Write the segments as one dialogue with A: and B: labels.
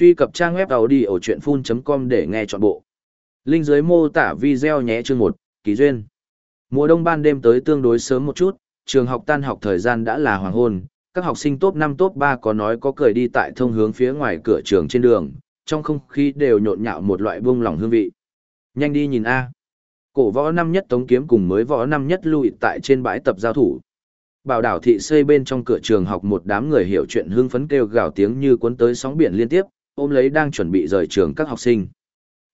A: Truy cập trang web đầu đi ở chuyện full.com để nghe trọn bộ. Linh dưới mô tả video nhé chương 1, kỳ duyên. Mùa đông ban đêm tới tương đối sớm một chút, trường học tan học thời gian đã là hoàng hôn, các học sinh top 5 top 3 có nói có cười đi tại thông hướng phía ngoài cửa trường trên đường, trong không khí đều nhộn nhạo một loại buông lỏng hương vị. Nhanh đi nhìn A. Cổ võ năm nhất tống kiếm cùng mới võ năm nhất lùi tại trên bãi tập giao thủ. Bảo đảo thị xây bên trong cửa trường học một đám người hiểu chuyện hưng phấn kêu gào tiếng như cuốn tới sóng biển liên tiếp, ôm lấy đang chuẩn bị rời trường các học sinh.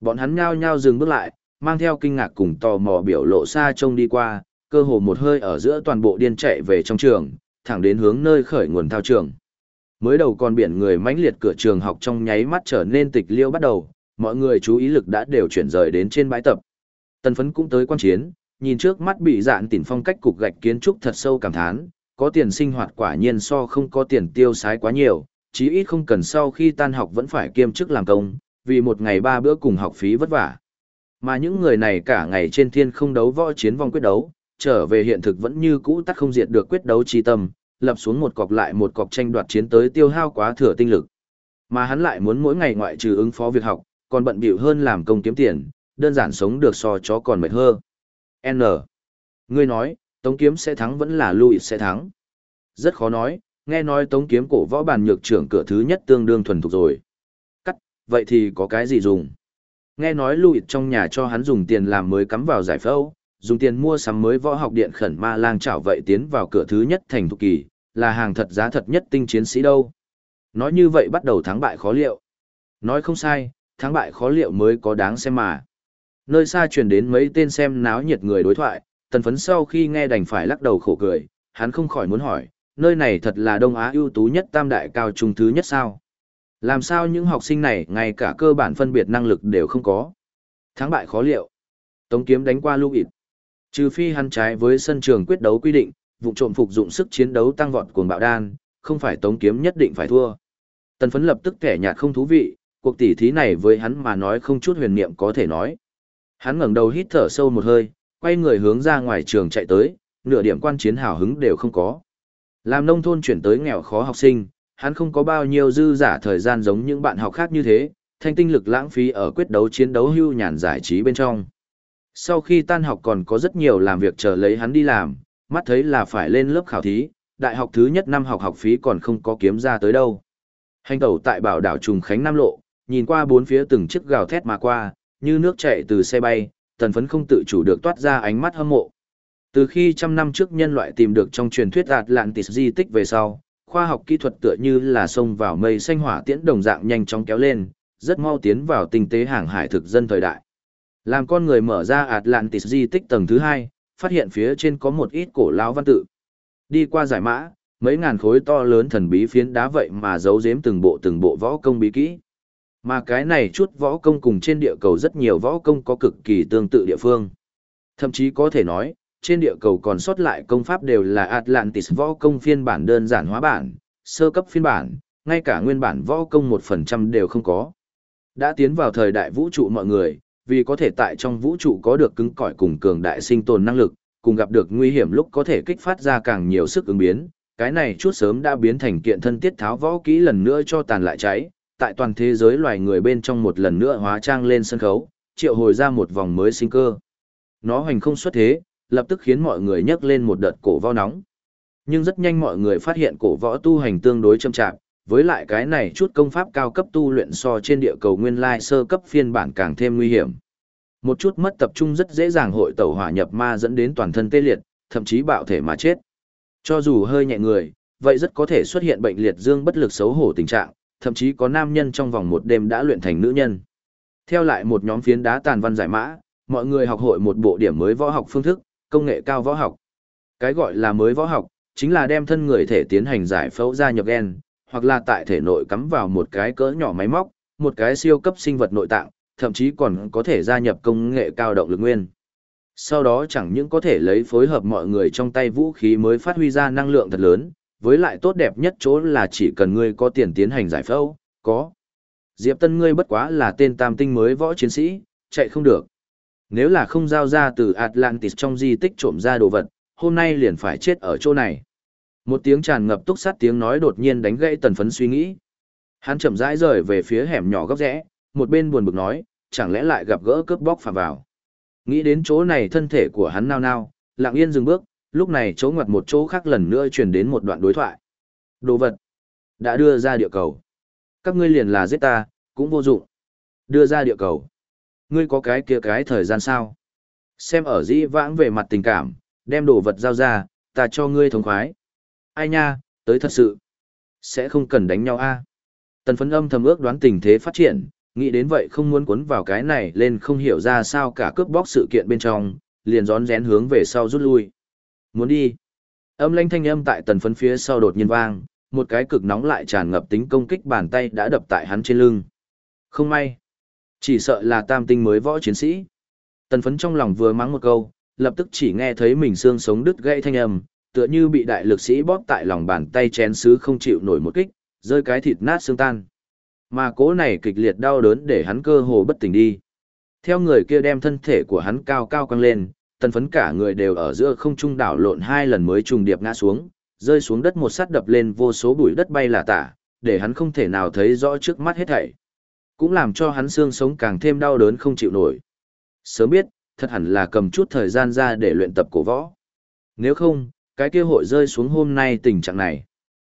A: Bọn hắn nhao nhao dừng bước lại, mang theo kinh ngạc cùng tò mò biểu lộ xa trông đi qua, cơ hồ một hơi ở giữa toàn bộ điên chạy về trong trường, thẳng đến hướng nơi khởi nguồn thao trường. Mới đầu còn biển người mãnh liệt cửa trường học trong nháy mắt trở nên tịch liêu bắt đầu, mọi người chú ý lực đã đều chuyển rời đến trên bãi tập. Tần phấn cũng tới quan chiến, nhìn trước mắt bị dạn tỉnh phong cách cục gạch kiến trúc thật sâu cảm thán, có tiền sinh hoạt quả nhiên so không có tiền tiêu xái quá nhiều, chí ít không cần sau khi tan học vẫn phải kiêm chức làm công, vì một ngày ba bữa cùng học phí vất vả. Mà những người này cả ngày trên thiên không đấu võ chiến vong quyết đấu, trở về hiện thực vẫn như cũ tắt không diệt được quyết đấu chi tâm, lập xuống một cọc lại một cọc tranh đoạt chiến tới tiêu hao quá thừa tinh lực. Mà hắn lại muốn mỗi ngày ngoại trừ ứng phó việc học, còn bận bịu hơn làm công kiếm tiền, đơn giản sống được so chó còn mệt hơn. N. Ngươi nói, Tống Kiếm sẽ thắng vẫn là Louis sẽ thắng. Rất khó nói, nghe nói Tống Kiếm cổ võ bàn nhược trưởng cửa thứ nhất tương đương thuần thục rồi. Cắt, vậy thì có cái gì dùng? Nghe nói lụi trong nhà cho hắn dùng tiền làm mới cắm vào giải phẫu, dùng tiền mua sắm mới võ học điện khẩn ma lang chảo vậy tiến vào cửa thứ nhất thành thục kỳ, là hàng thật giá thật nhất tinh chiến sĩ đâu. Nói như vậy bắt đầu thắng bại khó liệu. Nói không sai, thắng bại khó liệu mới có đáng xem mà. Nơi xa truyền đến mấy tên xem náo nhiệt người đối thoại, tần phấn sau khi nghe đành phải lắc đầu khổ cười, hắn không khỏi muốn hỏi, nơi này thật là Đông Á ưu tú nhất tam đại cao trung thứ nhất sao? Làm sao những học sinh này ngay cả cơ bản phân biệt năng lực đều không có? Thắng bại khó liệu. Tống kiếm đánh qua lưu ịt. Trừ phi hắn trái với sân trường quyết đấu quy định, vụ trộm phục dụng sức chiến đấu tăng vọt cuồng bạo đan, không phải tống kiếm nhất định phải thua. Tần phấn lập tức kẻ nhạt không thú vị, cuộc tỉ thí này với hắn mà nói không chút huyền niệm có thể nói. Hắn ngẩng đầu hít thở sâu một hơi, quay người hướng ra ngoài trường chạy tới, nửa điểm quan chiến hào hứng đều không có. Làm nông thôn chuyển tới nghèo khó học sinh, hắn không có bao nhiêu dư giả thời gian giống những bạn học khác như thế, thanh tinh lực lãng phí ở quyết đấu chiến đấu hưu nhàn giải trí bên trong. Sau khi tan học còn có rất nhiều làm việc chờ lấy hắn đi làm, mắt thấy là phải lên lớp khảo thí, đại học thứ nhất năm học học phí còn không có kiếm ra tới đâu. Hành tẩu tại bảo đảo Trùng Khánh Nam Lộ, nhìn qua bốn phía từng chiếc gào thét mà qua, như nước chảy từ xe bay, tần phấn không tự chủ được toát ra ánh mắt hâm mộ. Từ khi trăm năm trước nhân loại tìm được trong truyền thuyết Atlantis di tích về sau, khoa học kỹ thuật tựa như là sông vào mây xanh hỏa tiễn đồng dạng nhanh chóng kéo lên, rất mau tiến vào tinh tế hàng hải thực dân thời đại. Làm con người mở ra Atlantis di tích tầng thứ hai, phát hiện phía trên có một ít cổ lão văn tự. Đi qua giải mã, mấy ngàn khối to lớn thần bí phiến đá vậy mà giấu giếm từng bộ từng bộ võ công bí kỹ. Mà cái này chút võ công cùng trên địa cầu rất nhiều võ công có cực kỳ tương tự địa phương. Thậm chí có thể nói, trên địa cầu còn sót lại công pháp đều là Atlantis võ công phiên bản đơn giản hóa bản, sơ cấp phiên bản, ngay cả nguyên bản võ công 1% đều không có. Đã tiến vào thời đại vũ trụ mọi người, vì có thể tại trong vũ trụ có được cứng cỏi cùng cường đại sinh tồn năng lực, cùng gặp được nguy hiểm lúc có thể kích phát ra càng nhiều sức ứng biến, cái này chút sớm đã biến thành kiện thân tiết tháo võ kỹ lần nữa cho tàn lại cháy, tại toàn thế giới loài người bên trong một lần nữa hóa trang lên sân khấu, triệu hồi ra một vòng mới sinh cơ. Nó hoành không xuất thế, lập tức khiến mọi người nhấc lên một đợt cổ võ nóng. Nhưng rất nhanh mọi người phát hiện cổ võ tu hành tương đối chậm chạp, với lại cái này chút công pháp cao cấp tu luyện so trên địa cầu nguyên lai sơ cấp phiên bản càng thêm nguy hiểm. Một chút mất tập trung rất dễ dàng hội tẩu hỏa nhập ma dẫn đến toàn thân tê liệt, thậm chí bạo thể mà chết. Cho dù hơi nhẹ người, vậy rất có thể xuất hiện bệnh liệt dương bất lực xấu hổ tình trạng, thậm chí có nam nhân trong vòng một đêm đã luyện thành nữ nhân. Theo lại một nhóm phiến đá tàn văn giải mã, mọi người học hội một bộ điểm mới võ học phương thức, công nghệ cao võ học. Cái gọi là mới võ học, chính là đem thân người thể tiến hành giải phẫu ra nhập gen, hoặc là tại thể nội cắm vào một cái cỡ nhỏ máy móc, một cái siêu cấp sinh vật nội tạng, thậm chí còn có thể gia nhập công nghệ cao động lực nguyên. Sau đó chẳng những có thể lấy phối hợp mọi người trong tay vũ khí mới phát huy ra năng lượng thật lớn, với lại tốt đẹp nhất chỗ là chỉ cần ngươi có tiền tiến hành giải phẫu, có. Diệp Tân ngươi bất quá là tên tam tinh mới võ chiến sĩ, chạy không được. Nếu là không giao ra từ Atlantis trong di tích trộm ra đồ vật, hôm nay liền phải chết ở chỗ này. Một tiếng tràn ngập túc sát tiếng nói đột nhiên đánh gãy tần phấn suy nghĩ. Hắn chậm rãi rời về phía hẻm nhỏ góc rẽ, một bên buồn bực nói, chẳng lẽ lại gặp gỡ cướp bóc phạm vào. Nghĩ đến chỗ này thân thể của hắn nao nao, lặng yên dừng bước, lúc này chỗ ngoặt một chỗ khác lần nữa truyền đến một đoạn đối thoại. Đồ vật, đã đưa ra địa cầu. Các ngươi liền là giết ta, cũng vô dụng. Đưa ra địa cầu. Ngươi có cái kia cái thời gian sao? Xem ở dĩ vãng về mặt tình cảm, đem đồ vật giao ra, ta cho ngươi thống khoái. Ai nha, tới thật sự. Sẽ không cần đánh nhau a Tần phấn âm thầm ước đoán tình thế phát triển, nghĩ đến vậy không muốn cuốn vào cái này lên không hiểu ra sao cả cướp bóc sự kiện bên trong, liền rón rén hướng về sau rút lui. Muốn đi. Âm lanh thanh âm tại tần phấn phía sau đột nhiên vang, một cái cực nóng lại tràn ngập tính công kích bàn tay đã đập tại hắn trên lưng. Không may. Chỉ sợ là tam tinh mới võ chiến sĩ. Tần phấn trong lòng vừa mắng một câu, lập tức chỉ nghe thấy mình xương sống đứt gãy thanh âm, tựa như bị đại lực sĩ bóp tại lòng bàn tay chén sứ không chịu nổi một kích, rơi cái thịt nát xương tan. Mà cố này kịch liệt đau đớn để hắn cơ hồ bất tỉnh đi. Theo người kia đem thân thể của hắn cao cao căng lên, tần phấn cả người đều ở giữa không trung đảo lộn hai lần mới trùng điệp ngã xuống, rơi xuống đất một sát đập lên vô số bụi đất bay là tả, để hắn không thể nào thấy rõ trước mắt hết thảy. Cũng làm cho hắn xương sống càng thêm đau đớn không chịu nổi. Sớm biết, thật hẳn là cầm chút thời gian ra để luyện tập cổ võ. Nếu không, cái kia hội rơi xuống hôm nay tình trạng này.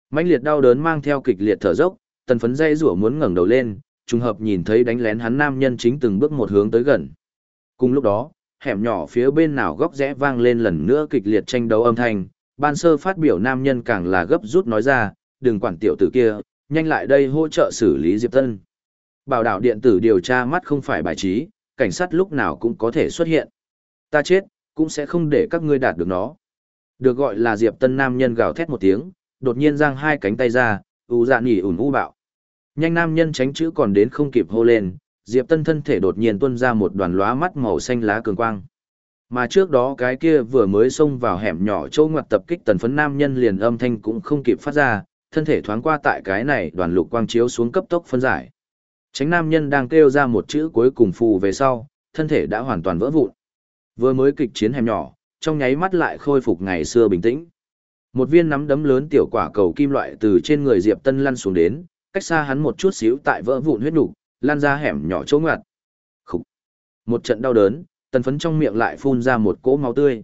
A: mãnh liệt đau đớn mang theo kịch liệt thở dốc, tần phấn dây rủa muốn ngẩng đầu lên, trùng hợp nhìn thấy đánh lén hắn nam nhân chính từng bước một hướng tới gần. Cùng lúc đó, hẻm nhỏ phía bên nào góc rẽ vang lên lần nữa kịch liệt tranh đấu âm thanh, ban sơ phát biểu nam nhân càng là gấp rút nói ra, đừng quản tiểu tử kia, nhanh lại đây hỗ trợ xử lý Diệp Tân. Bảo đảo điện tử điều tra mắt không phải bài trí, cảnh sát lúc nào cũng có thể xuất hiện. Ta chết, cũng sẽ không để các ngươi đạt được nó. Được gọi là Diệp Tân nam nhân gào thét một tiếng, đột nhiên giang hai cánh tay ra, u dạ nỉ ủn u bạo. Nhanh nam nhân tránh chữ còn đến không kịp hô lên, Diệp Tân thân thể đột nhiên tuôn ra một đoàn lóa mắt màu xanh lá cường quang. Mà trước đó cái kia vừa mới xông vào hẻm nhỏ châu ngoặt tập kích tần phấn nam nhân liền âm thanh cũng không kịp phát ra, thân thể thoáng qua tại cái này đoàn lục quang chiếu xuống cấp tốc phân giải. Tránh nam nhân đang kêu ra một chữ cuối cùng phù về sau, thân thể đã hoàn toàn vỡ vụn. Vừa mới kịch chiến hẻm nhỏ, trong nháy mắt lại khôi phục ngày xưa bình tĩnh. Một viên nắm đấm lớn tiểu quả cầu kim loại từ trên người Diệp Tân lăn xuống đến, cách xa hắn một chút xíu tại vỡ vụn huyết nục, lan ra hẻm nhỏ chỗ ngoặt. Khúc. Một trận đau đớn, tần phấn trong miệng lại phun ra một cỗ máu tươi.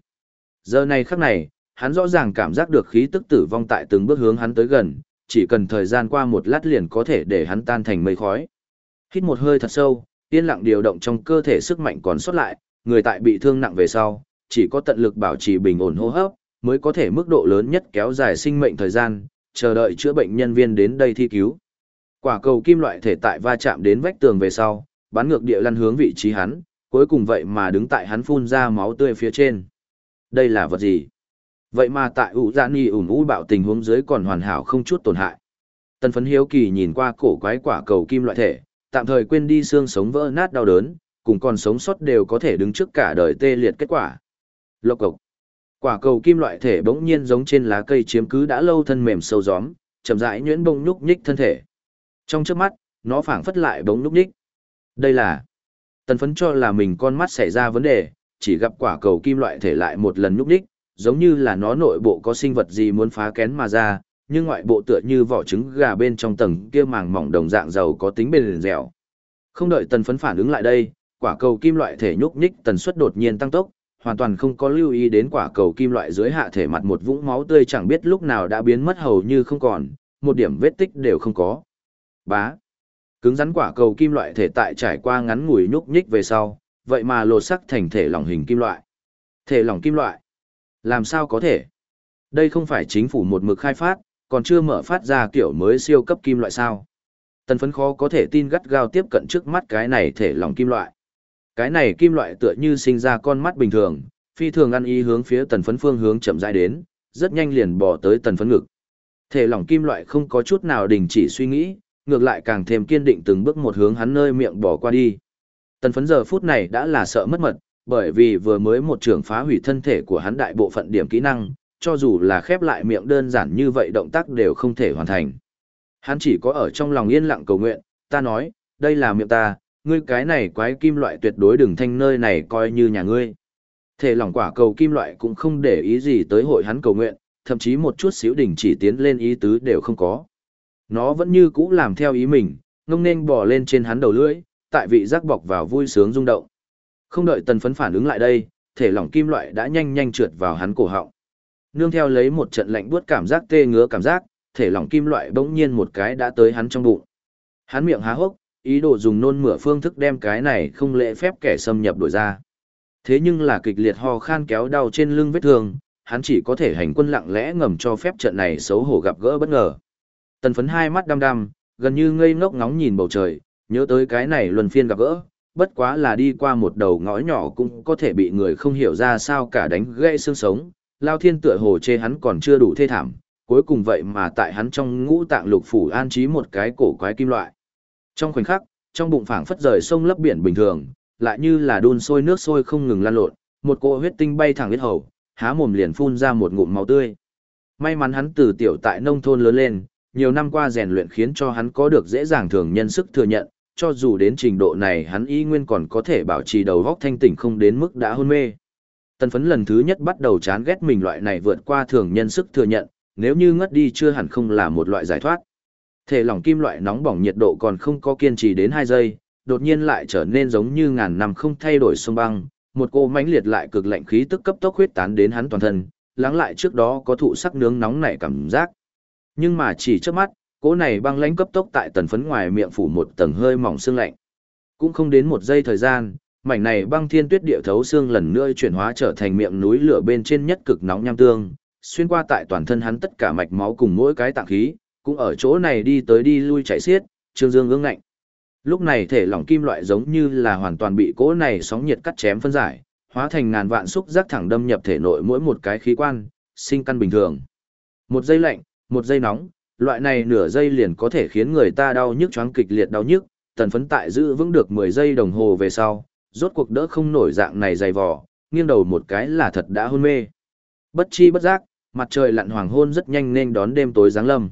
A: Giờ này khắc này, hắn rõ ràng cảm giác được khí tức tử vong tại từng bước hướng hắn tới gần, chỉ cần thời gian qua một lát liền có thể để hắn tan thành mây khói. Hít một hơi thật sâu, yên lặng điều động trong cơ thể sức mạnh còn sót lại, người tại bị thương nặng về sau, chỉ có tận lực bảo trì bình ổn hô hấp, mới có thể mức độ lớn nhất kéo dài sinh mệnh thời gian, chờ đợi chữa bệnh nhân viên đến đây thi cứu. Quả cầu kim loại thể tại va chạm đến vách tường về sau, bắn ngược địa lăn hướng vị trí hắn, cuối cùng vậy mà đứng tại hắn phun ra máu tươi phía trên. Đây là vật gì? Vậy mà tại ủ giãn ni ủn u bạo tình huống dưới còn hoàn hảo không chút tổn hại. Tần phấn hiếu kỳ nhìn qua cổ quái quả cầu kim loại thể, tạm thời quên đi xương sống vỡ nát đau đớn, cùng còn sống sót đều có thể đứng trước cả đời tê liệt kết quả. Lộc cộc. Quả cầu kim loại thể bỗng nhiên giống trên lá cây chiếm cứ đã lâu thân mềm sâu gióm, chậm rãi nhuyễn bông nhúc nhích thân thể. Trong trước mắt, nó phảng phất lại bỗng nhúc nhích. Đây là tần phấn cho là mình con mắt xảy ra vấn đề, chỉ gặp quả cầu kim loại thể lại một lần nhúc nhích, giống như là nó nội bộ có sinh vật gì muốn phá kén mà ra, nhưng ngoại bộ tựa như vỏ trứng gà bên trong tầng kia màng mỏng đồng dạng dầu có tính bền dẻo. Không đợi tần phấn phản ứng lại đây, quả cầu kim loại thể nhúc nhích tần suất đột nhiên tăng tốc, hoàn toàn không có lưu ý đến quả cầu kim loại dưới hạ thể mặt một vũng máu tươi chẳng biết lúc nào đã biến mất hầu như không còn, một điểm vết tích đều không có. Bá. Cứng rắn quả cầu kim loại thể tại trải qua ngắn ngủi nhúc nhích về sau, vậy mà lột sắc thành thể lỏng hình kim loại. Thể lỏng kim loại. Làm sao có thể? Đây không phải chính phủ một mực khai phát, còn chưa mở phát ra kiểu mới siêu cấp kim loại sao. Tần phấn khó có thể tin gắt gao tiếp cận trước mắt cái này thể lỏng kim loại. Cái này kim loại tựa như sinh ra con mắt bình thường, phi thường ăn ý hướng phía tần phấn phương hướng chậm rãi đến, rất nhanh liền bỏ tới tần phấn ngực. Thể lỏng kim loại không có chút nào đình chỉ suy nghĩ, ngược lại càng thêm kiên định từng bước một hướng hắn nơi miệng bỏ qua đi. Tần phấn giờ phút này đã là sợ mất mật, bởi vì vừa mới một trường phá hủy thân thể của hắn đại bộ phận điểm kỹ năng, cho dù là khép lại miệng đơn giản như vậy động tác đều không thể hoàn thành. Hắn chỉ có ở trong lòng yên lặng cầu nguyện, ta nói, đây là miệng ta, ngươi cái này quái kim loại tuyệt đối đừng thanh nơi này coi như nhà ngươi. Thể lỏng quả cầu kim loại cũng không để ý gì tới hội hắn cầu nguyện, thậm chí một chút xíu đỉnh chỉ tiến lên ý tứ đều không có. Nó vẫn như cũ làm theo ý mình, ngông nên bò lên trên hắn đầu lưỡi, tại vị giác bọc vào vui sướng rung động. Không đợi tần phấn phản ứng lại đây, thể lỏng kim loại đã nhanh nhanh trượt vào hắn cổ họng. Nương theo lấy một trận lạnh buốt cảm giác tê ngứa cảm giác, thể lỏng kim loại bỗng nhiên một cái đã tới hắn trong bụng. Hắn miệng há hốc, ý đồ dùng nôn mửa phương thức đem cái này không lễ phép kẻ xâm nhập đổi ra. Thế nhưng là kịch liệt ho khan kéo đau trên lưng vết thương, hắn chỉ có thể hành quân lặng lẽ ngầm cho phép trận này xấu hổ gặp gỡ bất ngờ. Tần phấn hai mắt đăm đăm, gần như ngây ngốc ngóng nhìn bầu trời, nhớ tới cái này luân phiên gặp gỡ, bất quá là đi qua một đầu ngõ nhỏ cũng có thể bị người không hiểu ra sao cả đánh gãy xương sống, lao thiên tựa hồ chê hắn còn chưa đủ thê thảm, cuối cùng vậy mà tại hắn trong ngũ tạng lục phủ an trí một cái cổ quái kim loại. Trong khoảnh khắc, trong bụng phảng phất rời sông lấp biển bình thường, lại như là đun sôi nước sôi không ngừng lan lộn, một cỗ huyết tinh bay thẳng huyết hầu, há mồm liền phun ra một ngụm máu tươi. May mắn hắn từ tiểu tại nông thôn lớn lên, nhiều năm qua rèn luyện khiến cho hắn có được dễ dàng thường nhân sức thừa nhận, cho dù đến trình độ này hắn y nguyên còn có thể bảo trì đầu óc thanh tỉnh không đến mức đã hôn mê. Tần phấn lần thứ nhất bắt đầu chán ghét mình loại này vượt qua thường nhân sức thừa nhận, nếu như ngất đi chưa hẳn không là một loại giải thoát. Thể lỏng kim loại nóng bỏng nhiệt độ còn không có kiên trì đến 2 giây, đột nhiên lại trở nên giống như ngàn năm không thay đổi sông băng, một cô mãnh liệt lại cực lạnh khí tức cấp tốc huyết tán đến hắn toàn thân, lắng lại trước đó có thụ sắc nướng nóng nảy cảm giác. Nhưng mà chỉ trước mắt, cỗ này băng lãnh cấp tốc tại tần phấn ngoài miệng phủ một tầng hơi mỏng xương lạnh. Cũng không đến một giây thời gian, mảnh này băng thiên tuyết địa thấu xương lần nữa chuyển hóa trở thành miệng núi lửa bên trên nhất cực nóng nham tương, xuyên qua tại toàn thân hắn tất cả mạch máu cùng mỗi cái tạng khí, cũng ở chỗ này đi tới đi lui chạy xiết, trương dương ương ngạnh. Lúc này thể lỏng kim loại giống như là hoàn toàn bị cỗ này sóng nhiệt cắt chém phân giải, hóa thành ngàn vạn xúc giác thẳng đâm nhập thể nội mỗi một cái khí quan, sinh căn bình thường. Một giây lạnh, một giây nóng, loại này nửa giây liền có thể khiến người ta đau nhức choáng kịch liệt đau nhức, tần phấn tại giữ vững được 10 giây đồng hồ về sau, rốt cuộc đỡ không nổi dạng này dày vò, nghiêng đầu một cái là thật đã hôn mê. Bất chi bất giác, mặt trời lặn hoàng hôn rất nhanh nên đón đêm tối giáng lâm.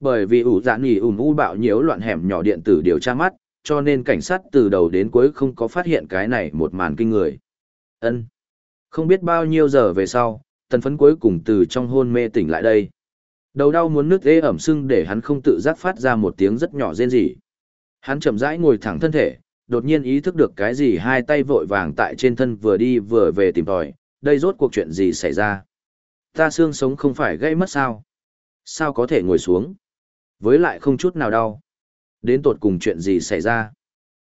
A: Bởi vì ủ dạ nỉ ủn u bạo nhiễu loạn hẻm nhỏ điện tử điều tra mắt, cho nên cảnh sát từ đầu đến cuối không có phát hiện cái này một màn kinh người. Ân, Không biết bao nhiêu giờ về sau, tần phấn cuối cùng từ trong hôn mê tỉnh lại đây. Đầu đau muốn nước ê ẩm sưng để hắn không tự giác phát ra một tiếng rất nhỏ rên rỉ. Hắn chậm rãi ngồi thẳng thân thể, đột nhiên ý thức được cái gì hai tay vội vàng tại trên thân vừa đi vừa về tìm tòi, đây rốt cuộc chuyện gì xảy ra. Ta xương sống không phải gây mất sao? Sao có thể ngồi xuống? Với lại không chút nào đau. Đến tột cùng chuyện gì xảy ra?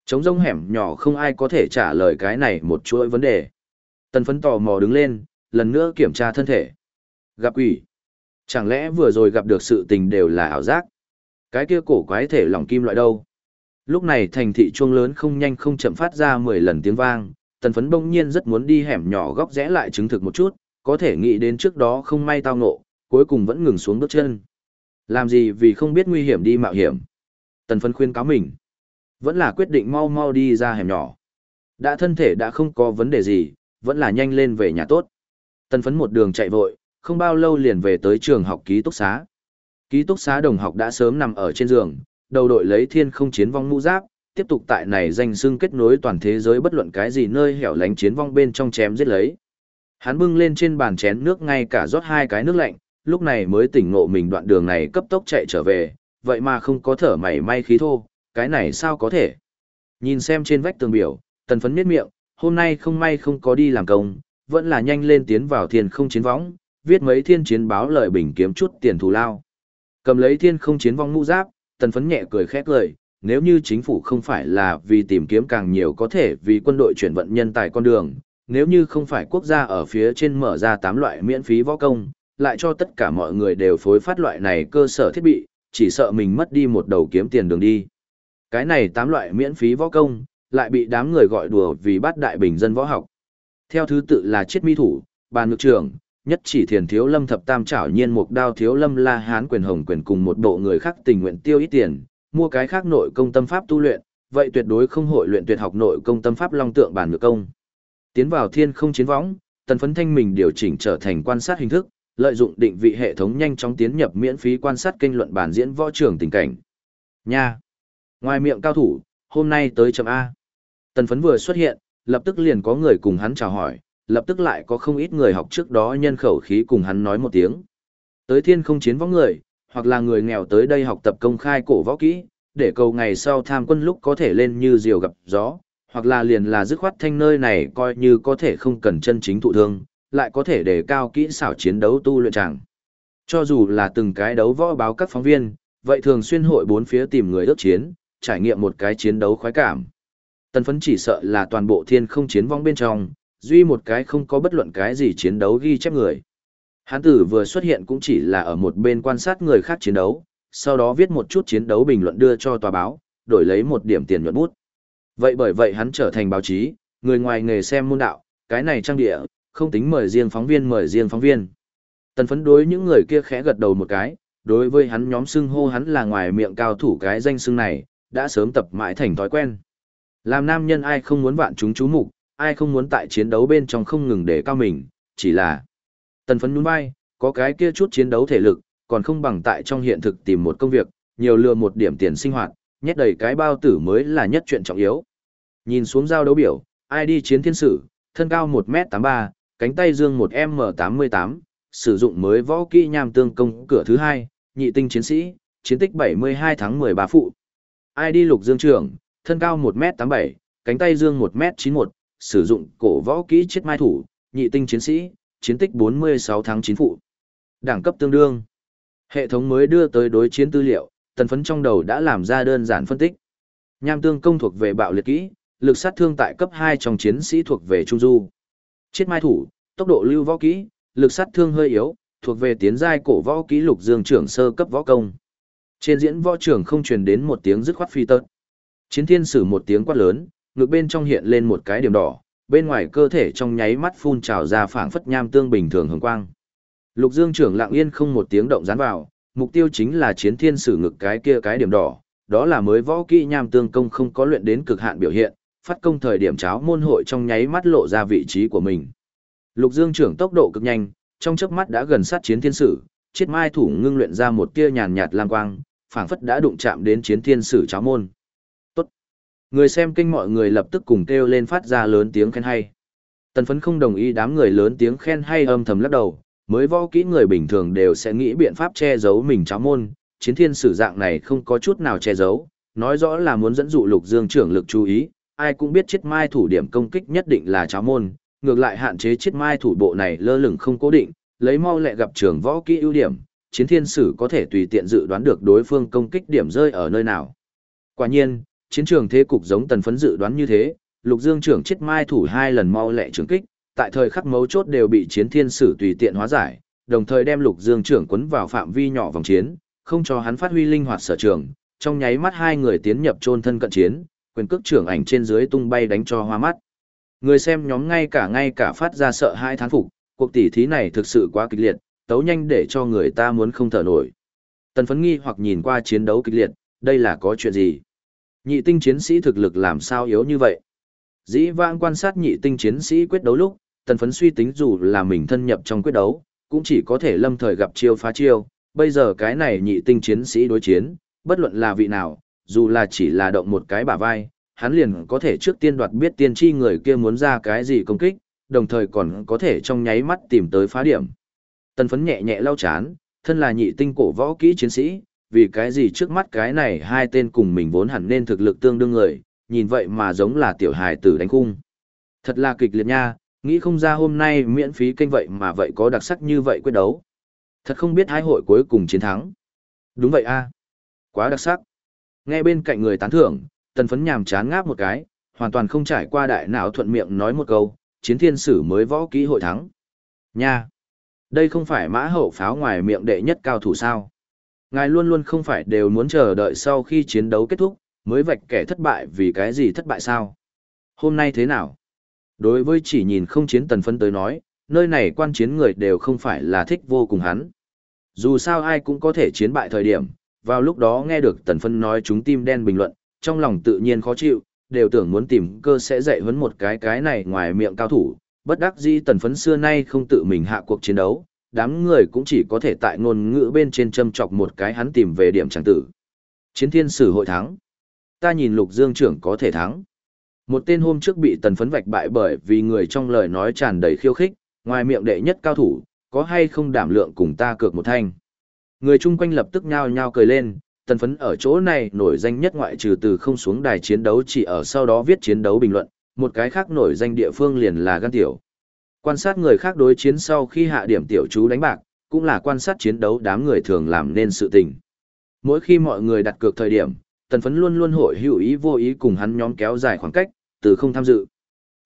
A: Trống rông hẻm nhỏ không ai có thể trả lời cái này một chuỗi vấn đề. Tần phấn tò mò đứng lên, lần nữa kiểm tra thân thể. Gặp quỷ. Chẳng lẽ vừa rồi gặp được sự tình đều là ảo giác? Cái kia cổ quái thể lỏng kim loại đâu? Lúc này thành thị chuông lớn không nhanh không chậm phát ra 10 lần tiếng vang, tần phấn bỗng nhiên rất muốn đi hẻm nhỏ góc rẽ lại chứng thực một chút, có thể nghĩ đến trước đó không may tao ngộ, cuối cùng vẫn ngừng xuống bước chân. Làm gì vì không biết nguy hiểm đi mạo hiểm. Tần phấn khuyên cáo mình. Vẫn là quyết định mau mau đi ra hẻm nhỏ. Đã thân thể đã không có vấn đề gì, vẫn là nhanh lên về nhà tốt. Tần phấn một đường chạy vội, không bao lâu liền về tới trường học ký túc xá. Ký túc xá đồng học đã sớm nằm ở trên giường, đầu đội lấy thiên không chiến vong mũ giáp, tiếp tục tại này danh xưng kết nối toàn thế giới bất luận cái gì nơi hẻo lánh chiến vong bên trong chém giết lấy. Hắn bưng lên trên bàn chén nước ngay cả rót hai cái nước lạnh, lúc này mới tỉnh ngộ mình đoạn đường này cấp tốc chạy trở về, vậy mà không có thở mảy may khí thô, cái này sao có thể. Nhìn xem trên vách tường biểu, tần phấn miết miệng, hôm nay không may không có đi làm công, vẫn là nhanh lên tiến vào thiên không chiến võng, viết mấy thiên chiến báo lời bình kiếm chút tiền thù lao. Cầm lấy thiên không chiến vong mũ giáp, tần phấn nhẹ cười khét lời, nếu như chính phủ không phải là vì tìm kiếm càng nhiều có thể vì quân đội chuyển vận nhân tài con đường, nếu như không phải quốc gia ở phía trên mở ra 8 loại miễn phí võ công, lại cho tất cả mọi người đều phối phát loại này cơ sở thiết bị, chỉ sợ mình mất đi một đầu kiếm tiền đường đi. Cái này 8 loại miễn phí võ công, lại bị đám người gọi đùa vì bắt đại bình dân võ học. Theo thứ tự là chiết mi thủ, bàn ngược trưởng, nhất chỉ thiền thiếu lâm thập tam trảo nhiên mục đao thiếu lâm la hán quyền hồng quyền cùng một bộ người khác tình nguyện tiêu ít tiền, mua cái khác nội công tâm pháp tu luyện, vậy tuyệt đối không hội luyện tuyệt học nội công tâm pháp long tượng bàn ngược công. Tiến vào thiên không chiến võng, tần phấn thanh mình điều chỉnh trở thành quan sát hình thức, lợi dụng định vị hệ thống nhanh chóng tiến nhập miễn phí quan sát kênh luận bản diễn võ trường tình cảnh. Nha! Ngoài miệng cao thủ, hôm nay tới chấm A. Tần phấn vừa xuất hiện, lập tức liền có người cùng hắn chào hỏi, lập tức lại có không ít người học trước đó nhân khẩu khí cùng hắn nói một tiếng. Tới thiên không chiến võng người, hoặc là người nghèo tới đây học tập công khai cổ võ kỹ, để cầu ngày sau tham quân lúc có thể lên như diều gặp gió, hoặc là liền là dứt khoát thanh nơi này coi như có thể không cần chân chính thụ thương, lại có thể đề cao kỹ xảo chiến đấu tu luyện chẳng. Cho dù là từng cái đấu võ báo các phóng viên, vậy thường xuyên hội bốn phía tìm người ước chiến, trải nghiệm một cái chiến đấu khoái cảm. Tần phấn chỉ sợ là toàn bộ thiên không chiến vong bên trong, duy một cái không có bất luận cái gì chiến đấu ghi chép người. Hán tử vừa xuất hiện cũng chỉ là ở một bên quan sát người khác chiến đấu, sau đó viết một chút chiến đấu bình luận đưa cho tòa báo, đổi lấy một điểm tiền nhuận bút. Vậy bởi vậy hắn trở thành báo chí, người ngoài nghề xem môn đạo, cái này trang địa, không tính mời riêng phóng viên mời riêng phóng viên. Tần phấn đối những người kia khẽ gật đầu một cái, đối với hắn nhóm xưng hô hắn là ngoài miệng cao thủ cái danh xưng này, đã sớm tập mãi thành thói quen. Làm nam nhân ai không muốn vạn chúng chú mục, ai không muốn tại chiến đấu bên trong không ngừng để cao mình, chỉ là tần phấn nhún vai, có cái kia chút chiến đấu thể lực, còn không bằng tại trong hiện thực tìm một công việc, nhiều lừa một điểm tiền sinh hoạt, nhét đầy cái bao tử mới là nhất chuyện trọng yếu. Nhìn xuống giao đấu biểu, ID chiến thiên sử, thân cao 1m83, cánh tay dương 1M88, sử dụng mới võ kỹ nham tương công cửa thứ hai, nhị tinh chiến sĩ, chiến tích 72 tháng 13 phụ. ID lục dương trưởng, thân cao 1m87, cánh tay dương 1m91, sử dụng cổ võ kỹ chết mai thủ, nhị tinh chiến sĩ, chiến tích 46 tháng 9 phụ. Đẳng cấp tương đương. Hệ thống mới đưa tới đối chiến tư liệu, tần phấn trong đầu đã làm ra đơn giản phân tích. Nham tương công thuộc về bạo liệt kỹ, lực sát thương tại cấp 2 trong chiến sĩ thuộc về trung du. Chết mai thủ, tốc độ lưu võ kỹ, lực sát thương hơi yếu, thuộc về tiến giai cổ võ kỹ lục dương trưởng sơ cấp võ công. Trên diễn võ trưởng không truyền đến một tiếng dứt khoát phi tợt. Chiến thiên sử một tiếng quát lớn, ngực bên trong hiện lên một cái điểm đỏ, bên ngoài cơ thể trong nháy mắt phun trào ra phảng phất nham tương bình thường hồng quang. Lục Dương trưởng lặng yên không một tiếng động dán vào, mục tiêu chính là chiến thiên sử ngực cái kia cái điểm đỏ, đó là mới võ kỹ nham tương công không có luyện đến cực hạn biểu hiện, phát công thời điểm cháo môn hội trong nháy mắt lộ ra vị trí của mình. Lục Dương trưởng tốc độ cực nhanh, trong chớp mắt đã gần sát chiến thiên sử, chiết mai thủ ngưng luyện ra một tia nhàn nhạt lam quang, phảng phất đã đụng chạm đến chiến thiên sử cháo môn. Tốt. Người xem kinh mọi người lập tức cùng kêu lên phát ra lớn tiếng khen hay. Tần phấn không đồng ý đám người lớn tiếng khen hay âm thầm lắc đầu, mới võ kỹ người bình thường đều sẽ nghĩ biện pháp che giấu mình cháo môn, chiến thiên sử dạng này không có chút nào che giấu, nói rõ là muốn dẫn dụ lục dương trưởng lực chú ý, ai cũng biết chiết mai thủ điểm công kích nhất định là cháo môn, ngược lại hạn chế chiết mai thủ bộ này lơ lửng không cố định, lấy mau lẹ gặp trường võ kỹ ưu điểm, chiến thiên sử có thể tùy tiện dự đoán được đối phương công kích điểm rơi ở nơi nào. Quả nhiên, chiến trường thế cục giống tần phấn dự đoán như thế, lục dương trưởng chiết mai thủ hai lần mau lẹ trường kích, tại thời khắc mấu chốt đều bị chiến thiên sử tùy tiện hóa giải, đồng thời đem lục dương trưởng quấn vào phạm vi nhỏ vòng chiến, không cho hắn phát huy linh hoạt sở trường, trong nháy mắt hai người tiến nhập chôn thân cận chiến, quyền cước trưởng ảnh trên dưới tung bay đánh cho hoa mắt. Người xem nhóm ngay cả ngay cả phát ra sợ hai thán phục, cuộc tỷ thí này thực sự quá kịch liệt, tấu nhanh để cho người ta muốn không thở nổi. Tần phấn nghi hoặc nhìn qua chiến đấu kịch liệt, đây là có chuyện gì? Nhị tinh chiến sĩ thực lực làm sao yếu như vậy? Dĩ vãng quan sát nhị tinh chiến sĩ quyết đấu lúc, tần phấn suy tính dù là mình thân nhập trong quyết đấu, cũng chỉ có thể lâm thời gặp chiêu phá chiêu, bây giờ cái này nhị tinh chiến sĩ đối chiến, bất luận là vị nào, dù là chỉ là động một cái bả vai, hắn liền có thể trước tiên đoạt biết tiên tri người kia muốn ra cái gì công kích, đồng thời còn có thể trong nháy mắt tìm tới phá điểm. Tần phấn nhẹ nhẹ lau chán, thân là nhị tinh cổ võ kỹ chiến sĩ, vì cái gì trước mắt cái này hai tên cùng mình vốn hẳn nên thực lực tương đương người, nhìn vậy mà giống là tiểu hài tử đánh cung. Thật là kịch liệt nha, nghĩ không ra hôm nay miễn phí kênh vậy mà vậy có đặc sắc như vậy quyết đấu. Thật không biết hai hội cuối cùng chiến thắng. Đúng vậy a Quá đặc sắc. Nghe bên cạnh người tán thưởng, tần phấn nhàm chán ngáp một cái, hoàn toàn không trải qua đại não thuận miệng nói một câu, chiến thiên sử mới võ kỹ hội thắng. Nha! Đây không phải mã hậu pháo ngoài miệng đệ nhất cao thủ sao. Ngài luôn luôn không phải đều muốn chờ đợi sau khi chiến đấu kết thúc, mới vạch kẻ thất bại vì cái gì thất bại sao? Hôm nay thế nào? Đối với chỉ nhìn không chiến tần phấn tới nói, nơi này quan chiến người đều không phải là thích vô cùng hắn. Dù sao ai cũng có thể chiến bại thời điểm, vào lúc đó nghe được tần phân nói chúng tim đen bình luận, trong lòng tự nhiên khó chịu, đều tưởng muốn tìm cơ sẽ dạy huấn một cái cái này ngoài miệng cao thủ, bất đắc dĩ tần phấn xưa nay không tự mình hạ cuộc chiến đấu, đám người cũng chỉ có thể tại ngôn ngữ bên trên châm chọc một cái hắn tìm về điểm chẳng tử. Chiến thiên sử hội thắng. Ta nhìn lục dương trưởng có thể thắng. Một tên hôm trước bị tần phấn vạch bại bởi vì người trong lời nói tràn đầy khiêu khích, ngoài miệng đệ nhất cao thủ, có hay không đảm lượng cùng ta cược một thanh. Người chung quanh lập tức nhao nhao cười lên, tần phấn ở chỗ này nổi danh nhất ngoại trừ từ không xuống đài chiến đấu chỉ ở sau đó viết chiến đấu bình luận, một cái khác nổi danh địa phương liền là gan tiểu. Quan sát người khác đối chiến sau khi hạ điểm tiểu chú đánh bạc, cũng là quan sát chiến đấu đám người thường làm nên sự tình. Mỗi khi mọi người đặt cược thời điểm, tần phấn luôn luôn hội hữu ý vô ý cùng hắn nhóm kéo dài khoảng cách, từ không tham dự.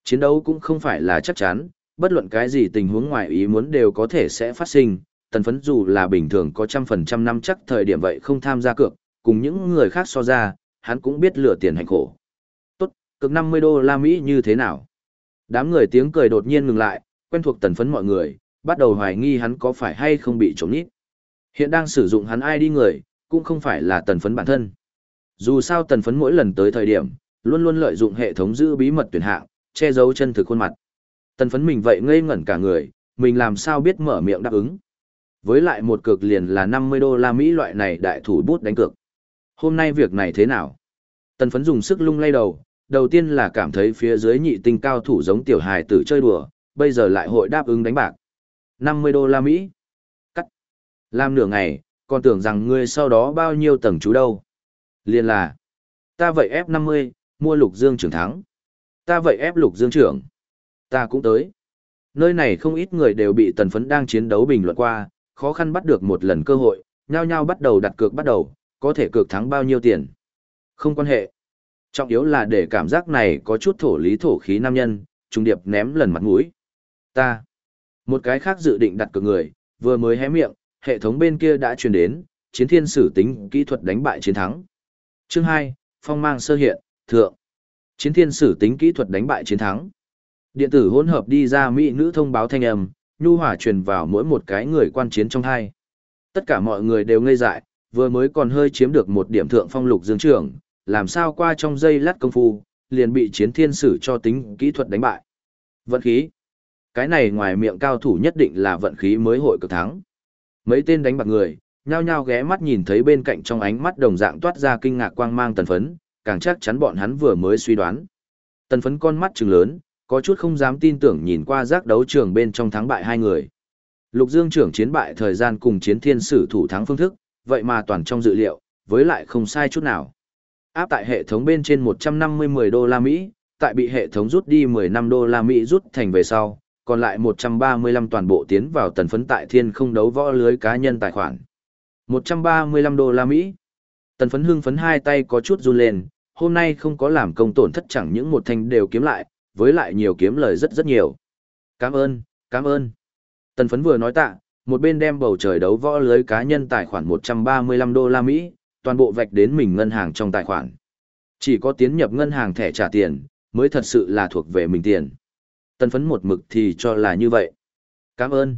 A: Chiến đấu cũng không phải là chắc chắn, bất luận cái gì tình huống ngoài ý muốn đều có thể sẽ phát sinh, tần phấn dù là bình thường có trăm phần trăm năm chắc thời điểm vậy không tham gia cược, cùng những người khác so ra, hắn cũng biết lựa tiền hành khổ. Tốt, cực 50 đô la Mỹ như thế nào? Đám người tiếng cười đột nhiên ngừng lại, quen thuộc tần phấn mọi người, bắt đầu hoài nghi hắn có phải hay không bị trộm nít. Hiện đang sử dụng hắn ai đi người, cũng không phải là tần phấn bản thân. Dù sao tần phấn mỗi lần tới thời điểm, luôn luôn lợi dụng hệ thống giữ bí mật tuyển hạng, che giấu chân thực khuôn mặt. Tần phấn mình vậy ngây ngẩn cả người, mình làm sao biết mở miệng đáp ứng. Với lại một cược liền là 50 đô la Mỹ loại này đại thủ bút đánh cược. Hôm nay việc này thế nào? Tần phấn dùng sức lung lay đầu, đầu tiên là cảm thấy phía dưới nhị tinh cao thủ giống tiểu hài tử chơi đùa, bây giờ lại hội đáp ứng đánh bạc. 50 đô la Mỹ. Cắt. Làm nửa ngày, còn tưởng rằng ngươi sau đó bao nhiêu tầng chú đâu. Liên là. Ta vậy ép 50, mua lục dương trưởng thắng. Ta vậy ép lục dương trưởng. Ta cũng tới. Nơi này không ít người đều bị tần phấn đang chiến đấu bình luận qua, khó khăn bắt được một lần cơ hội, nhao nhao bắt đầu đặt cược bắt đầu, có thể cược thắng bao nhiêu tiền. Không quan hệ. Trọng yếu là để cảm giác này có chút thổ lý thổ khí nam nhân, trung điệp ném lần mặt mũi. Ta. Một cái khác dự định đặt cược người, vừa mới hé miệng, hệ thống bên kia đã truyền đến, chiến thiên sử tính kỹ thuật đánh bại chiến thắng. Chương 2, phong mang sơ hiện, thượng. Chiến thiên sử tính kỹ thuật đánh bại chiến thắng. Điện tử hỗn hợp đi ra mỹ nữ thông báo thanh âm, nhu hỏa truyền vào mỗi một cái người quan chiến trong hai. Tất cả mọi người đều ngây dại, vừa mới còn hơi chiếm được một điểm thượng phong lục dương trưởng, làm sao qua trong giây lát công phu, liền bị chiến thiên sử cho tính kỹ thuật đánh bại. Vận khí. Cái này ngoài miệng cao thủ nhất định là vận khí mới hội cực thắng. Mấy tên đánh bạc người, nhao nhao ghé mắt nhìn thấy bên cạnh trong ánh mắt đồng dạng toát ra kinh ngạc quang mang tần phấn, càng chắc chắn bọn hắn vừa mới suy đoán. Tần phấn con mắt trừng lớn, có chút không dám tin tưởng nhìn qua giác đấu trường bên trong thắng bại hai người. Lục Dương trưởng chiến bại thời gian cùng chiến thiên sử thủ thắng phương thức, vậy mà toàn trong dự liệu, với lại không sai chút nào. Áp tại hệ thống bên trên 150-10 đô la Mỹ, tại bị hệ thống rút đi 15 đô la Mỹ rút thành về sau, còn lại 135 toàn bộ tiến vào tần phấn tại thiên không đấu võ lưới cá nhân tài khoản. 135 đô la Mỹ. Tần phấn hưng phấn hai tay có chút run lên, hôm nay không có làm công tổn thất chẳng những một thanh đều kiếm lại, với lại nhiều kiếm lời rất rất nhiều. Cảm ơn, cảm ơn. Tần phấn vừa nói tạ, một bên đem bầu trời đấu võ lưới cá nhân tài khoản 135 đô la Mỹ, toàn bộ vạch đến mình ngân hàng trong tài khoản. Chỉ có tiến nhập ngân hàng thẻ trả tiền, mới thật sự là thuộc về mình tiền. Tần phấn một mực thì cho là như vậy. Cảm ơn.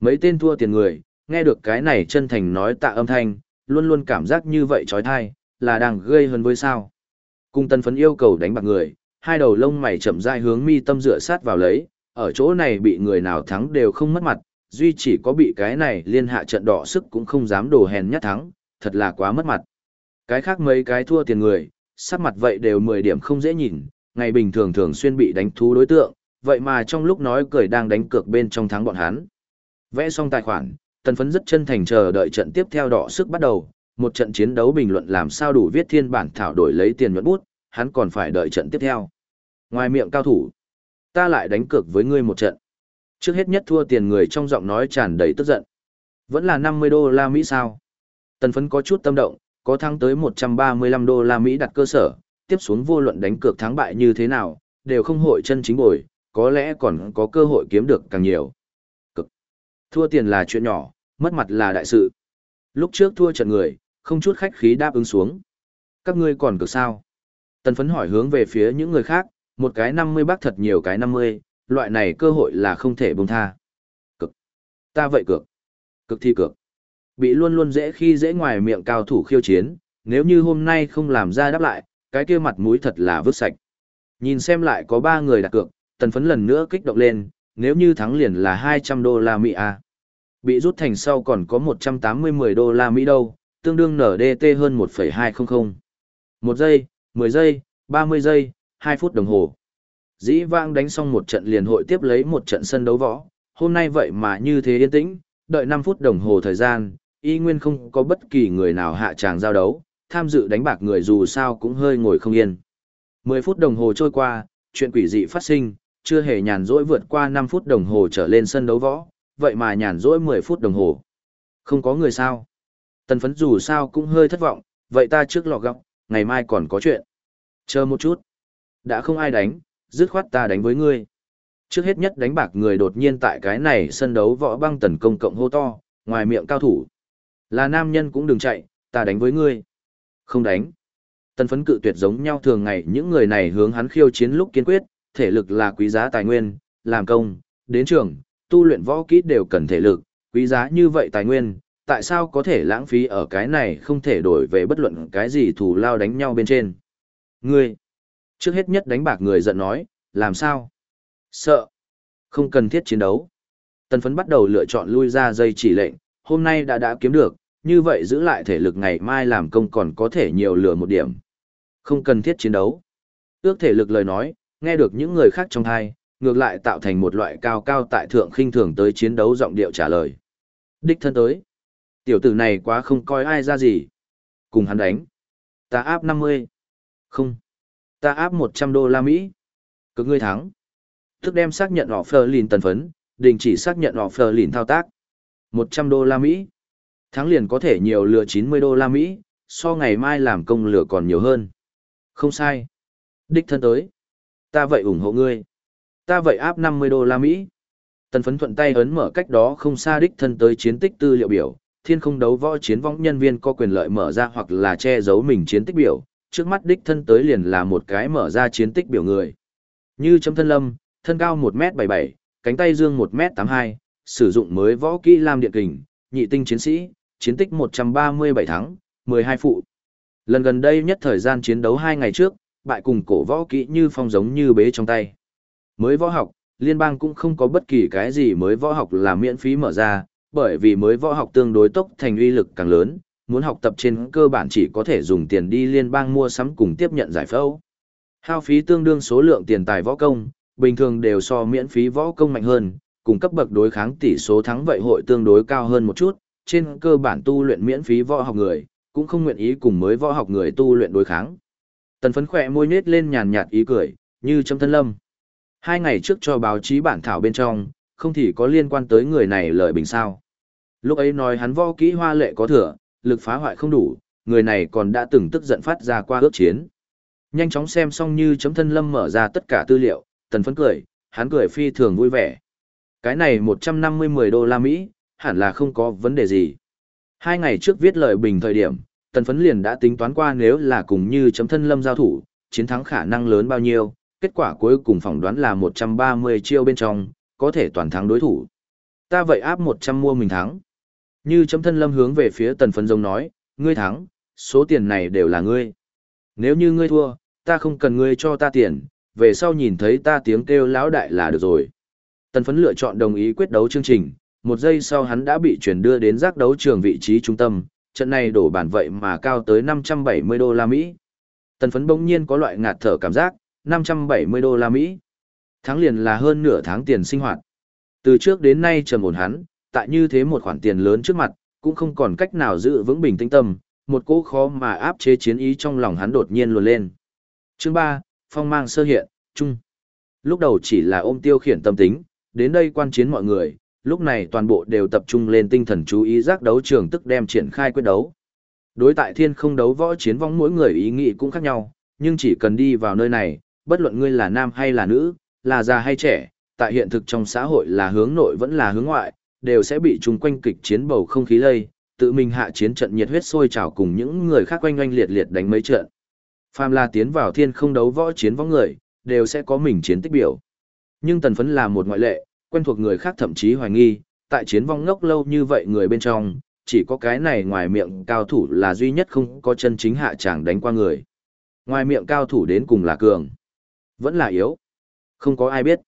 A: Mấy tên thua tiền người, nghe được cái này chân thành nói tạ âm thanh, luôn luôn cảm giác như vậy trói thai, là đang gây hơn với sao. Cùng tần phấn yêu cầu đánh bạc người, hai đầu lông mày chậm rãi hướng mi tâm dựa sát vào lấy, ở chỗ này bị người nào thắng đều không mất mặt, duy chỉ có bị cái này liên hạ trận đỏ sức cũng không dám đồ hèn nhát thắng, thật là quá mất mặt. Cái khác mấy cái thua tiền người, sắc mặt vậy đều 10 điểm không dễ nhìn, ngày bình thường thường xuyên bị đánh thú đối tượng, vậy mà trong lúc nói cười đang đánh cược bên trong thắng bọn hắn. Vẽ xong tài khoản, tần phấn rất chân thành chờ đợi trận tiếp theo đỏ sức bắt đầu, một trận chiến đấu bình luận làm sao đủ viết thiên bản thảo đổi lấy tiền nhuận bút, hắn còn phải đợi trận tiếp theo. Ngoài miệng cao thủ, ta lại đánh cược với ngươi một trận. Trước hết nhất thua tiền người trong giọng nói tràn đầy tức giận. Vẫn là 50 đô la Mỹ sao? Tần phấn có chút tâm động, có thắng tới 135 đô la Mỹ đặt cơ sở, tiếp xuống vô luận đánh cược thắng bại như thế nào, đều không hội chân chính bồi, có lẽ còn có cơ hội kiếm được càng nhiều. Cực. Thua tiền là chuyện nhỏ, mất mặt là đại sự. Lúc trước thua trận người, không chút khách khí đáp ứng xuống. Các ngươi còn cực sao? Tần phấn hỏi hướng về phía những người khác, một cái 50 bác thật nhiều cái 50, loại này cơ hội là không thể buông tha. Cực. Ta vậy cực. Cực thi cực. Bị luôn luôn dễ khi dễ ngoài miệng cao thủ khiêu chiến, nếu như hôm nay không làm ra đáp lại, cái kia mặt mũi thật là vứt sạch. Nhìn xem lại có 3 người đặt cược, tần phấn lần nữa kích động lên, nếu như thắng liền là 200 đô la Mỹ à. Bị rút thành sau còn có 180-10 đô la Mỹ đâu, tương đương NDT hơn 1,200. Một giây, 10 giây, 30 giây, 2 phút đồng hồ. Dĩ vãng đánh xong một trận liền hội tiếp lấy một trận sân đấu võ, hôm nay vậy mà như thế yên tĩnh, đợi 5 phút đồng hồ thời gian, y nguyên không có bất kỳ người nào hạ tràng giao đấu, tham dự đánh bạc người dù sao cũng hơi ngồi không yên. 10 phút đồng hồ trôi qua, chuyện quỷ dị phát sinh, chưa hề nhàn rỗi vượt qua 5 phút đồng hồ trở lên sân đấu võ, vậy mà nhàn rỗi 10 phút đồng hồ. Không có người sao. Tần phấn dù sao cũng hơi thất vọng, vậy ta trước lọ gọng, ngày mai còn có chuyện. Chờ một chút. Đã không ai đánh, dứt khoát ta đánh với ngươi. Trước hết nhất đánh bạc người đột nhiên tại cái này sân đấu võ băng tần công cộng hô to, ngoài miệng cao thủ. Là nam nhân cũng đừng chạy, ta đánh với ngươi. Không đánh. Tần phấn cự tuyệt giống nhau thường ngày những người này hướng hắn khiêu chiến lúc kiên quyết, thể lực là quý giá tài nguyên, làm công, đến trường, tu luyện võ kỹ đều cần thể lực, quý giá như vậy tài nguyên, tại sao có thể lãng phí ở cái này không thể đổi về bất luận cái gì thù lao đánh nhau bên trên. Ngươi, trước hết nhất đánh bạc người giận nói, làm sao? Sợ. Không cần thiết chiến đấu. Tần phấn bắt đầu lựa chọn lui ra dây chỉ lệnh, hôm nay đã đã kiếm được, như vậy giữ lại thể lực ngày mai làm công còn có thể nhiều lửa một điểm. Không cần thiết chiến đấu. Ước thể lực lời nói, nghe được những người khác trong thai, ngược lại tạo thành một loại cao cao tại thượng khinh thường tới chiến đấu giọng điệu trả lời. Đích thân tới. Tiểu tử này quá không coi ai ra gì. Cùng hắn đánh. Ta áp 50. Không. Ta áp 100 đô la Mỹ. Cực ngươi thắng. Tức đem xác nhận họ phờ lìn tần phấn, đình chỉ xác nhận họ phờ lìn thao tác. 100 đô la Mỹ. Thắng liền có thể nhiều lừa 90 đô la Mỹ, so ngày mai làm công lừa còn nhiều hơn. Không sai. Đích thân tới. Ta vậy ủng hộ ngươi. Ta vậy áp 50 đô la Mỹ. Tần phấn thuận tay ấn mở cách đó không xa đích thân tới chiến tích tư liệu biểu, thiên không đấu võ chiến võng nhân viên có quyền lợi mở ra hoặc là che giấu mình chiến tích biểu, trước mắt đích thân tới liền là một cái mở ra chiến tích biểu người. Như chấm thân lâm, thân cao 1m77, cánh tay dương 1m82, sử dụng mới võ kỹ lam điện kình, nhị tinh chiến sĩ, chiến tích 137 thắng, 12 phụ. Lần gần đây nhất thời gian chiến đấu 2 ngày trước, bại cùng cổ võ kỹ như phong giống như bế trong tay. Mới võ học, liên bang cũng không có bất kỳ cái gì mới võ học là miễn phí mở ra, bởi vì mới võ học tương đối tốc thành uy lực càng lớn, muốn học tập trên cơ bản chỉ có thể dùng tiền đi liên bang mua sắm cùng tiếp nhận giải phẫu. Hao phí tương đương số lượng tiền tài võ công, bình thường đều so miễn phí võ công mạnh hơn, cùng cấp bậc đối kháng tỷ số thắng vậy hội tương đối cao hơn một chút, trên cơ bản tu luyện miễn phí võ học người, cũng không nguyện ý cùng mới võ học người tu luyện đối kháng. Tần phấn khỏe môi nết lên nhàn nhạt ý cười, như trong thân lâm. Hai ngày trước cho báo chí bản thảo bên trong, không thì có liên quan tới người này lời bình sao. Lúc ấy nói hắn võ kỹ hoa lệ có thừa, lực phá hoại không đủ, người này còn đã từng tức giận phát ra qua ước chiến. Nhanh chóng xem xong như chấm thân lâm mở ra tất cả tư liệu, tần phấn cười, hắn cười phi thường vui vẻ. Cái này 150-10 đô la Mỹ, hẳn là không có vấn đề gì. Hai ngày trước viết lời bình thời điểm, tần phấn liền đã tính toán qua nếu là cùng như chấm thân lâm giao thủ, chiến thắng khả năng lớn bao nhiêu, kết quả cuối cùng phỏng đoán là 130 chiêu bên trong, có thể toàn thắng đối thủ. Ta vậy áp 100 mua mình thắng. Như chấm thân lâm hướng về phía tần phấn giống nói, ngươi thắng, số tiền này đều là ngươi. Nếu như ngươi thua, ta không cần ngươi cho ta tiền, về sau nhìn thấy ta tiếng kêu lão đại là được rồi. Tần phấn lựa chọn đồng ý quyết đấu chương trình, một giây sau hắn đã bị chuyển đưa đến giác đấu trường vị trí trung tâm, trận này đổ bản vậy mà cao tới 570 đô la Mỹ. Tần phấn bỗng nhiên có loại ngạt thở cảm giác, 570 đô la Mỹ. Tháng liền là hơn nửa tháng tiền sinh hoạt. Từ trước đến nay trầm ổn hắn, tại như thế một khoản tiền lớn trước mặt, cũng không còn cách nào giữ vững bình tĩnh tâm, một cỗ khó mà áp chế chiến ý trong lòng hắn đột nhiên luồn lên. Chương 3, Phong mang sơ hiện, chung. Lúc đầu chỉ là ôm tiêu khiển tâm tính, đến đây quan chiến mọi người, lúc này toàn bộ đều tập trung lên tinh thần chú ý giác đấu trường tức đem triển khai quyết đấu. Đối tại thiên không đấu võ chiến vong mỗi người ý nghĩ cũng khác nhau, nhưng chỉ cần đi vào nơi này, bất luận ngươi là nam hay là nữ, là già hay trẻ, tại hiện thực trong xã hội là hướng nội vẫn là hướng ngoại, đều sẽ bị chung quanh kịch chiến bầu không khí lây, tự mình hạ chiến trận nhiệt huyết sôi trào cùng những người khác quanh oanh liệt liệt đánh mấy trận. Phàm là tiến vào thiên không đấu võ chiến võ người, đều sẽ có mình chiến tích biểu. Nhưng tần phấn là một ngoại lệ, quen thuộc người khác thậm chí hoài nghi, tại chiến vong ngốc lâu như vậy người bên trong, chỉ có cái này ngoài miệng cao thủ là duy nhất không có chân chính hạ chàng đánh qua người. Ngoài miệng cao thủ đến cùng là cường, vẫn là yếu. Không có ai biết.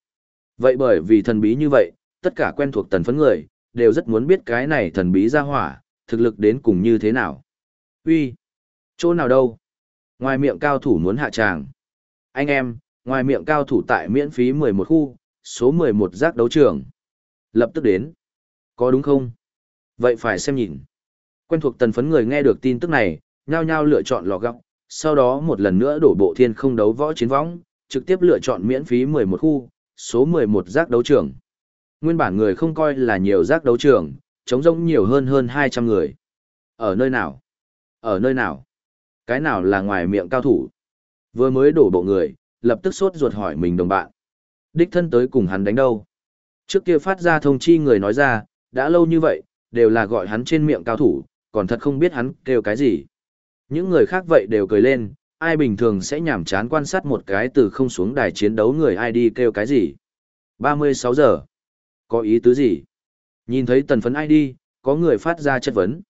A: Vậy bởi vì thần bí như vậy, tất cả quen thuộc tần phấn người, đều rất muốn biết cái này thần bí ra hỏa, thực lực đến cùng như thế nào. Uy, chỗ nào đâu? Ngoài miệng cao thủ muốn hạ tràng. Anh em, ngoài miệng cao thủ tại miễn phí 11 khu, số 11 giác đấu trường. Lập tức đến. Có đúng không? Vậy phải xem nhìn. Quen thuộc tần phấn người nghe được tin tức này, nhao nhao lựa chọn lò góc, sau đó một lần nữa đổ bộ thiên không đấu võ chiến võng, trực tiếp lựa chọn miễn phí 11 khu, số 11 giác đấu trường. Nguyên bản người không coi là nhiều giác đấu trường, chống rỗng nhiều hơn hơn 200 người. Ở nơi nào? Ở nơi nào? Cái nào là ngoài miệng cao thủ? Vừa mới đổ bộ người, lập tức sốt ruột hỏi mình đồng bạn. Đích thân tới cùng hắn đánh đâu? Trước kia phát ra thông chi người nói ra, đã lâu như vậy, đều là gọi hắn trên miệng cao thủ, còn thật không biết hắn kêu cái gì. Những người khác vậy đều cười lên, ai bình thường sẽ nhảm chán quan sát một cái từ không xuống đài chiến đấu người ai đi kêu cái gì. 36 giờ. Có ý tứ gì? Nhìn thấy tần phấn ai đi, có người phát ra chất vấn.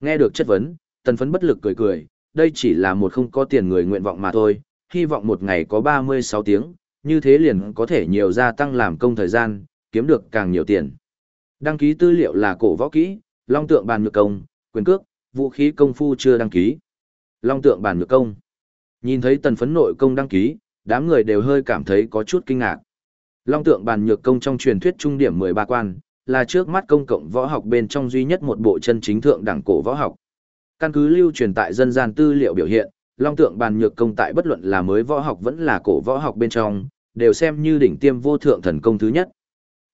A: Nghe được chất vấn, tần phấn bất lực cười cười, đây chỉ là một không có tiền người nguyện vọng mà thôi, hy vọng một ngày có 36 tiếng, như thế liền có thể nhiều gia tăng làm công thời gian, kiếm được càng nhiều tiền. Đăng ký tư liệu là cổ võ kỹ, long tượng bàn nhược công, quyền cước, vũ khí công phu chưa đăng ký. Long tượng bàn nhược công. Nhìn thấy tần phấn nội công đăng ký, đám người đều hơi cảm thấy có chút kinh ngạc. Long tượng bàn nhược công trong truyền thuyết trung điểm 13 quan, là trước mắt công cộng võ học bên trong duy nhất một bộ chân chính thượng đẳng cổ võ học. Căn cứ lưu truyền tại dân gian tư liệu biểu hiện, long tượng bàn nhược công tại bất luận là mới võ học vẫn là cổ võ học bên trong, đều xem như đỉnh tiêm vô thượng thần công thứ nhất.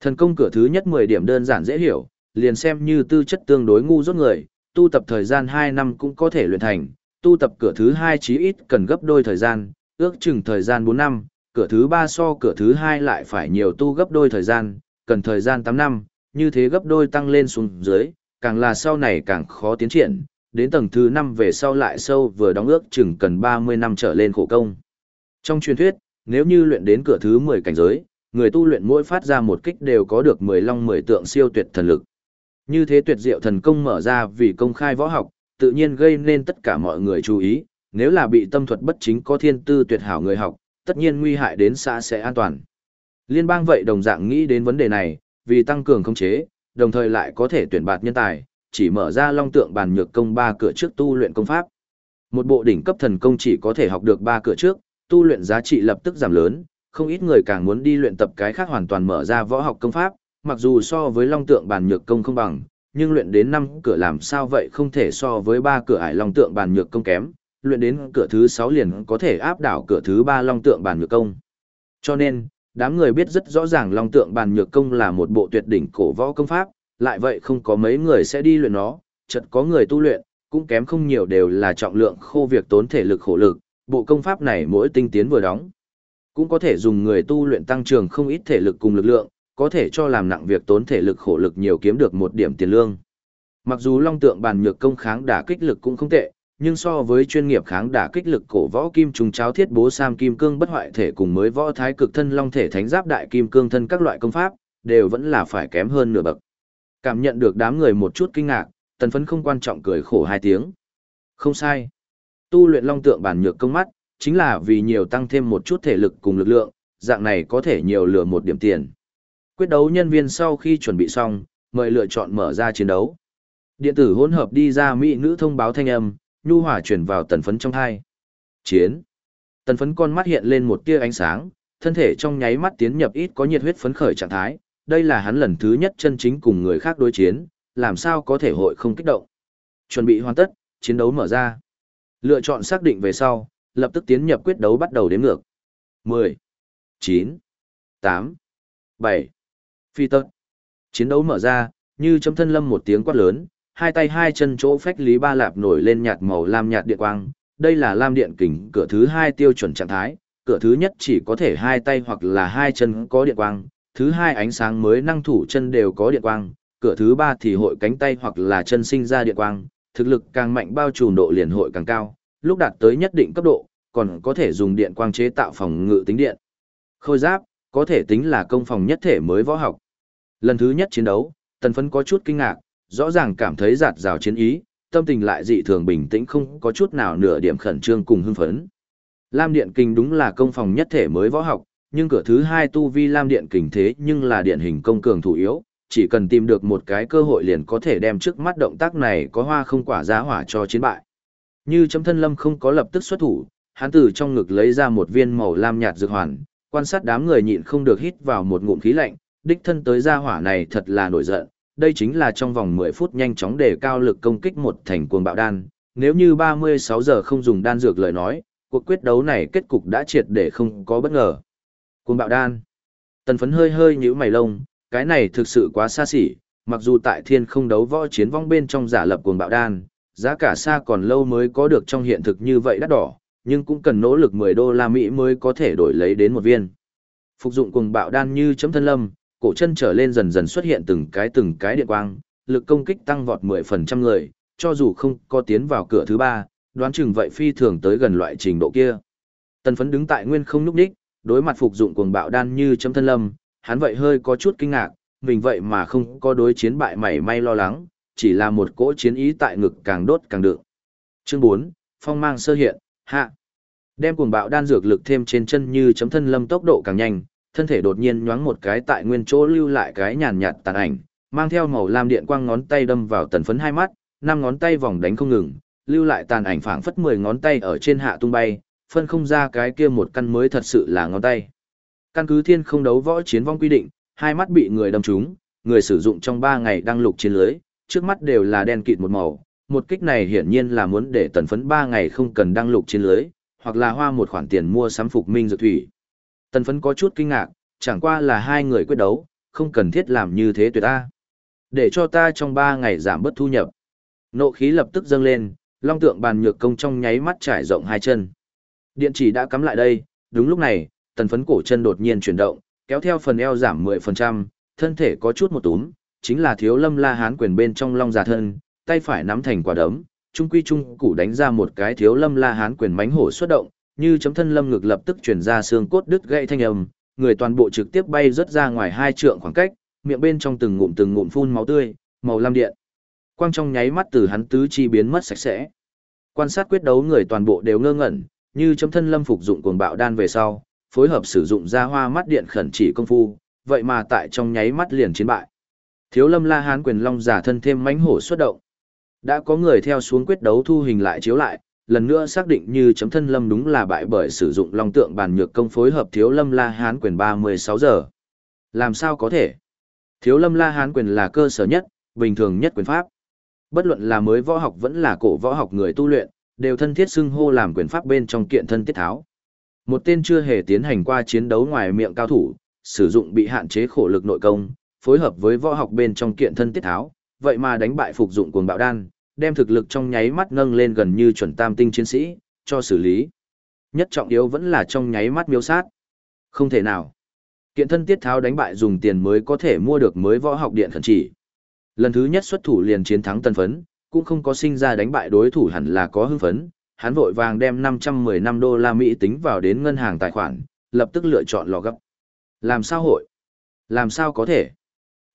A: Thần công cửa thứ nhất 10 điểm đơn giản dễ hiểu, liền xem như tư chất tương đối ngu rốt người, tu tập thời gian 2 năm cũng có thể luyện thành, tu tập cửa thứ 2 chí ít cần gấp đôi thời gian, ước chừng thời gian 4 năm, cửa thứ 3 so cửa thứ 2 lại phải nhiều tu gấp đôi thời gian, cần thời gian 8 năm, như thế gấp đôi tăng lên xuống dưới, càng là sau này càng khó tiến triển, đến tầng thứ 5 về sau lại sâu vừa đóng ước chừng cần 30 năm trở lên khổ công. Trong truyền thuyết, nếu như luyện đến cửa thứ 10 cảnh giới, người tu luyện mỗi phát ra một kích đều có được 10 long 10 tượng siêu tuyệt thần lực. Như thế tuyệt diệu thần công mở ra vì công khai võ học, tự nhiên gây nên tất cả mọi người chú ý, nếu là bị tâm thuật bất chính có thiên tư tuyệt hảo người học, tất nhiên nguy hại đến xã sẽ an toàn. Liên bang vậy đồng dạng nghĩ đến vấn đề này, vì tăng cường khống chế, đồng thời lại có thể tuyển bạt nhân tài, chỉ mở ra long tượng bàn nhược công ba cửa trước tu luyện công pháp. Một bộ đỉnh cấp thần công chỉ có thể học được ba cửa trước, tu luyện giá trị lập tức giảm lớn, không ít người càng muốn đi luyện tập cái khác hoàn toàn mở ra võ học công pháp, mặc dù so với long tượng bàn nhược công không bằng, nhưng luyện đến năm cửa làm sao vậy không thể so với ba cửa ải long tượng bàn nhược công kém, luyện đến cửa thứ sáu liền có thể áp đảo cửa thứ ba long tượng bàn nhược công. Cho nên, đám người biết rất rõ ràng long tượng bàn nhược công là một bộ tuyệt đỉnh cổ võ công pháp, lại vậy không có mấy người sẽ đi luyện nó, chật có người tu luyện, cũng kém không nhiều đều là trọng lượng khô việc tốn thể lực khổ lực, bộ công pháp này mỗi tinh tiến vừa đóng. Cũng có thể dùng người tu luyện tăng trưởng không ít thể lực cùng lực lượng, có thể cho làm nặng việc tốn thể lực khổ lực nhiều kiếm được một điểm tiền lương. Mặc dù long tượng bàn nhược công kháng đả kích lực cũng không tệ, nhưng so với chuyên nghiệp kháng đả kích lực cổ võ kim trùng cháo thiết bố sam kim cương bất hoại thể cùng mới võ thái cực thân long thể thánh giáp đại kim cương thân các loại công pháp, đều vẫn là phải kém hơn nửa bậc. Cảm nhận được đám người một chút kinh ngạc, tần phấn không quan trọng cười khổ hai tiếng. Không sai. Tu luyện long tượng bản nhược công mắt, chính là vì nhiều tăng thêm một chút thể lực cùng lực lượng, dạng này có thể nhiều lừa một điểm tiền. Quyết đấu nhân viên sau khi chuẩn bị xong, mời lựa chọn mở ra chiến đấu. Điện tử hỗn hợp đi ra mỹ nữ thông báo thanh âm, nhu hỏa chuyển vào tần phấn trong hai. Chiến. Tần phấn con mắt hiện lên một tia ánh sáng, thân thể trong nháy mắt tiến nhập ít có nhiệt huyết phấn khởi trạng thái, đây là hắn lần thứ nhất chân chính cùng người khác đối chiến, làm sao có thể hội không kích động. Chuẩn bị hoàn tất, chiến đấu mở ra. Lựa chọn xác định về sau, lập tức tiến nhập quyết đấu bắt đầu đếm ngược. 10, 9, 8, 7. Phi tật. Chiến đấu mở ra, như chấm thân lâm một tiếng quát lớn, hai tay hai chân chỗ phách lý ba lạp nổi lên nhạt màu lam nhạt điện quang. Đây là lam điện kình cửa thứ hai tiêu chuẩn trạng thái, cửa thứ nhất chỉ có thể hai tay hoặc là hai chân có điện quang, thứ hai ánh sáng mới năng thủ chân đều có điện quang, cửa thứ ba thì hội cánh tay hoặc là chân sinh ra điện quang, thực lực càng mạnh bao trùm độ liền hội càng cao, lúc đạt tới nhất định cấp độ, còn có thể dùng điện quang chế tạo phòng ngự tính điện. Khôi giáp, có thể tính là công phòng nhất thể mới võ học. Lần thứ nhất chiến đấu, tần phấn có chút kinh ngạc, rõ ràng cảm thấy giạt rào chiến ý, tâm tình lại dị thường bình tĩnh không có chút nào nửa điểm khẩn trương cùng hưng phấn. Lam Điện Kinh đúng là công phòng nhất thể mới võ học, nhưng cửa thứ hai tu vi Lam Điện Kinh thế nhưng là điện hình công cường thủ yếu, chỉ cần tìm được một cái cơ hội liền có thể đem trước mắt động tác này có hoa không quả giá hỏa cho chiến bại. Như chấm thân lâm không có lập tức xuất thủ, hắn từ trong ngực lấy ra một viên màu lam nhạt dược hoàn, quan sát đám người nhịn không được hít vào một ngụm khí lạnh, đích thân tới gia hỏa này thật là nổi giận, đây chính là trong vòng 10 phút nhanh chóng đề cao lực công kích một thành cuồng bạo đan. Nếu như 36 giờ không dùng đan dược lời nói, cuộc quyết đấu này kết cục đã triệt để không có bất ngờ. Cuồng bạo đan. Tần phấn hơi hơi nhíu mày lông, cái này thực sự quá xa xỉ, mặc dù tại thiên không đấu võ chiến vong bên trong giả lập cuồng bạo đan, giá cả xa còn lâu mới có được trong hiện thực như vậy đắt đỏ, nhưng cũng cần nỗ lực 10 đô la Mỹ mới có thể đổi lấy đến một viên. Phục dụng cuồng bạo đan như chấm thân lâm, cổ chân trở lên dần dần xuất hiện từng cái từng cái điện quang, lực công kích tăng vọt 10% người, cho dù không có tiến vào cửa thứ ba, đoán chừng vậy phi thường tới gần loại trình độ kia. Tần phấn đứng tại nguyên không núp đích, đối mặt phục dụng cuồng bạo đan như chấm thân lâm, hắn vậy hơi có chút kinh ngạc, mình vậy mà không có đối chiến bại mảy may lo lắng, chỉ là một cỗ chiến ý tại ngực càng đốt càng đựng. Chương 4, phong mang sơ hiện, hạ. Đem cuồng bạo đan dược lực thêm trên chân như chấm thân lâm tốc độ càng nhanh, thân thể đột nhiên nhoáng một cái tại nguyên chỗ lưu lại cái nhàn nhạt tàn ảnh, mang theo màu lam điện quang ngón tay đâm vào tần phấn hai mắt, năm ngón tay vòng đánh không ngừng, lưu lại tàn ảnh phảng phất 10 ngón tay ở trên hạ tung bay, phân không ra cái kia một căn mới thật sự là ngón tay. Căn cứ thiên không đấu võ chiến vong quy định, hai mắt bị người đâm trúng, người sử dụng trong 3 ngày đăng lục chiến lưới, trước mắt đều là đen kịt một màu. Một kích này hiển nhiên là muốn để tần phấn 3 ngày không cần đăng lục chiến lưới, hoặc là hoa một khoản tiền mua sắm phục minh dược thủy. Tần phấn có chút kinh ngạc, chẳng qua là hai người quyết đấu, không cần thiết làm như thế tuyệt ta. Để cho ta trong 3 ngày giảm bớt thu nhập. Nộ khí lập tức dâng lên, long tượng bàn nhược công trong nháy mắt trải rộng hai chân. Điện chỉ đã cắm lại đây, đúng lúc này, tần phấn cổ chân đột nhiên chuyển động, kéo theo phần eo giảm 10%, thân thể có chút một túm, chính là thiếu lâm la hán quyền bên trong long giả thân, tay phải nắm thành quả đấm, trung quy trung củ đánh ra một cái thiếu lâm la hán quyền mánh hổ xuất động, như chấm thân lâm ngực lập tức chuyển ra xương cốt đứt gãy thanh âm, người toàn bộ trực tiếp bay rớt ra ngoài hai trượng khoảng cách, miệng bên trong từng ngụm từng ngụm phun máu tươi, màu lam điện. Quang trong nháy mắt từ hắn tứ chi biến mất sạch sẽ. Quan sát quyết đấu người toàn bộ đều ngơ ngẩn, như chấm thân lâm phục dụng cuồng bạo đan về sau, phối hợp sử dụng ra hoa mắt điện khẩn chỉ công phu, vậy mà tại trong nháy mắt liền chiến bại. Thiếu lâm la hán quyền long giả thân thêm mãnh hổ xuất động. Đã có người theo xuống quyết đấu thu hình lại chiếu lại, lần nữa xác định như chấm thân lâm đúng là bại bởi sử dụng long tượng bàn nhược công phối hợp thiếu lâm la hán quyền 36 giờ. Làm sao có thể? Thiếu lâm la hán quyền là cơ sở nhất, bình thường nhất quyền pháp. Bất luận là mới võ học vẫn là cổ võ học người tu luyện, đều thân thiết xưng hô làm quyền pháp bên trong kiện thân tiết tháo. Một tên chưa hề tiến hành qua chiến đấu ngoài miệng cao thủ, sử dụng bị hạn chế khổ lực nội công, phối hợp với võ học bên trong kiện thân tiết tháo, vậy mà đánh bại phục dụng cuồng bạo đan, đem thực lực trong nháy mắt nâng lên gần như chuẩn tam tinh chiến sĩ, cho xử lý. Nhất trọng yếu vẫn là trong nháy mắt miêu sát. Không thể nào. Kiện thân tiết tháo đánh bại dùng tiền mới có thể mua được mới võ học điện thần chỉ. Lần thứ nhất xuất thủ liền chiến thắng tân phấn, cũng không có sinh ra đánh bại đối thủ hẳn là có hưng phấn, hắn vội vàng đem 515 đô la Mỹ tính vào đến ngân hàng tài khoản, lập tức lựa chọn lò gấp. Làm sao hội? Làm sao có thể?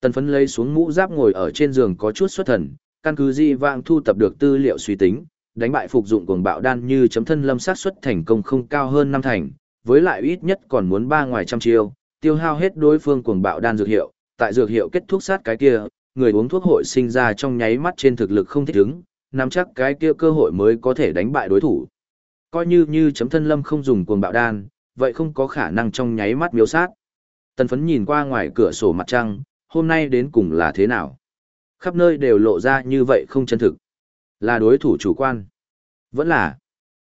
A: Tần phấn lấy xuống mũ giáp ngồi ở trên giường có chút xuất thần, căn cứ di vang thu tập được tư liệu suy tính, đánh bại phục dụng cuồng bạo đan như chấm thân lâm sát xuất thành công không cao hơn năm thành, với lại ít nhất còn muốn ba ngoài trăm chiêu, tiêu hao hết đối phương cuồng bạo đan dược hiệu, tại dược hiệu kết thúc sát cái kia, người uống thuốc hội sinh ra trong nháy mắt trên thực lực không thích ứng, nắm chắc cái kia cơ hội mới có thể đánh bại đối thủ. Coi như như chấm thân lâm không dùng cuồng bạo đan, vậy không có khả năng trong nháy mắt miếu sát. Tần phấn nhìn qua ngoài cửa sổ mặt trăng, hôm nay đến cùng là thế nào? Khắp nơi đều lộ ra như vậy không chân thực. Là đối thủ chủ quan. Vẫn là.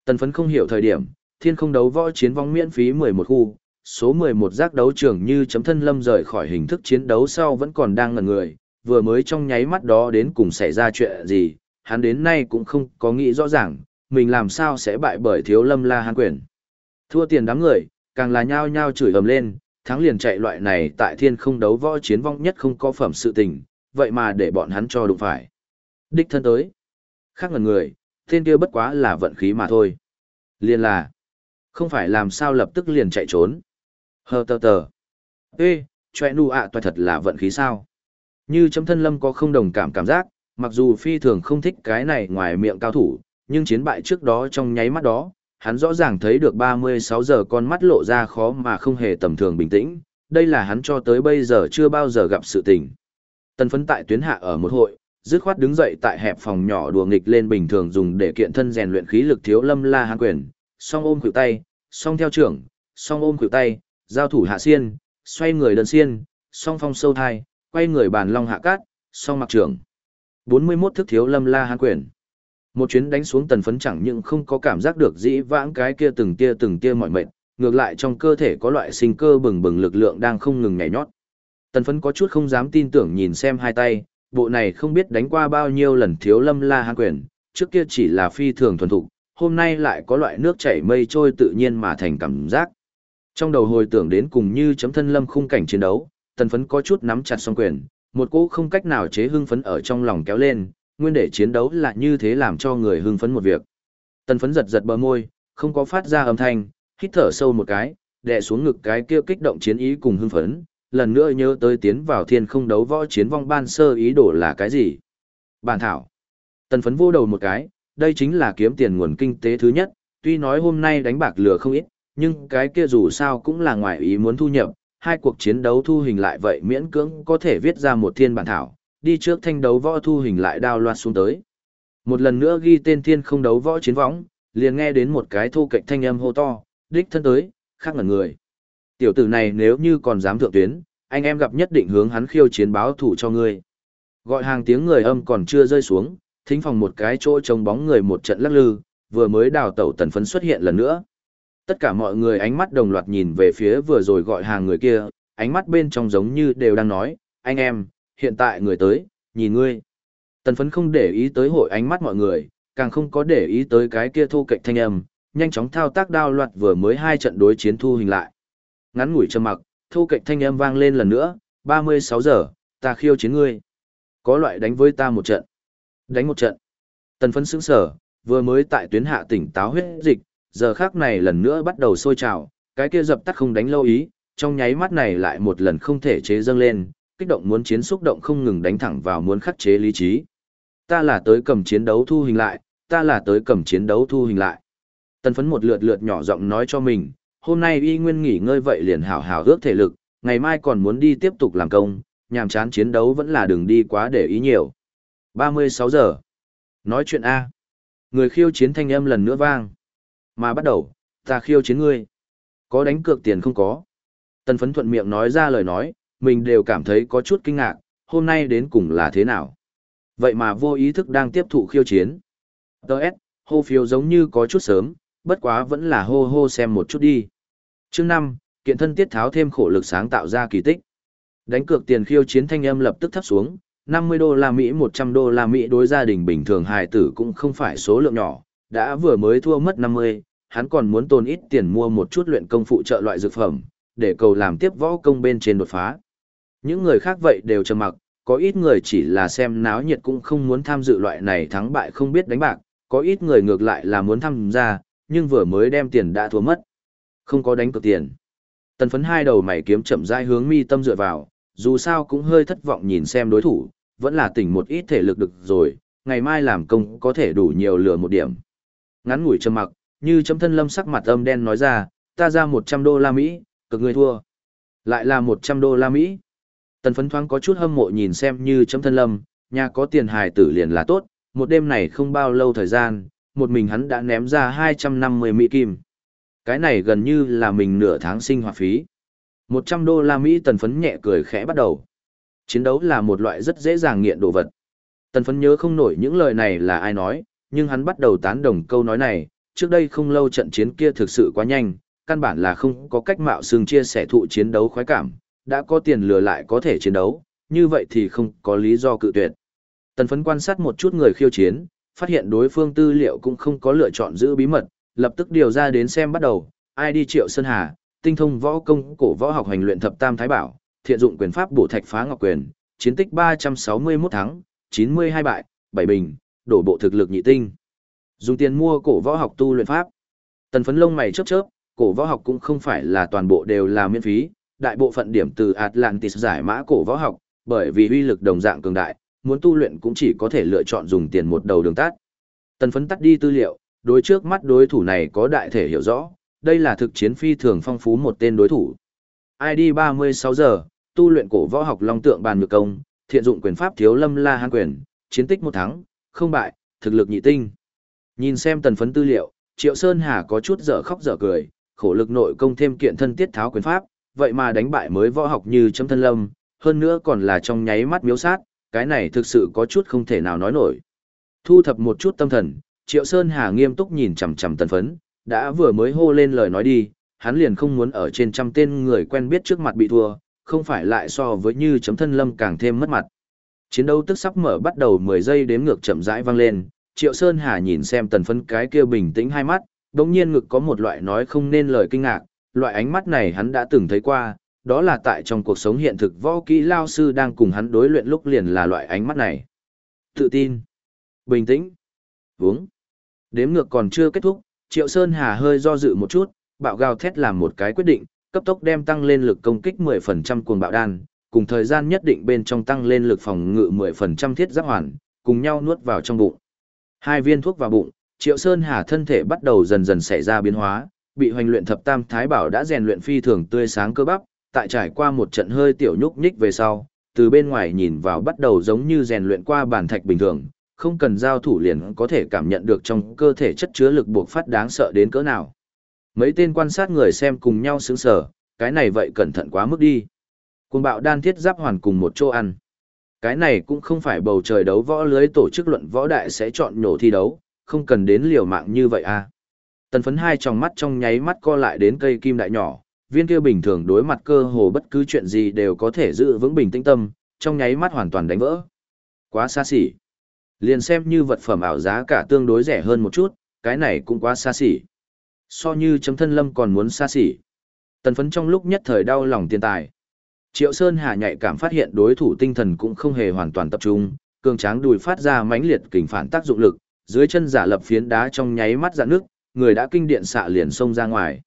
A: Tần phấn không hiểu thời điểm, thiên không đấu võ chiến vong miễn phí 11 khu, số 11 giác đấu trưởng như chấm thân lâm rời khỏi hình thức chiến đấu sau vẫn còn đang ngần người, vừa mới trong nháy mắt đó đến cùng xảy ra chuyện gì, hắn đến nay cũng không có nghĩ rõ ràng, mình làm sao sẽ bại bởi thiếu lâm la hán quyền. Thua tiền đám người, càng là nhao nhao chửi ầm lên, thắng liền chạy loại này tại thiên không đấu võ chiến vong nhất không có phẩm sự tình, vậy mà để bọn hắn cho đụng phải. Đích thân tới. Khác ngần người, tên kia bất quá là vận khí mà thôi. liên là, không phải làm sao lập tức liền chạy trốn. Hờ tờ tờ. Ê, chòe nụ ạ à thật là vận khí sao. Như chấm thân lâm có không đồng cảm cảm giác, mặc dù phi thường không thích cái này ngoài miệng cao thủ, nhưng chiến bại trước đó trong nháy mắt đó, hắn rõ ràng thấy được 36 giờ con mắt lộ ra khó mà không hề tầm thường bình tĩnh, đây là hắn cho tới bây giờ chưa bao giờ gặp sự tình. Tần phấn tại tuyến hạ ở một hội, dứt khoát đứng dậy tại hẹp phòng nhỏ đùa nghịch lên bình thường dùng để kiện thân rèn luyện khí lực thiếu lâm la hán quyền, song ôm khuỷu tay, song theo trưởng, song ôm khuỷu tay, giao thủ hạ xiên, xoay người đơn xiên, song phong sâu thai, quay người bàn long hạ cát, song mặc trưởng. 41 thức thiếu lâm la hán quyền. Một chuyến đánh xuống tần phấn chẳng những không có cảm giác được dĩ vãng cái kia từng tia từng tia mỏi mệt, ngược lại trong cơ thể có loại sinh cơ bừng bừng lực lượng đang không ngừng nhảy nhót. Tần phấn có chút không dám tin tưởng nhìn xem hai tay, bộ này không biết đánh qua bao nhiêu lần thiếu lâm la hán quyền, trước kia chỉ là phi thường thuần thục, hôm nay lại có loại nước chảy mây trôi tự nhiên mà thành cảm giác. Trong đầu hồi tưởng đến cùng như chấm thân lâm khung cảnh chiến đấu, tần phấn có chút nắm chặt song quyền, một cỗ không cách nào chế hưng phấn ở trong lòng kéo lên, nguyên để chiến đấu là như thế làm cho người hưng phấn một việc. Tần phấn giật giật bờ môi, không có phát ra âm thanh, hít thở sâu một cái, đè xuống ngực cái kia kích động chiến ý cùng hưng phấn, lần nữa nhớ tới tiến vào thiên không đấu võ chiến vong ban sơ ý đồ là cái gì. Bản thảo. Tần phấn vô đầu một cái, đây chính là kiếm tiền nguồn kinh tế thứ nhất, tuy nói hôm nay đánh bạc lừa không ít, nhưng cái kia dù sao cũng là ngoài ý muốn thu nhập, hai cuộc chiến đấu thu hình lại vậy miễn cưỡng có thể viết ra một thiên bản thảo, đi trước thanh đấu võ thu hình lại đao loạt xuống tới. Một lần nữa ghi tên thiên không đấu võ chiến võng, liền nghe đến một cái thu cạnh thanh âm hô to, đích thân tới, khác ngẩn người. Tiểu tử này nếu như còn dám thượng tuyến, anh em gặp nhất định hướng hắn khiêu chiến báo thủ cho ngươi. Gọi hàng tiếng người âm còn chưa rơi xuống, thính phòng một cái chỗ trông bóng người một trận lắc lư, vừa mới đào tẩu tần phấn xuất hiện lần nữa. Tất cả mọi người ánh mắt đồng loạt nhìn về phía vừa rồi gọi hàng người kia, ánh mắt bên trong giống như đều đang nói, anh em, hiện tại người tới, nhìn ngươi. Tần phấn không để ý tới hội ánh mắt mọi người, càng không có để ý tới cái kia thu cạnh thanh âm, nhanh chóng thao tác đao loạt vừa mới hai trận đối chiến thu hình lại. Ngắn ngủi trầm mặc, thô cạnh thanh âm vang lên lần nữa, 36 giờ, ta khiêu chiến ngươi. Có loại đánh với ta một trận. Đánh một trận. Tần phấn sững sở, vừa mới tại tuyến hạ tỉnh táo huyết dịch, giờ khác này lần nữa bắt đầu sôi trào, cái kia dập tắt không đánh lâu ý, trong nháy mắt này lại một lần không thể chế dâng lên, kích động muốn chiến xúc động không ngừng đánh thẳng vào muốn khắc chế lý trí. Ta là tới cầm chiến đấu thu hình lại, ta là tới cầm chiến đấu thu hình lại. Tần phấn một lượt lượt nhỏ giọng nói cho mình, hôm nay y nguyên nghỉ ngơi vậy liền hảo hảo ước thể lực, ngày mai còn muốn đi tiếp tục làm công, nhàm chán chiến đấu vẫn là đường đi quá để ý nhiều. 36 giờ. Nói chuyện A. Người khiêu chiến thanh âm lần nữa vang. Mà bắt đầu, ta khiêu chiến ngươi. Có đánh cược tiền không có. Tần phấn thuận miệng nói ra lời nói, mình đều cảm thấy có chút kinh ngạc, hôm nay đến cùng là thế nào. Vậy mà vô ý thức đang tiếp thụ khiêu chiến. Đợt, hô phiếu giống như có chút sớm, bất quá vẫn là hô hô xem một chút đi. Chương năm kiện thân tiết tháo thêm khổ lực sáng tạo ra kỳ tích. Đánh cược tiền khiêu chiến thanh âm lập tức thấp xuống, 50 đô la Mỹ 100 đô la Mỹ đối gia đình bình thường hài tử cũng không phải số lượng nhỏ, đã vừa mới thua mất 50, hắn còn muốn tồn ít tiền mua một chút luyện công phụ trợ loại dược phẩm, để cầu làm tiếp võ công bên trên đột phá. Những người khác vậy đều trầm mặc, có ít người chỉ là xem náo nhiệt cũng không muốn tham dự loại này thắng bại không biết đánh bạc, có ít người ngược lại là muốn tham gia, nhưng vừa mới đem tiền đã thua mất. Không có đánh cược tiền. Tần phấn hai đầu mày kiếm chậm rãi hướng mi tâm dựa vào, dù sao cũng hơi thất vọng nhìn xem đối thủ, vẫn là tỉnh một ít thể lực được rồi, ngày mai làm công có thể đủ nhiều lừa một điểm. Ngắn ngủi trầm mặc, như chấm thân lâm sắc mặt âm đen nói ra, ta ra 100 đô la Mỹ, cực người thua. Lại là 100 đô la Mỹ. Tần phấn thoáng có chút hâm mộ nhìn xem như chấm thân lâm, nhà có tiền hài tử liền là tốt, một đêm này không bao lâu thời gian, một mình hắn đã ném ra 250 Mỹ kim. Cái này gần như là mình nửa tháng sinh hoạt phí. 100 đô la Mỹ tần phấn nhẹ cười khẽ bắt đầu. Chiến đấu là một loại rất dễ dàng nghiện đồ vật. Tần phấn nhớ không nổi những lời này là ai nói, nhưng hắn bắt đầu tán đồng câu nói này, trước đây không lâu trận chiến kia thực sự quá nhanh, căn bản là không có cách mạo xương chia sẻ thụ chiến đấu khoái cảm, đã có tiền lừa lại có thể chiến đấu, như vậy thì không có lý do cự tuyệt. Tần phấn quan sát một chút người khiêu chiến, phát hiện đối phương tư liệu cũng không có lựa chọn giữ bí mật, lập tức điều ra đến xem bắt đầu, ai đi triệu Sơn Hà, tinh thông võ công cổ võ học hành luyện thập tam thái bảo, thiện dụng quyền pháp bổ thạch phá ngọc quyền, chiến tích 361 thắng, 92 bại, 7 bình, đổ bộ thực lực nhị tinh. Dùng tiền mua cổ võ học tu luyện pháp. Tần phấn lông mày chớp chớp, cổ võ học cũng không phải là toàn bộ đều là miễn phí, đại bộ phận điểm từ Atlantis giải mã cổ võ học, bởi vì uy lực đồng dạng cường đại, muốn tu luyện cũng chỉ có thể lựa chọn dùng tiền một đầu đường tắt. Tần phấn tắt đi tư liệu, đối trước mắt đối thủ này có đại thể hiểu rõ, đây là thực chiến phi thường phong phú một tên đối thủ. ID 36 giờ, tu luyện cổ võ học long tượng bàn nhược công, thiện dụng quyền pháp thiếu lâm la hán quyền, chiến tích một thắng, không bại, thực lực nhị tinh. Nhìn xem tần phấn tư liệu, Triệu Sơn Hà có chút dở khóc dở cười, khổ lực nội công thêm kiện thân tiết tháo quyền pháp, vậy mà đánh bại mới võ học như chấm thân lâm, hơn nữa còn là trong nháy mắt miếu sát, Cái này thực sự có chút không thể nào nói nổi. Thu thập một chút tâm thần, Triệu Sơn Hà nghiêm túc nhìn chằm chằm tần phấn, đã vừa mới hô lên lời nói đi, hắn liền không muốn ở trên trăm tên người quen biết trước mặt bị thua, không phải lại so với như chấm thân lâm càng thêm mất mặt. Chiến đấu tức sắp mở bắt đầu 10 giây đếm ngược chậm rãi vang lên, Triệu Sơn Hà nhìn xem tần phấn cái kia bình tĩnh hai mắt, đồng nhiên ngực có một loại nói không nên lời kinh ngạc, loại ánh mắt này hắn đã từng thấy qua, đó là tại trong cuộc sống hiện thực võ kỹ lao sư đang cùng hắn đối luyện lúc liền là loại ánh mắt này. Tự tin, bình tĩnh, uống. Đếm ngược còn chưa kết thúc, Triệu Sơn Hà hơi do dự một chút, bạo gào thét làm một cái quyết định, cấp tốc đem tăng lên lực công kích 10% cuồng bạo đan, cùng thời gian nhất định bên trong tăng lên lực phòng ngự 10% thiết giáp hoàn, cùng nhau nuốt vào trong bụng. Hai viên thuốc vào bụng, Triệu Sơn Hà thân thể bắt đầu dần dần xảy ra biến hóa, bị hoành luyện thập tam thái bảo đã rèn luyện phi thường tươi sáng cơ bắp, tại trải qua một trận hơi tiểu nhúc nhích về sau, từ bên ngoài nhìn vào bắt đầu giống như rèn luyện qua bản thạch bình thường, không cần giao thủ liền có thể cảm nhận được trong cơ thể chất chứa lực buộc phát đáng sợ đến cỡ nào. Mấy tên quan sát người xem cùng nhau sướng sở, cái này vậy cẩn thận quá mức đi. Cùng bạo đan thiết giáp hoàn cùng một chỗ ăn. Cái này cũng không phải bầu trời đấu võ lưới tổ chức luận võ đại sẽ chọn nhổ thi đấu, không cần đến liều mạng như vậy à. Tần phấn hai tròng mắt trong nháy mắt co lại đến cây kim đại nhỏ, viên kia bình thường đối mặt cơ hồ bất cứ chuyện gì đều có thể giữ vững bình tĩnh tâm, trong nháy mắt hoàn toàn đánh vỡ. Quá xa xỉ. Liền xem như vật phẩm ảo giá cả tương đối rẻ hơn một chút, cái này cũng quá xa xỉ. So như chấm thân lâm còn muốn xa xỉ. Tần phấn trong lúc nhất thời đau lòng tiền tài. Triệu Sơn Hà nhạy cảm phát hiện đối thủ tinh thần cũng không hề hoàn toàn tập trung, cường tráng đùi phát ra mãnh liệt kình phản tác dụng lực, dưới chân giả lập phiến đá trong nháy mắt dạn nước, người đã kinh điện xạ liền xông ra ngoài.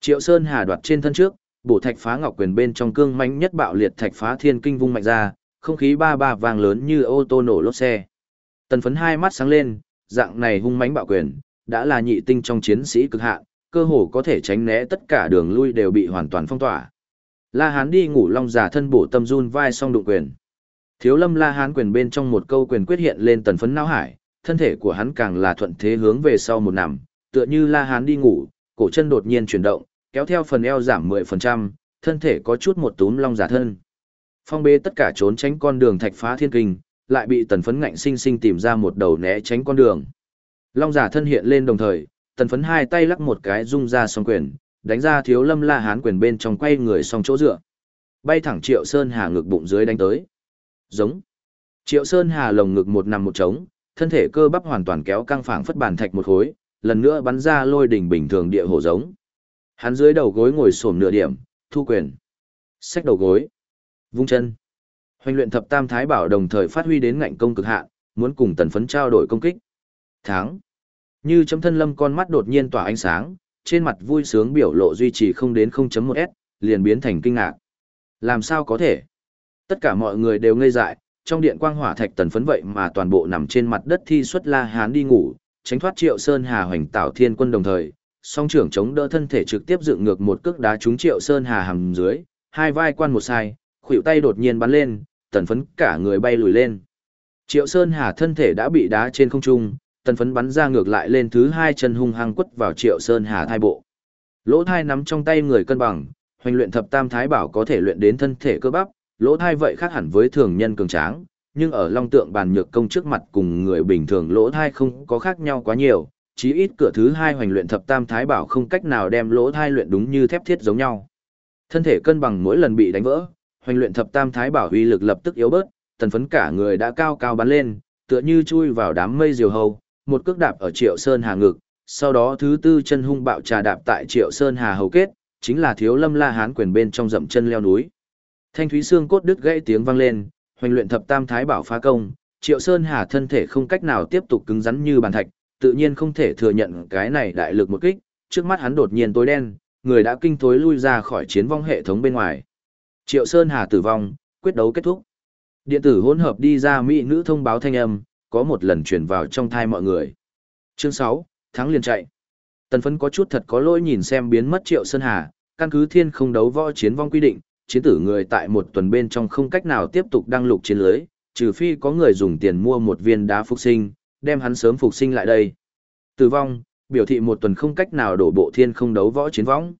A: Triệu Sơn Hà đoạt trên thân trước, bổ thạch phá ngọc quyền bên trong cương mãnh nhất bạo liệt thạch phá thiên kinh vung mạnh ra, không khí ba ba vang lớn như ô tô nổ lốp xe. Tần phấn hai mắt sáng lên, dạng này hung mãnh bạo quyền, đã là nhị tinh trong chiến sĩ cực hạn, cơ hồ có thể tránh né tất cả đường lui đều bị hoàn toàn phong tỏa. La Hán đi ngủ long giả thân bổ tâm run vai song đụng quyền. Thiếu lâm La Hán quyền bên trong một câu quyền quyết hiện lên tần phấn não hải, thân thể của hắn càng là thuận thế hướng về sau một nằm, tựa như La Hán đi ngủ, cổ chân đột nhiên chuyển động, kéo theo phần eo giảm 10%, thân thể có chút một túm long giả thân. Phong bê tất cả trốn tránh con đường thạch phá thiên kinh, lại bị tần phấn ngạnh sinh sinh tìm ra một đầu né tránh con đường. Long giả thân hiện lên đồng thời, tần phấn hai tay lắc một cái rung ra song quyền, đánh ra thiếu lâm la hán quyền bên trong quay người song chỗ dựa. Bay thẳng triệu sơn hà ngực bụng dưới đánh tới. Giống. Triệu sơn hà lồng ngực một nằm một trống, thân thể cơ bắp hoàn toàn kéo căng phẳng phất bàn thạch một khối, lần nữa bắn ra lôi đỉnh bình thường địa hổ giống. Hắn dưới đầu gối ngồi xổm nửa điểm, thu quyền. Xách đầu gối. Vung chân. Hoành luyện thập tam thái bảo đồng thời phát huy đến ngạnh công cực hạn, muốn cùng tần phấn trao đổi công kích. Tháng. Như chấm thân lâm con mắt đột nhiên tỏa ánh sáng, trên mặt vui sướng biểu lộ duy trì không đến 0.1s, liền biến thành kinh ngạc. Làm sao có thể? Tất cả mọi người đều ngây dại, trong điện quang hỏa thạch tần phấn vậy mà toàn bộ nằm trên mặt đất thi xuất la hán đi ngủ, tránh thoát triệu sơn hà hoành tạo thiên quân đồng thời, song trưởng chống đỡ thân thể trực tiếp dựng ngược một cước đá trúng triệu sơn hà hầm dưới, hai vai quan một sai, khuỷu tay đột nhiên bắn lên, tần phấn cả người bay lùi lên. Triệu sơn hà thân thể đã bị đá trên không trung, tần phấn bắn ra ngược lại lên thứ hai chân hung hăng quất vào triệu sơn hà thai bộ. Lỗ thai nắm trong tay người cân bằng, hoành luyện thập tam thái bảo có thể luyện đến thân thể cơ bắp, lỗ thai vậy khác hẳn với thường nhân cường tráng, nhưng ở long tượng bàn nhược công trước mặt cùng người bình thường lỗ thai không có khác nhau quá nhiều, chí ít cửa thứ hai hoành luyện thập tam thái bảo không cách nào đem lỗ thai luyện đúng như thép thiết giống nhau. Thân thể cân bằng mỗi lần bị đánh vỡ, hoành luyện thập tam thái bảo uy lực lập tức yếu bớt, tần phấn cả người đã cao cao bắn lên, tựa như chui vào đám mây diều hầu, một cước đạp ở Triệu Sơn Hà ngực, sau đó thứ tư chân hung bạo trà đạp tại Triệu Sơn Hà hầu kết, chính là thiếu lâm la hán quyền bên trong dậm chân leo núi. Thanh thúy xương cốt đứt gãy tiếng vang lên, hoành luyện thập tam thái bảo phá công, Triệu Sơn Hà thân thể không cách nào tiếp tục cứng rắn như bàn thạch, tự nhiên không thể thừa nhận cái này đại lực một kích, trước mắt hắn đột nhiên tối đen, người đã kinh tối lui ra khỏi chiến vong hệ thống bên ngoài. Triệu Sơn Hà tử vong, quyết đấu kết thúc. Điện tử hỗn hợp đi ra mỹ nữ thông báo thanh âm, có một lần truyền vào trong thai mọi người. Chương 6, thắng liền chạy. Tần phấn có chút thật có lỗi nhìn xem biến mất Triệu Sơn Hà, căn cứ thiên không đấu võ chiến vong quy định, chiến tử người tại một tuần bên trong không cách nào tiếp tục đăng lục chiến lưới, trừ phi có người dùng tiền mua một viên đá phục sinh, đem hắn sớm phục sinh lại đây. Tử vong, biểu thị một tuần không cách nào đổ bộ thiên không đấu võ chiến võng.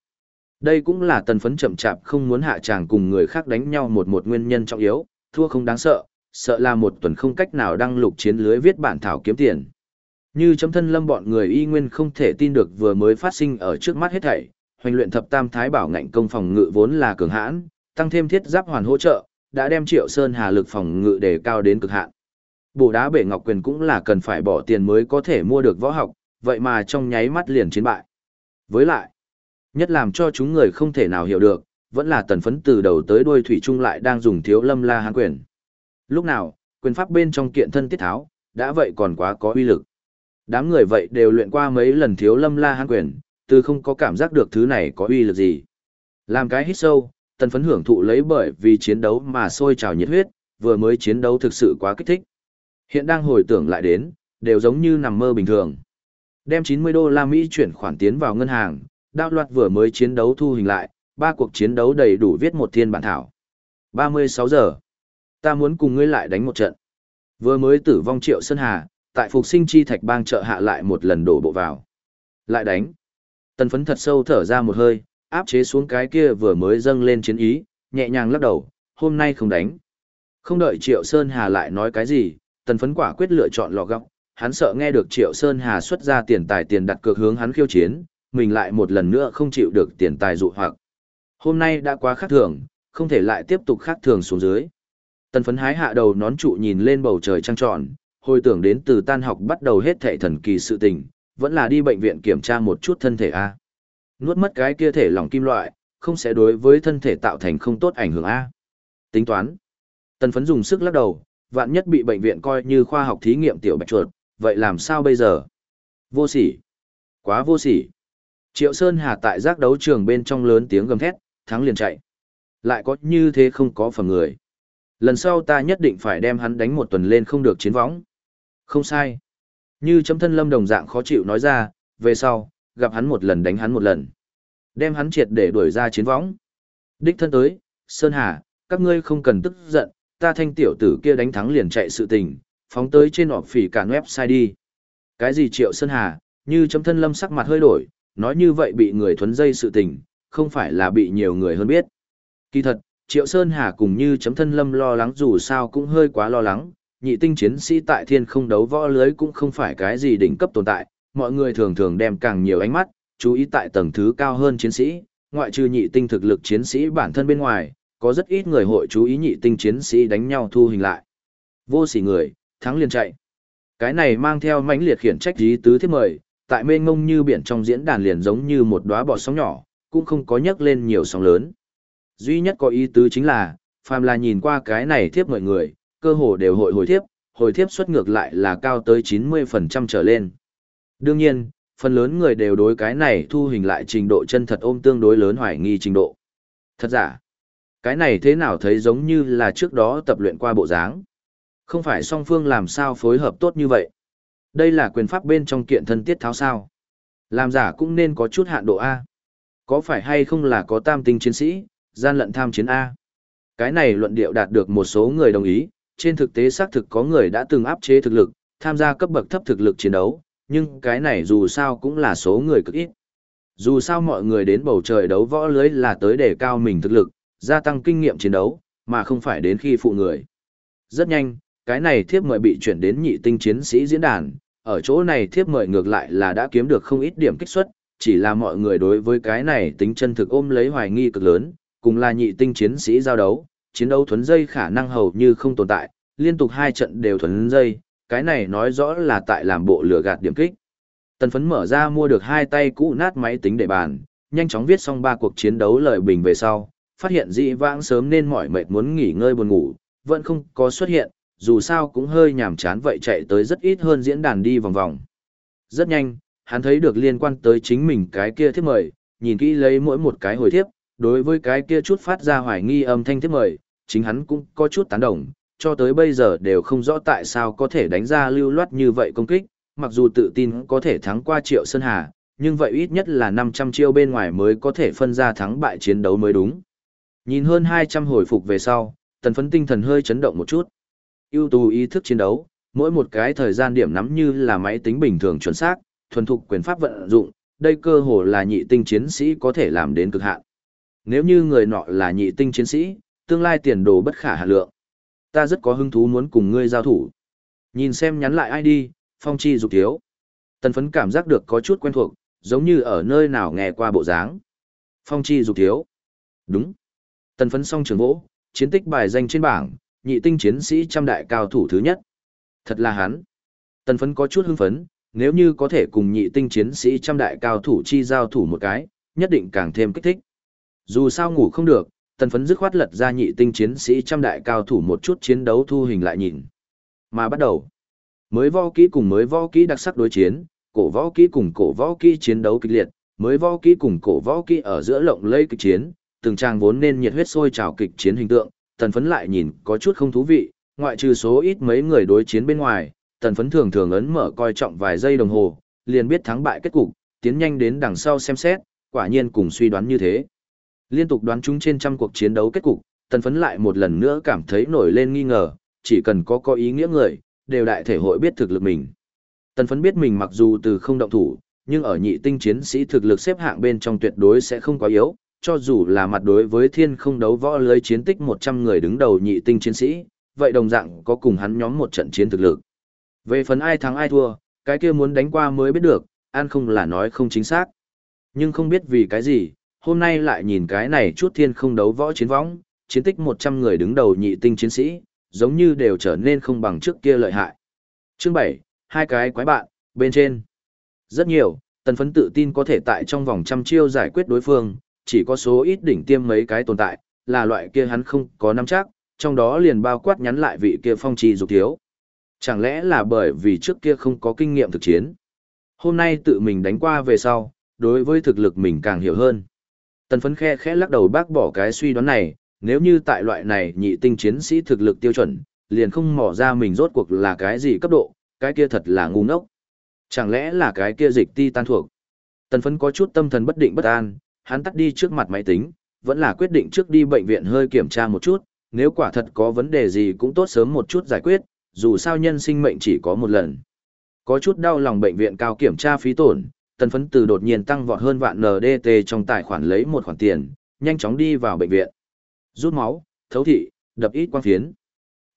A: Đây cũng là tần phấn chậm chạp không muốn hạ tràng cùng người khác đánh nhau một một nguyên nhân trọng yếu, thua không đáng sợ, sợ là một tuần không cách nào đăng lục chiến lưới viết bản thảo kiếm tiền. Như chấm thân lâm bọn người y nguyên không thể tin được vừa mới phát sinh ở trước mắt hết thảy, hoành luyện thập tam thái bảo ngạnh công phòng ngự vốn là cường hãn, tăng thêm thiết giáp hoàn hỗ trợ, đã đem Triệu Sơn Hà lực phòng ngự đề cao đến cực hạn. Bổ đá bể ngọc quyền cũng là cần phải bỏ tiền mới có thể mua được võ học, vậy mà trong nháy mắt liền chiến bại. Với lại, nhất làm cho chúng người không thể nào hiểu được, vẫn là tần phấn từ đầu tới đuôi thủy trung lại đang dùng thiếu lâm la hán quyền. Lúc nào, quyền pháp bên trong kiện thân tiết tháo, đã vậy còn quá có uy lực. Đám người vậy đều luyện qua mấy lần thiếu lâm la hán quyền, từ không có cảm giác được thứ này có uy lực gì. Làm cái hít sâu, tần phấn hưởng thụ lấy bởi vì chiến đấu mà sôi trào nhiệt huyết, vừa mới chiến đấu thực sự quá kích thích. Hiện đang hồi tưởng lại đến, đều giống như nằm mơ bình thường. Đem 90 đô la Mỹ chuyển khoản tiến vào ngân hàng, đao loạt vừa mới chiến đấu thu hình lại, ba cuộc chiến đấu đầy đủ viết một thiên bản thảo. 36 giờ. Ta muốn cùng ngươi lại đánh một trận. Vừa mới tử vong triệu Sơn Hà, tại phục sinh chi thạch bang trợ hạ lại một lần đổ bộ vào. Lại đánh. Tần phấn thật sâu thở ra một hơi, áp chế xuống cái kia vừa mới dâng lên chiến ý, nhẹ nhàng lắc đầu, hôm nay không đánh. Không đợi Triệu Sơn Hà lại nói cái gì, tần phấn quả quyết lựa chọn lọ góc, hắn sợ nghe được Triệu Sơn Hà xuất ra tiền tài tiền đặt cược hướng hắn khiêu chiến, mình lại một lần nữa không chịu được tiền tài dụ hoặc. Hôm nay đã quá khác thường, không thể lại tiếp tục khác thường xuống dưới. Tần phấn hái hạ đầu nón trụ nhìn lên bầu trời trăng tròn, hồi tưởng đến từ tan học bắt đầu hết thệ thần kỳ sự tình, vẫn là đi bệnh viện kiểm tra một chút thân thể A. Nuốt mất cái kia thể lỏng kim loại, không sẽ đối với thân thể tạo thành không tốt ảnh hưởng A. Tính toán. Tần phấn dùng sức lắc đầu, vạn nhất bị bệnh viện coi như khoa học thí nghiệm tiểu bạch chuột, vậy làm sao bây giờ? Vô sỉ. Quá vô sỉ. Triệu Sơn Hà tại giác đấu trường bên trong lớn tiếng gầm thét, thắng liền chạy. Lại có như thế không có phần người. Lần sau ta nhất định phải đem hắn đánh một tuần lên không được chiến võng. Không sai. Như chấm thân lâm đồng dạng khó chịu nói ra, về sau, gặp hắn một lần đánh hắn một lần. Đem hắn triệt để đuổi ra chiến võng. Đích thân tới, Sơn Hà, các ngươi không cần tức giận, ta thanh tiểu tử kia đánh thắng liền chạy sự tình, phóng tới trên họp phỉ cả website đi. Cái gì triệu Sơn Hà, như chấm thân lâm sắc mặt hơi đổi, nói như vậy bị người thuấn dây sự tình, không phải là bị nhiều người hơn biết. Kỳ thật, Triệu Sơn Hà cùng như chấm thân lâm lo lắng dù sao cũng hơi quá lo lắng, nhị tinh chiến sĩ tại thiên không đấu võ lưới cũng không phải cái gì đỉnh cấp tồn tại, mọi người thường thường đem càng nhiều ánh mắt, chú ý tại tầng thứ cao hơn chiến sĩ, ngoại trừ nhị tinh thực lực chiến sĩ bản thân bên ngoài, có rất ít người hội chú ý nhị tinh chiến sĩ đánh nhau thu hình lại. Vô sỉ người, thắng liền chạy. Cái này mang theo mãnh liệt khiển trách ý tứ thiết mời, tại mênh mông như biển trong diễn đàn liền giống như một đóa bọt sóng nhỏ, cũng không có nhấc lên nhiều sóng lớn. Duy nhất có ý tứ chính là, phàm là nhìn qua cái này thiếp mọi người, cơ hồ đều hội hồi thiếp, hồi thiếp xuất ngược lại là cao tới 90% trở lên. Đương nhiên, phần lớn người đều đối cái này thu hình lại trình độ chân thật ôm tương đối lớn hoài nghi trình độ. Thật giả, cái này thế nào thấy giống như là trước đó tập luyện qua bộ dáng. Không phải song phương làm sao phối hợp tốt như vậy. Đây là quyền pháp bên trong kiện thân tiết tháo sao. Làm giả cũng nên có chút hạn độ A. Có phải hay không là có tam tinh chiến sĩ, gian lận tham chiến A. Cái này luận điệu đạt được một số người đồng ý, trên thực tế xác thực có người đã từng áp chế thực lực, tham gia cấp bậc thấp thực lực chiến đấu, nhưng cái này dù sao cũng là số người cực ít. Dù sao mọi người đến bầu trời đấu võ lưới là tới để cao mình thực lực, gia tăng kinh nghiệm chiến đấu, mà không phải đến khi phụ người. Rất nhanh, cái này thiếp mời bị chuyển đến nhị tinh chiến sĩ diễn đàn, ở chỗ này thiếp mời ngược lại là đã kiếm được không ít điểm kích xuất, chỉ là mọi người đối với cái này tính chân thực ôm lấy hoài nghi cực lớn, cùng là nhị tinh chiến sĩ giao đấu, chiến đấu thuấn dây khả năng hầu như không tồn tại, liên tục hai trận đều thuấn dây, cái này nói rõ là tại làm bộ lừa gạt điểm kích. Tần phấn mở ra mua được hai tay cũ nát máy tính để bàn, nhanh chóng viết xong ba cuộc chiến đấu lợi bình về sau, phát hiện dị vãng sớm nên mỏi mệt muốn nghỉ ngơi buồn ngủ, vẫn không có xuất hiện, dù sao cũng hơi nhàm chán vậy chạy tới rất ít hơn diễn đàn đi vòng vòng. Rất nhanh, hắn thấy được liên quan tới chính mình cái kia thiếp mời, nhìn kỹ lấy mỗi một cái hồi thiếp, đối với cái kia chút phát ra hoài nghi âm thanh thiếp mời, chính hắn cũng có chút tán đồng, cho tới bây giờ đều không rõ tại sao có thể đánh ra lưu loát như vậy công kích, mặc dù tự tin có thể thắng qua Triệu Sơn Hà, nhưng vậy ít nhất là 500 chiêu bên ngoài mới có thể phân ra thắng bại chiến đấu mới đúng. Nhìn hơn 200 hồi phục về sau, tần phấn tinh thần hơi chấn động một chút ưu tú ý thức chiến đấu, mỗi một cái thời gian điểm nắm như là máy tính bình thường chuẩn xác, thuần thục quyền pháp vận dụng, đây cơ hồ là nhị tinh chiến sĩ có thể làm đến cực hạn. Nếu như người nọ là nhị tinh chiến sĩ, tương lai tiền đồ bất khả hà lượng. Ta rất có hứng thú muốn cùng ngươi giao thủ. Nhìn xem nhắn lại ai đi, phong chi dục thiếu. Tần phấn cảm giác được có chút quen thuộc, giống như ở nơi nào nghe qua bộ dáng. Phong chi dục thiếu. Đúng. Tần phấn song trường vỗ, chiến tích bài danh trên bảng, nhị tinh chiến sĩ trăm đại cao thủ thứ nhất. Thật là hắn. Tần phấn có chút hưng phấn, nếu như có thể cùng nhị tinh chiến sĩ trăm đại cao thủ chi giao thủ một cái, nhất định càng thêm kích thích. Dù sao ngủ không được, tần phấn dứt khoát lật ra nhị tinh chiến sĩ trăm đại cao thủ một chút chiến đấu thu hình lại nhìn. Mà bắt đầu, mới võ kỹ cùng mới võ kỹ đặc sắc đối chiến, cổ võ kỹ cùng cổ võ kỹ chiến đấu kịch liệt, mới võ kỹ cùng cổ võ kỹ ở giữa lộng lây kịch chiến, từng trang vốn nên nhiệt huyết sôi trào kịch chiến hình tượng, tần phấn lại nhìn có chút không thú vị, ngoại trừ số ít mấy người đối chiến bên ngoài, tần phấn thường thường ấn mở coi trọng vài giây đồng hồ, liền biết thắng bại kết cục, tiến nhanh đến đằng sau xem xét, quả nhiên cùng suy đoán như thế. Liên tục đoán chúng trên trăm cuộc chiến đấu kết cục, tần phấn lại một lần nữa cảm thấy nổi lên nghi ngờ, chỉ cần có có ý nghĩa người, đều đại thể hội biết thực lực mình. Tần phấn biết mình mặc dù từ không động thủ, nhưng ở nhị tinh chiến sĩ thực lực xếp hạng bên trong tuyệt đối sẽ không quá yếu, cho dù là mặt đối với thiên không đấu võ lưới chiến tích 100 người đứng đầu nhị tinh chiến sĩ, vậy đồng dạng có cùng hắn nhóm một trận chiến thực lực. Về phần ai thắng ai thua, cái kia muốn đánh qua mới biết được, an không là nói không chính xác. Nhưng không biết vì cái gì, hôm nay lại nhìn cái này chút thiên không đấu võ chiến võng, chiến tích 100 người đứng đầu nhị tinh chiến sĩ, giống như đều trở nên không bằng trước kia lợi hại. Chương 7, hai cái quái bạn, bên trên. Rất nhiều, tần phấn tự tin có thể tại trong vòng trăm chiêu giải quyết đối phương, chỉ có số ít đỉnh tiêm mấy cái tồn tại, là loại kia hắn không có nắm chắc, trong đó liền bao quát nhắn lại vị kia phong trì dục thiếu. Chẳng lẽ là bởi vì trước kia không có kinh nghiệm thực chiến? Hôm nay tự mình đánh qua về sau, đối với thực lực mình càng hiểu hơn. Tần phấn khe khẽ lắc đầu bác bỏ cái suy đoán này, nếu như tại loại này nhị tinh chiến sĩ thực lực tiêu chuẩn, liền không mỏ ra mình rốt cuộc là cái gì cấp độ, cái kia thật là ngu ngốc. Chẳng lẽ là cái kia dịch ti tan thuộc? Tần phấn có chút tâm thần bất định bất an, hắn tắt đi trước mặt máy tính, vẫn là quyết định trước đi bệnh viện hơi kiểm tra một chút, nếu quả thật có vấn đề gì cũng tốt sớm một chút giải quyết, dù sao nhân sinh mệnh chỉ có một lần. Có chút đau lòng bệnh viện cao kiểm tra phí tổn, tần phấn từ đột nhiên tăng vọt hơn vạn NDT trong tài khoản lấy một khoản tiền, nhanh chóng đi vào bệnh viện. Rút máu, thấu thị, đập ít quang phiến.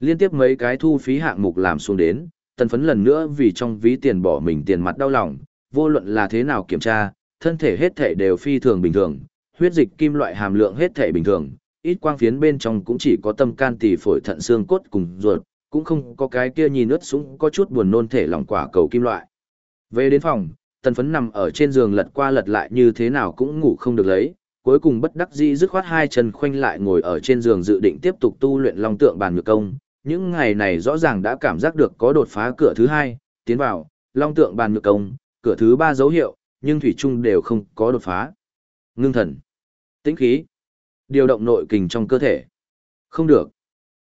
A: Liên tiếp mấy cái thu phí hạng mục làm xuống đến, tần phấn lần nữa vì trong ví tiền bỏ mình tiền mặt đau lòng, vô luận là thế nào kiểm tra, thân thể hết thể đều phi thường bình thường, huyết dịch kim loại hàm lượng hết thể bình thường, ít quang phiến bên trong cũng chỉ có tâm can tỳ phổi thận xương cốt cùng ruột, cũng không có cái kia nhìn ướt sũng có chút buồn nôn thể lỏng quả cầu kim loại. Về đến phòng, tần phấn nằm ở trên giường lật qua lật lại như thế nào cũng ngủ không được lấy, cuối cùng bất đắc dĩ dứt khoát hai chân khoanh lại ngồi ở trên giường dự định tiếp tục tu luyện long tượng bàn ngược công. Những ngày này rõ ràng đã cảm giác được có đột phá cửa thứ hai, tiến vào, long tượng bàn ngược công, cửa thứ ba dấu hiệu, nhưng thủy trung đều không có đột phá. Ngưng thần, tĩnh khí, điều động nội kình trong cơ thể. Không được.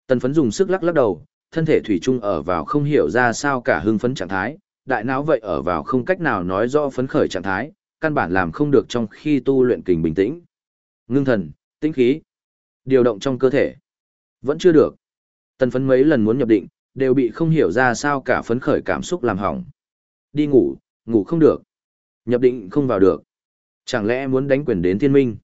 A: Tần phấn dùng sức lắc lắc đầu, thân thể thủy trung ở vào không hiểu ra sao cả hưng phấn trạng thái, đại não vậy ở vào không cách nào nói rõ phấn khởi trạng thái, căn bản làm không được trong khi tu luyện kình bình tĩnh. Ngưng thần, tĩnh khí, điều động trong cơ thể. Vẫn chưa được. Tần phấn mấy lần muốn nhập định, đều bị không hiểu ra sao cả phấn khởi cảm xúc làm hỏng. Đi ngủ, ngủ không được. Nhập định không vào được. Chẳng lẽ muốn đánh quyền đến thiên minh?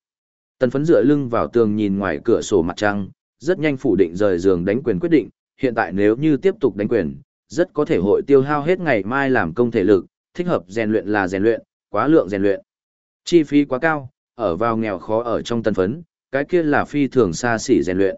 A: Tần phấn dựa lưng vào tường nhìn ngoài cửa sổ mặt trăng, rất nhanh phủ định rời giường đánh quyền quyết định, hiện tại nếu như tiếp tục đánh quyền, rất có thể hội tiêu hao hết ngày mai làm công thể lực, thích hợp rèn luyện là rèn luyện, quá lượng rèn luyện. Chi phí quá cao, ở vào nghèo khó ở trong tần phấn, cái kia là phi thường xa xỉ rèn luyện.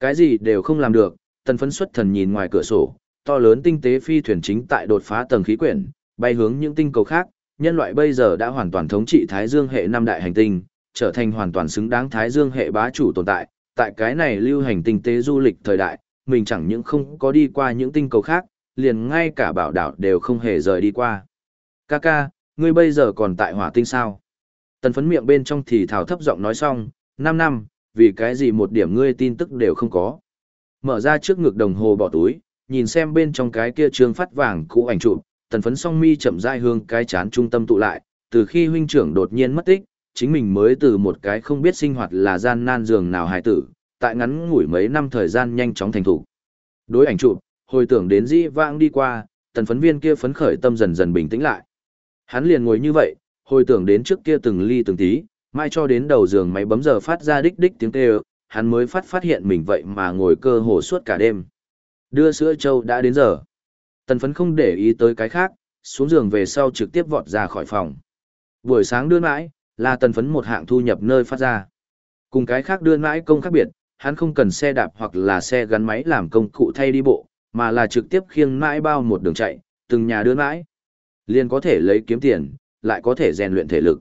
A: Cái gì đều không làm được, tần phấn xuất thần nhìn ngoài cửa sổ, to lớn tinh tế phi thuyền chính tại đột phá tầng khí quyển, bay hướng những tinh cầu khác, nhân loại bây giờ đã hoàn toàn thống trị Thái Dương hệ năm đại hành tinh, trở thành hoàn toàn xứng đáng Thái Dương hệ bá chủ tồn tại, tại cái này lưu hành tinh tế du lịch thời đại, mình chẳng những không có đi qua những tinh cầu khác, liền ngay cả bảo đảo đều không hề rời đi qua. Kaka, ngươi bây giờ còn tại hỏa tinh sao? Tần phấn miệng bên trong thì thảo thấp giọng nói xong, 5 năm, vì cái gì một điểm ngươi tin tức đều không có. Mở ra trước ngực đồng hồ bỏ túi, nhìn xem bên trong cái kia trương phát vàng cũ ảnh chụp, tần phấn song mi chậm rãi hương cái chán trung tâm tụ lại, từ khi huynh trưởng đột nhiên mất tích, chính mình mới từ một cái không biết sinh hoạt là gian nan giường nào hài tử, tại ngắn ngủi mấy năm thời gian nhanh chóng thành thủ. Đối ảnh chụp, hồi tưởng đến dĩ vãng đi qua, tần phấn viên kia phấn khởi tâm dần dần bình tĩnh lại. Hắn liền ngồi như vậy, hồi tưởng đến trước kia từng ly từng tí, mai cho đến đầu giường máy bấm giờ phát ra đích đích tiếng kêu, hắn mới phát phát hiện mình vậy mà ngồi cơ hồ suốt cả đêm, Đưa sữa châu đã đến giờ. Tần phấn không để ý tới cái khác, xuống giường về sau trực tiếp vọt ra khỏi phòng. Buổi sáng đưa mãi, là tần phấn một hạng thu nhập nơi phát ra. Cùng cái khác đưa mãi công khác biệt, hắn không cần xe đạp hoặc là xe gắn máy làm công cụ thay đi bộ, mà là trực tiếp khiêng mãi bao một đường chạy, từng nhà đưa mãi. Liền có thể lấy kiếm tiền, lại có thể rèn luyện thể lực.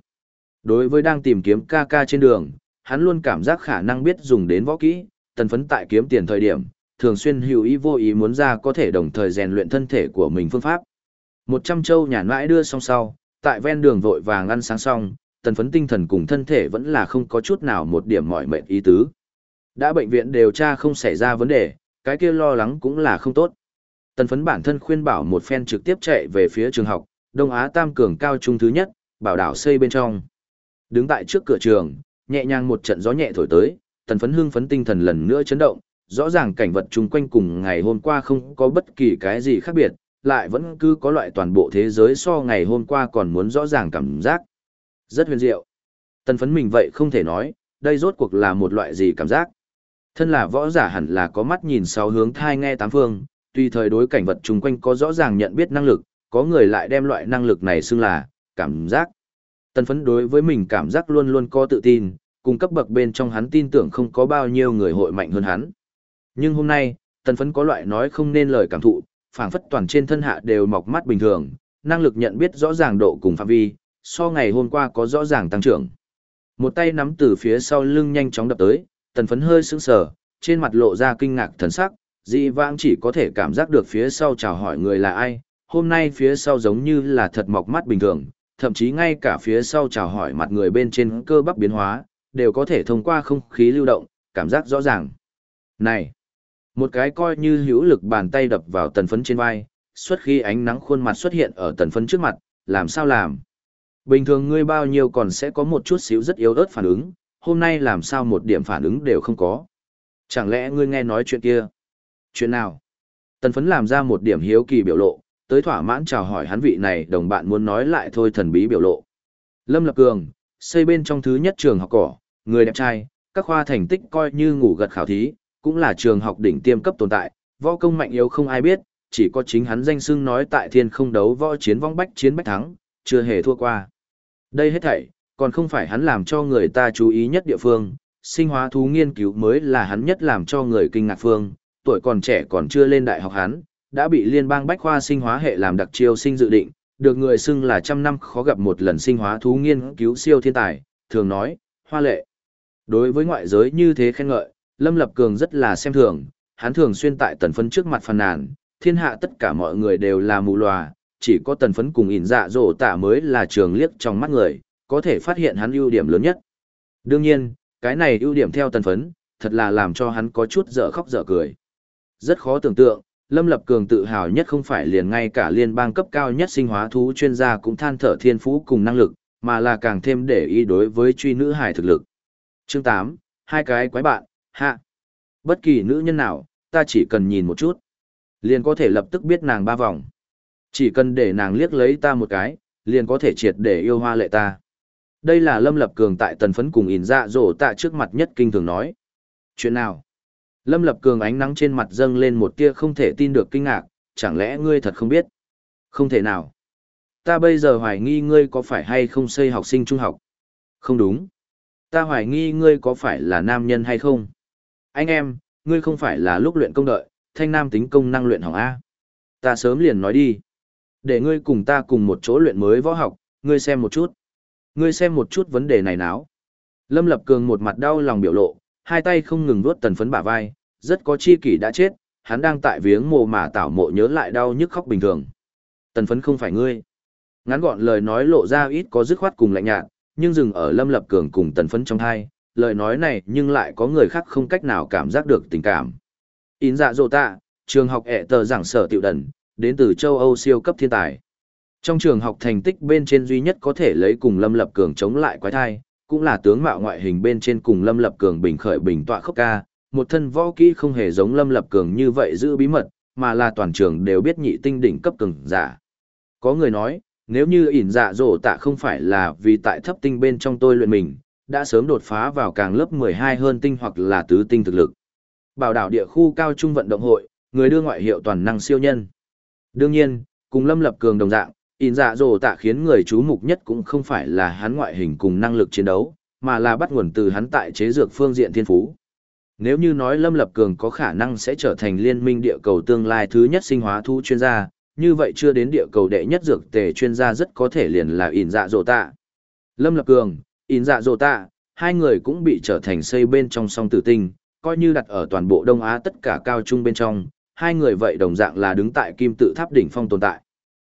A: Đối với đang tìm kiếm ca ca trên đường, hắn luôn cảm giác khả năng biết dùng đến võ kỹ, tần phấn tại kiếm tiền thời điểm, thường xuyên hữu ý vô ý muốn ra có thể đồng thời rèn luyện thân thể của mình phương pháp. Một trăm châu nhàn mãi đưa xong sau, tại ven đường vội vàng ăn sáng xong, tần phấn tinh thần cùng thân thể vẫn là không có chút nào một điểm mỏi mệt ý tứ. Đã bệnh viện điều tra không xảy ra vấn đề, cái kia lo lắng cũng là không tốt. Tần phấn bản thân khuyên bảo một phen trực tiếp chạy về phía trường học, Đông Á Tam Cường cao trung thứ nhất, bảo đảo xây bên trong. Đứng tại trước cửa trường, nhẹ nhàng một trận gió nhẹ thổi tới, tần phấn hương phấn tinh thần lần nữa chấn động, rõ ràng cảnh vật chung quanh cùng ngày hôm qua không có bất kỳ cái gì khác biệt, lại vẫn cứ có loại toàn bộ thế giới so ngày hôm qua còn muốn rõ ràng cảm giác. Rất huyền diệu. Tần phấn mình vậy không thể nói, đây rốt cuộc là một loại gì cảm giác. Thân là võ giả hẳn là có mắt nhìn sáu hướng thai nghe tám phương, tùy thời đối cảnh vật chung quanh có rõ ràng nhận biết năng lực, có người lại đem loại năng lực này xưng là cảm giác. Tần phấn đối với mình cảm giác luôn luôn có tự tin, cùng cấp bậc bên trong hắn tin tưởng không có bao nhiêu người hội mạnh hơn hắn. Nhưng hôm nay, tần phấn có loại nói không nên lời cảm thụ, phảng phất toàn trên thân hạ đều mọc mắt bình thường, năng lực nhận biết rõ ràng độ cùng phạm vi, so ngày hôm qua có rõ ràng tăng trưởng. Một tay nắm từ phía sau lưng nhanh chóng đập tới, tần phấn hơi sững sờ, trên mặt lộ ra kinh ngạc thần sắc, dị vãng chỉ có thể cảm giác được phía sau chào hỏi người là ai, hôm nay phía sau giống như là thật mọc mắt bình thường, thậm chí ngay cả phía sau chào hỏi mặt người bên trên cơ bắp biến hóa, đều có thể thông qua không khí lưu động, cảm giác rõ ràng. Này! Một cái coi như hữu lực bàn tay đập vào tần phấn trên vai, xuất khi ánh nắng khuôn mặt xuất hiện ở tần phấn trước mặt, làm sao làm? Bình thường ngươi bao nhiêu còn sẽ có một chút xíu rất yếu ớt phản ứng, hôm nay làm sao một điểm phản ứng đều không có. Chẳng lẽ ngươi nghe nói chuyện kia? Chuyện nào? Tần phấn làm ra một điểm hiếu kỳ biểu lộ, tới thỏa mãn chào hỏi hắn vị này đồng bạn muốn nói lại thôi thần bí biểu lộ. Lâm Lập Cường, xây bên trong thứ nhất trường học cỏ, người đẹp trai, các khoa thành tích coi như ngủ gật khảo thí, cũng là trường học đỉnh tiêm cấp tồn tại, võ công mạnh yếu không ai biết, chỉ có chính hắn danh xưng nói tại thiên không đấu võ chiến vong bách chiến bách thắng, chưa hề thua qua. Đây hết thảy, còn không phải hắn làm cho người ta chú ý nhất địa phương, sinh hóa thú nghiên cứu mới là hắn nhất làm cho người kinh ngạc phương, tuổi còn trẻ còn chưa lên đại học hắn, đã bị liên bang bách khoa sinh hóa hệ làm đặc chiêu sinh dự định, được người xưng là trăm năm khó gặp một lần sinh hóa thú nghiên cứu siêu thiên tài, thường nói, hoa lệ. Đối với ngoại giới như thế khen ngợi, Lâm Lập Cường rất là xem thường, hắn thường xuyên tại tần phấn trước mặt phàn nàn, thiên hạ tất cả mọi người đều là mù lòa, chỉ có tần phấn cùng ỉn dạ dỗ tả mới là trường liếc trong mắt người, có thể phát hiện hắn ưu điểm lớn nhất. Đương nhiên, cái này ưu điểm theo tần phấn, thật là làm cho hắn có chút dở khóc dở cười. Rất khó tưởng tượng, Lâm Lập Cường tự hào nhất không phải liền ngay cả liên bang cấp cao nhất sinh hóa thú chuyên gia cũng than thở thiên phú cùng năng lực, mà là càng thêm để ý đối với truy nữ hải thực lực. Chương 8, hai cái quái bạn, hạ. Bất kỳ nữ nhân nào, ta chỉ cần nhìn một chút. Liền có thể lập tức biết nàng ba vòng. Chỉ cần để nàng liếc lấy ta một cái, liền có thể triệt để yêu hoa lệ ta. Đây là Lâm Lập Cường tại tần phấn cùng ỉn dạ dỗ tạ trước mặt nhất kinh thường nói. Chuyện nào? Lâm Lập Cường ánh nắng trên mặt dâng lên một tia không thể tin được kinh ngạc, chẳng lẽ ngươi thật không biết? Không thể nào. Ta bây giờ hoài nghi ngươi có phải hay không xây học sinh trung học? Không đúng. Ta hoài nghi ngươi có phải là nam nhân hay không? Anh em, ngươi không phải là lúc luyện công đợi, thanh nam tính công năng luyện hỏng A. Ta sớm liền nói đi. Để ngươi cùng ta cùng một chỗ luyện mới võ học, ngươi xem một chút. Ngươi xem một chút vấn đề này nào. Lâm Lập Cường một mặt đau lòng biểu lộ, hai tay không ngừng vuốt tần phấn bả vai, rất có chi kỷ đã chết, hắn đang tại viếng mồ mà tảo mộ nhớ lại đau nhức khóc bình thường. Tần phấn không phải ngươi. Ngắn gọn lời nói lộ ra ít có dứt khoát cùng lạnh nhạt, nhưng dừng ở Lâm Lập Cường cùng tần phấn trong hai, lời nói này nhưng lại có người khác không cách nào cảm giác được tình cảm. In dạ dỗ tạ, trường học ẹ tờ giảng sở tiểu đần, đến từ châu Âu siêu cấp thiên tài. Trong trường học thành tích bên trên duy nhất có thể lấy cùng Lâm Lập Cường chống lại quái thai, cũng là tướng mạo ngoại hình bên trên cùng Lâm Lập Cường bình khởi bình tọa khốc ca, một thân võ kỹ không hề giống Lâm Lập Cường như vậy giữ bí mật, mà là toàn trường đều biết nhị tinh đỉnh cấp cường giả. Có người nói, nếu như ỉn dạ dỗ tạ không phải là vì tại thấp tinh bên trong tôi luyện mình, đã sớm đột phá vào càng lớp 12 hơn tinh hoặc là tứ tinh thực lực. Bảo đảo địa khu cao trung vận động hội, người đưa ngoại hiệu toàn năng siêu nhân. Đương nhiên, cùng Lâm Lập Cường đồng dạng, in dạ dồ tạ khiến người chú mục nhất cũng không phải là hắn ngoại hình cùng năng lực chiến đấu, mà là bắt nguồn từ hắn tại chế dược phương diện thiên phú. Nếu như nói Lâm Lập Cường có khả năng sẽ trở thành liên minh địa cầu tương lai thứ nhất sinh hóa thu chuyên gia, như vậy chưa đến địa cầu đệ nhất dược tề chuyên gia rất có thể liền là in dạ dồ tạ. Lâm Lập Cường, in dạ dô tạ, hai người cũng bị trở thành xây bên trong song tử tinh, coi như đặt ở toàn bộ Đông Á tất cả cao trung bên trong, hai người vậy đồng dạng là đứng tại kim tự tháp đỉnh phong tồn tại.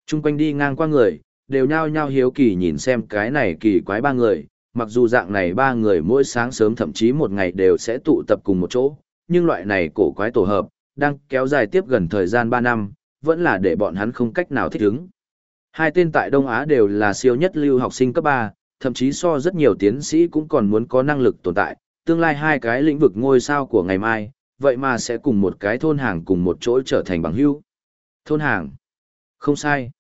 A: Trung quanh đi ngang qua người, đều nhao nhao hiếu kỳ nhìn xem cái này kỳ quái ba người, mặc dù dạng này ba người mỗi sáng sớm thậm chí một ngày đều sẽ tụ tập cùng một chỗ, nhưng loại này cổ quái tổ hợp, đang kéo dài tiếp gần thời gian 3 năm, vẫn là để bọn hắn không cách nào thích ứng. Hai tên tại Đông Á đều là siêu nhất lưu học sinh cấp 3, thậm chí so rất nhiều tiến sĩ cũng còn muốn có năng lực tồn tại, tương lai hai cái lĩnh vực ngôi sao của ngày mai, vậy mà sẽ cùng một cái thôn hàng cùng một chỗ trở thành bằng hữu. Thôn hàng. Không sai.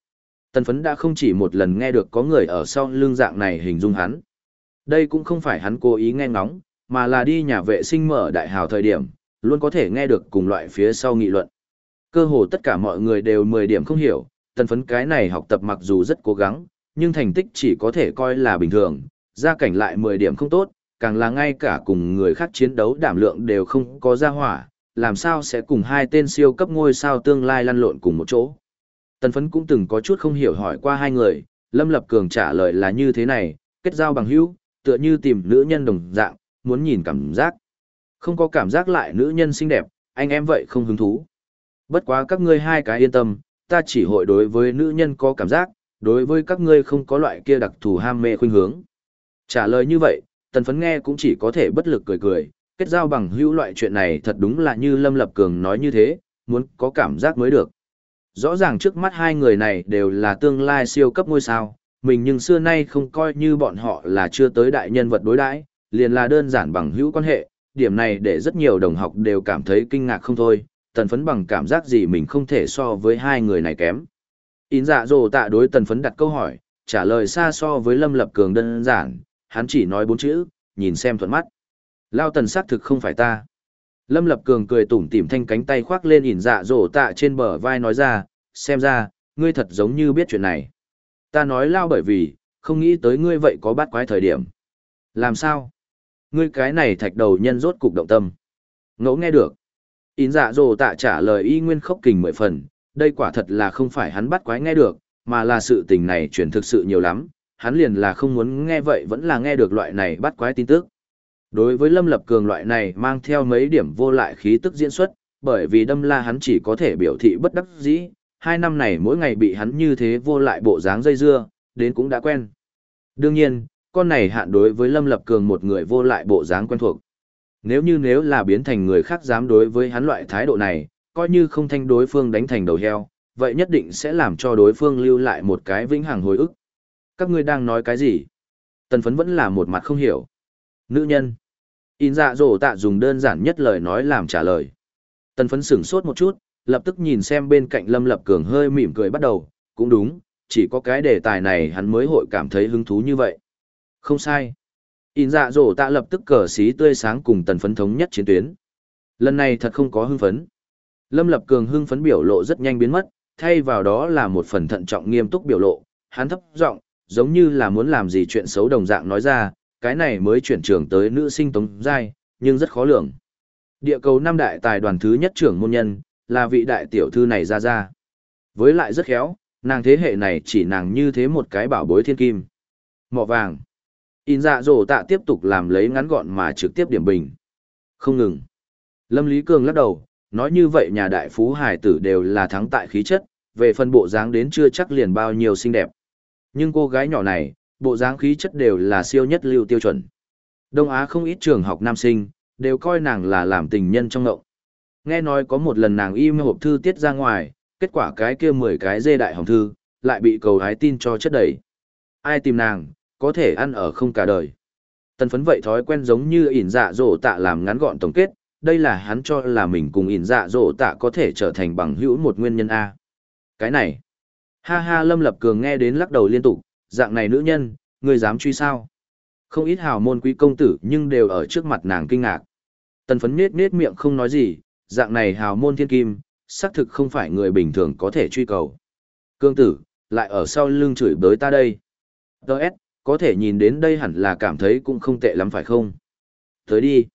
A: Tần phấn đã không chỉ một lần nghe được có người ở sau lưng dạng này hình dung hắn. Đây cũng không phải hắn cố ý nghe ngóng, mà là đi nhà vệ sinh mở đại hào thời điểm, luôn có thể nghe được cùng loại phía sau nghị luận. Cơ hồ tất cả mọi người đều 10 điểm không hiểu, tần phấn cái này học tập mặc dù rất cố gắng, nhưng thành tích chỉ có thể coi là bình thường, gia cảnh lại 10 điểm không tốt, càng là ngay cả cùng người khác chiến đấu đảm lượng đều không có ra hỏa, làm sao sẽ cùng hai tên siêu cấp ngôi sao tương lai lăn lộn cùng một chỗ. Tần phấn cũng từng có chút không hiểu hỏi qua hai người, Lâm Lập Cường trả lời là như thế này, kết giao bằng hữu, tựa như tìm nữ nhân đồng dạng, muốn nhìn cảm giác. Không có cảm giác lại nữ nhân xinh đẹp, anh em vậy không hứng thú. Bất quá các ngươi hai cái yên tâm, ta chỉ hội đối với nữ nhân có cảm giác, đối với các ngươi không có loại kia đặc thù ham mê khuynh hướng. Trả lời như vậy, tần phấn nghe cũng chỉ có thể bất lực cười cười, kết giao bằng hữu loại chuyện này thật đúng là như Lâm Lập Cường nói như thế, muốn có cảm giác mới được. Rõ ràng trước mắt hai người này đều là tương lai siêu cấp ngôi sao, mình nhưng xưa nay không coi như bọn họ là chưa tới đại nhân vật đối đãi, liền là đơn giản bằng hữu quan hệ, điểm này để rất nhiều đồng học đều cảm thấy kinh ngạc không thôi, tần phấn bằng cảm giác gì mình không thể so với hai người này kém. Ín dạ dồ tạ đối tần phấn đặt câu hỏi, trả lời xa so với Lâm Lập Cường đơn giản, hắn chỉ nói bốn chữ, nhìn xem thuận mắt. Lao tần xác thực không phải ta. Lâm Lập Cường cười tủm tỉm thanh cánh tay khoác lên ỉn dạ Dồ tạ trên bờ vai nói ra, xem ra, ngươi thật giống như biết chuyện này. Ta nói lao bởi vì, không nghĩ tới ngươi vậy có bắt quái thời điểm. Làm sao? Ngươi cái này thạch đầu nhân rốt cục động tâm. Ngẫu nghe được. Ín dạ Dồ tạ trả lời y nguyên khốc kình mười phần, đây quả thật là không phải hắn bắt quái nghe được, mà là sự tình này chuyển thực sự nhiều lắm, hắn liền là không muốn nghe vậy vẫn là nghe được loại này bắt quái tin tức. Đối với Lâm Lập Cường loại này mang theo mấy điểm vô lại khí tức diễn xuất, bởi vì đâm la hắn chỉ có thể biểu thị bất đắc dĩ, hai năm này mỗi ngày bị hắn như thế vô lại bộ dáng dây dưa, đến cũng đã quen. Đương nhiên, con này hạn đối với Lâm Lập Cường một người vô lại bộ dáng quen thuộc. Nếu như nếu là biến thành người khác dám đối với hắn loại thái độ này, coi như không thanh đối phương đánh thành đầu heo, vậy nhất định sẽ làm cho đối phương lưu lại một cái vĩnh hằng hồi ức. Các ngươi đang nói cái gì? Tần phấn vẫn là một mặt không hiểu. Nữ nhân. In dạ dỗ tạ dùng đơn giản nhất lời nói làm trả lời. Tần phấn sửng sốt một chút, lập tức nhìn xem bên cạnh Lâm Lập Cường hơi mỉm cười bắt đầu, cũng đúng, chỉ có cái đề tài này hắn mới hội cảm thấy hứng thú như vậy. Không sai. In dạ dỗ tạ lập tức cờ xí tươi sáng cùng tần phấn thống nhất chiến tuyến. Lần này thật không có hưng phấn. Lâm Lập Cường hưng phấn biểu lộ rất nhanh biến mất, thay vào đó là một phần thận trọng nghiêm túc biểu lộ, hắn thấp giọng, giống như là muốn làm gì chuyện xấu đồng dạng nói ra, cái này mới chuyển trường tới nữ sinh tống giai, nhưng rất khó lường. Địa cầu năm đại tài đoàn thứ nhất trưởng môn nhân, là vị đại tiểu thư này ra ra. Với lại rất khéo, nàng thế hệ này chỉ nàng như thế một cái bảo bối thiên kim. Mọ vàng. In dạ dồ tạ tiếp tục làm lấy ngắn gọn mà trực tiếp điểm bình. Không ngừng. Lâm Lý Cường lắc đầu, nói như vậy nhà đại phú hải tử đều là thắng tại khí chất, về phần bộ dáng đến chưa chắc liền bao nhiêu xinh đẹp. Nhưng cô gái nhỏ này, bộ dáng khí chất đều là siêu nhất lưu tiêu chuẩn. Đông Á không ít trường học nam sinh, đều coi nàng là làm tình nhân trong ngậu. Nghe nói có một lần nàng im hộp thư tiết ra ngoài, kết quả cái kia 10 cái dê đại hồng thư, lại bị cầu hái tin cho chất đầy. Ai tìm nàng, có thể ăn ở không cả đời. Tần phấn vậy thói quen giống như ỉn dạ dỗ tạ làm ngắn gọn tổng kết, đây là hắn cho là mình cùng ỉn dạ dỗ tạ có thể trở thành bằng hữu một nguyên nhân A. Cái này, ha ha Lâm Lập Cường nghe đến lắc đầu liên tục, dạng này nữ nhân, ngươi dám truy sao? Không ít hào môn quý công tử nhưng đều ở trước mặt nàng kinh ngạc. Tần phấn nết nết miệng không nói gì, dạng này hào môn thiên kim, xác thực không phải người bình thường có thể truy cầu. Cương tử, lại ở sau lưng chửi bới ta đây. ts có thể nhìn đến đây hẳn là cảm thấy cũng không tệ lắm phải không? Tới đi.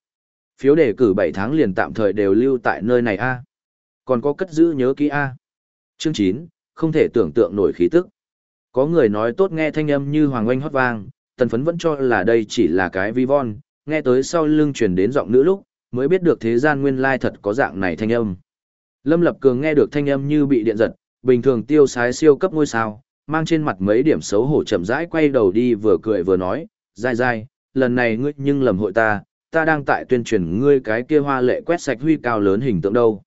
A: Phiếu đề cử 7 tháng liền tạm thời đều lưu tại nơi này a. Còn có cất giữ nhớ kỹ a. Chương 9, không thể tưởng tượng nổi khí tức. Có người nói tốt nghe thanh âm như hoàng oanh hót vang, tần phấn vẫn cho là đây chỉ là cái vi von, nghe tới sau lưng truyền đến giọng nữ lúc, mới biết được thế gian nguyên lai thật có dạng này thanh âm. Lâm Lập Cường nghe được thanh âm như bị điện giật, bình thường tiêu sái siêu cấp ngôi sao, mang trên mặt mấy điểm xấu hổ chậm rãi quay đầu đi vừa cười vừa nói, dai dai, lần này ngươi nhưng lầm hội ta, ta đang tại tuyên truyền ngươi cái kia hoa lệ quét sạch huy cao lớn hình tượng đâu.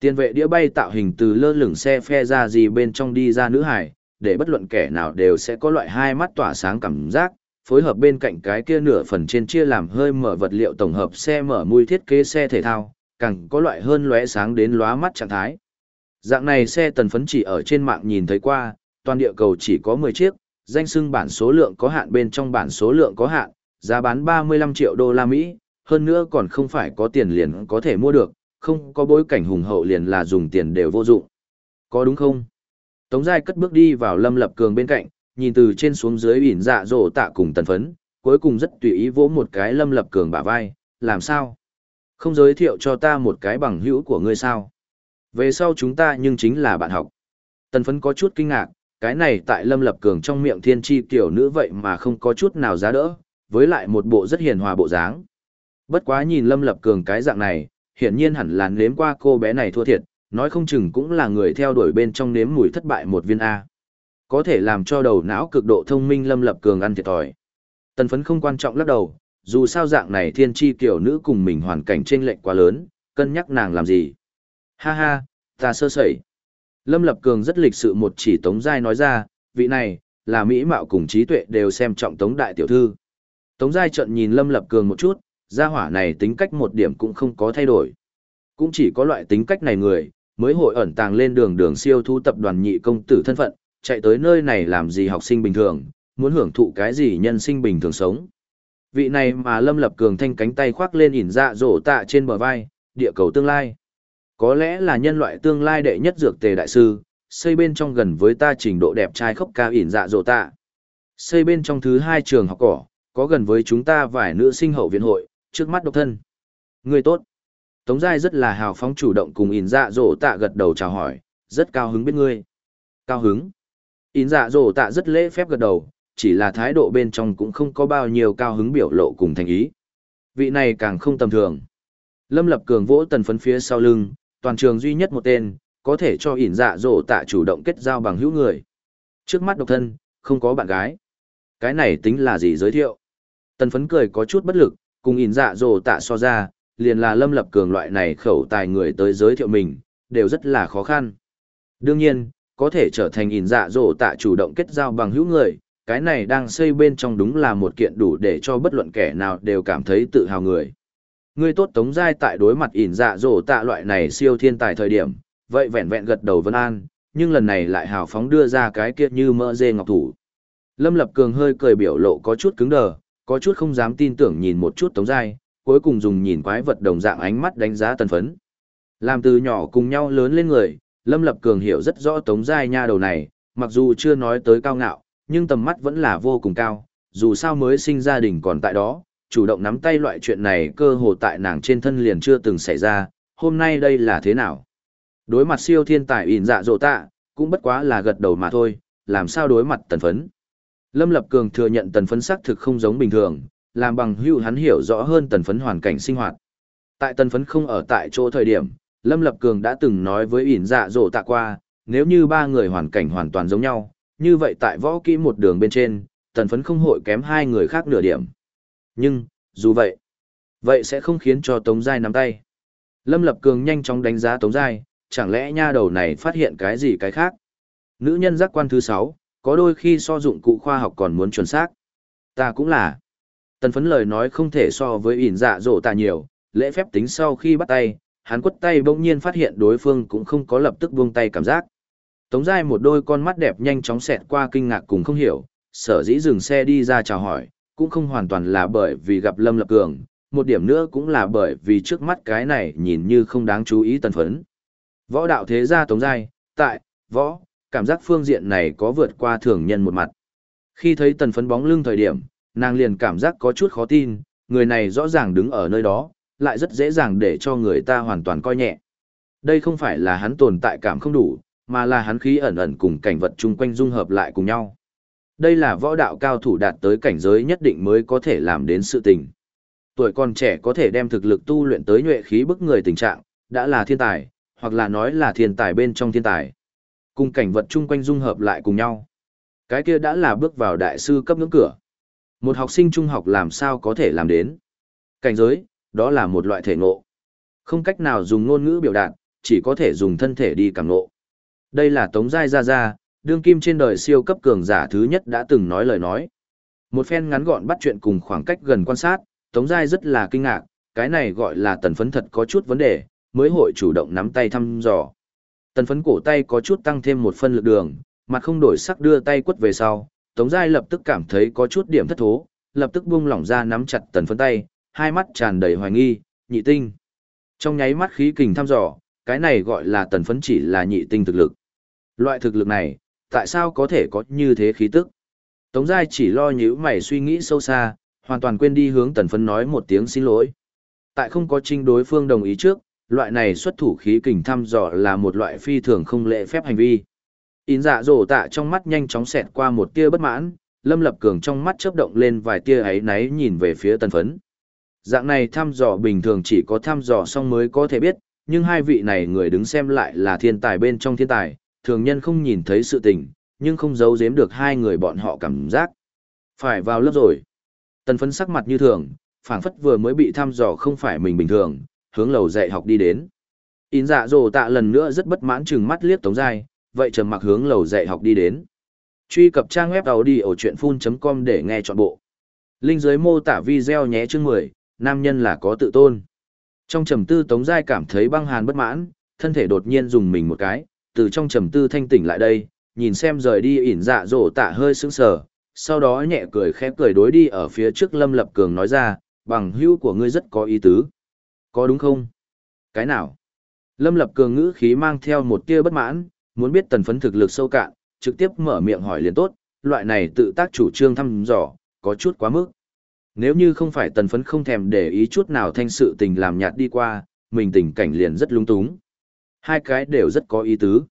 A: Tiên vệ đĩa bay tạo hình từ lơ lửng xe phe ra gì bên trong đi ra nữ hải, để bất luận kẻ nào đều sẽ có loại hai mắt tỏa sáng cảm giác, phối hợp bên cạnh cái kia nửa phần trên chia làm hơi mở vật liệu tổng hợp xe mở mùi thiết kế xe thể thao, càng có loại hơn lóe sáng đến lóa mắt trạng thái. Dạng này xe tần phấn chỉ ở trên mạng nhìn thấy qua, toàn địa cầu chỉ có 10 chiếc, danh xưng bản số lượng có hạn bên trong bản số lượng có hạn, giá bán 35 triệu đô la Mỹ, hơn nữa còn không phải có tiền liền có thể mua được, không có bối cảnh hùng hậu liền là dùng tiền đều vô dụng. Có đúng không? Tống Giai cất bước đi vào Lâm Lập Cường bên cạnh, nhìn từ trên xuống dưới ỉn dạ dỗ tạ cùng tần phấn, cuối cùng rất tùy ý vỗ một cái Lâm Lập Cường bả vai, làm sao? Không giới thiệu cho ta một cái bằng hữu của ngươi sao? Về sau chúng ta nhưng chính là bạn học. Tần phấn có chút kinh ngạc, cái này tại Lâm Lập Cường trong miệng thiên tri tiểu nữ vậy mà không có chút nào giá đỡ, với lại một bộ rất hiền hòa bộ dáng. Bất quá nhìn Lâm Lập Cường cái dạng này, hiển nhiên hẳn là nếm qua cô bé này thua thiệt, nói không chừng cũng là người theo đuổi bên trong nếm mùi thất bại một viên A. Có thể làm cho đầu não cực độ thông minh Lâm Lập Cường ăn thiệt thòi. Tần phấn không quan trọng lắc đầu, dù sao dạng này thiên tri kiểu nữ cùng mình hoàn cảnh chênh lệch quá lớn, cân nhắc nàng làm gì. Ha ha, ta sơ sẩy. Lâm Lập Cường rất lịch sự một chỉ Tống Giai nói ra, vị này, là Mỹ Mạo cùng trí tuệ đều xem trọng Tống Đại Tiểu Thư. Tống Giai trận nhìn Lâm Lập Cường một chút, gia hỏa này tính cách một điểm cũng không có thay đổi. Cũng chỉ có loại tính cách này người, mới hội ẩn tàng lên đường đường siêu thu tập đoàn nhị công tử thân phận, chạy tới nơi này làm gì học sinh bình thường, muốn hưởng thụ cái gì nhân sinh bình thường sống. Vị này mà Lâm Lập Cường thanh cánh tay khoác lên ỉn dạ rổ tạ trên bờ vai, địa cầu tương lai. Có lẽ là nhân loại tương lai đệ nhất dược tề đại sư, xây bên trong gần với ta trình độ đẹp trai khốc cao ỉn dạ rổ tạ. Xây bên trong thứ hai trường học cỏ, có gần với chúng ta vài nữ sinh hậu viện hội, trước mắt độc thân. Người tốt. Tống Giai rất là hào phóng chủ động cùng ỉn dạ dỗ tạ gật đầu chào hỏi, rất cao hứng biết ngươi. Cao hứng. ỉn dạ dỗ tạ rất lễ phép gật đầu, chỉ là thái độ bên trong cũng không có bao nhiêu cao hứng biểu lộ cùng thành ý. Vị này càng không tầm thường. Lâm Lập Cường vỗ tần phấn phía sau lưng, toàn trường duy nhất một tên, có thể cho ỉn dạ dỗ tạ chủ động kết giao bằng hữu người. Trước mắt độc thân, không có bạn gái. Cái này tính là gì giới thiệu? Tần phấn cười có chút bất lực, cùng in dạ dồ tạ so ra, liền là lâm lập cường loại này khẩu tài người tới giới thiệu mình, đều rất là khó khăn. Đương nhiên, có thể trở thành in dạ dồ tạ chủ động kết giao bằng hữu người, cái này đang xây bên trong đúng là một kiện đủ để cho bất luận kẻ nào đều cảm thấy tự hào người. Ngươi tốt tống giai tại đối mặt ỉn dạ dỗ tạ loại này siêu thiên tài thời điểm, vậy vẹn vẹn gật đầu vân an, nhưng lần này lại hào phóng đưa ra cái kia như mỡ dê ngọc thủ. Lâm Lập Cường hơi cười biểu lộ có chút cứng đờ, có chút không dám tin tưởng nhìn một chút tống giai, cuối cùng dùng nhìn quái vật đồng dạng ánh mắt đánh giá tần phấn. Làm từ nhỏ cùng nhau lớn lên người, Lâm Lập Cường hiểu rất rõ tống giai nha đầu này, mặc dù chưa nói tới cao ngạo, nhưng tầm mắt vẫn là vô cùng cao, dù sao mới sinh gia đình còn tại đó, chủ động nắm tay loại chuyện này cơ hồ tại nàng trên thân liền chưa từng xảy ra, hôm nay đây là thế nào? Đối mặt siêu thiên tài ỉn dạ dỗ tạ, cũng bất quá là gật đầu mà thôi, làm sao đối mặt tần phấn. Lâm Lập Cường thừa nhận tần phấn xác thực không giống bình thường, làm bằng hữu hắn hiểu rõ hơn tần phấn hoàn cảnh sinh hoạt. Tại tần phấn không ở tại chỗ thời điểm, Lâm Lập Cường đã từng nói với ỉn dạ dỗ tạ qua, nếu như ba người hoàn cảnh hoàn toàn giống nhau, như vậy tại võ kỹ một đường bên trên, tần phấn không hội kém hai người khác nửa điểm. Nhưng, dù vậy, vậy sẽ không khiến cho Tống Giai nắm tay. Lâm Lập Cường nhanh chóng đánh giá Tống Giai, chẳng lẽ nha đầu này phát hiện cái gì cái khác. Nữ nhân giác quan thứ 6, có đôi khi so dụng cụ khoa học còn muốn chuẩn xác. Ta cũng là. Tần phấn lời nói không thể so với ỉn dạ dỗ ta nhiều, lễ phép tính sau khi bắt tay, hắn quất tay bỗng nhiên phát hiện đối phương cũng không có lập tức buông tay cảm giác. Tống Giai một đôi con mắt đẹp nhanh chóng xẹt qua kinh ngạc cùng không hiểu, sở dĩ dừng xe đi ra chào hỏi, cũng không hoàn toàn là bởi vì gặp Lâm Lập Cường, một điểm nữa cũng là bởi vì trước mắt cái này nhìn như không đáng chú ý tần phấn. Võ đạo thế gia Tống Giai, tại, võ, cảm giác phương diện này có vượt qua thường nhân một mặt. Khi thấy tần phấn bóng lưng thời điểm, nàng liền cảm giác có chút khó tin, người này rõ ràng đứng ở nơi đó, lại rất dễ dàng để cho người ta hoàn toàn coi nhẹ. Đây không phải là hắn tồn tại cảm không đủ, mà là hắn khí ẩn ẩn cùng cảnh vật chung quanh dung hợp lại cùng nhau. Đây là võ đạo cao thủ đạt tới cảnh giới nhất định mới có thể làm đến sự tình. Tuổi còn trẻ có thể đem thực lực tu luyện tới nhuệ khí bức người tình trạng, đã là thiên tài, hoặc là nói là thiên tài bên trong thiên tài. Cùng cảnh vật chung quanh dung hợp lại cùng nhau. Cái kia đã là bước vào đại sư cấp ngưỡng cửa. Một học sinh trung học làm sao có thể làm đến. Cảnh giới, đó là một loại thể ngộ. Không cách nào dùng ngôn ngữ biểu đạt, chỉ có thể dùng thân thể đi cảm ngộ. Đây là Tống Giai Gia Gia, đương kim trên đời siêu cấp cường giả thứ nhất đã từng nói lời nói. Một phen ngắn gọn bắt chuyện cùng khoảng cách gần quan sát, Tống Giai rất là kinh ngạc, cái này gọi là tần phấn thật có chút vấn đề, mới hội chủ động nắm tay thăm dò. Tần phấn cổ tay có chút tăng thêm một phân lực đường, mặt không đổi sắc đưa tay quất về sau, Tống Giai lập tức cảm thấy có chút điểm thất thố, lập tức buông lỏng ra nắm chặt tần phấn tay, hai mắt tràn đầy hoài nghi, nhị tinh. Trong nháy mắt khí kình thăm dò, cái này gọi là tần phấn chỉ là nhị tinh thực lực. Loại thực lực này, tại sao có thể có như thế khí tức? Tống Giai chỉ lo nhíu mày suy nghĩ sâu xa, hoàn toàn quên đi hướng tần phấn nói một tiếng xin lỗi. Tại không có trinh đối phương đồng ý trước, loại này xuất thủ khí kình thăm dò là một loại phi thường không lệ phép hành vi. Ín dạ dỗ tạ trong mắt nhanh chóng xẹt qua một tia bất mãn, Lâm Lập Cường trong mắt chớp động lên vài tia ấy náy nhìn về phía tần phấn. Dạng này thăm dò bình thường chỉ có thăm dò xong mới có thể biết, nhưng hai vị này người đứng xem lại là thiên tài bên trong thiên tài, thường nhân không nhìn thấy sự tình, nhưng không giấu giếm được hai người bọn họ cảm giác. Phải vào lớp rồi. Tần phấn sắc mặt như thường, phảng phất vừa mới bị thăm dò không phải mình bình thường, hướng lầu dạy học đi đến. In dạ dồ tạ lần nữa rất bất mãn chừng mắt liếc tống giai, vậy trầm mặc hướng lầu dạy học đi đến. Truy cập trang web đầu đi ở chuyện full.com để nghe trọn bộ. Linh dưới mô tả video nhé chương 10, nam nhân là có tự tôn. Trong trầm tư tống giai cảm thấy băng hàn bất mãn, thân thể đột nhiên dùng mình một cái, từ trong trầm tư thanh tỉnh lại đây, nhìn xem rời đi ỉn dạ dỗ tạ hơi sững sờ, sau đó nhẹ cười khẽ cười đối đi ở phía trước Lâm Lập Cường nói ra, bằng hữu của ngươi rất có ý tứ. Có đúng không? Cái nào? Lâm Lập Cường ngữ khí mang theo một tia bất mãn, muốn biết tần phấn thực lực sâu cạn, trực tiếp mở miệng hỏi liền tốt, loại này tự tác chủ trương thăm dò, có chút quá mức. Nếu như không phải tần phấn không thèm để ý chút nào thanh sự tình làm nhạt đi qua, mình tình cảnh liền rất lung túng. Hai cái đều rất có ý tứ.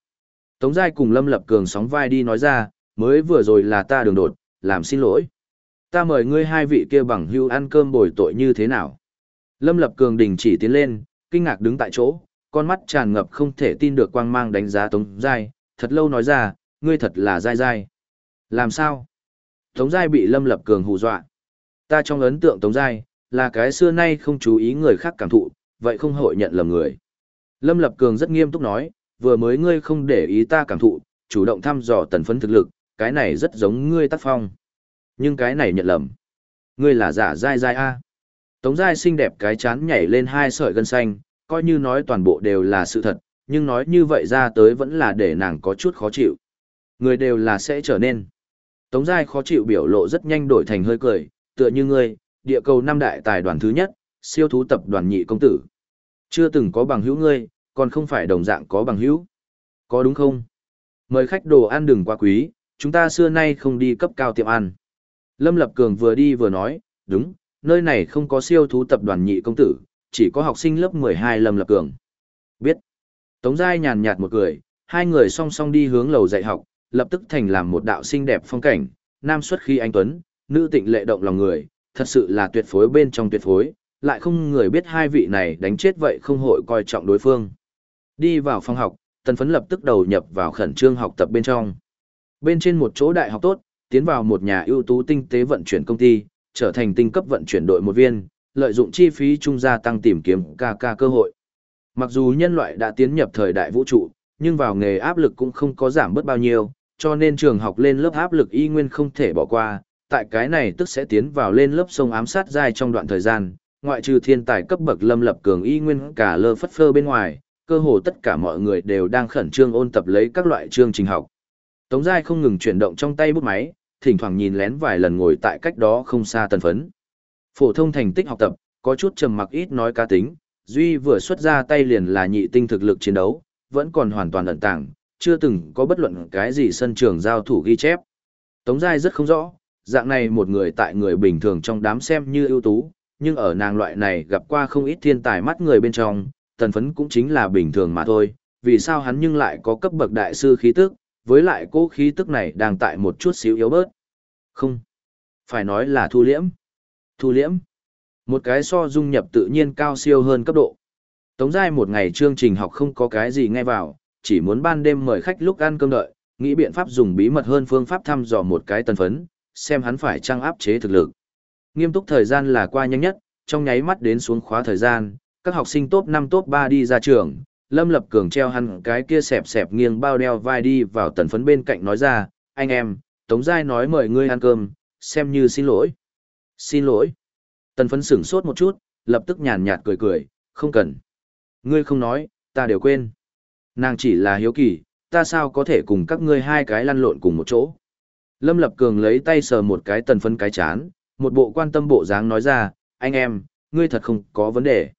A: Tống Giai cùng Lâm Lập Cường sóng vai đi nói ra, mới vừa rồi là ta đường đột, làm xin lỗi. Ta mời ngươi hai vị kia bằng hưu ăn cơm bồi tội như thế nào? Lâm Lập Cường đình chỉ tiến lên, kinh ngạc đứng tại chỗ, con mắt tràn ngập không thể tin được quang mang đánh giá Tống Giai, thật lâu nói ra, ngươi thật là dai dai. Làm sao? Tống Giai bị Lâm Lập Cường hù dọa. Ta trong ấn tượng Tống Giai, là cái xưa nay không chú ý người khác cảm thụ, vậy không hội nhận lầm người. Lâm Lập Cường rất nghiêm túc nói, vừa mới ngươi không để ý ta cảm thụ, chủ động thăm dò tần phấn thực lực, cái này rất giống ngươi tác phong. Nhưng cái này nhận lầm. Ngươi là giả dai dai a. Tống Giai xinh đẹp cái chán nhảy lên hai sợi gân xanh, coi như nói toàn bộ đều là sự thật, nhưng nói như vậy ra tới vẫn là để nàng có chút khó chịu. Người đều là sẽ trở nên. Tống Giai khó chịu biểu lộ rất nhanh đổi thành hơi cười, tựa như ngươi, địa cầu năm đại tài đoàn thứ nhất, siêu thú tập đoàn nhị công tử. Chưa từng có bằng hữu ngươi, còn không phải đồng dạng có bằng hữu. Có đúng không? Mời khách đồ ăn đừng quá quý, chúng ta xưa nay không đi cấp cao tiệm ăn. Lâm Lập Cường vừa đi vừa nói, đúng, nơi này không có siêu thú tập đoàn nhị công tử, chỉ có học sinh lớp 12 Lâm Lập Cường. Biết. Tống Giai nhàn nhạt một cười, hai người song song đi hướng lầu dạy học, lập tức thành làm một đạo xinh đẹp phong cảnh, nam xuất khi anh Tuấn, nữ tịnh lệ động lòng người, thật sự là tuyệt phối bên trong tuyệt phối, lại không người biết hai vị này đánh chết vậy không hội coi trọng đối phương. Đi vào phòng học, tần phấn lập tức đầu nhập vào khẩn trương học tập bên trong. Bên trên một chỗ đại học tốt, tiến vào một nhà ưu tú tinh tế vận chuyển công ty, trở thành tinh cấp vận chuyển đội một viên, lợi dụng chi phí trung gia tăng tìm kiếm ca ca cơ hội. Mặc dù nhân loại đã tiến nhập thời đại vũ trụ, nhưng vào nghề áp lực cũng không có giảm bớt bao nhiêu, cho nên trường học lên lớp áp lực y nguyên không thể bỏ qua, tại cái này tức sẽ tiến vào lên lớp sông ám sát dài trong đoạn thời gian, ngoại trừ thiên tài cấp bậc lâm lập cường y nguyên cả lơ phất phơ bên ngoài, cơ hồ tất cả mọi người đều đang khẩn trương ôn tập lấy các loại chương trình học. Tống Giai không ngừng chuyển động trong tay bút máy, thỉnh thoảng nhìn lén vài lần ngồi tại cách đó không xa tần phấn. Phổ thông thành tích học tập, có chút trầm mặc ít nói cá tính, Duy vừa xuất ra tay liền là nhị tinh thực lực chiến đấu, vẫn còn hoàn toàn ẩn tàng, chưa từng có bất luận cái gì sân trường giao thủ ghi chép. Tống Giai rất không rõ, dạng này một người tại người bình thường trong đám xem như ưu tú, nhưng ở nàng loại này gặp qua không ít thiên tài mắt người bên trong, tần phấn cũng chính là bình thường mà thôi, vì sao hắn nhưng lại có cấp bậc đại sư khí tức, với lại cố khí tức này đang tại một chút xíu yếu bớt. Không, phải nói là thu liễm. Thu liễm. Một cái so dung nhập tự nhiên cao siêu hơn cấp độ. Tống giai một ngày chương trình học không có cái gì nghe vào, chỉ muốn ban đêm mời khách lúc ăn cơm đợi, nghĩ biện pháp dùng bí mật hơn phương pháp thăm dò một cái tần phấn, xem hắn phải trang áp chế thực lực. Nghiêm túc thời gian là qua nhanh nhất, trong nháy mắt đến xuống khóa thời gian, các học sinh top 5 top 3 đi ra trường, Lâm Lập Cường treo hắn cái kia xẹp xẹp nghiêng bao đeo vai đi vào tần phấn bên cạnh nói ra, anh em, Tống Giai nói mời ngươi ăn cơm, xem như xin lỗi. Xin lỗi. Tần phấn sửng sốt một chút, lập tức nhàn nhạt cười cười, không cần. Ngươi không nói, ta đều quên. Nàng chỉ là hiếu kỳ, ta sao có thể cùng các ngươi hai cái lăn lộn cùng một chỗ. Lâm Lập Cường lấy tay sờ một cái tần phấn cái chán, một bộ quan tâm bộ dáng nói ra, anh em, ngươi thật không có vấn đề.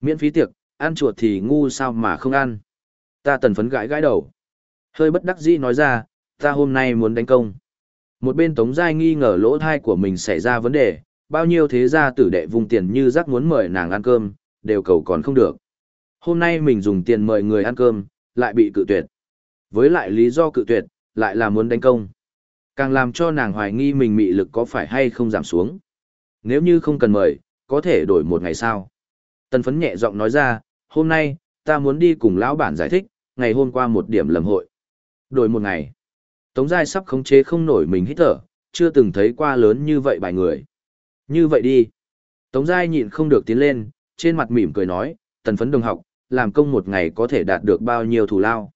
A: Miễn phí tiệc, ăn chuột thì ngu sao mà không ăn. Ta tần phấn gãi gãi đầu. Hơi bất đắc dĩ nói ra, ta hôm nay muốn đánh công. Một bên Tống Giai nghi ngờ lỗ thai của mình xảy ra vấn đề, bao nhiêu thế gia tử đệ vùng tiền như rắc muốn mời nàng ăn cơm, đều cầu còn không được. Hôm nay mình dùng tiền mời người ăn cơm, lại bị cự tuyệt. Với lại lý do cự tuyệt, lại là muốn đánh công. Càng làm cho nàng hoài nghi mình mị lực có phải hay không giảm xuống. Nếu như không cần mời, có thể đổi một ngày sau. Tần phấn nhẹ giọng nói ra, hôm nay, ta muốn đi cùng lão bản giải thích, ngày hôm qua một điểm lầm hội. Đổi một ngày. Tống Giai sắp khống chế không nổi mình hít thở, chưa từng thấy qua lớn như vậy bài người. Như vậy đi. Tống Giai nhịn không được tiến lên, trên mặt mỉm cười nói, tần phấn đồng học, làm công một ngày có thể đạt được bao nhiêu thù lao.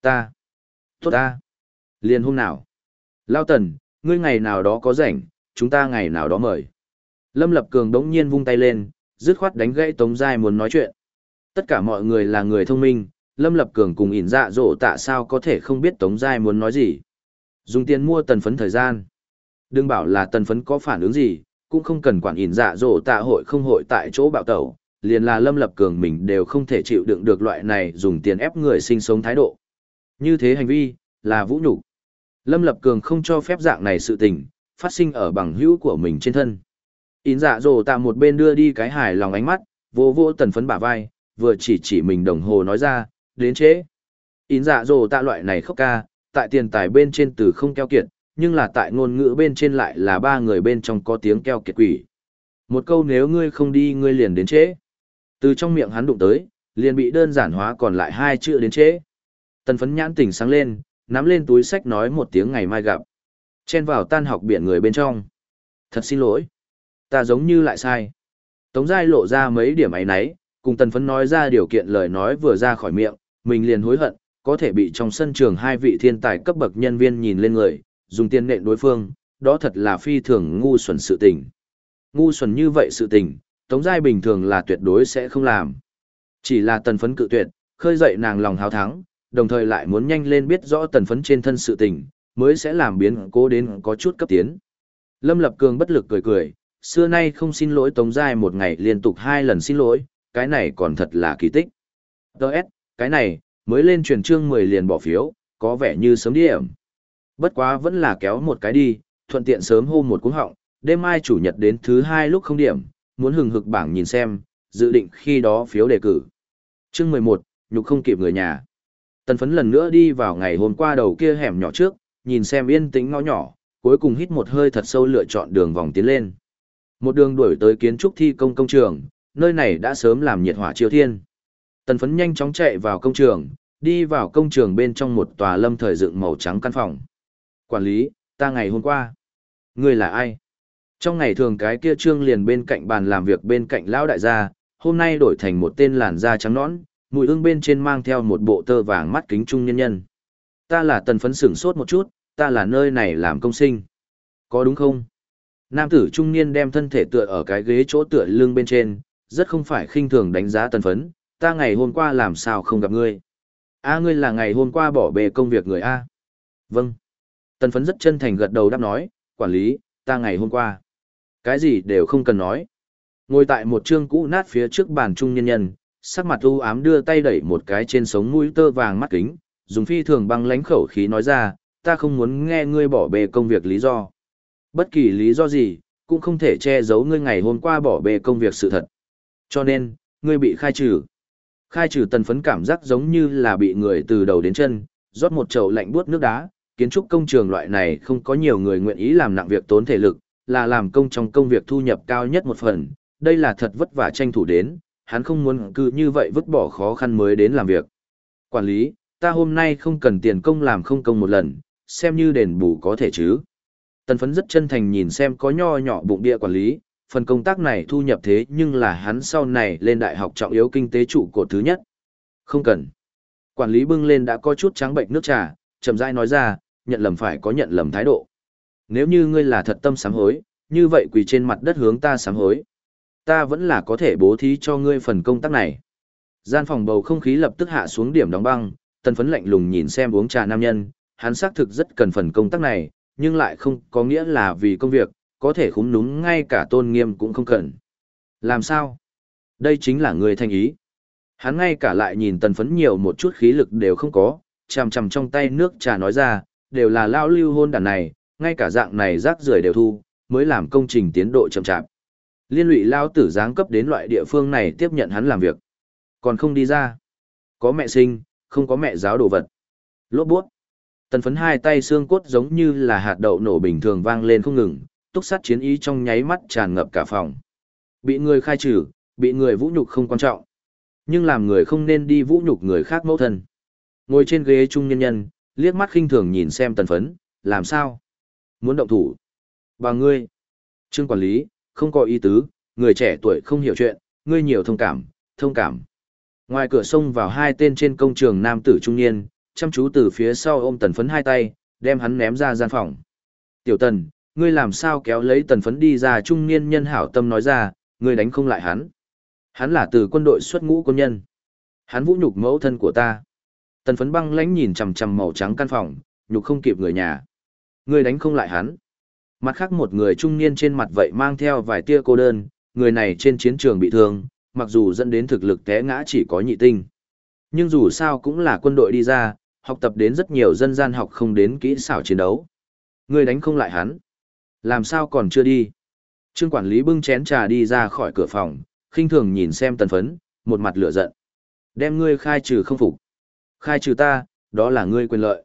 A: Ta. Tốt ta. Liền hôm nào. Lao tần, ngươi ngày nào đó có rảnh, chúng ta ngày nào đó mời. Lâm Lập Cường đống nhiên vung tay lên, dứt khoát đánh gãy Tống Giai muốn nói chuyện. Tất cả mọi người là người thông minh, Lâm Lập Cường cùng ỉn dạ dỗ tạ sao có thể không biết Tống Giai muốn nói gì. Dùng tiền mua tần phấn thời gian. Đừng bảo là tần phấn có phản ứng gì, cũng không cần quản ỉn dạ dỗ tạ hội không hội tại chỗ bạo tẩu, liền là Lâm Lập Cường mình đều không thể chịu đựng được loại này dùng tiền ép người sinh sống thái độ. Như thế hành vi, là vũ nhục Lâm Lập Cường không cho phép dạng này sự tình, phát sinh ở bằng hữu của mình trên thân. Ín dạ dồ tạ một bên đưa đi cái hài lòng ánh mắt, vô vô tần phấn bả vai, vừa chỉ chỉ mình đồng hồ nói ra, đến chế. Ín dạ dồ tạ loại này khóc ca, tại tiền tài bên trên từ không keo kiệt, nhưng là tại ngôn ngữ bên trên lại là ba người bên trong có tiếng keo kiệt quỷ. Một câu nếu ngươi không đi ngươi liền đến chế. Từ trong miệng hắn đụng tới, liền bị đơn giản hóa còn lại hai chữ đến chế. Tần phấn nhãn tỉnh sáng lên, nắm lên túi sách nói một tiếng ngày mai gặp. Chen vào tan học biển người bên trong. Thật xin lỗi. Ta giống như lại sai. Tống Giai lộ ra mấy điểm ấy nấy, cùng tần phấn nói ra điều kiện lời nói vừa ra khỏi miệng, mình liền hối hận, có thể bị trong sân trường hai vị thiên tài cấp bậc nhân viên nhìn lên người, dùng tiền nện đối phương, đó thật là phi thường ngu xuẩn sự tình. Ngu xuẩn như vậy sự tình, Tống Giai bình thường là tuyệt đối sẽ không làm. Chỉ là tần phấn cự tuyệt, khơi dậy nàng lòng hào thắng, đồng thời lại muốn nhanh lên biết rõ tần phấn trên thân sự tình, mới sẽ làm biến cố đến có chút cấp tiến. Lâm Lập Cường bất lực cười cười, xưa nay không xin lỗi Tống Giai một ngày liên tục hai lần xin lỗi, cái này còn thật là kỳ tích. Đợt, cái này, mới lên truyền chương 10 liền bỏ phiếu, có vẻ như sớm điểm. Bất quá vẫn là kéo một cái đi, thuận tiện sớm hô một cú họng, đêm mai chủ nhật đến thứ hai lúc không điểm, muốn hừng hực bảng nhìn xem, dự định khi đó phiếu đề cử. Chương 11, nhục không kịp người nhà. Tần phấn lần nữa đi vào ngày hôm qua đầu kia hẻm nhỏ trước, nhìn xem yên tĩnh ngõ nhỏ, cuối cùng hít một hơi thật sâu lựa chọn đường vòng tiến lên. Một đường đuổi tới kiến trúc thi công công trường, nơi này đã sớm làm nhiệt hỏa chiếu thiên. Tần phấn nhanh chóng chạy vào công trường, đi vào công trường bên trong một tòa lâm thời dựng màu trắng căn phòng. Quản lý, ta ngày hôm qua. Người là ai? Trong ngày thường cái kia trương liền bên cạnh bàn làm việc bên cạnh lão đại gia, hôm nay đổi thành một tên làn da trắng nõn, mùi ương bên trên mang theo một bộ tơ vàng mắt kính trung nhân nhân. Ta là tần phấn sửng sốt một chút, ta là nơi này làm công sinh. Có đúng không? Nam tử trung niên đem thân thể tựa ở cái ghế chỗ tựa lưng bên trên, rất không phải khinh thường đánh giá tần phấn, ta ngày hôm qua làm sao không gặp ngươi. A ngươi là ngày hôm qua bỏ bề công việc người A. Vâng. Tần phấn rất chân thành gật đầu đáp nói, quản lý, ta ngày hôm qua. Cái gì đều không cần nói. Ngồi tại một chương cũ nát phía trước bàn trung nhân nhân, sắc mặt u ám đưa tay đẩy một cái trên sống mũi tơ vàng mắt kính, dùng phi thường băng lãnh khẩu khí nói ra, ta không muốn nghe ngươi bỏ bê công việc lý do. Bất kỳ lý do gì, cũng không thể che giấu ngươi ngày hôm qua bỏ bê công việc sự thật. Cho nên, ngươi bị khai trừ. Khai trừ tần phấn cảm giác giống như là bị người từ đầu đến chân, rót một chậu lạnh buốt nước đá, kiến trúc công trường loại này không có nhiều người nguyện ý làm nặng việc tốn thể lực, là làm công trong công việc thu nhập cao nhất một phần, đây là thật vất vả tranh thủ đến, hắn không muốn cứ như vậy vứt bỏ khó khăn mới đến làm việc. Quản lý, ta hôm nay không cần tiền công làm không công một lần, xem như đền bù có thể chứ. Tần phấn rất chân thành nhìn xem có nho nhỏ bụng địa quản lý, phần công tác này thu nhập thế nhưng là hắn sau này lên đại học trọng yếu kinh tế trụ cột thứ nhất. Không cần. Quản lý bưng lên đã có chút trắng bệnh nước trà, chậm rãi nói ra, nhận lầm phải có nhận lầm thái độ. Nếu như ngươi là thật tâm sám hối, như vậy quỳ trên mặt đất hướng ta sám hối. Ta vẫn là có thể bố thí cho ngươi phần công tác này. Gian phòng bầu không khí lập tức hạ xuống điểm đóng băng, tần phấn lạnh lùng nhìn xem uống trà nam nhân, hắn xác thực rất cần phần công tác này, nhưng lại không có nghĩa là vì công việc, có thể khúng núm ngay cả tôn nghiêm cũng không cần. Làm sao? Đây chính là người thanh ý. Hắn ngay cả lại nhìn tần phấn nhiều một chút khí lực đều không có, chằm chằm trong tay nước trà nói ra, đều là lao lưu hôn đàn này, ngay cả dạng này rác rưởi đều thu, mới làm công trình tiến độ chậm chạp. Liên lụy lao tử giáng cấp đến loại địa phương này tiếp nhận hắn làm việc. Còn không đi ra. Có mẹ sinh, không có mẹ giáo đồ vật. Lốt buốt. Tần phấn hai tay xương cốt giống như là hạt đậu nổ bình thường vang lên không ngừng, túc sát chiến ý trong nháy mắt tràn ngập cả phòng. Bị người khai trừ, bị người vũ nhục không quan trọng. Nhưng làm người không nên đi vũ nhục người khác mẫu thân. Ngồi trên ghế trung nhân nhân, liếc mắt khinh thường nhìn xem tần phấn, làm sao? Muốn động thủ. Bà ngươi. Trương quản lý, không có ý tứ, người trẻ tuổi không hiểu chuyện, ngươi nhiều thông cảm, thông cảm. Ngoài cửa sông vào hai tên trên công trường nam tử trung niên, chăm chú từ phía sau ôm tần phấn hai tay, đem hắn ném ra gian phòng. Tiểu tần, ngươi làm sao kéo lấy tần phấn đi ra trung niên nhân hảo tâm nói ra, ngươi đánh không lại hắn. Hắn là từ quân đội xuất ngũ quân nhân. Hắn vũ nhục mẫu thân của ta. Tần phấn băng lãnh nhìn chằm chằm màu trắng căn phòng, nhục không kịp người nhà. Ngươi đánh không lại hắn. Mặt khác một người trung niên trên mặt vậy mang theo vài tia cô đơn, người này trên chiến trường bị thương, mặc dù dẫn đến thực lực té ngã chỉ có nhị tinh. Nhưng dù sao cũng là quân đội đi ra, học tập đến rất nhiều dân gian học không đến kỹ xảo chiến đấu. Ngươi đánh không lại hắn. Làm sao còn chưa đi? Trương quản lý bưng chén trà đi ra khỏi cửa phòng, khinh thường nhìn xem tần phấn, một mặt lửa giận. Đem ngươi khai trừ không phục. Khai trừ ta, đó là ngươi quyền lợi.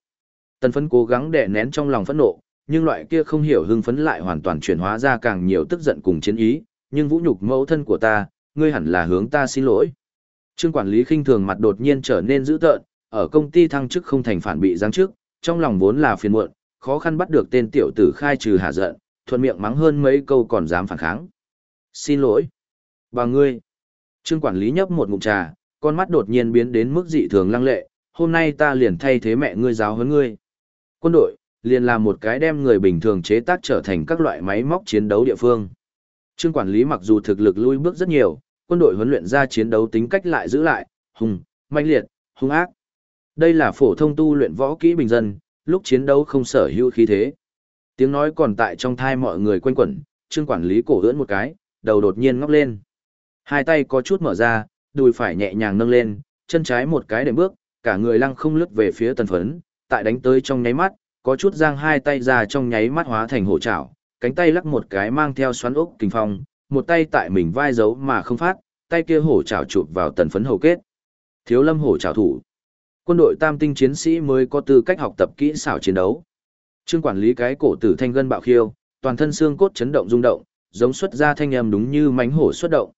A: Tần phấn cố gắng đè nén trong lòng phẫn nộ, nhưng loại kia không hiểu hưng phấn lại hoàn toàn chuyển hóa ra càng nhiều tức giận cùng chiến ý, nhưng vũ nhục mẫu thân của ta, ngươi hẳn là hướng ta xin lỗi. Trương quản lý khinh thường mặt đột nhiên trở nên dữ tợn, ở công ty thăng chức không thành phản bị giáng chức, trong lòng vốn là phiền muộn, khó khăn bắt được tên tiểu tử khai trừ hạ giận, thuận miệng mắng hơn mấy câu còn dám phản kháng. Xin lỗi. Bà ngươi. Trương quản lý nhấp một ngụm trà, con mắt đột nhiên biến đến mức dị thường lăng lệ, hôm nay ta liền thay thế mẹ ngươi giáo huấn ngươi. Quân đội, liền là một cái đem người bình thường chế tác trở thành các loại máy móc chiến đấu địa phương. Trương quản lý mặc dù thực lực lui bước rất nhiều, quân đội huấn luyện ra chiến đấu tính cách lại giữ lại, hùng, manh liệt, hung ác. Đây là phổ thông tu luyện võ kỹ bình dân, lúc chiến đấu không sở hữu khí thế. Tiếng nói còn tại trong thai mọi người quanh quẩn, trương quản lý cổ ưỡn một cái, đầu đột nhiên ngóc lên. Hai tay có chút mở ra, đùi phải nhẹ nhàng nâng lên, chân trái một cái đệm bước, cả người lăng không lướt về phía tần phấn, tại đánh tới trong nháy mắt, có chút giang hai tay ra trong nháy mắt hóa thành hổ trảo, cánh tay lắc một cái mang theo xoắn ốc kinh phong, một tay tại mình vai giấu mà không phát, tay kia hổ trảo chụp vào tần phấn hầu kết. Thiếu lâm hổ trảo thủ. Quân đội tam tinh chiến sĩ mới có tư cách học tập kỹ xảo chiến đấu. Trương quản lý cái cổ tử thanh gân bạo khiêu, toàn thân xương cốt chấn động rung động, giống xuất ra thanh âm đúng như mánh hổ xuất động.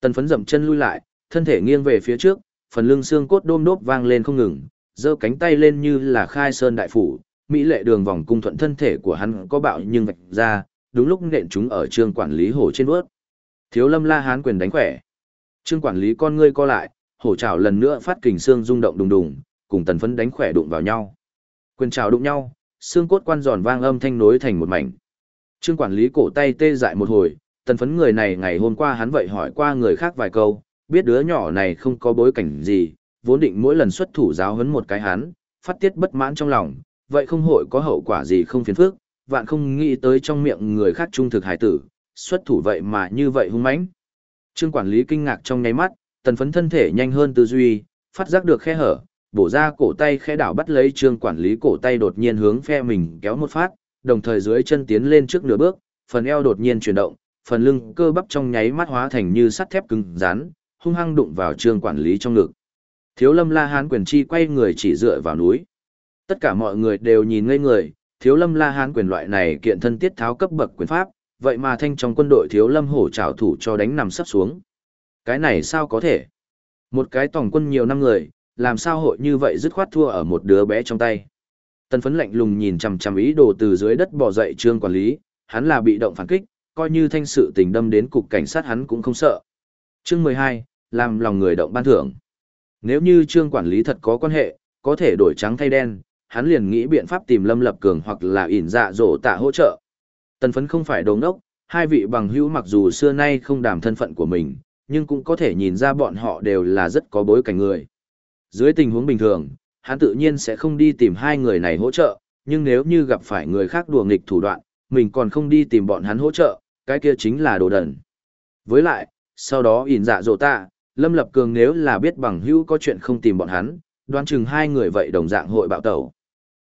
A: Tần phấn dậm chân lui lại, thân thể nghiêng về phía trước, phần lưng xương cốt đôm đốp vang lên không ngừng, giơ cánh tay lên như là khai sơn đại phủ, mỹ lệ đường vòng cung thuận thân thể của hắn có bạo nhưng vạch ra, đúng lúc nện chúng ở trương quản lý hổ trên bước. Thiếu lâm la hán quyền đánh khỏe. Trương quản lý con ngươi co lại, hổ trảo lần nữa phát kình xương rung động đùng đùng, cùng tần phấn đánh khỏe đụng vào nhau. Quyền trảo đụng nhau, xương cốt quan giòn vang âm thanh nối thành một mảnh. Trương quản lý cổ tay tê dại một hồi, tần phấn người này ngày hôm qua hắn vậy hỏi qua người khác vài câu, biết đứa nhỏ này không có bối cảnh gì, vốn định mỗi lần xuất thủ giáo huấn một cái hắn, phát tiết bất mãn trong lòng, vậy không hội có hậu quả gì không phiền phức, vạn không nghĩ tới trong miệng người khác trung thực hải tử, xuất thủ vậy mà như vậy hung mãnh. Trương quản lý kinh ngạc trong nháy mắt, Tần phấn thân thể nhanh hơn tư duy, phát giác được khe hở, bổ ra cổ tay khe đảo bắt lấy trương quản lý cổ tay đột nhiên hướng phe mình kéo một phát, đồng thời dưới chân tiến lên trước nửa bước, phần eo đột nhiên chuyển động, phần lưng cơ bắp trong nháy mắt hóa thành như sắt thép cứng rắn, hung hăng đụng vào trương quản lý trong ngực. Thiếu lâm la hán quyền chi quay người chỉ dựa vào núi. Tất cả mọi người đều nhìn ngây người, thiếu lâm la hán quyền loại này kiện thân tiết tháo cấp bậc quyền pháp, vậy mà thanh trong quân đội thiếu lâm hổ trảo thủ cho đánh nằm sắp xuống. Cái này sao có thể? Một cái tổng quân nhiều năm người, làm sao hội như vậy dứt khoát thua ở một đứa bé trong tay. Tần phấn lạnh lùng nhìn chằm chằm ý đồ từ dưới đất bỏ dậy trương quản lý, hắn là bị động phản kích, coi như thanh sự tình đâm đến cục cảnh sát hắn cũng không sợ. Chương 12, làm lòng người động ban thưởng. Nếu như trương quản lý thật có quan hệ, có thể đổi trắng thay đen, hắn liền nghĩ biện pháp tìm Lâm Lập Cường hoặc là ỉn dạ dỗ tạ hỗ trợ. Tần phấn không phải đồ ngốc, hai vị bằng hữu mặc dù xưa nay không đảm thân phận của mình, nhưng cũng có thể nhìn ra bọn họ đều là rất có bối cảnh người. Dưới tình huống bình thường, hắn tự nhiên sẽ không đi tìm hai người này hỗ trợ, nhưng nếu như gặp phải người khác đùa nghịch thủ đoạn, mình còn không đi tìm bọn hắn hỗ trợ, cái kia chính là đồ đần. Với lại, sau đó ỉn dạ dỗ ta Lâm Lập Cường nếu là biết bằng hữu có chuyện không tìm bọn hắn, đoán chừng hai người vậy đồng dạng hội bạo tẩu.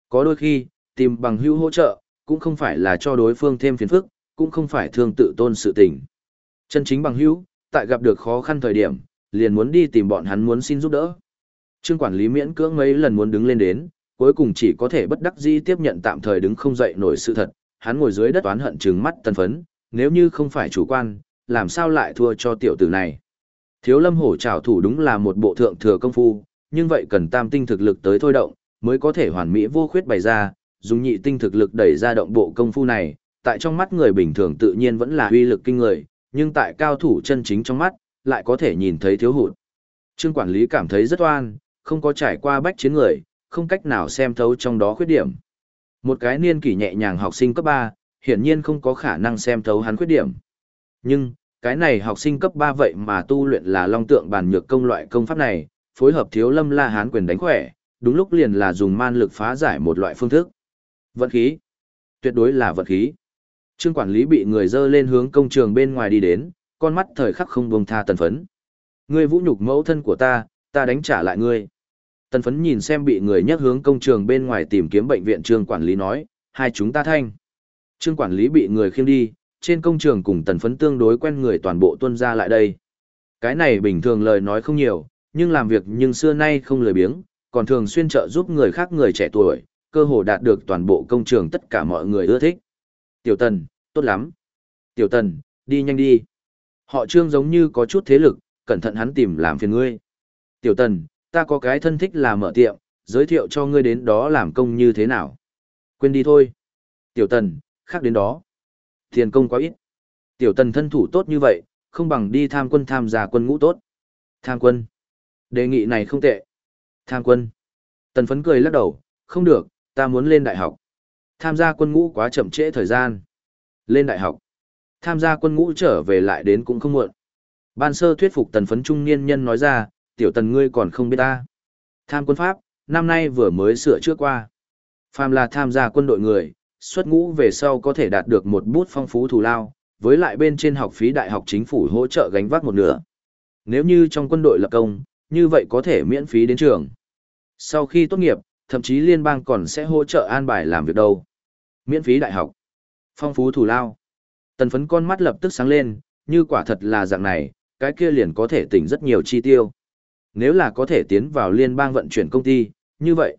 A: Có đôi khi, tìm bằng hữu hỗ trợ, cũng không phải là cho đối phương thêm phiền phức, cũng không phải thương tự tôn sự tình. Chân chính bằng hữu, tại gặp được khó khăn thời điểm, liền muốn đi tìm bọn hắn muốn xin giúp đỡ. Trương quản lý miễn cưỡng mấy lần muốn đứng lên đến, cuối cùng chỉ có thể bất đắc dĩ tiếp nhận tạm thời đứng không dậy nổi sự thật, hắn ngồi dưới đất oán hận trừng mắt tân phấn, nếu như không phải chủ quan, làm sao lại thua cho tiểu tử này. Thiếu lâm hổ trảo thủ đúng là một bộ thượng thừa công phu, nhưng vậy cần tam tinh thực lực tới thôi động, mới có thể hoàn mỹ vô khuyết bày ra, dùng nhị tinh thực lực đẩy ra động bộ công phu này, tại trong mắt người bình thường tự nhiên vẫn là uy lực kinh người, nhưng tại cao thủ chân chính trong mắt, lại có thể nhìn thấy thiếu hụt. Trương quản lý cảm thấy rất oan, không có trải qua bách chiến người, không cách nào xem thấu trong đó khuyết điểm. Một cái niên kỷ nhẹ nhàng học sinh cấp 3, hiển nhiên không có khả năng xem thấu hắn khuyết điểm. Nhưng, cái này học sinh cấp 3 vậy mà tu luyện là long tượng bàn nhược công loại công pháp này, phối hợp thiếu lâm la hán quyền đánh khỏe, đúng lúc liền là dùng man lực phá giải một loại phương thức. Vận khí. Tuyệt đối là vận khí. Trương quản lý bị người dơ lên hướng công trường bên ngoài đi đến, con mắt thời khắc không buông tha tần phấn. Ngươi vũ nhục mẫu thân của ta, ta đánh trả lại ngươi. Tần phấn nhìn xem bị người nhắc hướng công trường bên ngoài tìm kiếm bệnh viện trương quản lý nói, hai chúng ta thanh. Trương quản lý bị người khiêng đi, trên công trường cùng tần phấn tương đối quen người toàn bộ tuân ra lại đây. Cái này bình thường lời nói không nhiều, nhưng làm việc nhưng xưa nay không lười biếng, còn thường xuyên trợ giúp người khác người trẻ tuổi, cơ hồ đạt được toàn bộ công trường tất cả mọi người ưa thích. Tiểu tần, tốt lắm. Tiểu tần, đi nhanh đi. Họ trương giống như có chút thế lực, cẩn thận hắn tìm làm phiền ngươi. Tiểu tần, ta có cái thân thích là mở tiệm, giới thiệu cho ngươi đến đó làm công như thế nào. Quên đi thôi. Tiểu tần, khác đến đó. Tiền công quá ít. Tiểu tần thân thủ tốt như vậy, không bằng đi tham quân tham gia quân ngũ tốt. Tham quân. Đề nghị này không tệ. Tham quân. Tần phấn cười lắc đầu, không được, ta muốn lên đại học. Tham gia quân ngũ quá chậm trễ thời gian. Lên đại học. Tham gia quân ngũ trở về lại đến cũng không muộn. Ban sơ thuyết phục tần phấn trung niên nhân nói ra, tiểu tần ngươi còn không biết ta. Tham quân Pháp, năm nay vừa mới sửa trước qua. Phàm là tham gia quân đội người, xuất ngũ về sau có thể đạt được một bút phong phú thù lao, với lại bên trên học phí đại học chính phủ hỗ trợ gánh vác một nửa. Nếu như trong quân đội lập công, như vậy có thể miễn phí đến trường. Sau khi tốt nghiệp, thậm chí liên bang còn sẽ hỗ trợ an bài làm việc đâu. Miễn phí đại học. Phong phú thù lao. Tần phấn con mắt lập tức sáng lên, như quả thật là dạng này, cái kia liền có thể tỉnh rất nhiều chi tiêu. Nếu là có thể tiến vào liên bang vận chuyển công ty, như vậy.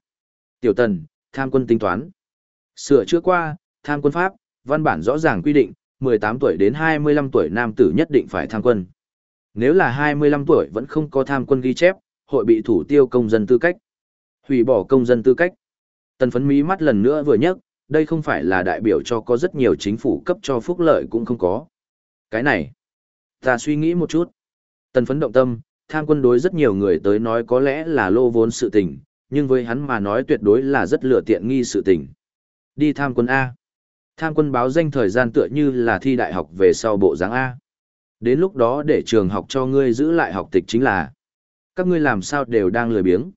A: Tiểu tần, tham quân tính toán. Sửa chữa qua, tham quân pháp, văn bản rõ ràng quy định, 18 tuổi đến 25 tuổi nam tử nhất định phải tham quân. Nếu là 25 tuổi vẫn không có tham quân ghi chép, hội bị thủ tiêu công dân tư cách. Hủy bỏ công dân tư cách. Tần phấn mí mắt lần nữa vừa nhấc, đây không phải là đại biểu cho có rất nhiều chính phủ cấp cho phúc lợi cũng không có. Cái này, ta suy nghĩ một chút. Tần phấn động tâm, tham quân đối rất nhiều người tới nói có lẽ là lô vốn sự tình, nhưng với hắn mà nói tuyệt đối là rất lựa tiện nghi sự tình. Đi tham quân A. Tham quân báo danh thời gian tựa như là thi đại học về sau bộ dáng A. Đến lúc đó để trường học cho ngươi giữ lại học tịch chính là các ngươi làm sao đều đang lười biếng.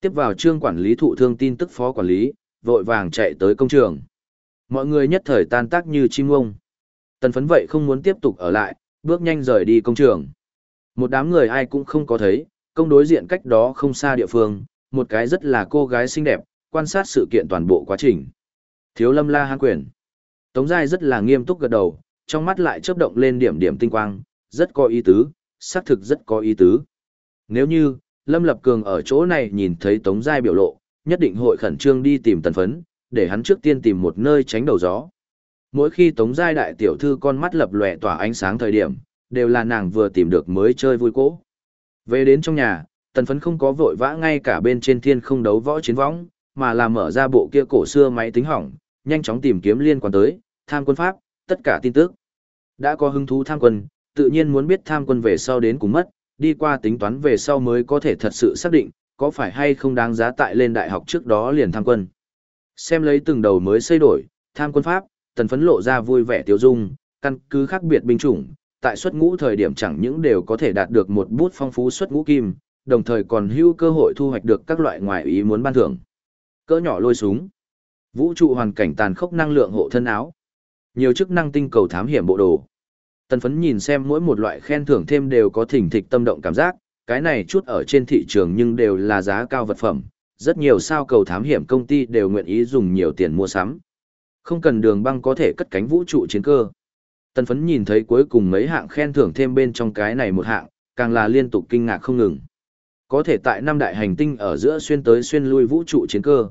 A: Tiếp vào trương quản lý thụ thương tin tức phó quản lý, vội vàng chạy tới công trường. Mọi người nhất thời tan tác như chim ngông. Tần phấn vậy không muốn tiếp tục ở lại, bước nhanh rời đi công trường. Một đám người ai cũng không có thấy, công đối diện cách đó không xa địa phương, một cái rất là cô gái xinh đẹp, quan sát sự kiện toàn bộ quá trình. Thiếu lâm la hán quyền. Tống Giai rất là nghiêm túc gật đầu, trong mắt lại chớp động lên điểm điểm tinh quang, rất có ý tứ, xác thực rất có ý tứ. Nếu như, Lâm Lập Cường ở chỗ này nhìn thấy Tống Giai biểu lộ, nhất định hội khẩn trương đi tìm tần phấn, để hắn trước tiên tìm một nơi tránh đầu gió. Mỗi khi Tống Giai đại tiểu thư con mắt lập lòe tỏa ánh sáng thời điểm, đều là nàng vừa tìm được mới chơi vui cố. Về đến trong nhà, tần phấn không có vội vã ngay cả bên trên thiên không đấu võ chiến võng, mà là mở ra bộ kia cổ xưa máy tính hỏng, nhanh chóng tìm kiếm liên quan tới, tham quân pháp, tất cả tin tức. Đã có hứng thú tham quân, tự nhiên muốn biết tham quân về sau đến cùng mất, đi qua tính toán về sau mới có thể thật sự xác định, có phải hay không đáng giá tại lên đại học trước đó liền tham quân. Xem lấy từng đầu mới xây đổi, tham quân pháp, tần phấn lộ ra vui vẻ tiêu dung, căn cứ khác biệt binh chủng, tại xuất ngũ thời điểm chẳng những đều có thể đạt được một bút phong phú xuất ngũ kim, đồng thời còn hưu cơ hội thu hoạch được các loại ngoại ý muốn ban thưởng. Cỡ nhỏ lôi súng, vũ trụ hoàn cảnh tàn khốc năng lượng hộ thân áo, nhiều chức năng tinh cầu thám hiểm bộ đồ. Tần phấn nhìn xem mỗi một loại khen thưởng thêm đều có thỉnh thịch tâm động cảm giác, cái này chút ở trên thị trường nhưng đều là giá cao vật phẩm, rất nhiều sao cầu thám hiểm công ty đều nguyện ý dùng nhiều tiền mua sắm. Không cần đường băng có thể cất cánh vũ trụ chiến cơ. Tần phấn nhìn thấy cuối cùng mấy hạng khen thưởng thêm bên trong cái này một hạng, càng là liên tục kinh ngạc không ngừng. Có thể tại năm đại hành tinh ở giữa xuyên tới xuyên lui vũ trụ chiến cơ.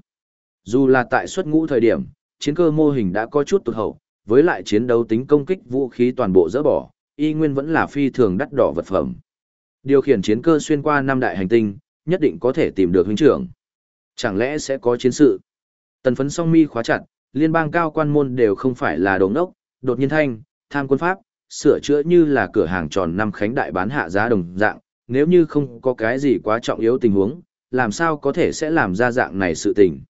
A: Dù là tại xuất ngũ thời điểm, chiến cơ mô hình đã có chút tụt hậu, với lại chiến đấu tính công kích vũ khí toàn bộ dỡ bỏ, y nguyên vẫn là phi thường đắt đỏ vật phẩm. Điều khiển chiến cơ xuyên qua năm đại hành tinh, nhất định có thể tìm được huynh trưởng. Chẳng lẽ sẽ có chiến sự? Tần phấn song mi khóa chặt, liên bang cao quan môn đều không phải là đồng đốc, đột nhiên thanh, tham quân pháp, sửa chữa như là cửa hàng tròn năm khánh đại bán hạ giá đồng dạng, nếu như không có cái gì quá trọng yếu tình huống, làm sao có thể sẽ làm ra dạng này sự tình.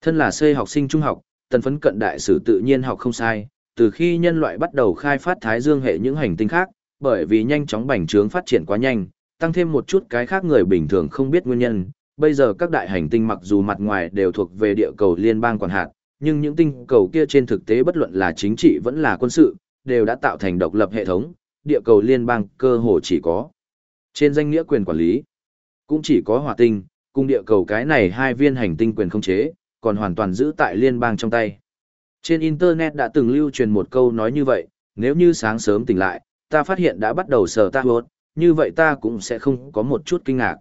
A: Thân là xây học sinh trung học, tần phấn cận đại sử tự nhiên học không sai, từ khi nhân loại bắt đầu khai phát thái dương hệ những hành tinh khác, bởi vì nhanh chóng bành trướng phát triển quá nhanh, tăng thêm một chút cái khác người bình thường không biết nguyên nhân, bây giờ các đại hành tinh mặc dù mặt ngoài đều thuộc về địa cầu liên bang quản hạt, nhưng những tinh cầu kia trên thực tế bất luận là chính trị vẫn là quân sự, đều đã tạo thành độc lập hệ thống, địa cầu liên bang cơ hồ chỉ có. Trên danh nghĩa quyền quản lý, cũng chỉ có hỏa tinh, cùng địa cầu cái này hai viên hành tinh quyền không chế, còn hoàn toàn giữ tại liên bang trong tay. Trên Internet đã từng lưu truyền một câu nói như vậy, nếu như sáng sớm tỉnh lại, ta phát hiện đã bắt đầu sờ ta hốt, như vậy ta cũng sẽ không có một chút kinh ngạc.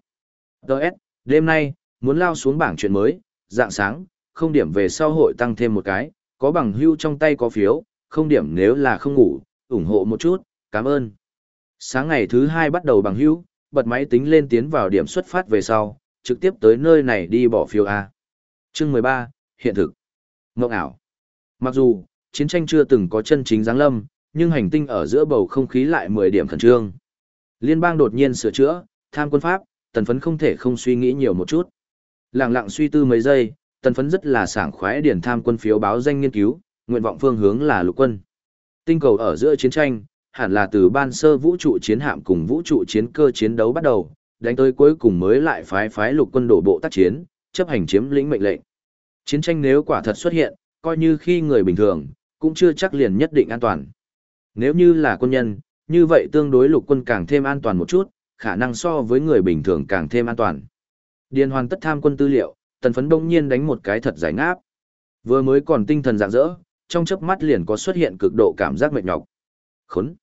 A: Đợt, đêm nay, muốn lao xuống bảng chuyện mới, dạng sáng, không điểm về sau hội tăng thêm một cái, có bằng hưu trong tay có phiếu, không điểm nếu là không ngủ, ủng hộ một chút, cảm ơn. Sáng ngày thứ hai bắt đầu bằng hưu, bật máy tính lên tiến vào điểm xuất phát về sau, trực tiếp tới nơi này đi bỏ phiếu A. Chương 13, Hiện thực. Mộng ảo. Mặc dù, chiến tranh chưa từng có chân chính giáng lâm, nhưng hành tinh ở giữa bầu không khí lại 10 điểm khẩn trương. Liên bang đột nhiên sửa chữa, tham quân pháp, tần phấn không thể không suy nghĩ nhiều một chút. Lặng lặng suy tư mấy giây, tần phấn rất là sảng khoái điển tham quân phiếu báo danh nghiên cứu, nguyện vọng phương hướng là lục quân. Tinh cầu ở giữa chiến tranh, hẳn là từ ban sơ vũ trụ chiến hạm cùng vũ trụ chiến cơ chiến đấu bắt đầu, đánh tới cuối cùng mới lại phái phái lục quân đổ bộ tác chiến, chấp hành chiếm lĩnh mệnh lệnh. Chiến tranh nếu quả thật xuất hiện, coi như khi người bình thường, cũng chưa chắc liền nhất định an toàn. Nếu như là quân nhân, như vậy tương đối lục quân càng thêm an toàn một chút, khả năng so với người bình thường càng thêm an toàn. Điền hoàn tất tham quân tư liệu, tần phấn đông nhiên đánh một cái thật giải ngáp. Vừa mới còn tinh thần dạng dỡ, trong chớp mắt liền có xuất hiện cực độ cảm giác mệt nhọc. Khốn!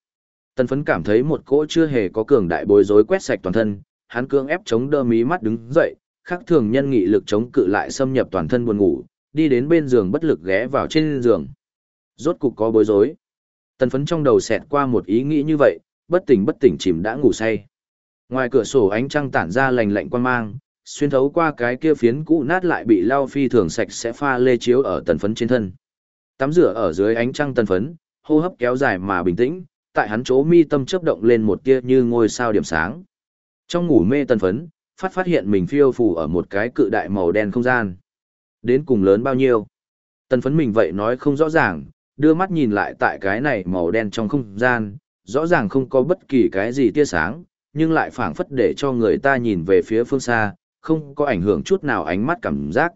A: Tần phấn cảm thấy một cỗ chưa hề có cường đại bối rối quét sạch toàn thân, hắn cương ép chống đơ mí mắt đứng dậy, khác thường nhân nghị lực chống cự lại xâm nhập toàn thân buồn ngủ, đi đến bên giường bất lực ghé vào trên giường. Rốt cục có bối rối. Tần phấn trong đầu xẹt qua một ý nghĩ như vậy, bất tỉnh bất tỉnh chìm đã ngủ say. Ngoài cửa sổ ánh trăng tản ra lành lạnh quan mang, xuyên thấu qua cái kia phiến cũ nát lại bị lao phi thường sạch sẽ pha lê chiếu ở tần phấn trên thân. Tắm rửa ở dưới ánh trăng tần phấn, hô hấp kéo dài mà bình tĩnh, tại hắn chỗ mi tâm chớp động lên một tia như ngôi sao điểm sáng. Trong ngủ mê tần phấn, phát phát hiện mình phiêu phù ở một cái cự đại màu đen không gian. Đến cùng lớn bao nhiêu? Tần phấn mình vậy nói không rõ ràng, đưa mắt nhìn lại tại cái này màu đen trong không gian, rõ ràng không có bất kỳ cái gì tia sáng, nhưng lại phảng phất để cho người ta nhìn về phía phương xa, không có ảnh hưởng chút nào ánh mắt cảm giác.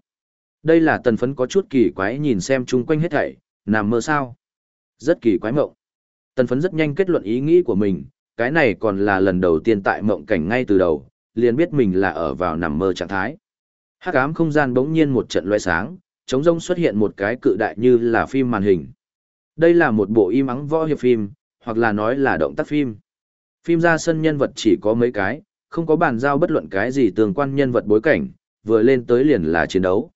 A: Đây là tần phấn có chút kỳ quái nhìn xem chung quanh hết thảy, nằm mơ sao. Rất kỳ quái mộng. Tần phấn rất nhanh kết luận ý nghĩ của mình, cái này còn là lần đầu tiên tại mộng cảnh ngay từ đầu, liền biết mình là ở vào nằm mơ trạng thái. Hắc ám không gian bỗng nhiên một trận loe sáng, trống rông xuất hiện một cái cự đại như là phim màn hình. Đây là một bộ im ắng võ hiệp phim, hoặc là nói là động tác phim. Phim ra sân nhân vật chỉ có mấy cái, không có bàn giao bất luận cái gì tương quan nhân vật bối cảnh, vừa lên tới liền là chiến đấu.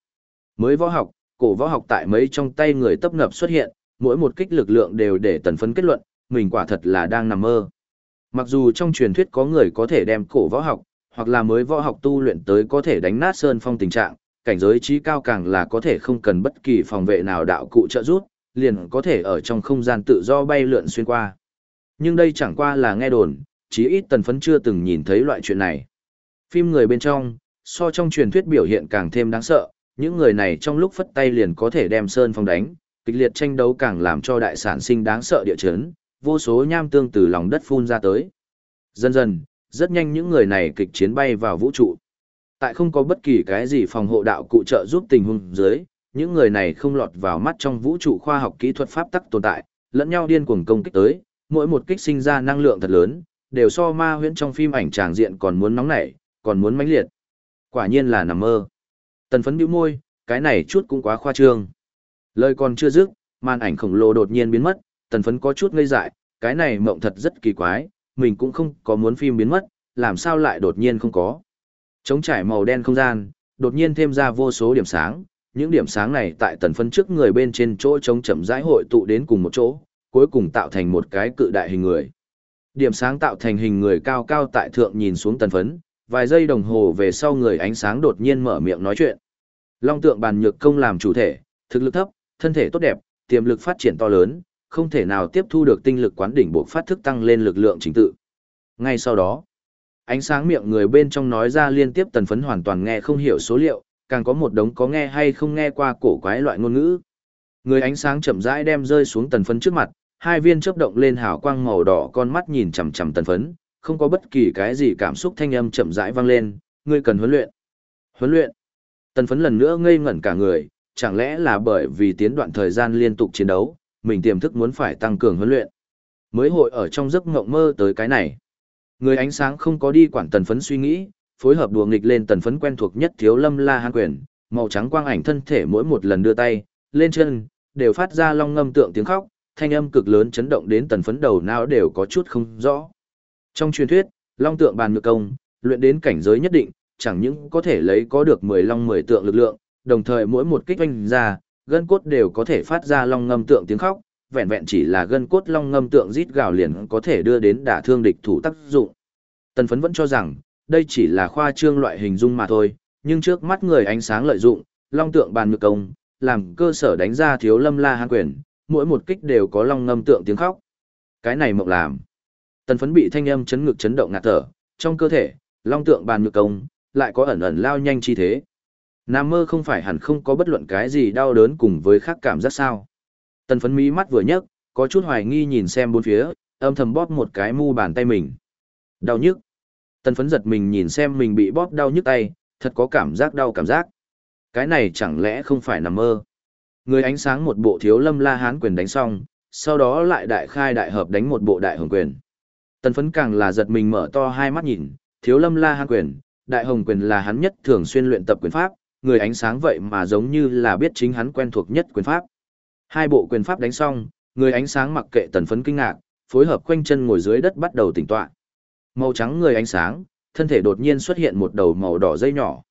A: Mới võ học, cổ võ học tại mấy trong tay người tấp nập xuất hiện, mỗi một kích lực lượng đều để tần phấn kết luận, mình quả thật là đang nằm mơ. Mặc dù trong truyền thuyết có người có thể đem cổ võ học, hoặc là mới võ học tu luyện tới có thể đánh nát sơn phong tình trạng, cảnh giới trí cao càng là có thể không cần bất kỳ phòng vệ nào đạo cụ trợ giúp, liền có thể ở trong không gian tự do bay lượn xuyên qua. Nhưng đây chẳng qua là nghe đồn, chí ít tần phấn chưa từng nhìn thấy loại chuyện này. Phim người bên trong, so trong truyền thuyết biểu hiện càng thêm đáng sợ, những người này trong lúc phất tay liền có thể đem sơn phong đánh, kịch liệt tranh đấu càng làm cho đại sản sinh đáng sợ địa chấn, vô số nham tương từ lòng đất phun ra tới. Dần dần, rất nhanh những người này kịch chiến bay vào vũ trụ. Tại không có bất kỳ cái gì phòng hộ đạo cụ trợ giúp tình huống dưới, những người này không lọt vào mắt trong vũ trụ khoa học kỹ thuật pháp tắc tồn tại, lẫn nhau điên cuồng công kích tới, mỗi một kích sinh ra năng lượng thật lớn, đều so ma huyễn trong phim ảnh tràng diện còn muốn nóng nảy, còn muốn mãnh liệt. Quả nhiên là nằm mơ. Tần phấn bĩu môi, cái này chút cũng quá khoa trương. Lời còn chưa dứt, màn ảnh khổng lồ đột nhiên biến mất, tần phấn có chút ngây dại, cái này mộng thật rất kỳ quái, mình cũng không có muốn phim biến mất, làm sao lại đột nhiên không có. Trống trải màu đen không gian, đột nhiên thêm ra vô số điểm sáng, những điểm sáng này tại tần phấn trước người bên trên chỗ trống chậm rãi hội tụ đến cùng một chỗ, cuối cùng tạo thành một cái cự đại hình người. Điểm sáng tạo thành hình người cao cao tại thượng nhìn xuống tần phấn, vài giây đồng hồ về sau người ánh sáng đột nhiên mở miệng nói chuyện. Long tượng bàn nhược công làm chủ thể, thực lực thấp, thân thể tốt đẹp, tiềm lực phát triển to lớn, không thể nào tiếp thu được tinh lực quán đỉnh buộc phát thức tăng lên lực lượng chính tự. Ngay sau đó, ánh sáng miệng người bên trong nói ra liên tiếp tần phấn hoàn toàn nghe không hiểu số liệu, càng có một đống có nghe hay không nghe qua cổ quái loại ngôn ngữ. Người ánh sáng chậm rãi đem rơi xuống tần phấn trước mặt, hai viên chớp động lên hào quang màu đỏ con mắt nhìn chằm chằm tần phấn, không có bất kỳ cái gì cảm xúc thanh âm chậm rãi vang lên, ngươi cần huấn luyện. Huấn luyện. Tần phấn lần nữa ngây ngẩn cả người, chẳng lẽ là bởi vì tiến đoạn thời gian liên tục chiến đấu, mình tiềm thức muốn phải tăng cường huấn luyện. Mới hội ở trong giấc ngộng mơ tới cái này. Người ánh sáng không có đi quản tần phấn suy nghĩ, phối hợp đùa nghịch lên tần phấn quen thuộc nhất thiếu lâm la hàn quyền, màu trắng quang ảnh thân thể mỗi một lần đưa tay, lên chân, đều phát ra long ngâm tượng tiếng khóc, thanh âm cực lớn chấn động đến tần phấn đầu não đều có chút không rõ. Trong truyền thuyết, long tượng bàn nhược công, luyện đến cảnh giới nhất định, chẳng những có thể lấy có được 10 long 10 tượng lực lượng, đồng thời mỗi một kích oanh ra, gân cốt đều có thể phát ra long ngâm tượng tiếng khóc, vẹn vẹn chỉ là gân cốt long ngâm tượng rít gào liền có thể đưa đến đả thương địch thủ tác dụng. Tần phấn vẫn cho rằng, đây chỉ là khoa trương loại hình dung mà thôi, nhưng trước mắt người ánh sáng lợi dụng, long tượng bàn ngược công, làm cơ sở đánh ra thiếu lâm la hán quyền, mỗi một kích đều có long ngâm tượng tiếng khóc. Cái này mộng làm. Tần phấn bị thanh âm chấn ngực chấn động ngạt thở, trong cơ thể, long tượng bàn ngược công, lại có ẩn ẩn lao nhanh chi thế. Nam mơ không phải hẳn không có bất luận cái gì đau đớn cùng với khác cảm giác sao. Tần phấn mí mắt vừa nhấc, có chút hoài nghi nhìn xem bốn phía, âm thầm bóp một cái mu bàn tay mình. Đau nhức. Tần phấn giật mình nhìn xem mình bị bóp đau nhức tay, thật có cảm giác đau cảm giác. Cái này chẳng lẽ không phải nằm mơ. Người ánh sáng một bộ thiếu lâm la hán quyền đánh xong, sau đó lại đại khai đại hợp đánh một bộ đại hồng quyền. Tần phấn càng là giật mình mở to hai mắt nhìn, thiếu lâm la hán quyền, đại hồng quyền là hắn nhất thường xuyên luyện tập quyền pháp, người ánh sáng vậy mà giống như là biết chính hắn quen thuộc nhất quyền pháp. Hai bộ quyền pháp đánh xong, người ánh sáng mặc kệ tần phấn kinh ngạc, phối hợp quanh chân ngồi dưới đất bắt đầu tỉnh tọa. Màu trắng người ánh sáng, thân thể đột nhiên xuất hiện một đầu màu đỏ dây nhỏ.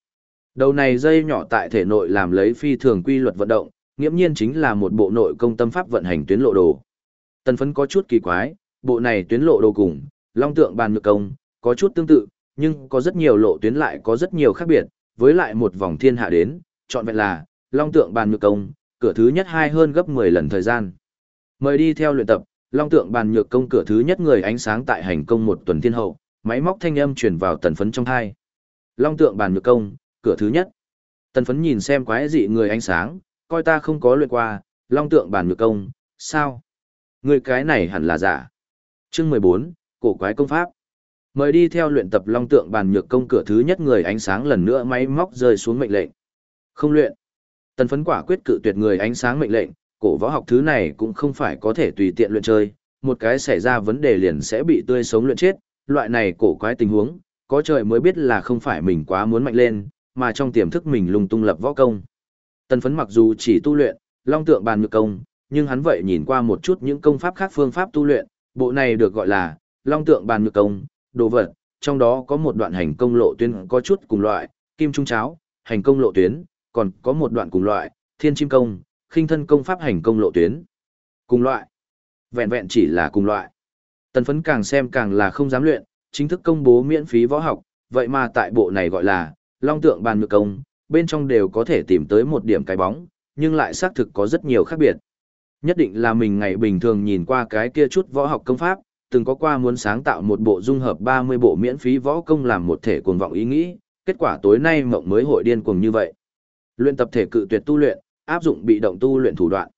A: Đầu này dây nhỏ tại thể nội làm lấy phi thường quy luật vận động, nghiễm nhiên chính là một bộ nội công tâm pháp vận hành tuyến lộ đồ. Tần phấn có chút kỳ quái, bộ này tuyến lộ đồ cùng, long tượng bàn ngược công, có chút tương tự, nhưng có rất nhiều lộ tuyến lại có rất nhiều khác biệt, với lại một vòng thiên hạ đến, chọn vẹn là, long tượng bàn ngược công, cửa thứ nhất hai hơn gấp 10 lần thời gian. Mời đi theo luyện tập, long tượng bàn nhược công cửa thứ nhất người ánh sáng tại hành công một tuần thiên hậu, máy móc thanh âm truyền vào tần phấn trong hai. Long tượng bàn nhược công, cửa thứ nhất. Tần phấn nhìn xem quái dị người ánh sáng, coi ta không có luyện qua, long tượng bàn nhược công, sao? Người cái này hẳn là giả. Chương 14, cổ quái công pháp. Mời đi theo luyện tập long tượng bàn nhược công cửa thứ nhất người ánh sáng lần nữa máy móc rơi xuống mệnh lệnh. Không luyện. Tần phấn quả quyết cự tuyệt người ánh sáng mệnh lệnh, cổ võ học thứ này cũng không phải có thể tùy tiện luyện chơi, một cái xảy ra vấn đề liền sẽ bị tươi sống luyện chết, loại này cổ quái tình huống, có trời mới biết là không phải mình quá muốn mạnh lên, mà trong tiềm thức mình lung tung lập võ công. Tần phấn mặc dù chỉ tu luyện, long tượng bàn nhược công, nhưng hắn vậy nhìn qua một chút những công pháp khác phương pháp tu luyện, bộ này được gọi là long tượng bàn nhược công, đồ vật, trong đó có một đoạn hành công lộ tuyến có chút cùng loại, kim trung cháo, hành công lộ tuyến, còn có một đoạn cùng loại, thiên chim công, khinh thân công pháp hành công lộ tuyến. Cùng loại. Vẹn vẹn chỉ là cùng loại. Tần phấn càng xem càng là không dám luyện, chính thức công bố miễn phí võ học, vậy mà tại bộ này gọi là long tượng bàn nhược công, bên trong đều có thể tìm tới một điểm cái bóng, nhưng lại xác thực có rất nhiều khác biệt. Nhất định là mình ngày bình thường nhìn qua cái kia chút võ học công pháp, từng có qua muốn sáng tạo một bộ dung hợp 30 bộ miễn phí võ công làm một thể cuồng vọng ý nghĩ, kết quả tối nay mộng mới hội điên cuồng như vậy. Luyện tập thể cự tuyệt tu luyện, áp dụng bị động tu luyện thủ đoạn.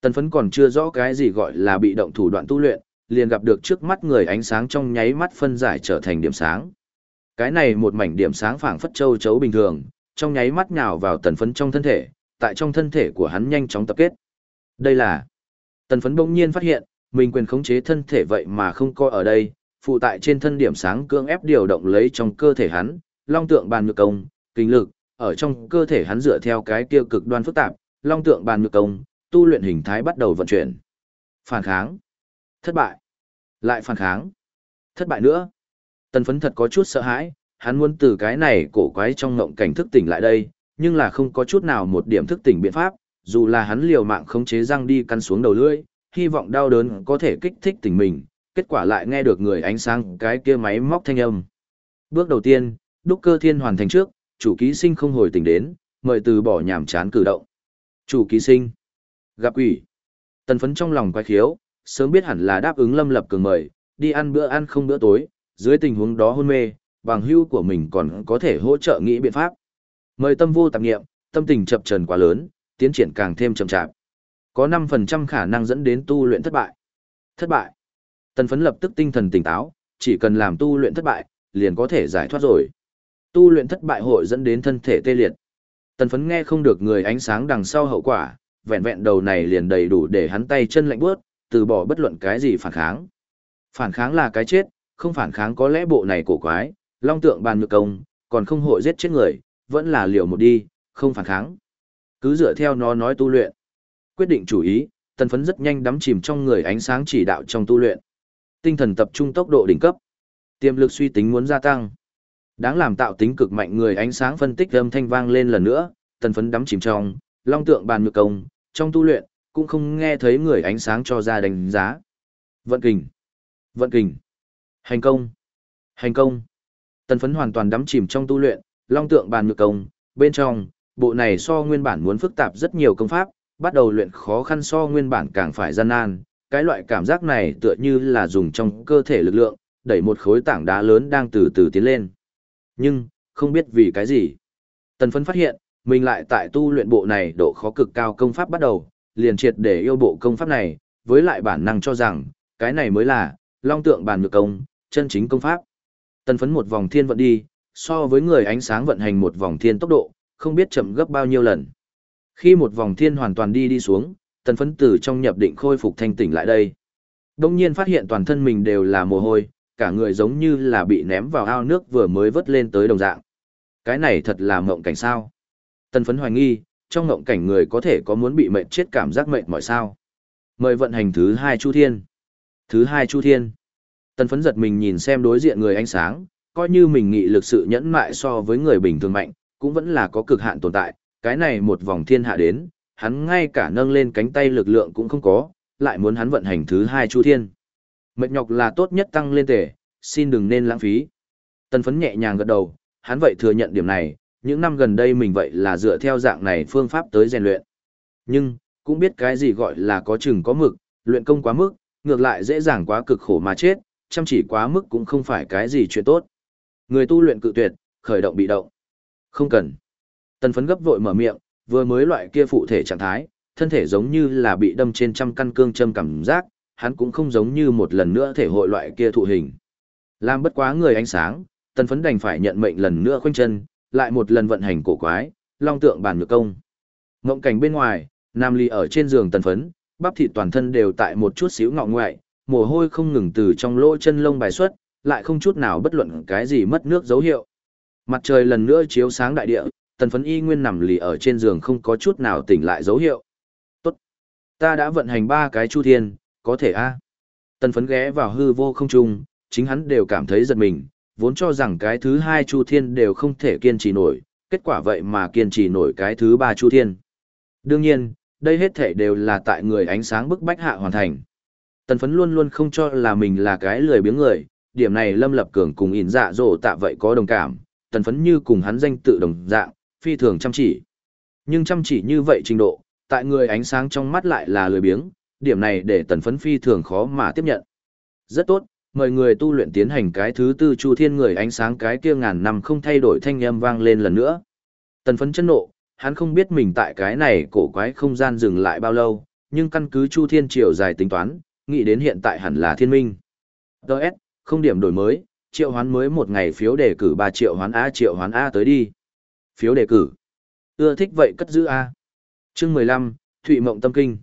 A: Tần phấn còn chưa rõ cái gì gọi là bị động thủ đoạn tu luyện, liền gặp được trước mắt người ánh sáng trong nháy mắt phân giải trở thành điểm sáng. Cái này một mảnh điểm sáng phảng phất châu chấu bình thường, trong nháy mắt nhào vào tần phấn trong thân thể, tại trong thân thể của hắn nhanh chóng tập kết. Đây là Tần phấn bỗng nhiên phát hiện, mình quyền khống chế thân thể vậy mà không coi ở đây, phụ tại trên thân điểm sáng cưỡng ép điều động lấy trong cơ thể hắn, long tượng bàn ngược công, kinh lực, ở trong cơ thể hắn dựa theo cái kia cực đoan phức tạp, long tượng bàn nhược công, tu luyện hình thái bắt đầu vận chuyển. Phản kháng. Thất bại. Lại phản kháng. Thất bại nữa. Tần phấn thật có chút sợ hãi, hắn muốn từ cái này cổ quái trong ngộng cảnh thức tỉnh lại đây, nhưng là không có chút nào một điểm thức tỉnh biện pháp, dù là hắn liều mạng khống chế răng đi căn xuống đầu lưỡi, hy vọng đau đớn có thể kích thích tỉnh mình, kết quả lại nghe được người ánh sáng cái kia máy móc thanh âm. Bước đầu tiên, đúc cơ thiên hoàn thành trước, chủ ký sinh không hồi tỉnh đến, mời từ bỏ nhảm chán cử động. Chủ ký sinh. Gặp quỷ. Tần phấn trong lòng quay khiếu, sớm biết hẳn là đáp ứng lâm lập cường mời, đi ăn bữa ăn không bữa tối, dưới tình huống đó hôn mê, bằng hưu của mình còn có thể hỗ trợ nghĩ biện pháp. Mời tâm vô tạp nghiệm, tâm tình chập trần quá lớn, tiến triển càng thêm chậm chạp. Có 5% khả năng dẫn đến tu luyện thất bại. Thất bại. Tần phấn lập tức tinh thần tỉnh táo, chỉ cần làm tu luyện thất bại, liền có thể giải thoát rồi. Tu luyện thất bại hội dẫn đến thân thể tê liệt. Tần phấn nghe không được người ánh sáng đằng sau hậu quả, vẹn vẹn đầu này liền đầy đủ để hắn tay chân lạnh bước, từ bỏ bất luận cái gì phản kháng. Phản kháng là cái chết, không phản kháng có lẽ bộ này cổ quái, long tượng bàn nhược công, còn không hội giết chết người, vẫn là liều một đi, không phản kháng. Cứ dựa theo nó nói tu luyện. Quyết định chủ ý, tần phấn rất nhanh đắm chìm trong người ánh sáng chỉ đạo trong tu luyện. Tinh thần tập trung tốc độ đỉnh cấp. Tiềm lực suy tính muốn gia tăng. Đáng làm tạo tính cực mạnh người ánh sáng phân tích âm thanh vang lên lần nữa, tần phấn đắm chìm trong, long tượng bàn ngược công, trong tu luyện, cũng không nghe thấy người ánh sáng cho ra đánh giá. Vận kình. Vận kình. Hành công. Hành công. Tần phấn hoàn toàn đắm chìm trong tu luyện, long tượng bàn ngược công, bên trong, bộ này so nguyên bản muốn phức tạp rất nhiều công pháp, bắt đầu luyện khó khăn so nguyên bản càng phải gian nan. Cái loại cảm giác này tựa như là dùng trong cơ thể lực lượng, đẩy một khối tảng đá lớn đang từ từ tiến lên. Nhưng, không biết vì cái gì. Tần phấn phát hiện, mình lại tại tu luyện bộ này độ khó cực cao công pháp bắt đầu, liền triệt để yêu bộ công pháp này, với lại bản năng cho rằng, cái này mới là, long tượng bàn nhược công, chân chính công pháp. Tần phấn một vòng thiên vận đi, so với người ánh sáng vận hành một vòng thiên tốc độ, không biết chậm gấp bao nhiêu lần. Khi một vòng thiên hoàn toàn đi đi xuống, tần phấn từ trong nhập định khôi phục thanh tỉnh lại đây. Đông nhiên phát hiện toàn thân mình đều là mồ hôi, cả người giống như là bị ném vào ao nước vừa mới vớt lên tới đồng dạng. Cái này thật là mộng cảnh sao. tân phấn hoài nghi, trong mộng cảnh người có thể có muốn bị mệnh chết cảm giác mệnh mọi sao. Mời vận hành thứ hai Chu Thiên. Thứ hai Chu Thiên. tân phấn giật mình nhìn xem đối diện người ánh sáng, coi như mình nghị lực sự nhẫn mại so với người bình thường mạnh, cũng vẫn là có cực hạn tồn tại, cái này một vòng thiên hạ đến, hắn ngay cả nâng lên cánh tay lực lượng cũng không có, lại muốn hắn vận hành thứ hai chu thiên. Mệt nhọc là tốt nhất tăng lên tể, xin đừng nên lãng phí. Tần phấn nhẹ nhàng gật đầu, hắn vậy thừa nhận điểm này, những năm gần đây mình vậy là dựa theo dạng này phương pháp tới rèn luyện. Nhưng, cũng biết cái gì gọi là có chừng có mực, luyện công quá mức, ngược lại dễ dàng quá cực khổ mà chết, chăm chỉ quá mức cũng không phải cái gì chuyện tốt. Người tu luyện cự tuyệt, khởi động bị động. Không cần. Tần phấn gấp vội mở miệng, vừa mới loại kia phụ thể trạng thái, thân thể giống như là bị đâm trên trăm căn cương châm cảm giác, hắn cũng không giống như một lần nữa thể hội loại kia thụ hình. Làm bất quá người ánh sáng, tần phấn đành phải nhận mệnh lần nữa khoanh chân, lại một lần vận hành cổ quái, long tượng bàn nhược công. Ngộng cảnh bên ngoài, Nam Ly ở trên giường tần phấn, bắp thịt toàn thân đều tại một chút xíu ngọ ngoại, mồ hôi không ngừng từ trong lỗ chân lông bài xuất, lại không chút nào bất luận cái gì mất nước dấu hiệu. Mặt trời lần nữa chiếu sáng đại địa, tần phấn y nguyên nằm lì ở trên giường không có chút nào tỉnh lại dấu hiệu. Tốt. Ta đã vận hành ba cái chu thiên, có thể a Tần phấn ghé vào hư vô không trung, chính hắn đều cảm thấy giật mình, vốn cho rằng cái thứ hai chu thiên đều không thể kiên trì nổi, kết quả vậy mà kiên trì nổi cái thứ ba chu thiên. Đương nhiên, đây hết thể đều là tại người ánh sáng bức bách hạ hoàn thành. Tần phấn luôn luôn không cho là mình là cái lười biếng người, điểm này Lâm Lập Cường cùng ỉn dạ dỗ tạ vậy có đồng cảm, tần phấn như cùng hắn danh tự đồng dạng, phi thường chăm chỉ. Nhưng chăm chỉ như vậy trình độ, tại người ánh sáng trong mắt lại là lười biếng, điểm này để tần phấn phi thường khó mà tiếp nhận. Rất tốt, mời người tu luyện tiến hành cái thứ tư chu thiên người ánh sáng cái kia ngàn năm không thay đổi thanh âm vang lên lần nữa. Tần phấn chân nộ, hắn không biết mình tại cái này cổ quái không gian dừng lại bao lâu, nhưng căn cứ chu thiên triều dài tính toán, nghĩ đến hiện tại hẳn là thiên minh. Đợt, không điểm đổi mới, triệu hoán mới một ngày phiếu đề cử 3 triệu hoán A triệu hoán A tới đi. Phiếu đề cử. Ưa thích vậy cất giữ A. chương 15, Thụy Mộng Tâm Kinh.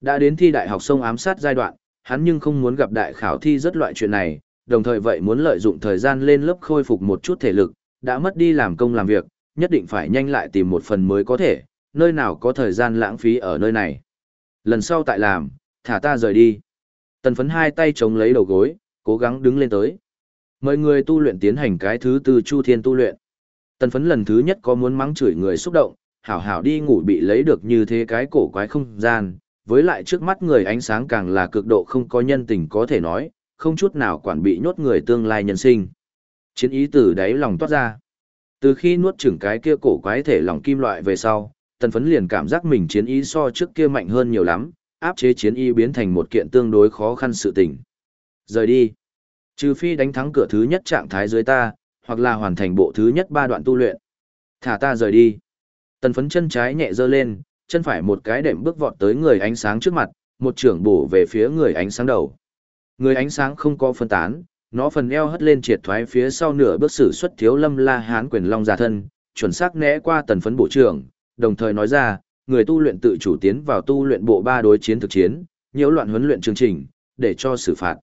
A: Đã đến thi đại học sông ám sát giai đoạn, hắn nhưng không muốn gặp đại khảo thi rất loại chuyện này, đồng thời vậy muốn lợi dụng thời gian lên lớp khôi phục một chút thể lực, đã mất đi làm công làm việc, nhất định phải nhanh lại tìm một phần mới có thể, nơi nào có thời gian lãng phí ở nơi này. Lần sau tại làm, thả ta rời đi. Tần phấn hai tay chống lấy đầu gối, cố gắng đứng lên tới. Mời người tu luyện tiến hành cái thứ tư chu thiên tu luyện. Tần phấn lần thứ nhất có muốn mắng chửi người xúc động, hảo hảo đi ngủ bị lấy được như thế cái cổ quái không gian, với lại trước mắt người ánh sáng càng là cực độ không có nhân tình có thể nói, không chút nào quản bị nhốt người tương lai nhân sinh. Chiến ý từ đáy lòng toát ra. Từ khi nuốt chửng cái kia cổ quái thể lòng kim loại về sau, tần phấn liền cảm giác mình chiến ý so trước kia mạnh hơn nhiều lắm, áp chế chiến ý biến thành một kiện tương đối khó khăn sự tình. Rời đi. Trừ phi đánh thắng cửa thứ nhất trạng thái dưới ta, hoặc là hoàn thành bộ thứ nhất ba đoạn tu luyện. Thả ta rời đi. Tần phấn chân trái nhẹ dơ lên, chân phải một cái đệm bước vọt tới người ánh sáng trước mặt, một trưởng bổ về phía người ánh sáng đầu. Người ánh sáng không có phân tán, nó phần eo hất lên triệt thoái phía sau nửa bước sử xuất thiếu lâm la hán quyền long giả thân, chuẩn xác né qua tần phấn bộ trưởng, đồng thời nói ra, người tu luyện tự chủ tiến vào tu luyện bộ ba đối chiến thực chiến, nhiễu loạn huấn luyện chương trình, để cho xử phạt.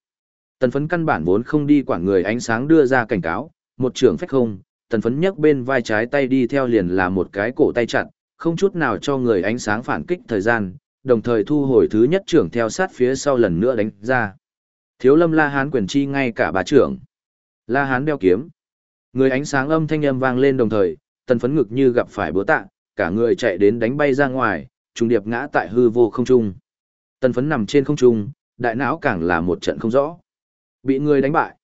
A: Tần phấn căn bản vốn không đi quản người ánh sáng đưa ra cảnh cáo, một trưởng phách không, tần phấn nhấc bên vai trái tay đi theo liền là một cái cổ tay chặt, không chút nào cho người ánh sáng phản kích thời gian, đồng thời thu hồi thứ nhất trưởng theo sát phía sau lần nữa đánh ra. Thiếu lâm La Hán quyền chi ngay cả bà trưởng. La Hán đeo kiếm. Người ánh sáng âm thanh âm vang lên đồng thời, tần phấn ngực như gặp phải búa tạ, cả người chạy đến đánh bay ra ngoài, trùng điệp ngã tại hư vô không trung. Tần phấn nằm trên không trung, đại não càng là một trận không rõ. Bị người đánh bại.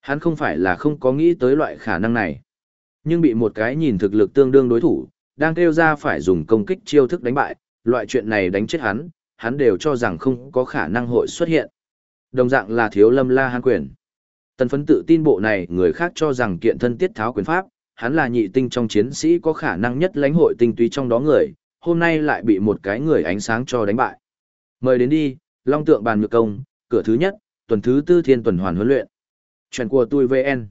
A: Hắn không phải là không có nghĩ tới loại khả năng này. Nhưng bị một cái nhìn thực lực tương đương đối thủ, đang kêu ra phải dùng công kích chiêu thức đánh bại, loại chuyện này đánh chết hắn, hắn đều cho rằng không có khả năng hội xuất hiện. Đồng dạng là thiếu lâm la hán quyền. Tần phấn tự tin bộ này người khác cho rằng kiện thân tiết tháo quyền pháp, hắn là nhị tinh trong chiến sĩ có khả năng nhất lãnh hội tinh túy trong đó người, hôm nay lại bị một cái người ánh sáng cho đánh bại. Mời đến đi, Long tượng bàn ngược công, cửa thứ nhất, tuần thứ tư thiên tuần hoàn huấn luyện. Chuyện của tôi VN.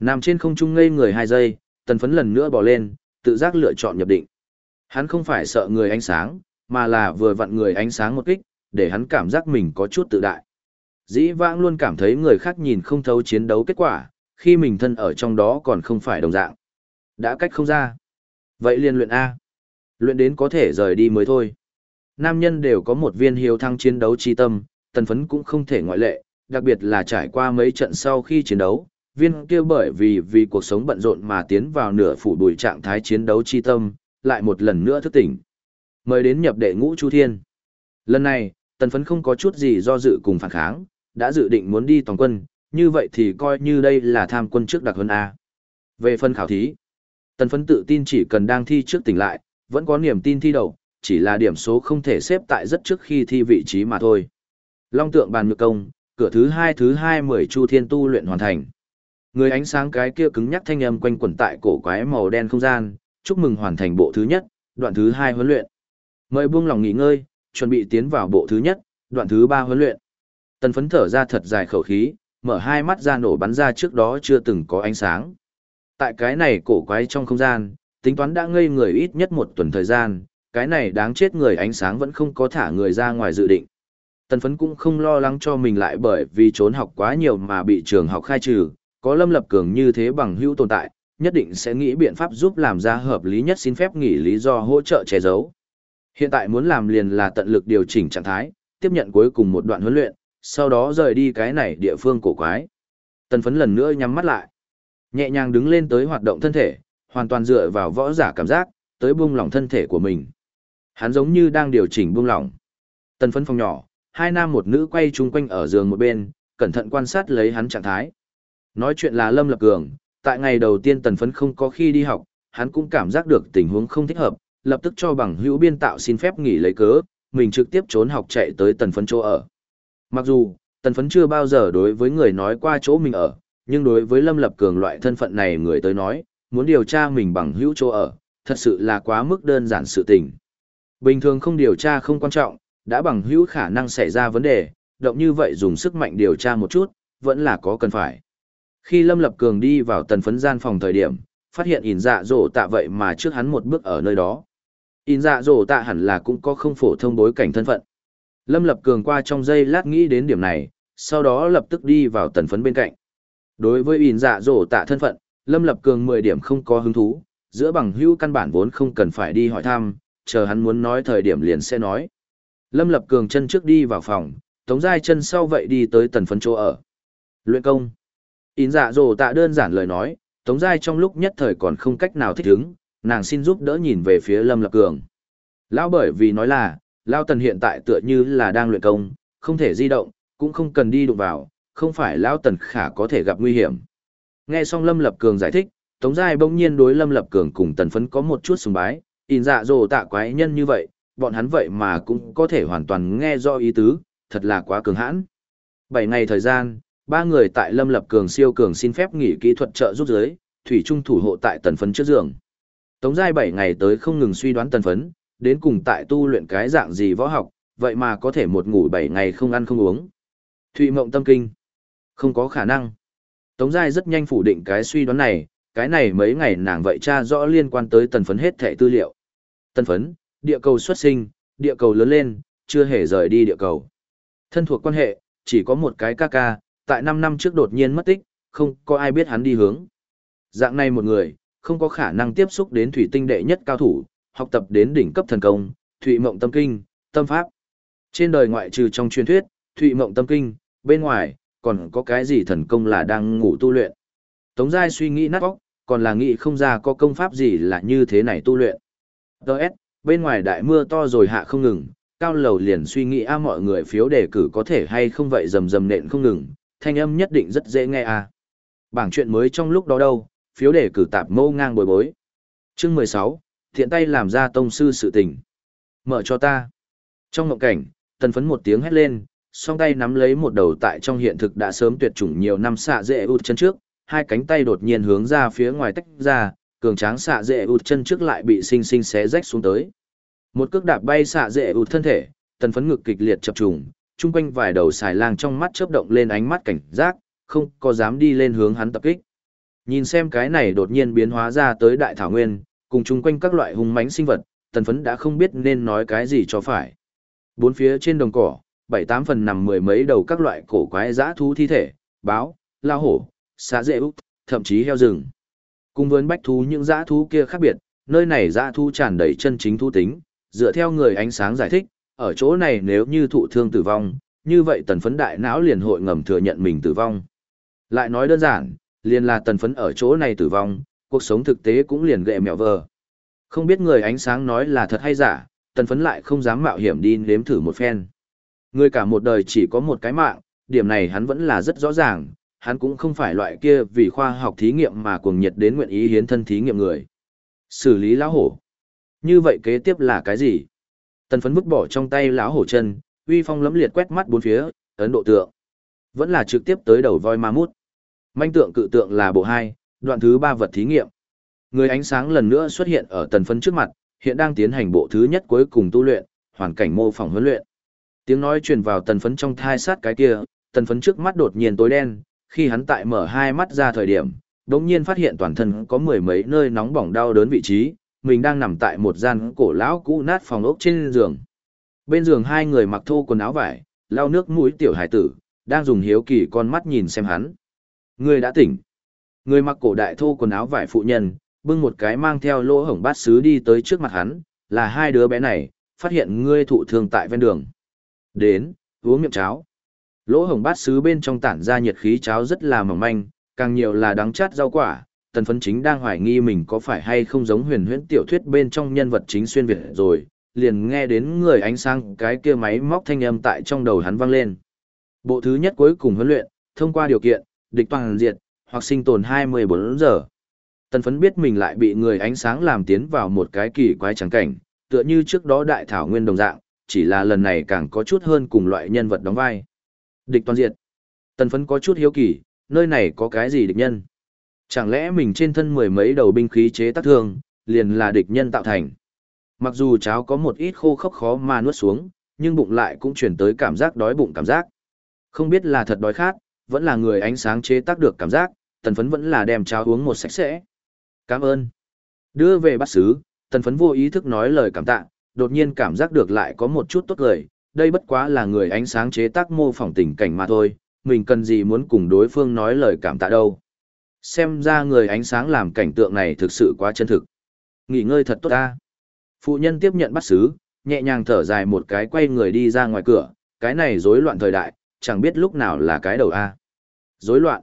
A: Nằm trên không trung ngây người 2 giây, tần phấn lần nữa bỏ lên, tự giác lựa chọn nhập định. Hắn không phải sợ người ánh sáng, mà là vừa vặn người ánh sáng một kích, để hắn cảm giác mình có chút tự đại. Dĩ vãng luôn cảm thấy người khác nhìn không thấu chiến đấu kết quả, khi mình thân ở trong đó còn không phải đồng dạng. Đã cách không ra. Vậy liền luyện A. Luyện đến có thể rời đi mới thôi. Nam nhân đều có một viên hiếu thăng chiến đấu chi tâm, tần phấn cũng không thể ngoại lệ, đặc biệt là trải qua mấy trận sau khi chiến đấu, viên kia bởi vì vì cuộc sống bận rộn mà tiến vào nửa phủ đùi trạng thái chiến đấu chi tâm, lại một lần nữa thức tỉnh. Mời đến nhập đệ ngũ Chu Thiên. Lần này, tần phấn không có chút gì do dự cùng phản kháng, đã dự định muốn đi toàn quân, như vậy thì coi như đây là tham quân trước đặc hơn A. Về phân khảo thí, tần phấn tự tin chỉ cần đang thi trước tỉnh lại, vẫn có niềm tin thi đầu, chỉ là điểm số không thể xếp tại rất trước khi thi vị trí mà thôi. Long tượng bàn ngược công, cửa thứ hai thứ hai mười chu thiên tu luyện hoàn thành. Người ánh sáng cái kia cứng nhắc thanh âm quanh quẩn tại cổ quái màu đen không gian, chúc mừng hoàn thành bộ thứ nhất, đoạn thứ hai huấn luyện. Mời buông lòng nghỉ ngơi, chuẩn bị tiến vào bộ thứ nhất, đoạn thứ ba huấn luyện. Tần phấn thở ra thật dài khẩu khí, mở hai mắt ra nổ bắn ra trước đó chưa từng có ánh sáng. Tại cái này cổ quái trong không gian, tính toán đã ngây người ít nhất một tuần thời gian, cái này đáng chết người ánh sáng vẫn không có thả người ra ngoài dự định. Tần phấn cũng không lo lắng cho mình lại bởi vì trốn học quá nhiều mà bị trường học khai trừ, có Lâm Lập Cường như thế bằng hữu tồn tại, nhất định sẽ nghĩ biện pháp giúp làm ra hợp lý nhất xin phép nghỉ lý do hỗ trợ che giấu. Hiện tại muốn làm liền là tận lực điều chỉnh trạng thái, tiếp nhận cuối cùng một đoạn huấn luyện, sau đó rời đi cái này địa phương cổ quái. Tần phấn lần nữa nhắm mắt lại. Nhẹ nhàng đứng lên tới hoạt động thân thể, hoàn toàn dựa vào võ giả cảm giác, tới buông lỏng thân thể của mình. Hắn giống như đang điều chỉnh buông lỏng. Tần phấn phòng nhỏ, hai nam một nữ quay chung quanh ở giường một bên, cẩn thận quan sát lấy hắn trạng thái. Nói chuyện là Lâm Lập Cường, tại ngày đầu tiên tần phấn không có khi đi học, hắn cũng cảm giác được tình huống không thích hợp, lập tức cho bằng hữu biên tạo xin phép nghỉ lấy cớ, mình trực tiếp trốn học chạy tới tần phấn chỗ ở. Mặc dù, tần phấn chưa bao giờ đối với người nói qua chỗ mình ở, nhưng đối với Lâm Lập Cường loại thân phận này người tới nói, muốn điều tra mình bằng hữu chỗ ở, thật sự là quá mức đơn giản sự tình. Bình thường không điều tra không quan trọng, đã bằng hữu khả năng xảy ra vấn đề, động như vậy dùng sức mạnh điều tra một chút, vẫn là có cần phải. Khi Lâm Lập Cường đi vào tần phấn gian phòng thời điểm, phát hiện ỉn dạ dỗ tạ vậy mà trước hắn một bước ở nơi đó. ỉn dạ dỗ tạ hẳn là cũng có không phổ thông bối cảnh thân phận. Lâm Lập Cường qua trong giây lát nghĩ đến điểm này, sau đó lập tức đi vào tần phấn bên cạnh. Đối với ỉn dạ dỗ tạ thân phận, Lâm Lập Cường 10 điểm không có hứng thú, giữa bằng hữu căn bản vốn không cần phải đi hỏi thăm, chờ hắn muốn nói thời điểm liền sẽ nói. Lâm Lập Cường chân trước đi vào phòng, Tống Giai chân sau vậy đi tới tần phấn chỗ ở. Luyện công. In dạ dồ tạ đơn giản lời nói, Tống Giai trong lúc nhất thời còn không cách nào thích ứng, nàng xin giúp đỡ nhìn về phía Lâm Lập Cường. Lão bởi vì nói là, Lao Tần hiện tại tựa như là đang luyện công, không thể di động, cũng không cần đi đụng vào, không phải Lao Tần khả có thể gặp nguy hiểm. Nghe xong Lâm Lập Cường giải thích, Tống Giai bỗng nhiên đối Lâm Lập Cường cùng Tần Phấn có một chút sùng bái, in dạ dồ tạ quái nhân như vậy, bọn hắn vậy mà cũng có thể hoàn toàn nghe do ý tứ, thật là quá cường hãn. Bảy ngày thời gian, ba người tại Lâm Lập Cường siêu cường xin phép nghỉ kỹ thuật trợ giúp giới, thủy trung thủ hộ tại Tần Phấn trước giường. Tống Giai bảy ngày tới không ngừng suy đoán Tần Phấn, đến cùng tại tu luyện cái dạng gì võ học, vậy mà có thể một ngủ bảy ngày không ăn không uống. Thụy mộng tâm kinh. Không có khả năng. Tống Giai rất nhanh phủ định cái suy đoán này, cái này mấy ngày nàng vậy tra rõ liên quan tới tần phấn hết thẻ tư liệu. Tần phấn, địa cầu xuất sinh, địa cầu lớn lên, chưa hề rời đi địa cầu. Thân thuộc quan hệ, chỉ có một cái ca ca, tại 5 năm trước đột nhiên mất tích, không có ai biết hắn đi hướng. Dạng này một người, không có khả năng tiếp xúc đến thủy tinh đệ nhất cao thủ, học tập đến đỉnh cấp thần công, thủy mộng tâm kinh, tâm pháp. Trên đời ngoại trừ trong truyền thuyết, thủy mộng tâm kinh, bên ngoài, còn có cái gì thần công là đang ngủ tu luyện. Tống Giai suy nghĩ nát óc, còn là nghĩ không ra có công pháp gì là như thế này tu luyện. Đợt, bên ngoài đại mưa to rồi hạ không ngừng, cao lầu liền suy nghĩ a mọi người phiếu đề cử có thể hay không vậy rầm rầm nện không ngừng, thanh âm nhất định rất dễ nghe à? Bảng chuyện mới trong lúc đó đâu, phiếu đề cử tạp mâu ngang bồi bối. Chương 16, thiện tay làm ra tông sư sự tình. Mở cho ta. Trong mộng cảnh, tần phấn một tiếng hét lên, song tay nắm lấy một đầu tại trong hiện thực đã sớm tuyệt chủng nhiều năm xạ dễ út chân trước, hai cánh tay đột nhiên hướng ra phía ngoài tách ra, cường tráng xạ dễ út chân trước lại bị sinh sinh xé rách xuống tới. Một cước đạp bay xạ dễ út thân thể, tần phấn ngực kịch liệt chập trùng, chung quanh vài đầu xài lang trong mắt chớp động lên ánh mắt cảnh giác, không có dám đi lên hướng hắn tập kích. Nhìn xem cái này đột nhiên biến hóa ra tới đại thảo nguyên, cùng chung quanh các loại hung mãnh sinh vật, tần phấn đã không biết nên nói cái gì cho phải. Bốn phía trên đồng cỏ, bảy tám phần nằm mười mấy đầu các loại cổ quái dã thú thi thể, báo, lao hổ, xá dễ úc, thậm chí heo rừng. Cùng với bách thú những dã thú kia khác biệt, nơi này dã thú tràn đầy chân chính thú tính, dựa theo người ánh sáng giải thích, ở chỗ này nếu như thụ thương tử vong, như vậy tần phấn đại não liền hội ngầm thừa nhận mình tử vong. Lại nói đơn giản, liền là tần phấn ở chỗ này tử vong, cuộc sống thực tế cũng liền gệ mẹo vờ. Không biết người ánh sáng nói là thật hay giả, tần phấn lại không dám mạo hiểm đi nếm thử một phen. Người cả một đời chỉ có một cái mạng, điểm này hắn vẫn là rất rõ ràng, hắn cũng không phải loại kia vì khoa học thí nghiệm mà cuồng nhiệt đến nguyện ý hiến thân thí nghiệm người. Xử lý lão hổ. Như vậy kế tiếp là cái gì? Tần phấn vứt bỏ trong tay lão hổ chân, uy phong lấm liệt quét mắt bốn phía, ấn độ tượng. Vẫn là trực tiếp tới đầu voi ma mút. Manh tượng cự tượng là bộ 2, đoạn thứ 3 vật thí nghiệm. Người ánh sáng lần nữa xuất hiện ở tần phấn trước mặt, hiện đang tiến hành bộ thứ nhất cuối cùng tu luyện, hoàn cảnh mô phỏng huấn luyện. Tiếng nói truyền vào tần phấn trong thai sát cái kia, tần phấn trước mắt đột nhiên tối đen, khi hắn tại mở hai mắt ra thời điểm, đột nhiên phát hiện toàn thân có mười mấy nơi nóng bỏng đau đớn vị trí, mình đang nằm tại một gian cổ lão cũ nát phòng ốc trên giường. Bên giường hai người mặc thô quần áo vải, lau nước mũi tiểu hải tử, đang dùng hiếu kỳ con mắt nhìn xem hắn. Người đã tỉnh. Người mặc cổ đại thô quần áo vải phụ nhân, bưng một cái mang theo lỗ hổng bát sứ đi tới trước mặt hắn, là hai đứa bé này, phát hiện ngươi thụ thương tại ven đường. Đến, uống miệng cháo. Lỗ hổng bát sứ bên trong tản ra nhiệt khí cháo rất là mỏng manh, càng nhiều là đắng chát rau quả. Tần phấn chính đang hoài nghi mình có phải hay không giống huyền huyễn tiểu thuyết bên trong nhân vật chính xuyên Việt rồi, liền nghe đến người ánh sáng cái kia máy móc thanh âm tại trong đầu hắn vang lên. Bộ thứ nhất cuối cùng huấn luyện, thông qua điều kiện, địch toàn diệt, hoặc sinh tồn 24 giờ. Tần phấn biết mình lại bị người ánh sáng làm tiến vào một cái kỳ quái trắng cảnh, tựa như trước đó đại thảo nguyên đồng dạng, chỉ là lần này càng có chút hơn cùng loại nhân vật đóng vai. Địch toàn diệt. Tần phấn có chút hiếu kỳ, nơi này có cái gì địch nhân? Chẳng lẽ mình trên thân mười mấy đầu binh khí chế tác thương, liền là địch nhân tạo thành? Mặc dù cháo có một ít khô khốc khó mà nuốt xuống, nhưng bụng lại cũng chuyển tới cảm giác đói bụng cảm giác. Không biết là thật đói khát, vẫn là người ánh sáng chế tác được cảm giác, tần phấn vẫn là đem cháo uống một sạch sẽ. Cảm ơn. Đưa về bắt sứ, tần phấn vô ý thức nói lời cảm tạ, đột nhiên cảm giác được lại có một chút tốt lời, đây bất quá là người ánh sáng chế tác mô phỏng tình cảnh mà thôi, mình cần gì muốn cùng đối phương nói lời cảm tạ đâu. Xem ra người ánh sáng làm cảnh tượng này thực sự quá chân thực. Nghỉ ngơi thật tốt ta. Phụ nhân tiếp nhận bắt xứ, nhẹ nhàng thở dài một cái quay người đi ra ngoài cửa, cái này rối loạn thời đại, chẳng biết lúc nào là cái đầu A. Rối loạn.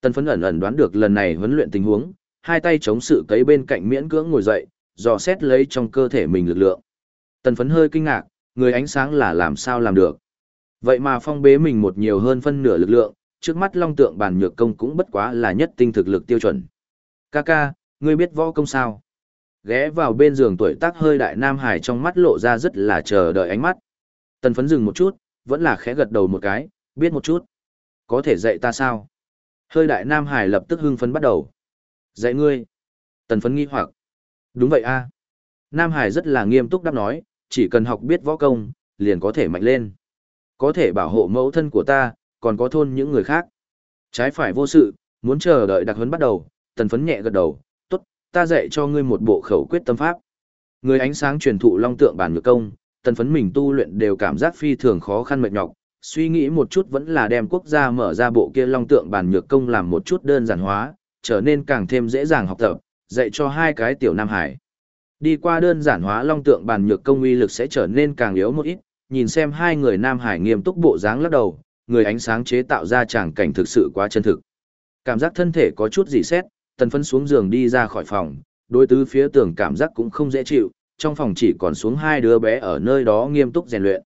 A: Tân phấn ẩn ẩn đoán được lần này huấn luyện tình huống, hai tay chống sự cấy bên cạnh miễn cưỡng ngồi dậy, dò xét lấy trong cơ thể mình lực lượng. Tần phấn hơi kinh ngạc, người ánh sáng là làm sao làm được. Vậy mà phong bế mình một nhiều hơn phân nửa lực lượng, trước mắt long tượng bản nhược công cũng bất quá là nhất tinh thực lực tiêu chuẩn. ca ca, ngươi biết võ công sao? Ghé vào bên giường tuổi tác hơi đại Nam Hải trong mắt lộ ra rất là chờ đợi ánh mắt. Tần phấn dừng một chút, vẫn là khẽ gật đầu một cái, biết một chút. Có thể dạy ta sao? Hơi đại Nam Hải lập tức hưng phấn bắt đầu. Dạy ngươi. Tần phấn nghi hoặc. Đúng vậy a Nam Hải rất là nghiêm túc đáp nói, chỉ cần học biết võ công, liền có thể mạnh lên. Có thể bảo hộ mẫu thân của ta, còn có thôn những người khác. Trái phải vô sự, muốn chờ đợi đặc huấn bắt đầu, tần phấn nhẹ gật đầu, tốt, ta dạy cho ngươi một bộ khẩu quyết tâm pháp. Người ánh sáng truyền thụ long tượng bản nhược công, tần phấn mình tu luyện đều cảm giác phi thường khó khăn mệt nhọc, suy nghĩ một chút vẫn là đem quốc gia mở ra bộ kia long tượng bản nhược công làm một chút đơn giản hóa, trở nên càng thêm dễ dàng học tập, dạy cho hai cái tiểu Nam Hải. Đi qua đơn giản hóa long tượng bàn nhược công uy lực sẽ trở nên càng yếu một ít, nhìn xem hai người Nam Hải nghiêm túc bộ dáng lắc đầu, người ánh sáng chế tạo ra tràng cảnh thực sự quá chân thực. Cảm giác thân thể có chút gì xét, tần Phấn xuống giường đi ra khỏi phòng, đối tứ phía tường cảm giác cũng không dễ chịu, trong phòng chỉ còn xuống hai đứa bé ở nơi đó nghiêm túc rèn luyện.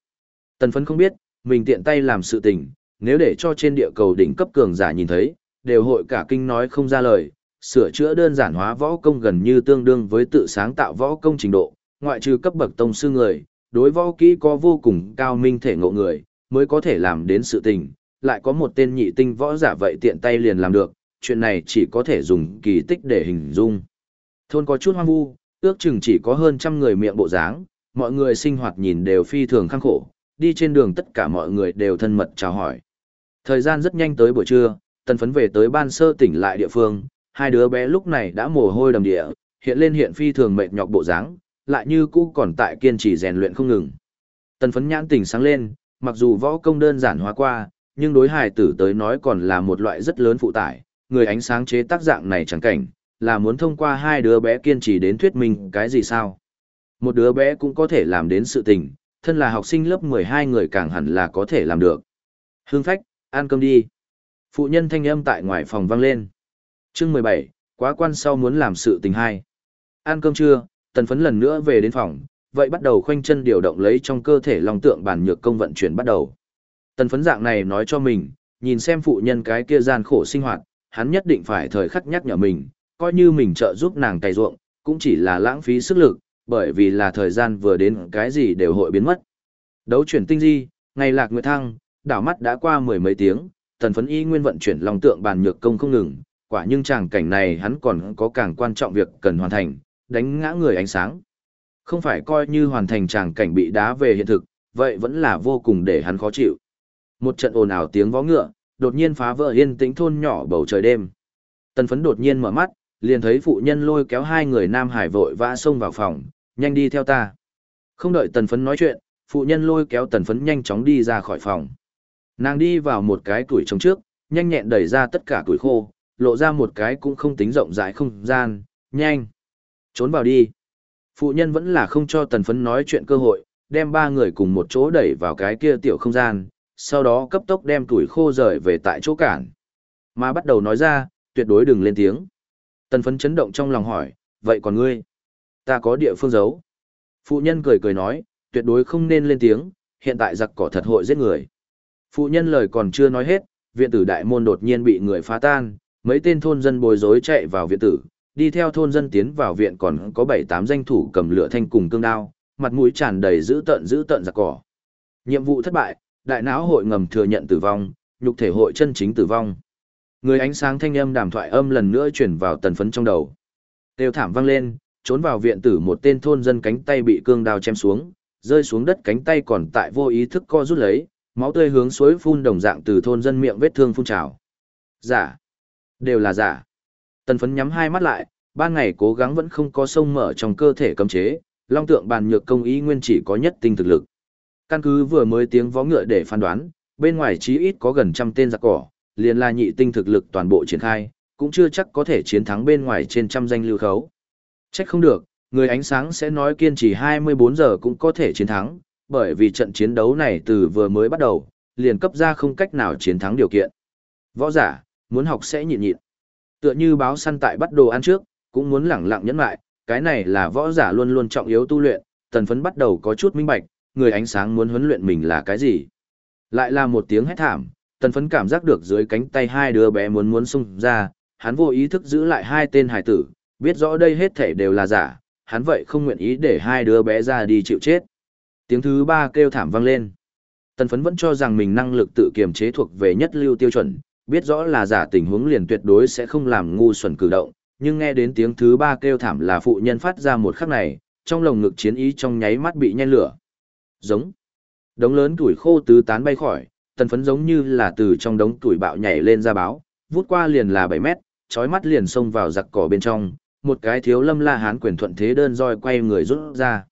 A: Tần Phấn không biết, mình tiện tay làm sự tình, nếu để cho trên địa cầu đỉnh cấp cường giả nhìn thấy, đều hội cả kinh nói không ra lời, sửa chữa đơn giản hóa võ công gần như tương đương với tự sáng tạo võ công trình độ, ngoại trừ cấp bậc tông sư người, đối võ kỹ có vô cùng cao minh thể ngộ người, mới có thể làm đến sự tình, lại có một tên nhị tinh võ giả vậy tiện tay liền làm được, chuyện này chỉ có thể dùng kỳ tích để hình dung. Thôn có chút hoang vu, ước chừng chỉ có hơn trăm người miệng bộ dáng, mọi người sinh hoạt nhìn đều phi thường khăng khổ, đi trên đường tất cả mọi người đều thân mật chào hỏi. Thời gian rất nhanh tới buổi trưa, tần phấn về tới ban sơ tỉnh lại địa phương, hai đứa bé lúc này đã mồ hôi đầm địa, hiện lên hiện phi thường mệt nhọc bộ dáng, lại như cũ còn tại kiên trì rèn luyện không ngừng. Tần phấn nhãn tỉnh sáng lên, mặc dù võ công đơn giản hóa qua, nhưng đối hài tử tới nói còn là một loại rất lớn phụ tải, người ánh sáng chế tác dạng này chẳng cảnh, là muốn thông qua hai đứa bé kiên trì đến thuyết minh cái gì sao. Một đứa bé cũng có thể làm đến sự tình, thân là học sinh lớp 12 người càng hẳn là có thể làm được. Hương phách, ăn cơm đi. Phụ nhân thanh âm tại ngoài phòng vang lên chương mười bảy quá quan sau muốn làm sự tình hay ăn cơm trưa tần phấn lần nữa về đến phòng vậy bắt đầu khoanh chân điều động lấy trong cơ thể lòng tượng bản nhược công vận chuyển bắt đầu tần phấn dạng này nói cho mình nhìn xem phụ nhân cái kia gian khổ sinh hoạt hắn nhất định phải thời khắc nhắc nhở mình coi như mình trợ giúp nàng cày ruộng cũng chỉ là lãng phí sức lực bởi vì là thời gian vừa đến cái gì đều hội biến mất đấu chuyển tinh di ngày lạc nguyệt thăng đảo mắt đã qua mười mấy tiếng tần phấn y nguyên vận chuyển lòng tượng bàn nhược công không ngừng quả nhưng chàng cảnh này hắn còn có càng quan trọng việc cần hoàn thành, đánh ngã người ánh sáng. Không phải coi như hoàn thành tràng cảnh bị đá về hiện thực, vậy vẫn là vô cùng để hắn khó chịu. Một trận ồn ào tiếng vó ngựa, đột nhiên phá vỡ yên tĩnh thôn nhỏ bầu trời đêm. Tần phấn đột nhiên mở mắt, liền thấy phụ nhân lôi kéo hai người nam hải vội vã xông vào phòng, nhanh đi theo ta. Không đợi tần phấn nói chuyện, phụ nhân lôi kéo tần phấn nhanh chóng đi ra khỏi phòng. Nàng đi vào một cái tuổi trống trước, nhanh nhẹn đẩy ra tất cả tuổi khô, lộ ra một cái cũng không tính rộng rãi không gian, nhanh. Trốn vào đi. Phụ nhân vẫn là không cho tần phấn nói chuyện cơ hội, đem ba người cùng một chỗ đẩy vào cái kia tiểu không gian, sau đó cấp tốc đem tuổi khô rời về tại chỗ cản. Mà bắt đầu nói ra, tuyệt đối đừng lên tiếng. Tần phấn chấn động trong lòng hỏi, vậy còn ngươi? Ta có địa phương giấu. Phụ nhân cười cười nói, tuyệt đối không nên lên tiếng, hiện tại giặc cỏ thật hội giết người. Phụ nhân lời còn chưa nói hết, viện tử đại môn đột nhiên bị người phá tan, mấy tên thôn dân bối rối chạy vào viện tử, đi theo thôn dân tiến vào viện còn có bảy tám danh thủ cầm lửa thanh cùng cương đao, mặt mũi tràn đầy dữ tợn dữ tợn giặc cỏ. Nhiệm vụ thất bại, đại não hội ngầm thừa nhận tử vong, nhục thể hội chân chính tử vong. Người ánh sáng thanh âm đàm thoại âm lần nữa chuyển vào tần phấn trong đầu. Tiêu thảm vang lên, trốn vào viện tử một tên thôn dân cánh tay bị cương đao chém xuống, rơi xuống đất cánh tay còn tại vô ý thức co rút lấy, máu tươi hướng suối phun đồng dạng từ thôn dân miệng vết thương phun trào. Giả. Đều là giả. Tần phấn nhắm hai mắt lại, ban ngày cố gắng vẫn không có sông mở trong cơ thể cấm chế, long tượng bàn nhược công ý nguyên chỉ có nhất tinh thực lực. Căn cứ vừa mới tiếng vó ngựa để phán đoán, bên ngoài chí ít có gần trăm tên giặc cỏ, liền là nhị tinh thực lực toàn bộ triển khai, cũng chưa chắc có thể chiến thắng bên ngoài trên trăm danh lưu khấu. Trách không được, người ánh sáng sẽ nói kiên trì 24 giờ cũng có thể chiến thắng, bởi vì trận chiến đấu này từ vừa mới bắt đầu, liền cấp ra không cách nào chiến thắng điều kiện. Võ giả, muốn học sẽ nhịn nhịn. Tựa như báo săn tại bắt đồ ăn trước, cũng muốn lẳng lặng nhẫn lại, cái này là võ giả luôn luôn trọng yếu tu luyện, tần phấn bắt đầu có chút minh bạch, người ánh sáng muốn huấn luyện mình là cái gì. Lại là một tiếng hét thảm, tần phấn cảm giác được dưới cánh tay hai đứa bé muốn muốn xung ra, hắn vô ý thức giữ lại hai tên hải tử, biết rõ đây hết thể đều là giả, hắn vậy không nguyện ý để hai đứa bé ra đi chịu chết. Tiếng thứ ba kêu thảm vang lên. Tần phấn vẫn cho rằng mình năng lực tự kiềm chế thuộc về nhất lưu tiêu chuẩn, biết rõ là giả tình huống liền tuyệt đối sẽ không làm ngu xuẩn cử động, nhưng nghe đến tiếng thứ ba kêu thảm là phụ nhân phát ra một khắc này, trong lồng ngực chiến ý trong nháy mắt bị nhen lửa. Giống. Đống lớn tuổi khô tứ tán bay khỏi, tần phấn giống như là từ trong đống tuổi bạo nhảy lên ra báo, vút qua liền là 7 mét, chói mắt liền xông vào giặc cỏ bên trong, một cái thiếu lâm la hán quyền thuận thế đơn roi quay người rút ra.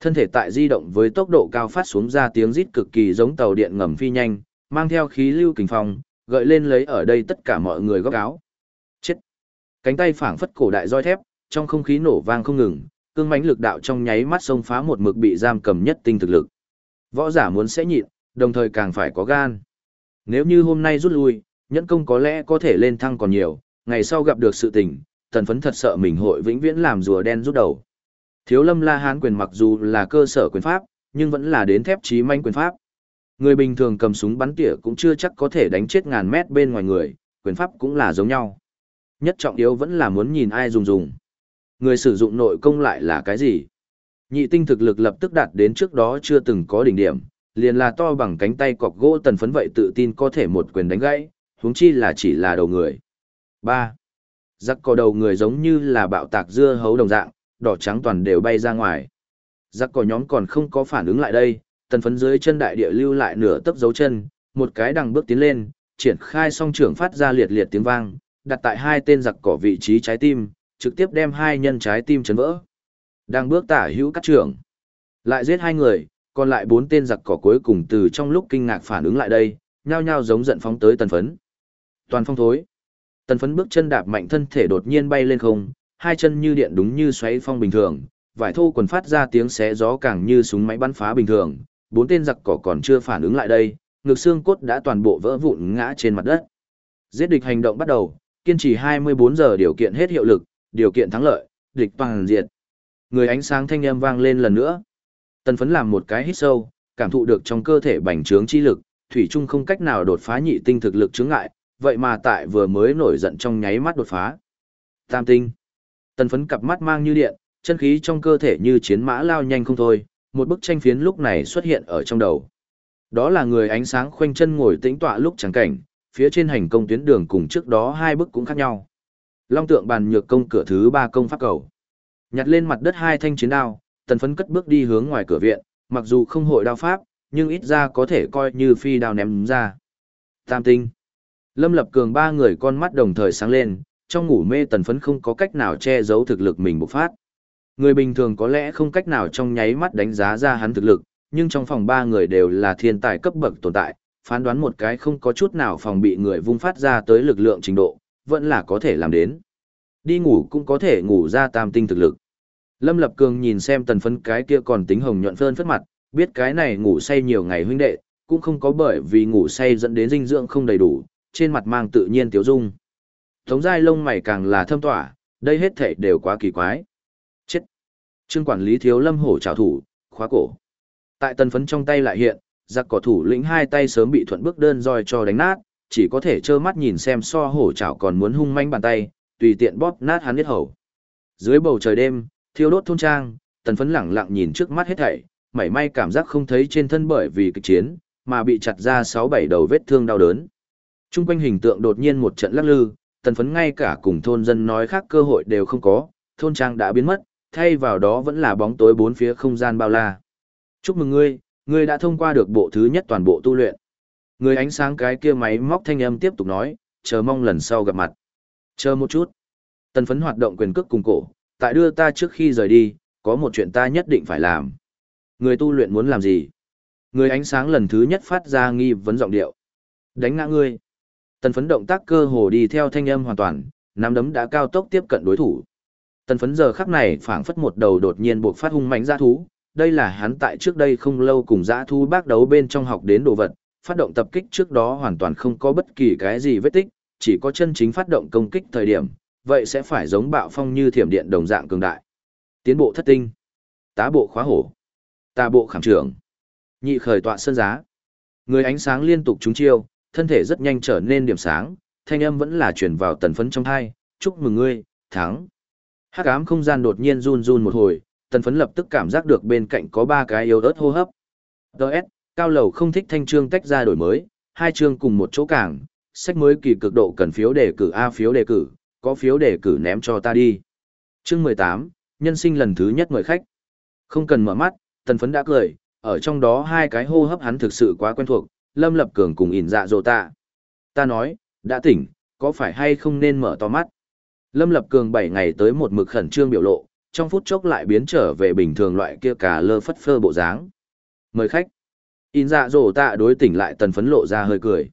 A: Thân thể tại di động với tốc độ cao phát xuống ra tiếng rít cực kỳ giống tàu điện ngầm phi nhanh, mang theo khí lưu kình phong, gợi lên lấy ở đây tất cả mọi người góc áo. Chết! Cánh tay phảng phất cổ đại roi thép, trong không khí nổ vang không ngừng, cương mãnh lực đạo trong nháy mắt xông phá một mực bị giam cầm nhất tinh thực lực. Võ giả muốn sẽ nhịn, đồng thời càng phải có gan. Nếu như hôm nay rút lui, nhẫn công có lẽ có thể lên thăng còn nhiều, ngày sau gặp được sự tình, tần phấn thật sợ mình hội vĩnh viễn làm rùa đen rút đầu. Thiếu lâm la hán quyền mặc dù là cơ sở quyền pháp, nhưng vẫn là đến thép chí manh quyền pháp. Người bình thường cầm súng bắn tỉa cũng chưa chắc có thể đánh chết ngàn mét bên ngoài người, quyền pháp cũng là giống nhau. Nhất trọng yếu vẫn là muốn nhìn ai dùng dùng. Người sử dụng nội công lại là cái gì? Nhị tinh thực lực lập tức đạt đến trước đó chưa từng có đỉnh điểm, liền là to bằng cánh tay cọc gỗ tần phấn vậy tự tin có thể một quyền đánh gãy, huống chi là chỉ là đầu người. 3. Giặc cò đầu người giống như là bạo tạc dưa hấu đồng dạng, đỏ trắng toàn đều bay ra ngoài. Giặc cò nhóm còn không có phản ứng lại đây, tần phấn dưới chân đại địa lưu lại nửa tấc dấu chân, một cái đằng bước tiến lên, triển khai song trưởng phát ra liệt liệt tiếng vang, đặt tại hai tên giặc cỏ vị trí trái tim, trực tiếp đem hai nhân trái tim chấn vỡ. Đang bước tả hữu cắt trưởng. Lại giết hai người, còn lại bốn tên giặc cỏ cuối cùng từ trong lúc kinh ngạc phản ứng lại đây, nhao nhao giống giận phóng tới tần phấn. Toàn phong thối. Tần phấn bước chân đạp mạnh thân thể đột nhiên bay lên không, hai chân như điện đúng như xoáy phong bình thường, vải thô quần phát ra tiếng xé gió càng như súng máy bắn phá bình thường, bốn tên giặc cỏ còn chưa phản ứng lại đây, ngực xương cốt đã toàn bộ vỡ vụn ngã trên mặt đất. Giết địch hành động bắt đầu, kiên trì 24 giờ điều kiện hết hiệu lực, điều kiện thắng lợi, địch toàn diệt. Người ánh sáng thanh âm vang lên lần nữa. Tần phấn làm một cái hít sâu, cảm thụ được trong cơ thể bành trướng chi lực, thủy chung không cách nào đột phá nhị tinh thực lực chướng ngại, vậy mà tại vừa mới nổi giận trong nháy mắt đột phá. Tam tinh. Tần phấn cặp mắt mang như điện, chân khí trong cơ thể như chiến mã lao nhanh không thôi, một bức tranh phiến lúc này xuất hiện ở trong đầu. Đó là người ánh sáng khoanh chân ngồi tĩnh tọa lúc chẳng cảnh, phía trên hành công tuyến đường cùng trước đó hai bức cũng khác nhau. Long tượng bàn nhược công cửa thứ ba công pháp cầu. Nhặt lên mặt đất hai thanh chiến đao, tần phấn cất bước đi hướng ngoài cửa viện, mặc dù không hội đao pháp, nhưng ít ra có thể coi như phi đao ném ra. Tam tinh. Lâm Lập Cường ba người con mắt đồng thời sáng lên, trong ngủ mê tần phấn không có cách nào che giấu thực lực mình bộc phát. Người bình thường có lẽ không cách nào trong nháy mắt đánh giá ra hắn thực lực, nhưng trong phòng ba người đều là thiên tài cấp bậc tồn tại, phán đoán một cái không có chút nào phòng bị người vung phát ra tới lực lượng trình độ, vẫn là có thể làm đến. Đi ngủ cũng có thể ngủ ra tam tinh thực lực. Lâm Lập Cường nhìn xem tần phấn cái kia còn tính hồng nhuận phơn phất mặt, biết cái này ngủ say nhiều ngày huynh đệ, cũng không có bởi vì ngủ say dẫn đến dinh dưỡng không đầy đủ, trên mặt mang tự nhiên tiếu dung. Tống dai lông mày càng là thâm tỏa, đây hết thảy đều quá kỳ quái. Trương quản lý thiếu lâm hổ trào thủ, khóa cổ. Tại tần phấn trong tay lại hiện, giặc cỏ thủ lĩnh hai tay sớm bị thuận bước đơn roi cho đánh nát, chỉ có thể trơ mắt nhìn xem so hổ chảo còn muốn hung manh bàn tay, tùy tiện bóp nát hắn huyết hầu. Dưới bầu trời đêm, thiêu đốt thôn trang, tần phấn lẳng lặng nhìn trước mắt hết thảy, mảy may cảm giác không thấy trên thân bởi vì kịch chiến, mà bị chặt ra 6-7 đầu vết thương đau đớn. Trung quanh hình tượng đột nhiên một trận lắc lư, tần phấn ngay cả cùng thôn dân nói khác cơ hội đều không có, thôn trang đã biến mất, thay vào đó vẫn là bóng tối bốn phía không gian bao la. Chúc mừng ngươi, ngươi đã thông qua được bộ thứ nhất toàn bộ tu luyện. Người ánh sáng cái kia máy móc thanh âm tiếp tục nói, chờ mong lần sau gặp mặt. Chờ một chút. Tần phấn hoạt động quyền cước cùng cổ, tại đưa ta trước khi rời đi, có một chuyện ta nhất định phải làm. Người tu luyện muốn làm gì? Người ánh sáng lần thứ nhất phát ra nghi vấn giọng điệu. Đánh ngã ngươi. Tần phấn động tác cơ hồ đi theo thanh âm hoàn toàn, nắm đấm đã cao tốc tiếp cận đối thủ. Tần phấn giờ khắc này phảng phất một đầu đột nhiên buộc phát hung mạnh giã thú, đây là hắn tại trước đây không lâu cùng giã thú bác đấu bên trong học đến đồ vật, phát động tập kích trước đó hoàn toàn không có bất kỳ cái gì vết tích, chỉ có chân chính phát động công kích thời điểm, vậy sẽ phải giống bạo phong như thiểm điện đồng dạng cường đại. Tiến bộ thất tinh, tá bộ khóa hổ, tà bộ khảm trưởng, nhị khởi tọa sơn giá. Người ánh sáng liên tục trúng chiêu, thân thể rất nhanh trở nên điểm sáng, thanh âm vẫn là chuyển vào tần phấn trong thai, chúc mừng ngươi, thắng. Hắc ám không gian đột nhiên run run một hồi, tần phấn lập tức cảm giác được bên cạnh có ba cái yếu ớt hô hấp. Đợt, cao lầu không thích thanh chương tách ra đổi mới, hai chương cùng một chỗ cảng, sách mới kỳ cực độ cần phiếu đề cử A phiếu đề cử, có phiếu đề cử ném cho ta đi. Chương 18, nhân sinh lần thứ nhất mời khách. Không cần mở mắt, tần phấn đã cười, ở trong đó hai cái hô hấp hắn thực sự quá quen thuộc, Lâm Lập Cường cùng ỉn dạ dồ ta. Ta nói, đã tỉnh, có phải hay không nên mở to mắt? Lâm Lập Cường 7 ngày tới một mực khẩn trương biểu lộ, trong phút chốc lại biến trở về bình thường loại kia cả lơ phất phơ bộ dáng. Mời khách. In dạ dỗ tạ đối tỉnh lại tần phấn lộ ra hơi cười.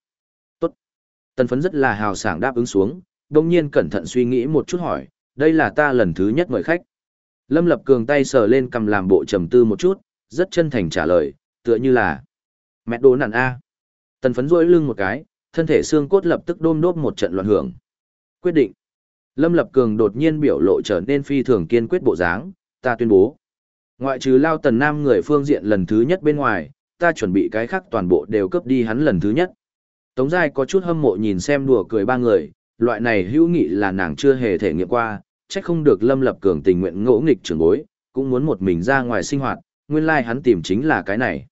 A: Tốt. Tần phấn rất là hào sảng đáp ứng xuống, đồng nhiên cẩn thận suy nghĩ một chút hỏi, đây là ta lần thứ nhất mời khách. Lâm Lập Cường tay sờ lên cầm làm bộ trầm tư một chút, rất chân thành trả lời, tựa như là mẹ đố nản A. Tần phấn rôi lưng một cái, thân thể xương cốt lập tức đôm đốp một trận loạn hưởng. Quyết định. Lâm Lập Cường đột nhiên biểu lộ trở nên phi thường kiên quyết bộ dáng, ta tuyên bố. Ngoại trừ lao tần nam người phương diện lần thứ nhất bên ngoài, ta chuẩn bị cái khác toàn bộ đều cướp đi hắn lần thứ nhất. Tống Giai có chút hâm mộ nhìn xem đùa cười ba người, loại này hữu nghị là nàng chưa hề thể nghiệm qua, trách không được Lâm Lập Cường tình nguyện ngỗ nghịch trưởng bối, cũng muốn một mình ra ngoài sinh hoạt, nguyên lai like hắn tìm chính là cái này.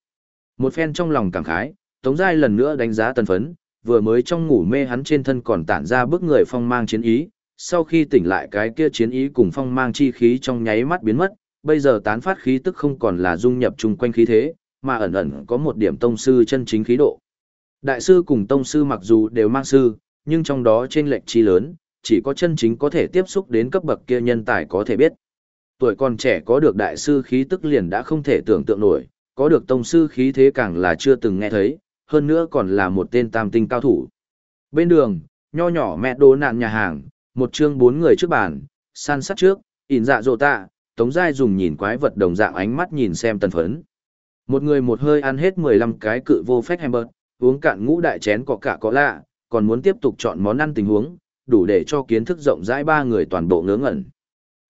A: Một phen trong lòng cảm khái, Tống Giai lần nữa đánh giá tân phấn, vừa mới trong ngủ mê hắn trên thân còn tản ra bức người phong mang chiến ý, sau khi tỉnh lại cái kia chiến ý cùng phong mang chi khí trong nháy mắt biến mất, bây giờ tán phát khí tức không còn là dung nhập chung quanh khí thế, mà ẩn ẩn có một điểm tông sư chân chính khí độ. Đại sư cùng tông sư mặc dù đều mang sư, nhưng trong đó trên lệnh chi lớn, chỉ có chân chính có thể tiếp xúc đến cấp bậc kia nhân tài có thể biết. Tuổi còn trẻ có được đại sư khí tức liền đã không thể tưởng tượng nổi, có được tông sư khí thế càng là chưa từng nghe thấy, hơn nữa còn là một tên tam tinh cao thủ. Bên đường, nho nhỏ mẹ đồ nạn nhà hàng, một chương bốn người trước bàn, san sát trước, ỉn dạ dỗ tạ, tống giai dùng nhìn quái vật đồng dạng ánh mắt nhìn xem tần phấn. Một người một hơi ăn hết 15 cái cự vô phép hamburger, uống cạn ngũ đại chén có cả có lạ, còn muốn tiếp tục chọn món ăn tình huống, đủ để cho kiến thức rộng rãi ba người toàn bộ ngớ ngẩn.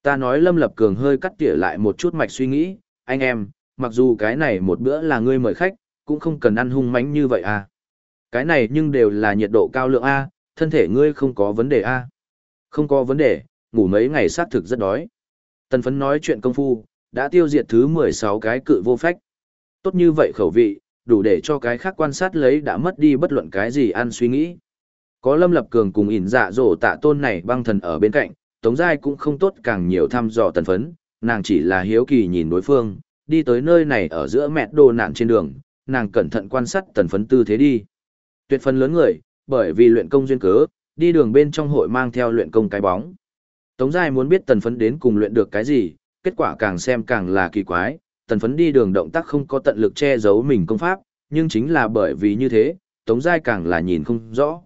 A: Ta nói Lâm Lập Cường hơi cắt tỉa lại một chút mạch suy nghĩ, anh em, mặc dù cái này một bữa là ngươi mời khách, cũng không cần ăn hung mánh như vậy à. Cái này nhưng đều là nhiệt độ cao lượng A, thân thể ngươi không có vấn đề A. Không có vấn đề, ngủ mấy ngày sát thực rất đói. Tần phấn nói chuyện công phu, đã tiêu diệt thứ 16 cái cự vô phách. Tốt như vậy khẩu vị, đủ để cho cái khác quan sát lấy đã mất đi bất luận cái gì ăn suy nghĩ. Có Lâm Lập Cường cùng ỉn dạ dỗ tạ tôn này băng thần ở bên cạnh, Tống Giai cũng không tốt càng nhiều thăm dò tần phấn, nàng chỉ là hiếu kỳ nhìn đối phương, đi tới nơi này ở giữa mẹ đồ nạn trên đường, nàng cẩn thận quan sát tần phấn tư thế đi. Tuyệt phần lớn người, bởi vì luyện công duyên cớ, đi đường bên trong hội mang theo luyện công cái bóng. Tống Giai muốn biết tần phấn đến cùng luyện được cái gì, kết quả càng xem càng là kỳ quái, tần phấn đi đường động tác không có tận lực che giấu mình công pháp, nhưng chính là bởi vì như thế, Tống Giai càng là nhìn không rõ.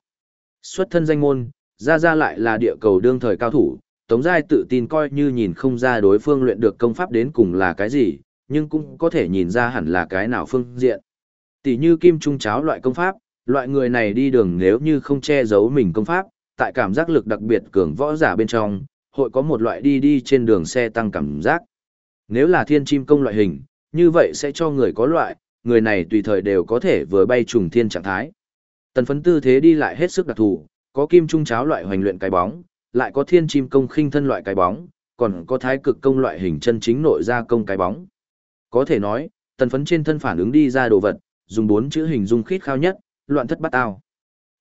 A: Xuất thân danh môn, ra ra lại là địa cầu đương thời cao thủ, Tống Giai tự tin coi như nhìn không ra đối phương luyện được công pháp đến cùng là cái gì, nhưng cũng có thể nhìn ra hẳn là cái nào phương diện. Tỷ như kim trung cháo loại công pháp, loại người này đi đường nếu như không che giấu mình công pháp, tại cảm giác lực đặc biệt cường võ giả bên trong, hội có một loại đi đi trên đường xe tăng cảm giác. Nếu là thiên chim công loại hình, như vậy sẽ cho người có loại, người này tùy thời đều có thể vừa bay trùng thiên trạng thái. Tần phấn tư thế đi lại hết sức đặc thù, có kim trung cháo loại hoành luyện cái bóng, lại có thiên chim công khinh thân loại cái bóng, còn có thái cực công loại hình chân chính nội ra công cái bóng. Có thể nói, tần phấn trên thân phản ứng đi ra đồ vật, dùng bốn chữ hình dung khít khao nhất, loạn thất bát ao.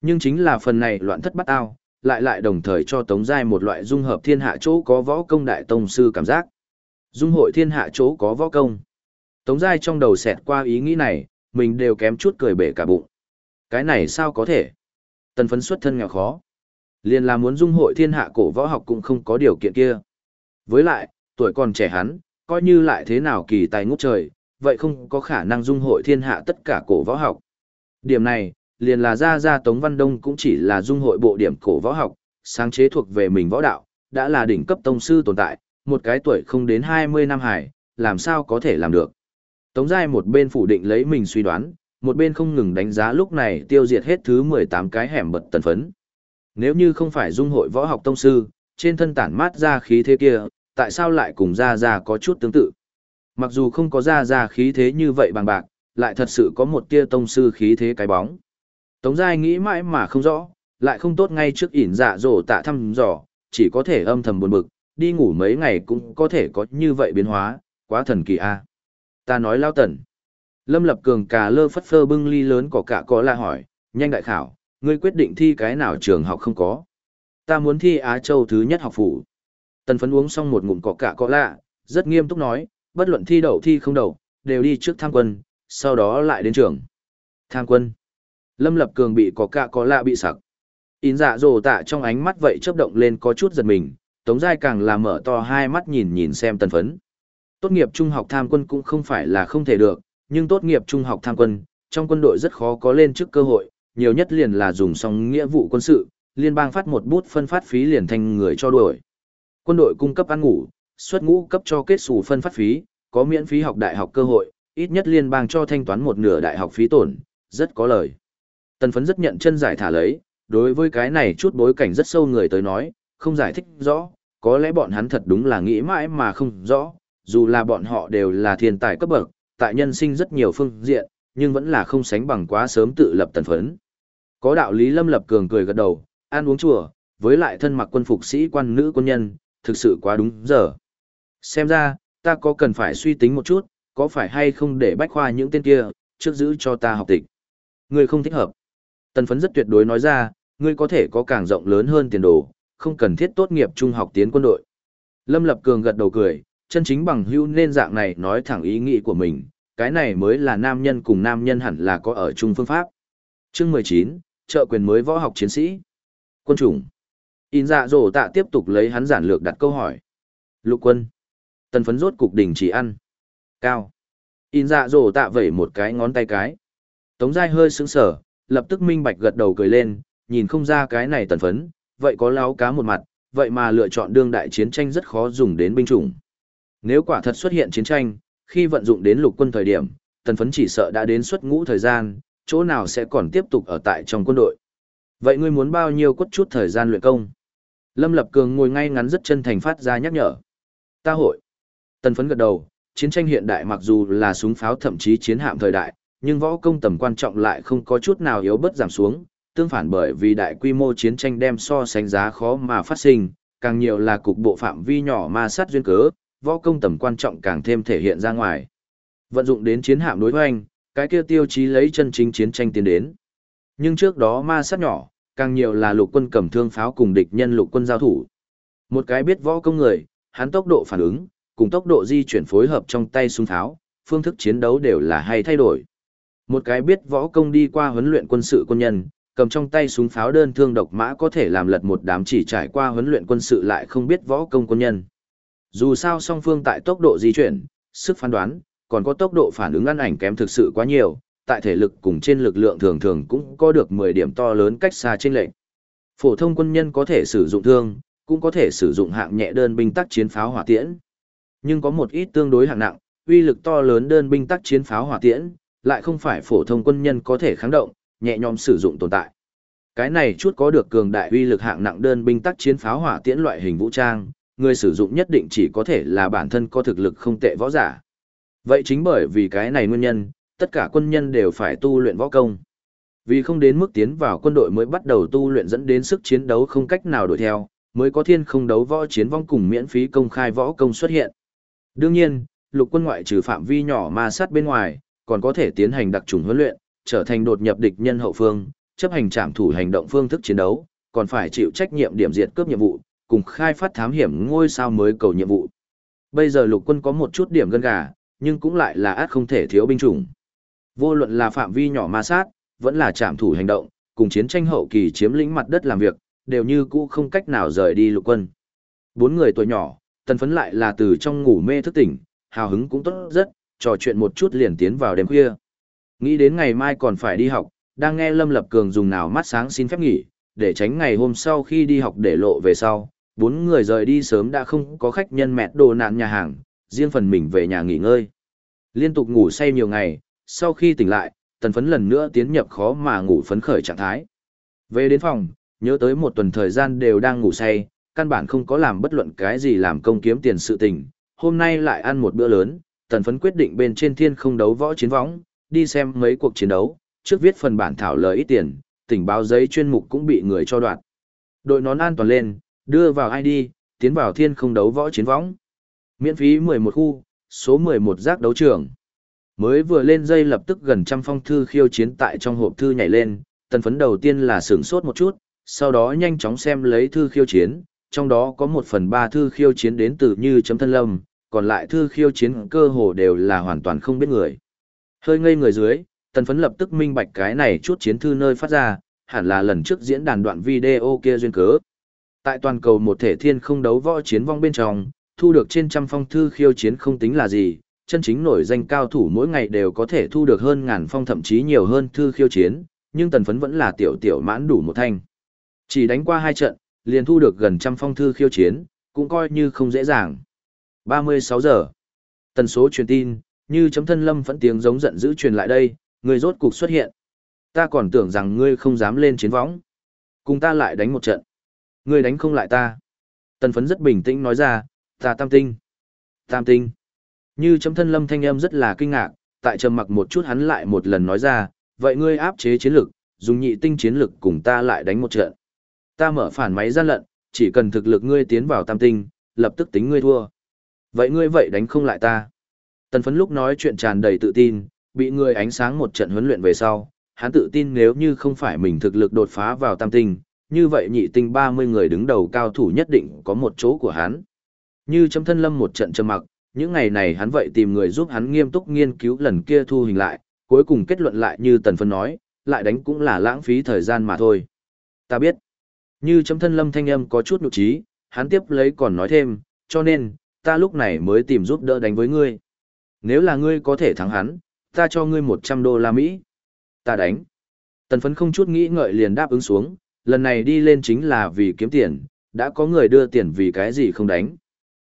A: Nhưng chính là phần này loạn thất bát ao, lại lại đồng thời cho Tống Giai một loại dung hợp thiên hạ chỗ có võ công đại tông sư cảm giác. Dung hội thiên hạ chỗ có võ công. Tống Giai trong đầu xẹt qua ý nghĩ này, mình đều kém chút cười bể cả bụng. Cái này sao có thể? Tần phấn xuất thân nghèo khó. Liền là muốn dung hội thiên hạ cổ võ học cũng không có điều kiện kia. Với lại, tuổi còn trẻ hắn, coi như lại thế nào kỳ tài ngút trời, vậy không có khả năng dung hội thiên hạ tất cả cổ võ học. Điểm này, liền là ra ra Tống Văn Đông cũng chỉ là dung hội bộ điểm cổ võ học, sáng chế thuộc về mình võ đạo, đã là đỉnh cấp tông sư tồn tại, một cái tuổi không đến 20 năm hải, làm sao có thể làm được. Tống Giai một bên phủ định lấy mình suy đoán, một bên không ngừng đánh giá lúc này tiêu diệt hết thứ 18 cái hẻm bật tần phấn. Nếu như không phải dung hội võ học tông sư, trên thân tản mát ra khí thế kia, tại sao lại cùng ra ra có chút tương tự? Mặc dù không có ra ra khí thế như vậy bằng bạc, lại thật sự có một tia tông sư khí thế cái bóng. Tống Giai nghĩ mãi mà không rõ, lại không tốt ngay trước ỉn dạ dỗ tạ thăm dò, chỉ có thể âm thầm buồn bực, đi ngủ mấy ngày cũng có thể có như vậy biến hóa, quá thần kỳ a. Ta nói lao tần. Lâm Lập Cường cà lơ phất phơ bưng ly lớn có cả có la hỏi, nhanh đại khảo, ngươi quyết định thi cái nào trường học không có. Ta muốn thi Á Châu thứ nhất học phủ. Tần phấn uống xong một ngụm có cả có lạ, rất nghiêm túc nói, bất luận thi đậu thi không đậu, đều đi trước tham quân, sau đó lại đến trường. Tham quân. Lâm Lập Cường bị có cả có lạ bị sặc. In dạ dồ tạ trong ánh mắt vậy chớp động lên có chút giật mình, Tống Giai càng là mở to hai mắt nhìn nhìn xem tần phấn. Tốt nghiệp trung học tham quân cũng không phải là không thể được, nhưng tốt nghiệp trung học tham quân, trong quân đội rất khó có lên chức cơ hội, nhiều nhất liền là dùng xong nghĩa vụ quân sự, liên bang phát một bút phân phát phí liền thành người cho đuổi. Quân đội cung cấp ăn ngủ, xuất ngũ cấp cho kết xù phân phát phí, có miễn phí học đại học cơ hội, ít nhất liên bang cho thanh toán một nửa đại học phí tổn, rất có lời. Tần phấn rất nhận chân giải thả lấy, đối với cái này chút bối cảnh rất sâu người tới nói, không giải thích rõ, có lẽ bọn hắn thật đúng là nghĩ mãi mà không rõ, dù là bọn họ đều là thiên tài cấp bậc, tại nhân sinh rất nhiều phương diện, nhưng vẫn là không sánh bằng quá sớm tự lập tần phấn. Có đạo lý Lâm Lập Cường cười gật đầu, ăn uống chùa, với lại thân mặc quân phục sĩ quan nữ quân nhân, thực sự quá đúng giờ. Xem ra, ta có cần phải suy tính một chút, có phải hay không để bách khoa những tên kia, trước giữ cho ta học tịch. Ngươi không thích hợp. Tần phấn rất tuyệt đối nói ra, ngươi có thể có càng rộng lớn hơn tiền đồ, không cần thiết tốt nghiệp trung học tiến quân đội. Lâm Lập Cường gật đầu cười, chân chính bằng hữu nên dạng này nói thẳng ý nghĩ của mình, cái này mới là nam nhân cùng nam nhân hẳn là có ở chung phương pháp. Chương 19, trợ quyền mới võ học chiến sĩ. Quân chủng. In dạ dỗ tạ tiếp tục lấy hắn giản lược đặt câu hỏi. Lục quân. Tần phấn rốt cục đỉnh chỉ ăn. Cao. In dạ dỗ tạ vẩy một cái ngón tay cái. Tống Giai hơi sững sở, lập tức minh bạch gật đầu cười lên, nhìn không ra cái này tần phấn, vậy có láo cá một mặt, vậy mà lựa chọn đương đại chiến tranh rất khó dùng đến binh chủng. Nếu quả thật xuất hiện chiến tranh, khi vận dụng đến lục quân thời điểm, tần phấn chỉ sợ đã đến xuất ngũ thời gian, chỗ nào sẽ còn tiếp tục ở tại trong quân đội. Vậy ngươi muốn bao nhiêu cốt chút thời gian luyện công? Lâm Lập Cường ngồi ngay ngắn rất chân thành phát ra nhắc nhở. Ta hội. Tần phấn gật đầu, chiến tranh hiện đại mặc dù là súng pháo thậm chí chiến hạm thời đại, nhưng võ công tầm quan trọng lại không có chút nào yếu bớt giảm xuống, tương phản bởi vì đại quy mô chiến tranh đem so sánh giá khó mà phát sinh, càng nhiều là cục bộ phạm vi nhỏ ma sát duyên cớ, võ công tầm quan trọng càng thêm thể hiện ra ngoài. Vận dụng đến chiến hạm đối hoành, cái kia tiêu chí lấy chân chính chiến tranh tiến đến. Nhưng trước đó ma sát nhỏ, càng nhiều là lục quân cầm thương pháo cùng địch nhân lục quân giao thủ. Một cái biết võ công người, hắn tốc độ phản ứng, cùng tốc độ di chuyển phối hợp trong tay súng pháo, phương thức chiến đấu đều là hay thay đổi. Một cái biết võ công đi qua huấn luyện quân sự quân nhân, cầm trong tay súng pháo đơn thương độc mã có thể làm lật một đám chỉ trải qua huấn luyện quân sự lại không biết võ công quân nhân. Dù sao song phương tại tốc độ di chuyển, sức phán đoán, còn có tốc độ phản ứng ăn ảnh kém thực sự quá nhiều, tại thể lực cùng trên lực lượng thường thường cũng có được 10 điểm to lớn cách xa trên lệnh. Phổ thông quân nhân có thể sử dụng thương, cũng có thể sử dụng hạng nhẹ đơn binh tác chiến pháo hỏa tiễn. Nhưng có một ít tương đối hạng nặng, uy lực to lớn đơn binh tác chiến pháo hỏa tiễn, lại không phải phổ thông quân nhân có thể kháng động, nhẹ nhõm sử dụng tồn tại. Cái này chút có được cường đại uy lực hạng nặng đơn binh tác chiến pháo hỏa tiễn loại hình vũ trang, người sử dụng nhất định chỉ có thể là bản thân có thực lực không tệ võ giả. Vậy chính bởi vì cái này nguyên nhân, tất cả quân nhân đều phải tu luyện võ công. Vì không đến mức tiến vào quân đội mới bắt đầu tu luyện dẫn đến sức chiến đấu không cách nào đuổi theo, mới có thiên không đấu võ chiến vong cùng miễn phí công khai võ công xuất hiện. Đương nhiên, lục quân ngoại trừ phạm vi nhỏ ma sát bên ngoài, còn có thể tiến hành đặc trùng huấn luyện, trở thành đột nhập địch nhân hậu phương, chấp hành trảm thủ hành động phương thức chiến đấu, còn phải chịu trách nhiệm điểm diệt cướp nhiệm vụ, cùng khai phát thám hiểm ngôi sao mới cầu nhiệm vụ. Bây giờ lục quân có một chút điểm gân gà, nhưng cũng lại là át không thể thiếu binh chủng. Vô luận là phạm vi nhỏ ma sát, vẫn là trảm thủ hành động, cùng chiến tranh hậu kỳ chiếm lĩnh mặt đất làm việc, đều như cũ không cách nào rời đi lục quân. Bốn người tuổi nhỏ, tần phấn lại là từ trong ngủ mê thức tỉnh, hào hứng cũng tốt rất, trò chuyện một chút liền tiến vào đêm khuya. Nghĩ đến ngày mai còn phải đi học, đang nghe Lâm Lập Cường dùng nào mắt sáng xin phép nghỉ, để tránh ngày hôm sau khi đi học để lộ về sau, bốn người rời đi sớm đã không có khách nhân mẹt đồ nạn nhà hàng, riêng phần mình về nhà nghỉ ngơi. Liên tục ngủ say nhiều ngày, sau khi tỉnh lại, tần phấn lần nữa tiến nhập khó mà ngủ phấn khởi trạng thái. Về đến phòng, nhớ tới một tuần thời gian đều đang ngủ say, căn bản không có làm bất luận cái gì làm công kiếm tiền sự tình, hôm nay lại ăn một bữa lớn, tần phấn quyết định bên trên thiên không đấu võ chiến võng, đi xem mấy cuộc chiến đấu, trước viết phần bản thảo lời ít tiền, tỉnh báo giấy chuyên mục cũng bị người cho đoạn. Đội nón an toàn lên, đưa vào ID, tiến vào thiên không đấu võ chiến võng. Miễn phí 11 khu, số 11 giác đấu trường. Mới vừa lên dây lập tức gần trăm phong thư khiêu chiến tại trong hộp thư nhảy lên, tần phấn đầu tiên là sửng sốt một chút, sau đó nhanh chóng xem lấy thư khiêu chiến, trong đó có một phần ba thư khiêu chiến đến từ như chấm thân lâm, còn lại thư khiêu chiến cơ hồ đều là hoàn toàn không biết người. Hơi ngây người dưới, tần phấn lập tức minh bạch cái này chút chiến thư nơi phát ra, hẳn là lần trước diễn đàn đoạn video kia duyên cớ. Tại toàn cầu một thể thiên không đấu võ chiến vong bên trong, thu được trên trăm phong thư khiêu chiến không tính là gì, chân chính nổi danh cao thủ mỗi ngày đều có thể thu được hơn ngàn phong thậm chí nhiều hơn thư khiêu chiến, nhưng tần phấn vẫn là tiểu tiểu mãn đủ một thanh. Chỉ đánh qua hai trận, liền thu được gần trăm phong thư khiêu chiến, cũng coi như không dễ dàng. 36 giờ. Tần số truyền tin, như chấm thân lâm vẫn tiếng giống giận dữ truyền lại đây, người rốt cục xuất hiện. Ta còn tưởng rằng ngươi không dám lên chiến võng. Cùng ta lại đánh một trận. Ngươi đánh không lại ta. Tần phấn rất bình tĩnh nói ra, ta tam tinh. Tam tinh. Như chấm thân lâm thanh âm rất là kinh ngạc, tại trầm mặc một chút hắn lại một lần nói ra, vậy ngươi áp chế chiến lực, dùng nhị tinh chiến lực cùng ta lại đánh một trận. Ta mở phản máy gian lận, chỉ cần thực lực ngươi tiến vào tam tinh, lập tức tính ngươi thua. Vậy ngươi vậy đánh không lại ta. Tần phấn lúc nói chuyện tràn đầy tự tin, bị người ánh sáng một trận huấn luyện về sau, hắn tự tin nếu như không phải mình thực lực đột phá vào tam tinh, như vậy nhị tinh 30 người đứng đầu cao thủ nhất định có một chỗ của hắn. Như chấm thân lâm một trận trầm mặc, những ngày này hắn vậy tìm người giúp hắn nghiêm túc nghiên cứu lần kia thu hình lại, cuối cùng kết luận lại như tần phân nói, lại đánh cũng là lãng phí thời gian mà thôi. Ta biết. Như chấm thân lâm thanh âm có chút nụ trí, hắn tiếp lấy còn nói thêm, cho nên, ta lúc này mới tìm giúp đỡ đánh với ngươi. Nếu là ngươi có thể thắng hắn, ta cho ngươi 100 đô la Mỹ. Ta đánh. Tần phấn không chút nghĩ ngợi liền đáp ứng xuống, lần này đi lên chính là vì kiếm tiền, đã có người đưa tiền vì cái gì không đánh.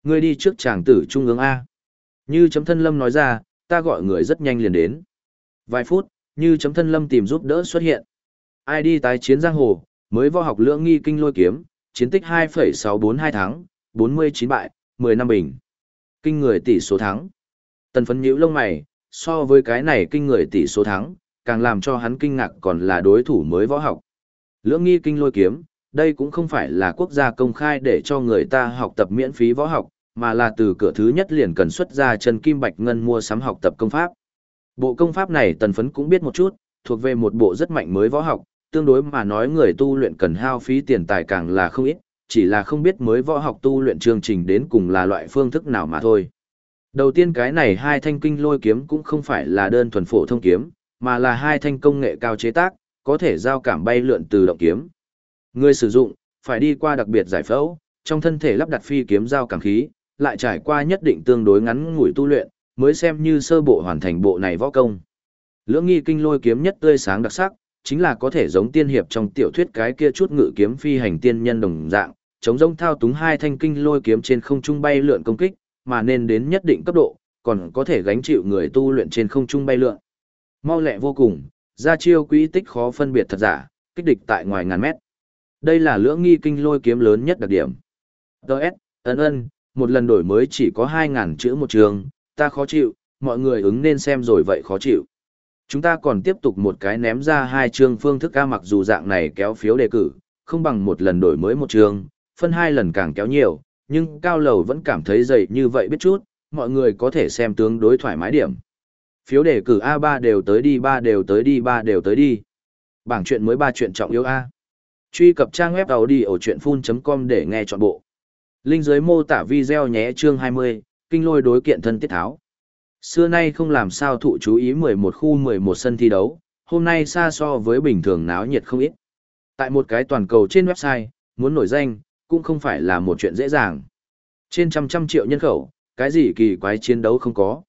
A: Ngươi đi trước chàng tử trung ương A. Như chấm thân lâm nói ra, ta gọi người rất nhanh liền đến. Vài phút, như chấm thân lâm tìm giúp đỡ xuất hiện. Ai đi tái chiến giang hồ, mới võ học lưỡng nghi kinh lôi kiếm, chiến tích 2,642 thắng, 49 bại, 10 năm bình. Kinh người tỷ số thắng. Tần phấn nhíu lông mày, so với cái này kinh người tỷ số thắng, càng làm cho hắn kinh ngạc còn là đối thủ mới võ học. Lưỡng nghi kinh lôi kiếm, đây cũng không phải là quốc gia công khai để cho người ta học tập miễn phí võ học, mà là từ cửa thứ nhất liền cần xuất ra chân kim bạch ngân mua sắm học tập công pháp. Bộ công pháp này tần phấn cũng biết một chút, thuộc về một bộ rất mạnh mới võ học, tương đối mà nói người tu luyện cần hao phí tiền tài càng là không ít, chỉ là không biết mới võ học tu luyện chương trình đến cùng là loại phương thức nào mà thôi. Đầu tiên cái này hai thanh kinh lôi kiếm cũng không phải là đơn thuần phổ thông kiếm, mà là hai thanh công nghệ cao chế tác, có thể giao cảm bay lượn từ động kiếm. Người sử dụng, phải đi qua đặc biệt giải phẫu, trong thân thể lắp đặt phi kiếm giao cảm khí, lại trải qua nhất định tương đối ngắn ngủi tu luyện, mới xem như sơ bộ hoàn thành bộ này võ công. Lưỡng nghi kinh lôi kiếm nhất tươi sáng đặc sắc, chính là có thể giống tiên hiệp trong tiểu thuyết cái kia chút ngự kiếm phi hành tiên nhân đồng dạng, chống giống thao túng hai thanh kinh lôi kiếm trên không trung bay lượn công kích, mà nên đến nhất định cấp độ, còn có thể gánh chịu người tu luyện trên không trung bay lượn. Mau lẹ vô cùng, ra chiêu quỹ tích khó phân biệt thật giả, kích địch tại ngoài ngàn mét. Đây là lưỡng nghi kinh lôi kiếm lớn nhất đặc điểm. Đợt, ấn ân, một lần đổi mới chỉ có 2.000 chữ một trường, ta khó chịu, mọi người ứng nên xem rồi vậy khó chịu. Chúng ta còn tiếp tục một cái ném ra hai chương phương thức ca mặc dù dạng này kéo phiếu đề cử, không bằng một lần đổi mới một chương, phân hai lần càng kéo nhiều, nhưng cao lầu vẫn cảm thấy dày như vậy biết chút, mọi người có thể xem tướng đối thoải mái điểm. Phiếu đề cử A3 đều tới đi 3 đều tới đi 3 đều tới đi. Bảng chuyện mới 3 chuyện trọng yếu A. Truy cập trang web đầu đi ở chuyện full.com để nghe trọn bộ. Linh dưới mô tả video nhé chương 20, kinh lôi đối kiện thân tiết tháo. Xưa nay không làm sao thụ chú ý 11 khu 11 sân thi đấu, hôm nay xa so với bình thường náo nhiệt không ít. Tại một cái toàn cầu trên website, muốn nổi danh, cũng không phải là một chuyện dễ dàng. Trên trăm trăm triệu nhân khẩu, cái gì kỳ quái chiến đấu không có.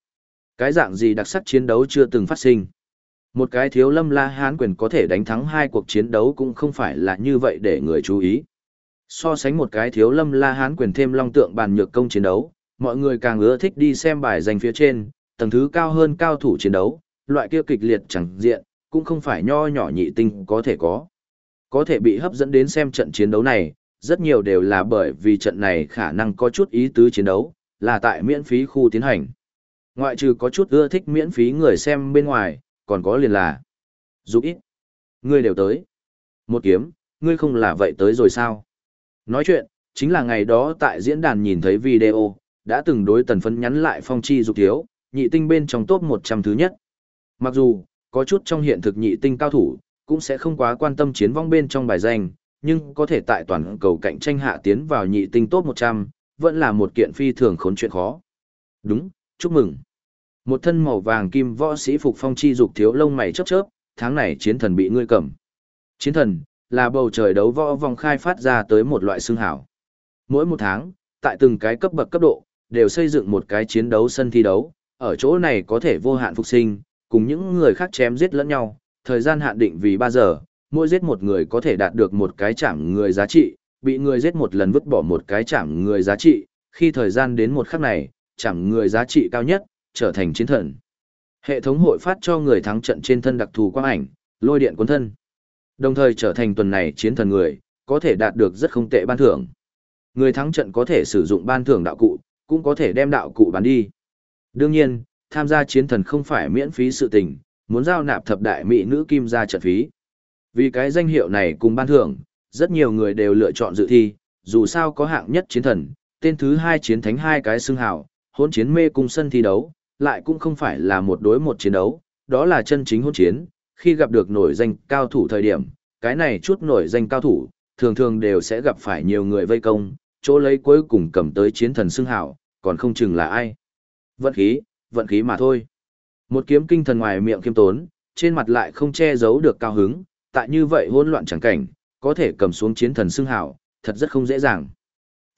A: Cái dạng gì đặc sắc chiến đấu chưa từng phát sinh. Một cái thiếu lâm la hán quyền có thể đánh thắng hai cuộc chiến đấu cũng không phải là như vậy để người chú ý. So sánh một cái thiếu lâm la hán quyền thêm long tượng bàn nhược công chiến đấu, mọi người càng ưa thích đi xem bài danh phía trên, tầng thứ cao hơn cao thủ chiến đấu, loại kia kịch liệt chẳng diện, cũng không phải nho nhỏ nhị tinh có thể có. Có thể bị hấp dẫn đến xem trận chiến đấu này, rất nhiều đều là bởi vì trận này khả năng có chút ý tứ chiến đấu, là tại miễn phí khu tiến hành. Ngoại trừ có chút ưa thích miễn phí người xem bên ngoài, còn có liền là. Giúp ít. Ngươi đều tới. Một kiếm, ngươi không là vậy tới rồi sao? Nói chuyện, chính là ngày đó tại diễn đàn nhìn thấy video, đã từng đối tần phấn nhắn lại phong chi dục thiếu, nhị tinh bên trong top 100 thứ nhất. Mặc dù, có chút trong hiện thực nhị tinh cao thủ, cũng sẽ không quá quan tâm chiến vong bên trong bài danh, nhưng có thể tại toàn cầu cạnh tranh hạ tiến vào nhị tinh top 100, vẫn là một kiện phi thường khốn chuyện khó. Đúng, chúc mừng. Một thân màu vàng kim võ sĩ phục phong chi dục thiếu lông mày chớp chớp, tháng này chiến thần bị ngươi cầm. Chiến thần, là bầu trời đấu võ vòng khai phát ra tới một loại xương hảo. Mỗi một tháng, tại từng cái cấp bậc cấp độ, đều xây dựng một cái chiến đấu sân thi đấu, ở chỗ này có thể vô hạn phục sinh, cùng những người khác chém giết lẫn nhau, thời gian hạn định vì 3 giờ, mỗi giết một người có thể đạt được một cái chạm người giá trị, bị người giết một lần vứt bỏ một cái chạm người giá trị, khi thời gian đến một khắc này, chạm người giá trị cao nhất, trở thành chiến thần. Hệ thống hội phát cho người thắng trận trên thân đặc thù quang ảnh, lôi điện cuốn thân. Đồng thời trở thành tuần này chiến thần người, có thể đạt được rất không tệ ban thưởng. Người thắng trận có thể sử dụng ban thưởng đạo cụ, cũng có thể đem đạo cụ bán đi. Đương nhiên, tham gia chiến thần không phải miễn phí sự tình, muốn giao nạp thập đại mỹ nữ kim ra trận phí. Vì cái danh hiệu này cùng ban thưởng, rất nhiều người đều lựa chọn dự thi, dù sao có hạng nhất chiến thần, tên thứ hai chiến thánh hai cái xưng hào, hỗn chiến mê cung sân thi đấu, lại cũng không phải là một đối một chiến đấu, đó là chân chính hỗn chiến, khi gặp được nổi danh cao thủ thời điểm, cái này chút nổi danh cao thủ, thường thường đều sẽ gặp phải nhiều người vây công, chỗ lấy cuối cùng cầm tới chiến thần xưng hào, còn không chừng là ai. Vận khí, vận khí mà thôi. Một kiếm kinh thần ngoài miệng kiêm tốn, trên mặt lại không che giấu được cao hứng, tại như vậy hỗn loạn chẳng cảnh, có thể cầm xuống chiến thần xưng hào, thật rất không dễ dàng.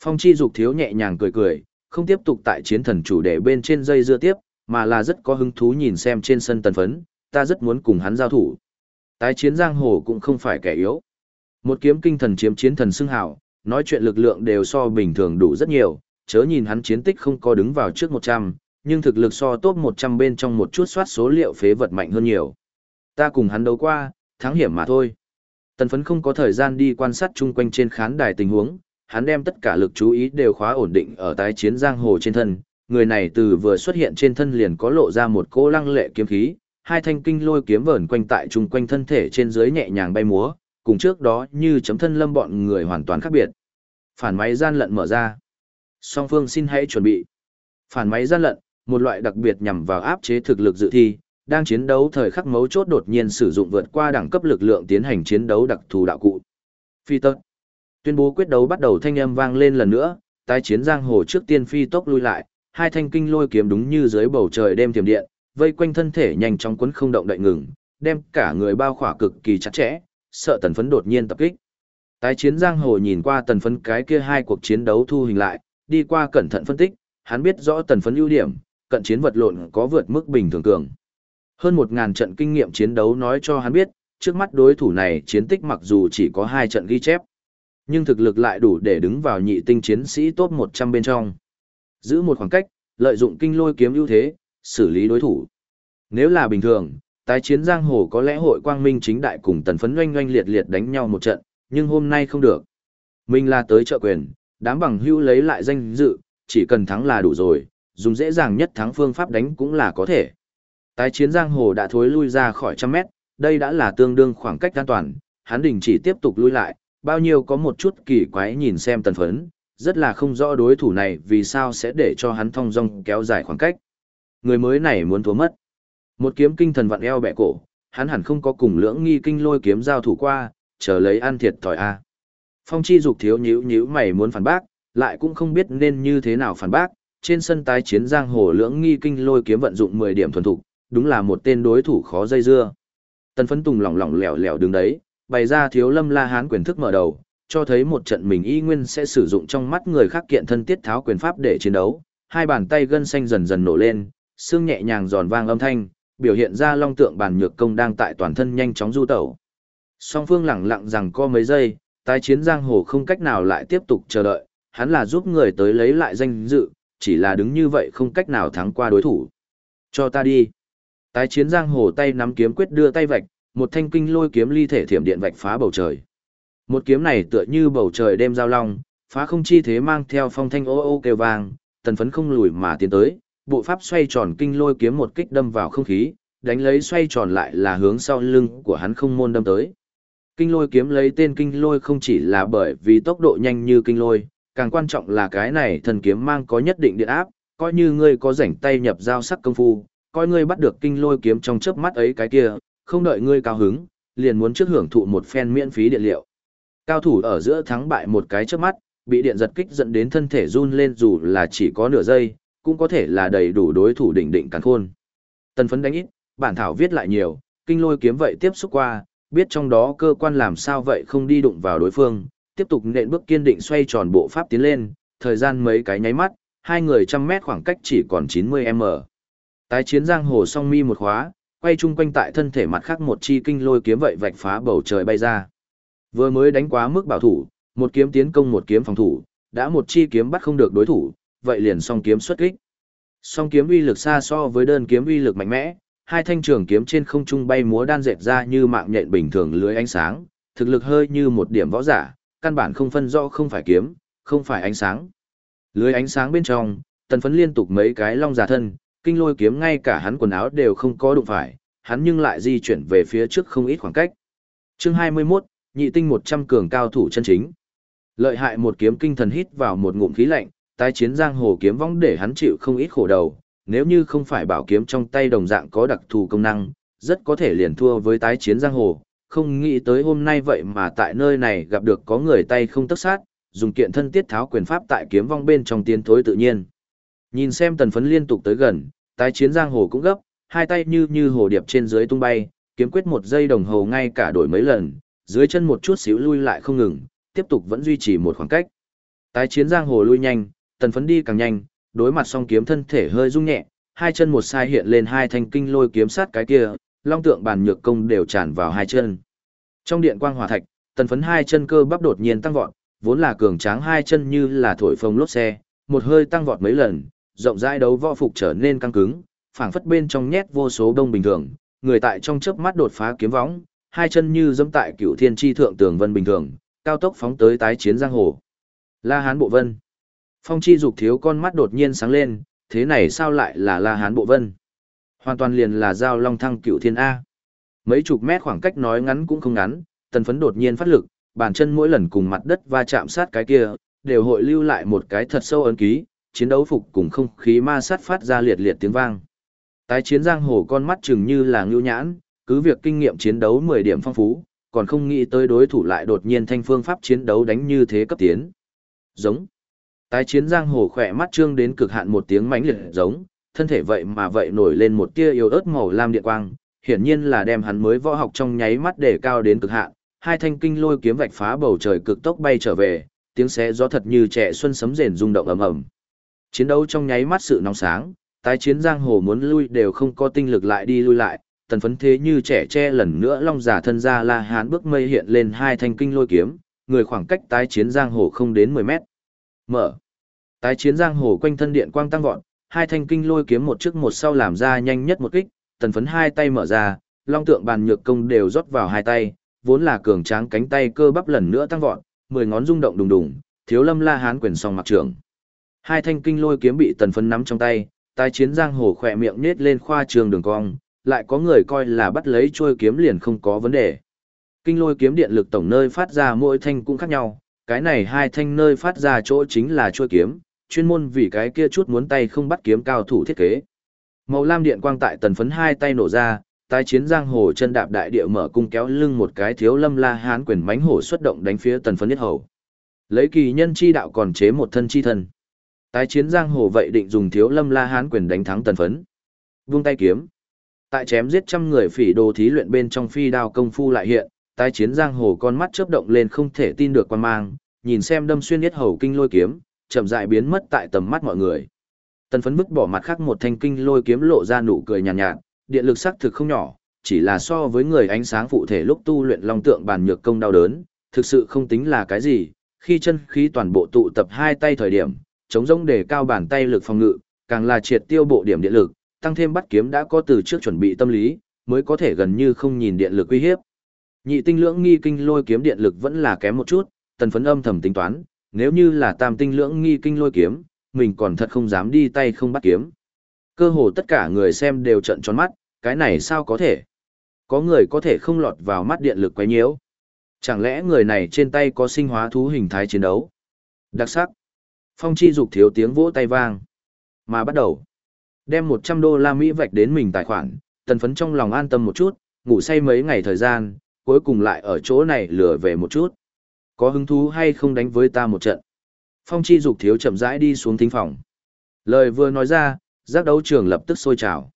A: Phong chi dục thiếu nhẹ nhàng cười cười, không tiếp tục tại chiến thần chủ đề bên trên dây dưa tiếp, mà là rất có hứng thú nhìn xem trên sân tần phấn, ta rất muốn cùng hắn giao thủ. Tái chiến giang hồ cũng không phải kẻ yếu. Một kiếm kinh thần chiếm chiến thần xưng hào, nói chuyện lực lượng đều so bình thường đủ rất nhiều, chớ nhìn hắn chiến tích không có đứng vào trước 100, nhưng thực lực so top 100 bên trong một chút soát số liệu phế vật mạnh hơn nhiều. Ta cùng hắn đấu qua, thắng hiểm mà thôi. Tần phấn không có thời gian đi quan sát chung quanh trên khán đài tình huống, hắn đem tất cả lực chú ý đều khóa ổn định ở tái chiến giang hồ trên thân. Người này từ vừa xuất hiện trên thân liền có lộ ra một cô lăng lệ kiếm khí, hai thanh kinh lôi kiếm vờn quanh tại chung quanh thân thể trên dưới nhẹ nhàng bay múa, cùng trước đó như chấm thân lâm bọn người hoàn toàn khác biệt. Phản máy gian lận mở ra. Song phương xin hãy chuẩn bị. Phản máy gian lận, một loại đặc biệt nhằm vào áp chế thực lực dự thi, đang chiến đấu thời khắc mấu chốt đột nhiên sử dụng vượt qua đẳng cấp lực lượng tiến hành chiến đấu đặc thù đạo cụ. Phi tốc. Tuyên bố quyết đấu bắt đầu thanh âm vang lên lần nữa, tái chiến giang hồ trước tiên phi tốc lui lại, hai thanh kinh lôi kiếm đúng như dưới bầu trời đêm tiềm điện, vây quanh thân thể nhanh chóng quấn không động đậy ngừng, đem cả người bao khỏa cực kỳ chặt chẽ, sợ tần phấn đột nhiên tập kích. Tái chiến giang hồ nhìn qua tần phấn cái kia hai cuộc chiến đấu thu hình lại, đi qua cẩn thận phân tích, hắn biết rõ tần phấn ưu điểm, cận chiến vật lộn có vượt mức bình thường cường. Hơn 1.000 trận kinh nghiệm chiến đấu nói cho hắn biết, trước mắt đối thủ này chiến tích mặc dù chỉ có 2 trận ghi chép, nhưng thực lực lại đủ để đứng vào nhị tinh chiến sĩ top 100 bên trong. Giữ một khoảng cách, lợi dụng kinh lôi kiếm ưu thế, xử lý đối thủ. Nếu là bình thường, tái chiến giang hồ có lẽ hội quang minh chính đại cùng tần phấn oanh oanh liệt liệt đánh nhau một trận, nhưng hôm nay không được. Mình là tới trợ quyền, đám bằng hưu lấy lại danh dự, chỉ cần thắng là đủ rồi, dùng dễ dàng nhất thắng phương pháp đánh cũng là có thể. Tái chiến giang hồ đã thối lui ra khỏi trăm mét, đây đã là tương đương khoảng cách an toàn, hắn đình chỉ tiếp tục lui lại, bao nhiêu có một chút kỳ quái nhìn xem tần phấn, rất là không rõ đối thủ này vì sao sẽ để cho hắn thong dong kéo dài khoảng cách. Người mới này muốn thua mất. Một kiếm kinh thần vặn eo bẻ cổ, hắn hẳn không có cùng lưỡng nghi kinh lôi kiếm giao thủ qua, chờ lấy ăn thiệt thòi a. Phong chi dục thiếu nhíu nhíu mày muốn phản bác, lại cũng không biết nên như thế nào phản bác, trên sân tái chiến giang hồ lưỡng nghi kinh lôi kiếm vận dụng 10 điểm thuần thục, đúng là một tên đối thủ khó dây dưa. Tần phấn tùng lỏng lỏng lẻo lẻo đứng đấy, bày ra thiếu lâm la hán quyền thức mở đầu, cho thấy một trận mình y nguyên sẽ sử dụng trong mắt người khác kiện thân tiết tháo quyền pháp để chiến đấu, hai bàn tay gân xanh dần dần nổ lên, xương nhẹ nhàng giòn vang âm thanh, biểu hiện ra long tượng bàn nhược công đang tại toàn thân nhanh chóng du tẩu. Song phương lẳng lặng rằng có mấy giây, tái chiến giang hồ không cách nào lại tiếp tục chờ đợi, hắn là giúp người tới lấy lại danh dự, chỉ là đứng như vậy không cách nào thắng qua đối thủ. Cho ta đi. Tái chiến giang hồ tay nắm kiếm quyết đưa tay vạch, một thanh kinh lôi kiếm ly thể thiểm điện vạch phá bầu trời. Một kiếm này tựa như bầu trời đêm giao long, phá không chi thế mang theo phong thanh ô ô kêu vang, tần phấn không lùi mà tiến tới, bộ pháp xoay tròn kinh lôi kiếm một kích đâm vào không khí, đánh lấy xoay tròn lại là hướng sau lưng của hắn không môn đâm tới. Kinh lôi kiếm lấy tên kinh lôi không chỉ là bởi vì tốc độ nhanh như kinh lôi, càng quan trọng là cái này thần kiếm mang có nhất định điện áp, coi như ngươi có rảnh tay nhập giao sắc công phu, coi ngươi bắt được kinh lôi kiếm trong chớp mắt ấy cái kia, không đợi ngươi cao hứng, liền muốn trước hưởng thụ một phen miễn phí điện liệu. Cao thủ ở giữa thắng bại một cái chớp mắt, bị điện giật kích dẫn đến thân thể run lên dù là chỉ có nửa giây, cũng có thể là đầy đủ đối thủ đỉnh định càn khôn. Tần phấn đánh ít, bản thảo viết lại nhiều, kinh lôi kiếm vậy tiếp xúc qua, biết trong đó cơ quan làm sao vậy không đi đụng vào đối phương, tiếp tục nện bước kiên định xoay tròn bộ pháp tiến lên, thời gian mấy cái nháy mắt, hai người trăm mét khoảng cách chỉ còn 90m. Tái chiến giang hồ song mi một khóa, quay chung quanh tại thân thể mặt khác một chi kinh lôi kiếm vậy vạch phá bầu trời bay ra. Vừa mới đánh quá mức bảo thủ, một kiếm tiến công một kiếm phòng thủ, đã một chi kiếm bắt không được đối thủ, vậy liền song kiếm xuất kích. Song kiếm uy lực xa so với đơn kiếm uy lực mạnh mẽ, hai thanh trường kiếm trên không trung bay múa đan dệt ra như mạng nhện bình thường lưới ánh sáng, thực lực hơi như một điểm võ giả, căn bản không phân rõ không phải kiếm, không phải ánh sáng. Lưới ánh sáng bên trong, tần phấn liên tục mấy cái long giả thân, kinh lôi kiếm ngay cả hắn quần áo đều không có đụng phải, hắn nhưng lại di chuyển về phía trước không ít khoảng cách. Chương 21, nhị tinh 100 cường cao thủ chân chính. Lợi hại một kiếm kinh thần hít vào một ngụm khí lạnh, tái chiến giang hồ kiếm vong để hắn chịu không ít khổ đầu, nếu như không phải bảo kiếm trong tay đồng dạng có đặc thù công năng, rất có thể liền thua với tái chiến giang hồ, không nghĩ tới hôm nay vậy mà tại nơi này gặp được có người tay không tất sát, dùng kiện thân tiết tháo quyền pháp tại kiếm vong bên trong tiến thối tự nhiên. Nhìn xem tần phấn liên tục tới gần, tái chiến giang hồ cũng gấp, hai tay như như hồ điệp trên dưới tung bay, kiếm quyết một giây đồng hồ ngay cả đổi mấy lần, dưới chân một chút xíu lui lại không ngừng, tiếp tục vẫn duy trì một khoảng cách. Tái chiến giang hồ lui nhanh, tần phấn đi càng nhanh, đối mặt song kiếm thân thể hơi rung nhẹ, hai chân một sai hiện lên hai thanh kinh lôi kiếm sát cái kia, long tượng bàn nhược công đều tràn vào hai chân. Trong điện quang hỏa thạch, tần phấn hai chân cơ bắp đột nhiên tăng vọt, vốn là cường tráng hai chân như là thổi phồng lốp xe, một hơi tăng vọt mấy lần, rộng rãi đấu võ phục trở nên căng cứng, phảng phất bên trong nhét vô số đông bình thường, người tại trong chớp mắt đột phá kiếm võng, hai chân như dẫm tại cựu thiên tri thượng tường vân bình thường, cao tốc phóng tới tái chiến giang hồ. La Hán Bộ Vân. Phong chi dục thiếu con mắt đột nhiên sáng lên, thế này sao lại là La Hán Bộ Vân? Hoàn toàn liền là giao long thăng cựu thiên A. Mấy chục mét khoảng cách nói ngắn cũng không ngắn, tần phấn đột nhiên phát lực, bàn chân mỗi lần cùng mặt đất va chạm sát cái kia, đều hội lưu lại một cái thật sâu ấn ký, chiến đấu phục cùng không khí ma sát phát ra liệt liệt tiếng vang. Tái chiến giang hồ con mắt chừng như là ngưu nhãn, cứ việc kinh nghiệm chiến đấu 10 điểm phong phú, còn không nghĩ tới đối thủ lại đột nhiên thanh phương pháp chiến đấu đánh như thế cấp tiến. Giống. Tái chiến giang hồ khỏe mắt trương đến cực hạn một tiếng mãnh liệt giống, thân thể vậy mà vậy nổi lên một tia yếu ớt màu lam điện quang, hiển nhiên là đem hắn mới võ học trong nháy mắt để cao đến cực hạn, hai thanh kinh lôi kiếm vạch phá bầu trời cực tốc bay trở về, tiếng xé gió thật như trẻ xuân sấm rền rung động ầm ầm. Chiến đấu trong nháy mắt sự nóng sáng, tái chiến giang hồ muốn lui đều không có tinh lực lại đi lui lại, tần phấn thế như trẻ tre lần nữa long giả thân ra la hán bước mây hiện lên hai thanh kinh lôi kiếm, người khoảng cách tái chiến giang hồ không đến 10 mét. Mở. Tái chiến giang hồ quanh thân điện quang tăng vọt, hai thanh kinh lôi kiếm một trước một sau làm ra nhanh nhất một kích, tần phấn hai tay mở ra, long tượng bàn nhược công đều rót vào hai tay, vốn là cường tráng cánh tay cơ bắp lần nữa tăng vọt, mười ngón rung động đùng đùng, thiếu lâm la hán quyền song mặc trưởng. Hai thanh kinh lôi kiếm bị tần phấn nắm trong tay, tái chiến giang hồ khỏe miệng nết lên khoa trường đường cong, lại có người coi là bắt lấy trôi kiếm liền không có vấn đề. Kinh lôi kiếm điện lực tổng nơi phát ra mỗi thanh cũng khác nhau, cái này hai thanh nơi phát ra chỗ chính là trôi kiếm, chuyên môn vì cái kia chút muốn tay không bắt kiếm cao thủ thiết kế. Màu lam điện quang tại tần phấn hai tay nổ ra, tái chiến giang hồ chân đạp đại địa mở cung kéo lưng một cái thiếu lâm la hán quyền mánh hổ xuất động đánh phía tần phấn nhất hầu. Lấy kỳ nhân chi đạo còn chế một thân chi thân. Tái chiến giang hồ vậy định dùng thiếu lâm la hán quyền đánh thắng tần phấn. Vung tay kiếm. Tại chém giết trăm người phỉ đồ thí luyện bên trong phi đao công phu lại hiện, tái chiến giang hồ con mắt chớp động lên không thể tin được quan mang, nhìn xem đâm xuyên nhất hầu kinh lôi kiếm, chậm rãi biến mất tại tầm mắt mọi người. Tần phấn bức bỏ mặt khác một thanh kinh lôi kiếm lộ ra nụ cười nhàn nhạt, nhạt, điện lực sắc thực không nhỏ, chỉ là so với người ánh sáng phụ thể lúc tu luyện long tượng bàn nhược công đau đớn, thực sự không tính là cái gì, khi chân khí toàn bộ tụ tập hai tay thời điểm, chống rỗng để cao bàn tay lực phòng ngự, càng là triệt tiêu bộ điểm điện lực, tăng thêm bắt kiếm đã có từ trước chuẩn bị tâm lý, mới có thể gần như không nhìn điện lực uy hiếp. Nhị tinh lưỡng nghi kinh lôi kiếm điện lực vẫn là kém một chút, tần phấn âm thầm tính toán, nếu như là tam tinh lưỡng nghi kinh lôi kiếm, mình còn thật không dám đi tay không bắt kiếm. Cơ hồ tất cả người xem đều trận tròn mắt, cái này sao có thể? Có người có thể không lọt vào mắt điện lực quấy nhiễu. Chẳng lẽ người này trên tay có sinh hóa thú hình thái chiến đấu? Đặc sắc. Phong chi dục thiếu tiếng vỗ tay vang. Mà bắt đầu. Đem 100 đô la Mỹ vạch đến mình tài khoản, tần phấn trong lòng an tâm một chút, ngủ say mấy ngày thời gian, cuối cùng lại ở chỗ này lừa về một chút. Có hứng thú hay không đánh với ta một trận? Phong chi dục thiếu chậm rãi đi xuống thính phòng. Lời vừa nói ra, giác đấu trường lập tức sôi trào.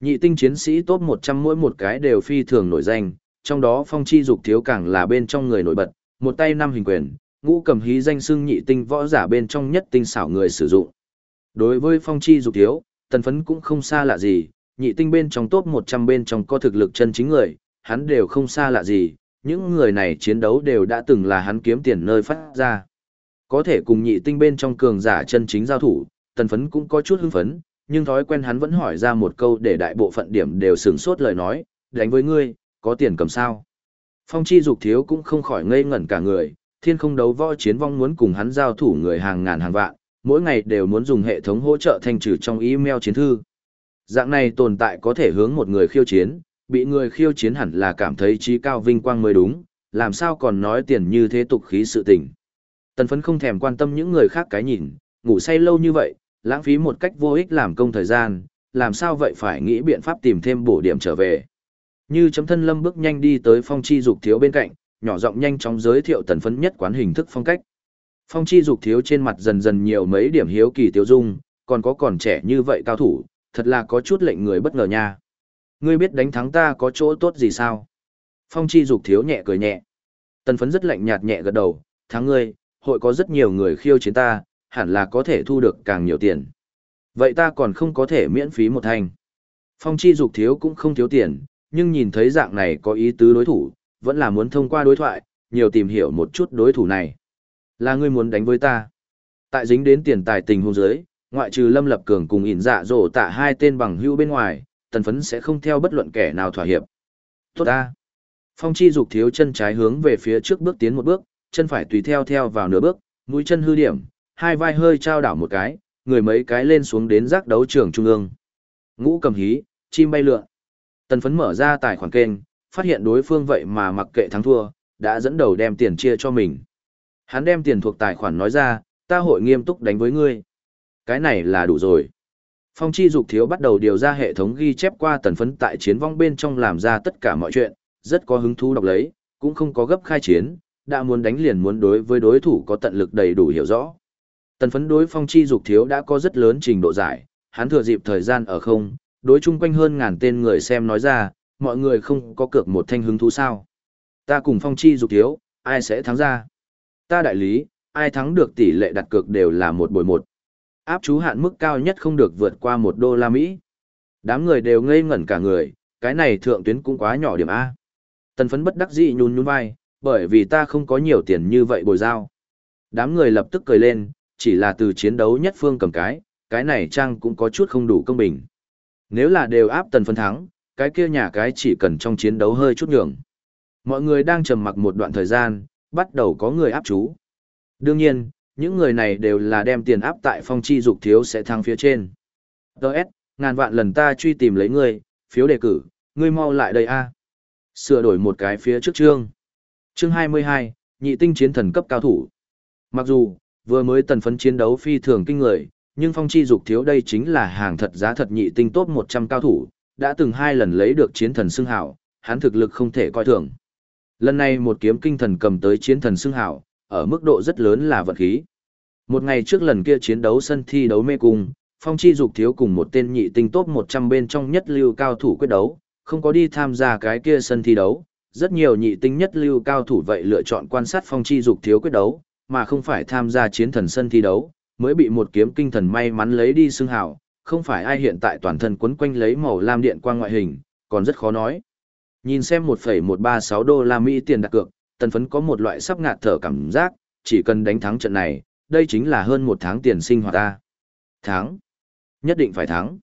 A: Nhị tinh chiến sĩ top 100 mỗi một cái đều phi thường nổi danh, trong đó phong chi dục thiếu càng là bên trong người nổi bật, một tay năm hình quyền, ngũ cầm hí danh xưng nhị tinh võ giả bên trong nhất tinh xảo người sử dụng. Đối với phong chi dục thiếu, tần phấn cũng không xa lạ gì, nhị tinh bên trong top 100 bên trong có thực lực chân chính người, hắn đều không xa lạ gì, những người này chiến đấu đều đã từng là hắn kiếm tiền nơi phát ra. Có thể cùng nhị tinh bên trong cường giả chân chính giao thủ, tần phấn cũng có chút hưng phấn, nhưng thói quen hắn vẫn hỏi ra một câu để đại bộ phận điểm đều sửng sốt lời nói, đánh với ngươi, có tiền cầm sao. Phong chi dục thiếu cũng không khỏi ngây ngẩn cả người, thiên không đấu võ chiến vong muốn cùng hắn giao thủ người hàng ngàn hàng vạn, mỗi ngày đều muốn dùng hệ thống hỗ trợ thanh trừ trong email chiến thư. Dạng này tồn tại có thể hướng một người khiêu chiến, bị người khiêu chiến hẳn là cảm thấy trí cao vinh quang mới đúng, làm sao còn nói tiền như thế tục khí sự tình. Tần phấn không thèm quan tâm những người khác cái nhìn, ngủ say lâu như vậy, lãng phí một cách vô ích làm công thời gian, làm sao vậy phải nghĩ biện pháp tìm thêm bổ điểm trở về. Như chấm thân lâm bước nhanh đi tới phong chi dục thiếu bên cạnh, nhỏ giọng nhanh chóng giới thiệu tần phấn nhất quán hình thức phong cách. Phong chi dục thiếu trên mặt dần dần nhiều mấy điểm hiếu kỳ tiêu dung, còn có còn trẻ như vậy cao thủ, thật là có chút lệnh người bất ngờ nha. Ngươi biết đánh thắng ta có chỗ tốt gì sao? Phong chi dục thiếu nhẹ cười nhẹ. Tần phấn rất lạnh nhạt nhẹ gật đầu, thắng ngươi, hội có rất nhiều người khiêu chiến ta, hẳn là có thể thu được càng nhiều tiền. Vậy ta còn không có thể miễn phí một thành. Phong chi dục thiếu cũng không thiếu tiền, nhưng nhìn thấy dạng này có ý tứ đối thủ, vẫn là muốn thông qua đối thoại, nhiều tìm hiểu một chút đối thủ này. Là ngươi muốn đánh với ta. Tại dính đến tiền tài tình hôn giới, ngoại trừ Lâm Lập Cường cùng ỉn dạ dỗ tạ hai tên bằng hữu bên ngoài, tần phấn sẽ không theo bất luận kẻ nào thỏa hiệp. Tốt ta. Phong chi dục thiếu chân trái hướng về phía trước bước tiến một bước, chân phải tùy theo theo vào nửa bước, mũi chân hư điểm, hai vai hơi trao đảo một cái, người mấy cái lên xuống đến giác đấu trường trung ương. Ngũ cầm hí, chim bay lượn. Tần phấn mở ra tài khoản kênh, phát hiện đối phương vậy mà mặc kệ thắng thua, đã dẫn đầu đem tiền chia cho mình. Hắn đem tiền thuộc tài khoản nói ra, ta hội nghiêm túc đánh với ngươi. Cái này là đủ rồi. Phong chi dục thiếu bắt đầu điều ra hệ thống ghi chép qua tần phấn tại chiến vong bên trong làm ra tất cả mọi chuyện, rất có hứng thú đọc lấy, cũng không có gấp khai chiến, đã muốn đánh liền muốn đối với đối thủ có tận lực đầy đủ hiểu rõ. Tần phấn đối phong chi dục thiếu đã có rất lớn trình độ giải, hắn thừa dịp thời gian ở không, đối chung quanh hơn ngàn tên người xem nói ra, mọi người không có cược một thanh hứng thú sao. Ta cùng phong chi dục thiếu, ai sẽ thắng ra? Ta đại lý, ai thắng được tỷ lệ đặt cược đều là một bồi một. Áp chú hạn mức cao nhất không được vượt qua một đô la Mỹ. Đám người đều ngây ngẩn cả người, cái này thượng tuyến cũng quá nhỏ điểm A. Tần phấn bất đắc dĩ nhún nhún vai, bởi vì ta không có nhiều tiền như vậy bồi giao. Đám người lập tức cười lên, chỉ là từ chiến đấu nhất phương cầm cái, cái này trang cũng có chút không đủ công bình. Nếu là đều áp tần phấn thắng, cái kia nhà cái chỉ cần trong chiến đấu hơi chút nhường. Mọi người đang trầm mặc một đoạn thời gian, bắt đầu có người áp chú. Đương nhiên, những người này đều là đem tiền áp tại phong chi dục thiếu sẽ thăng phía trên. Đỡ S, ngàn vạn lần ta truy tìm lấy ngươi, phiếu đề cử, ngươi mau lại đây a. Sửa đổi một cái phía trước chương. Chương 22, nhị tinh chiến thần cấp cao thủ. Mặc dù, vừa mới tần phấn chiến đấu phi thường kinh người, nhưng phong chi dục thiếu đây chính là hàng thật giá thật nhị tinh top 100 cao thủ, đã từng hai lần lấy được chiến thần xưng hảo, hắn thực lực không thể coi thường. Lần này một kiếm kinh thần cầm tới chiến thần xưng hảo, ở mức độ rất lớn là vật khí. Một ngày trước lần kia chiến đấu sân thi đấu mê cung, phong chi dục thiếu cùng một tên nhị tinh top 100 bên trong nhất lưu cao thủ quyết đấu, không có đi tham gia cái kia sân thi đấu. Rất nhiều nhị tinh nhất lưu cao thủ vậy lựa chọn quan sát phong chi dục thiếu quyết đấu, mà không phải tham gia chiến thần sân thi đấu, mới bị một kiếm kinh thần may mắn lấy đi xưng hảo, không phải ai hiện tại toàn thân quấn quanh lấy màu lam điện quang ngoại hình, còn rất khó nói. Nhìn xem 1,136 đô la Mỹ tiền đặt cược, tần phấn có một loại sắp ngạt thở cảm giác, chỉ cần đánh thắng trận này, đây chính là hơn một tháng tiền sinh hoạt ta. Thắng. Nhất định phải thắng.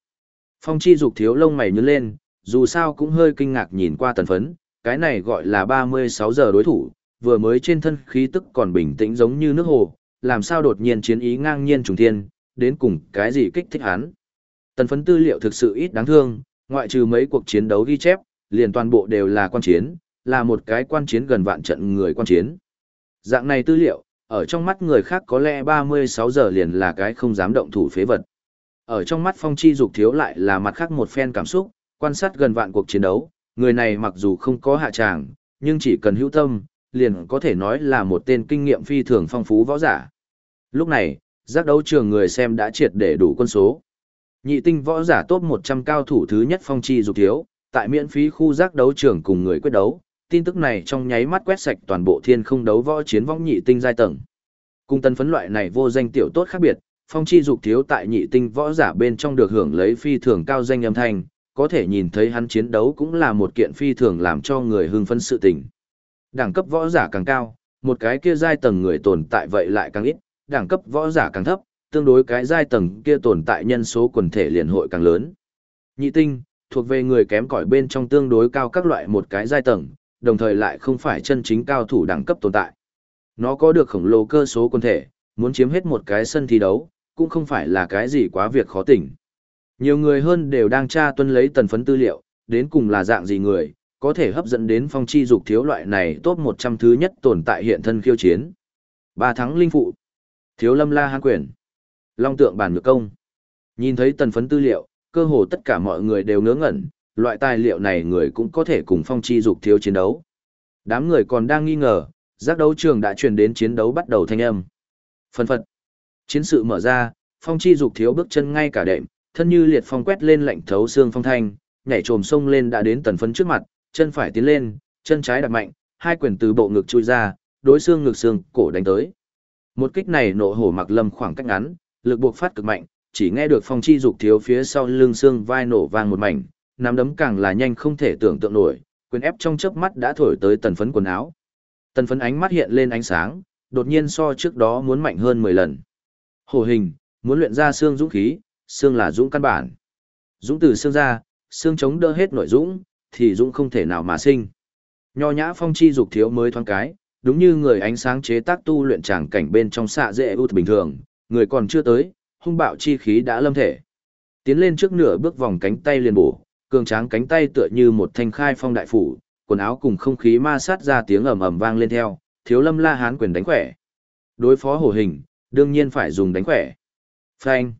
A: Phong chi dục thiếu lông mày nhướng lên, dù sao cũng hơi kinh ngạc nhìn qua tần phấn, cái này gọi là 36 giờ đối thủ, vừa mới trên thân khí tức còn bình tĩnh giống như nước hồ, làm sao đột nhiên chiến ý ngang nhiên trùng thiên, đến cùng cái gì kích thích hắn. Tần phấn tư liệu thực sự ít đáng thương, ngoại trừ mấy cuộc chiến đấu ghi chép, liền toàn bộ đều là quan chiến, là một cái quan chiến gần vạn trận người quan chiến. Dạng này tư liệu, ở trong mắt người khác có lẽ 36 giờ liền là cái không dám động thủ phế vật. Ở trong mắt phong chi dục thiếu lại là mặt khác một phen cảm xúc, quan sát gần vạn cuộc chiến đấu, người này mặc dù không có hạ tràng, nhưng chỉ cần hữu tâm, liền có thể nói là một tên kinh nghiệm phi thường phong phú võ giả. Lúc này, giác đấu trường người xem đã triệt để đủ quân số. Nhị tinh võ giả top 100 cao thủ thứ nhất phong chi dục thiếu, tại miễn phí khu giác đấu trường cùng người quyết đấu, tin tức này trong nháy mắt quét sạch toàn bộ thiên không đấu võ chiến võng nhị tinh giai tầng. Cung tân phấn loại này vô danh tiểu tốt khác biệt, phong chi dục thiếu tại nhị tinh võ giả bên trong được hưởng lấy phi thường cao danh âm thanh, có thể nhìn thấy hắn chiến đấu cũng là một kiện phi thường làm cho người hưng phấn sự tình. Đẳng cấp võ giả càng cao, một cái kia giai tầng người tồn tại vậy lại càng ít, đẳng cấp võ giả càng thấp, tương đối cái giai tầng kia tồn tại nhân số quần thể liền hội càng lớn. Nhị tinh, thuộc về người kém cỏi bên trong tương đối cao các loại một cái giai tầng, đồng thời lại không phải chân chính cao thủ đẳng cấp tồn tại. Nó có được khổng lồ cơ số quân thể, muốn chiếm hết một cái sân thi đấu, cũng không phải là cái gì quá việc khó tỉnh. Nhiều người hơn đều đang tra tuân lấy tần phấn tư liệu, đến cùng là dạng gì người, có thể hấp dẫn đến phong chi dục thiếu loại này top 100 thứ nhất tồn tại hiện thân khiêu chiến. Ba thắng linh phụ. Thiếu lâm la hán quyền. Long tượng bản nhược công. Nhìn thấy tần phấn tư liệu, cơ hồ tất cả mọi người đều ngớ ngẩn, loại tài liệu này người cũng có thể cùng phong chi dục thiếu chiến đấu. Đám người còn đang nghi ngờ, giác đấu trường đã truyền đến chiến đấu bắt đầu thanh âm. Phân phật. Chiến sự mở ra, phong chi dục thiếu bước chân ngay cả đệm, thân như liệt phong quét lên lạnh thấu xương phong thanh, nhảy trồm sông lên đã đến tần phấn trước mặt, chân phải tiến lên, chân trái đặt mạnh, hai quyền từ bộ ngực chui ra, đối xương ngực xương, cổ đánh tới. Một kích này nộ hổ mặc lâm khoảng cách ngắn, lực buộc phát cực mạnh, chỉ nghe được phong chi dục thiếu phía sau lưng xương vai nổ vang một mảnh, nắm đấm càng là nhanh không thể tưởng tượng nổi, quyền ép trong chớp mắt đã thổi tới tần phấn quần áo. Tần phấn ánh mắt hiện lên ánh sáng, đột nhiên so trước đó muốn mạnh hơn 10 lần. Hổ hình, muốn luyện ra xương dũng khí, xương là dũng căn bản. Dũng từ xương ra, xương chống đỡ hết nội dũng, thì dũng không thể nào mà sinh. Nho nhã phong chi dục thiếu mới thoáng cái, đúng như người ánh sáng chế tác tu luyện tràng cảnh bên trong xạ dễ ưu bình thường, người còn chưa tới, hung bạo chi khí đã lâm thể. Tiến lên trước nửa bước vòng cánh tay liền bổ, cường tráng cánh tay tựa như một thanh khai phong đại phủ, quần áo cùng không khí ma sát ra tiếng ầm ầm vang lên theo, thiếu lâm la hán quyền đánh khỏe. Đối phó hổ hình, đương nhiên phải dùng đánh khỏe. Phanh.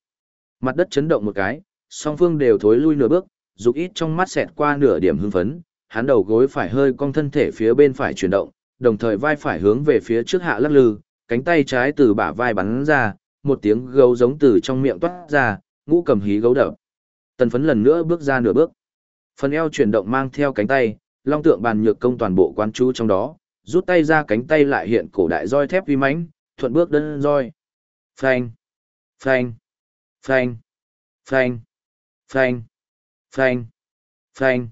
A: Mặt đất chấn động một cái, song phương đều thối lui nửa bước, dục ít trong mắt xẹt qua nửa điểm hưng phấn, hắn đầu gối phải hơi cong thân thể phía bên phải chuyển động, đồng thời vai phải hướng về phía trước hạ lắc lư, cánh tay trái từ bả vai bắn ra, một tiếng gấu giống từ trong miệng toát ra, ngũ cầm hí gấu đập. Tần phấn lần nữa bước ra nửa bước. Phần eo chuyển động mang theo cánh tay, long tượng bàn nhược công toàn bộ quán chú trong đó, rút tay ra cánh tay lại hiện cổ đại roi thép vi mãnh, thuận bước đơn roi. Phanh, phanh, Phanh, phanh, phanh, phanh, phanh.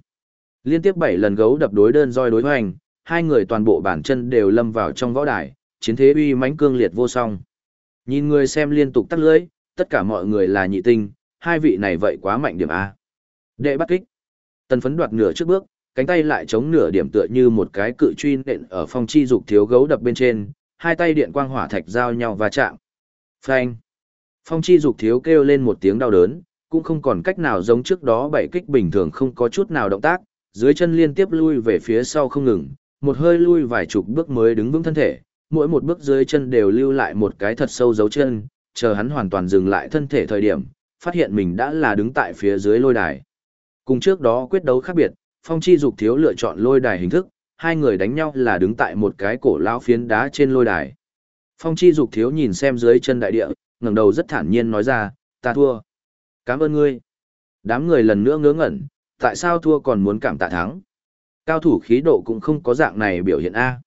A: Liên tiếp bảy lần gấu đập đối đơn roi đối hoành, hai người toàn bộ bản chân đều lâm vào trong võ đài, chiến thế uy mãnh cương liệt vô song. Nhìn người xem liên tục tắt lưỡi, tất cả mọi người là nhị tinh, hai vị này vậy quá mạnh điểm A. Đệ bắt kích. Tần phấn đoạt nửa trước bước, cánh tay lại chống nửa điểm tựa như một cái cự truy nện ở phong chi dục thiếu gấu đập bên trên, hai tay điện quang hỏa thạch giao nhau va chạm. Phanh. Phong chi dục thiếu kêu lên một tiếng đau đớn, cũng không còn cách nào giống trước đó bảy kích bình thường không có chút nào động tác, dưới chân liên tiếp lui về phía sau không ngừng, một hơi lui vài chục bước mới đứng vững thân thể, mỗi một bước dưới chân đều lưu lại một cái thật sâu dấu chân, chờ hắn hoàn toàn dừng lại thân thể thời điểm, phát hiện mình đã là đứng tại phía dưới lôi đài. Cùng trước đó quyết đấu khác biệt, Phong Chi Dục thiếu lựa chọn lôi đài hình thức, hai người đánh nhau là đứng tại một cái cổ lão phiến đá trên lôi đài. Phong Chi Dục thiếu nhìn xem dưới chân đại địa, ngẩng đầu rất thản nhiên nói ra, ta thua. Cảm ơn ngươi. Đám người lần nữa ngớ ngẩn, tại sao thua còn muốn cảm tạ thắng? Cao thủ khí độ cũng không có dạng này biểu hiện A.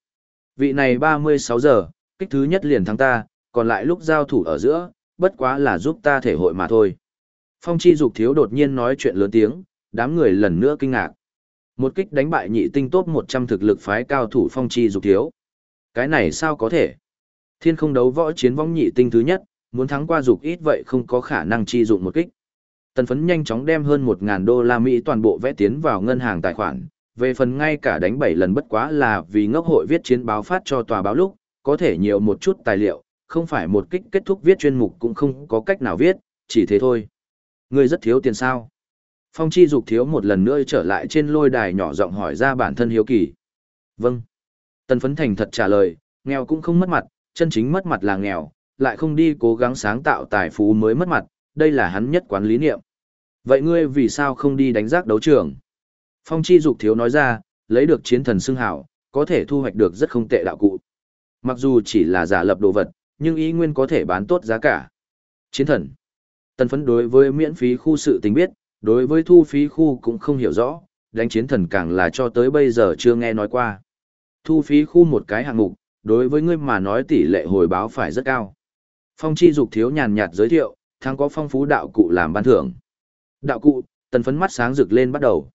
A: Vị này 36 giờ, kích thứ nhất liền thắng ta, còn lại lúc giao thủ ở giữa, bất quá là giúp ta thể hội mà thôi. Phong chi dục thiếu đột nhiên nói chuyện lớn tiếng, đám người lần nữa kinh ngạc. Một kích đánh bại nhị tinh tốt 100 thực lực phái cao thủ phong chi dục thiếu. Cái này sao có thể? Thiên không đấu võ chiến vong nhị tinh thứ nhất, muốn thắng qua dục ít vậy không có khả năng chi dụng một kích. Tần phấn nhanh chóng đem hơn 1.000 đô la Mỹ toàn bộ vẽ tiến vào ngân hàng tài khoản, về phần ngay cả đánh 7 lần bất quá là vì ngốc hội viết chiến báo phát cho tòa báo lúc, có thể nhiều một chút tài liệu, không phải một kích kết thúc viết chuyên mục cũng không có cách nào viết, chỉ thế thôi. Ngươi rất thiếu tiền sao? Phong chi dục thiếu một lần nữa trở lại trên lôi đài nhỏ giọng hỏi ra bản thân hiếu kỳ. Vâng. Tần phấn thành thật trả lời, nghèo cũng không mất mặt, chân chính mất mặt là nghèo, lại không đi cố gắng sáng tạo tài phú mới mất mặt, đây là hắn nhất quán lý niệm. Vậy ngươi vì sao không đi đánh giác đấu trường? Phong chi dục thiếu nói ra, lấy được chiến thần xưng hảo, có thể thu hoạch được rất không tệ đạo cụ. Mặc dù chỉ là giả lập đồ vật, nhưng ý nguyên có thể bán tốt giá cả. Chiến thần. Tần phấn đối với miễn phí khu sự tình biết, đối với thu phí khu cũng không hiểu rõ, đánh chiến thần càng là cho tới bây giờ chưa nghe nói qua. Thu phí khu một cái hạng mục, đối với ngươi mà nói tỷ lệ hồi báo phải rất cao. Phong chi dục thiếu nhàn nhạt giới thiệu, thắng có phong phú đạo cụ làm ban thưởng. Đạo cụ, tần phấn mắt sáng rực lên bắt đầu.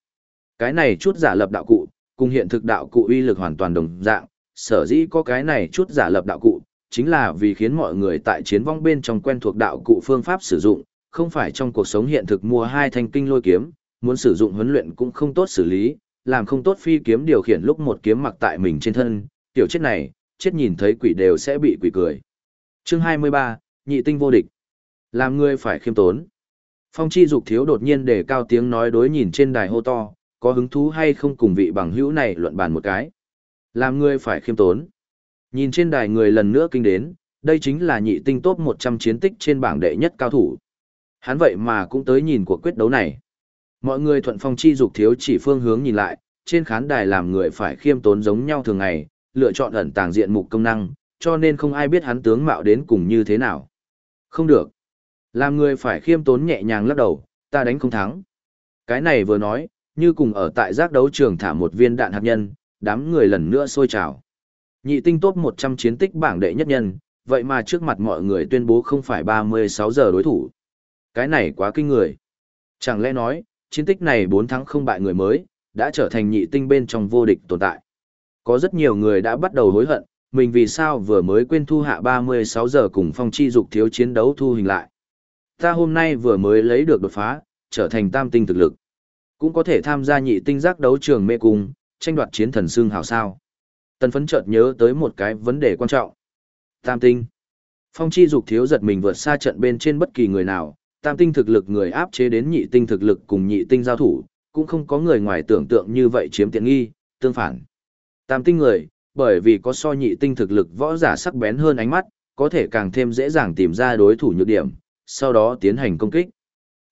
A: Cái này chút giả lập đạo cụ, cùng hiện thực đạo cụ uy lực hoàn toàn đồng dạng, sở dĩ có cái này chút giả lập đạo cụ, chính là vì khiến mọi người tại chiến vong bên trong quen thuộc đạo cụ phương pháp sử dụng, không phải trong cuộc sống hiện thực mua hai thanh kinh lôi kiếm, muốn sử dụng huấn luyện cũng không tốt xử lý, làm không tốt phi kiếm điều khiển lúc một kiếm mặc tại mình trên thân, tiểu chết này, chết nhìn thấy quỷ đều sẽ bị quỷ cười. Chương 23, nhị tinh vô địch. Làm người phải khiêm tốn. Phong chi dục thiếu đột nhiên để cao tiếng nói đối nhìn trên đài hô to, có hứng thú hay không cùng vị bằng hữu này luận bàn một cái. Làm người phải khiêm tốn. Nhìn trên đài người lần nữa kinh đến, đây chính là nhị tinh top 100 chiến tích trên bảng đệ nhất cao thủ. Hắn vậy mà cũng tới nhìn cuộc quyết đấu này. Mọi người thuận phong chi dục thiếu chỉ phương hướng nhìn lại, trên khán đài làm người phải khiêm tốn giống nhau thường ngày, lựa chọn ẩn tàng diện mục công năng, cho nên không ai biết hắn tướng mạo đến cùng như thế nào. Không được. Làm người phải khiêm tốn nhẹ nhàng lắc đầu, ta đánh không thắng. Cái này vừa nói, như cùng ở tại giác đấu trường thả một viên đạn hạt nhân, đám người lần nữa sôi trào. Nhị tinh top 100 chiến tích bảng đệ nhất nhân, vậy mà trước mặt mọi người tuyên bố không phải 36 giờ đối thủ. Cái này quá kinh người. Chẳng lẽ nói, chiến tích này 4 tháng không bại người mới, đã trở thành nhị tinh bên trong vô địch tồn tại. Có rất nhiều người đã bắt đầu hối hận, mình vì sao vừa mới quên thu hạ 36 giờ cùng phong chi dục thiếu chiến đấu thu hình lại. Ta hôm nay vừa mới lấy được đột phá, trở thành tam tinh thực lực. Cũng có thể tham gia nhị tinh giác đấu trường mê cung, tranh đoạt chiến thần xương hào sao. Tần phấn chợt nhớ tới một cái vấn đề quan trọng. Tam tinh. Phong chi dục thiếu giật mình vượt xa trận bên trên bất kỳ người nào, tam tinh thực lực người áp chế đến nhị tinh thực lực cùng nhị tinh giao thủ, cũng không có người ngoài tưởng tượng như vậy chiếm tiện nghi, tương phản. Tam tinh người, bởi vì có so nhị tinh thực lực võ giả sắc bén hơn ánh mắt, có thể càng thêm dễ dàng tìm ra đối thủ nhược điểm, sau đó tiến hành công kích.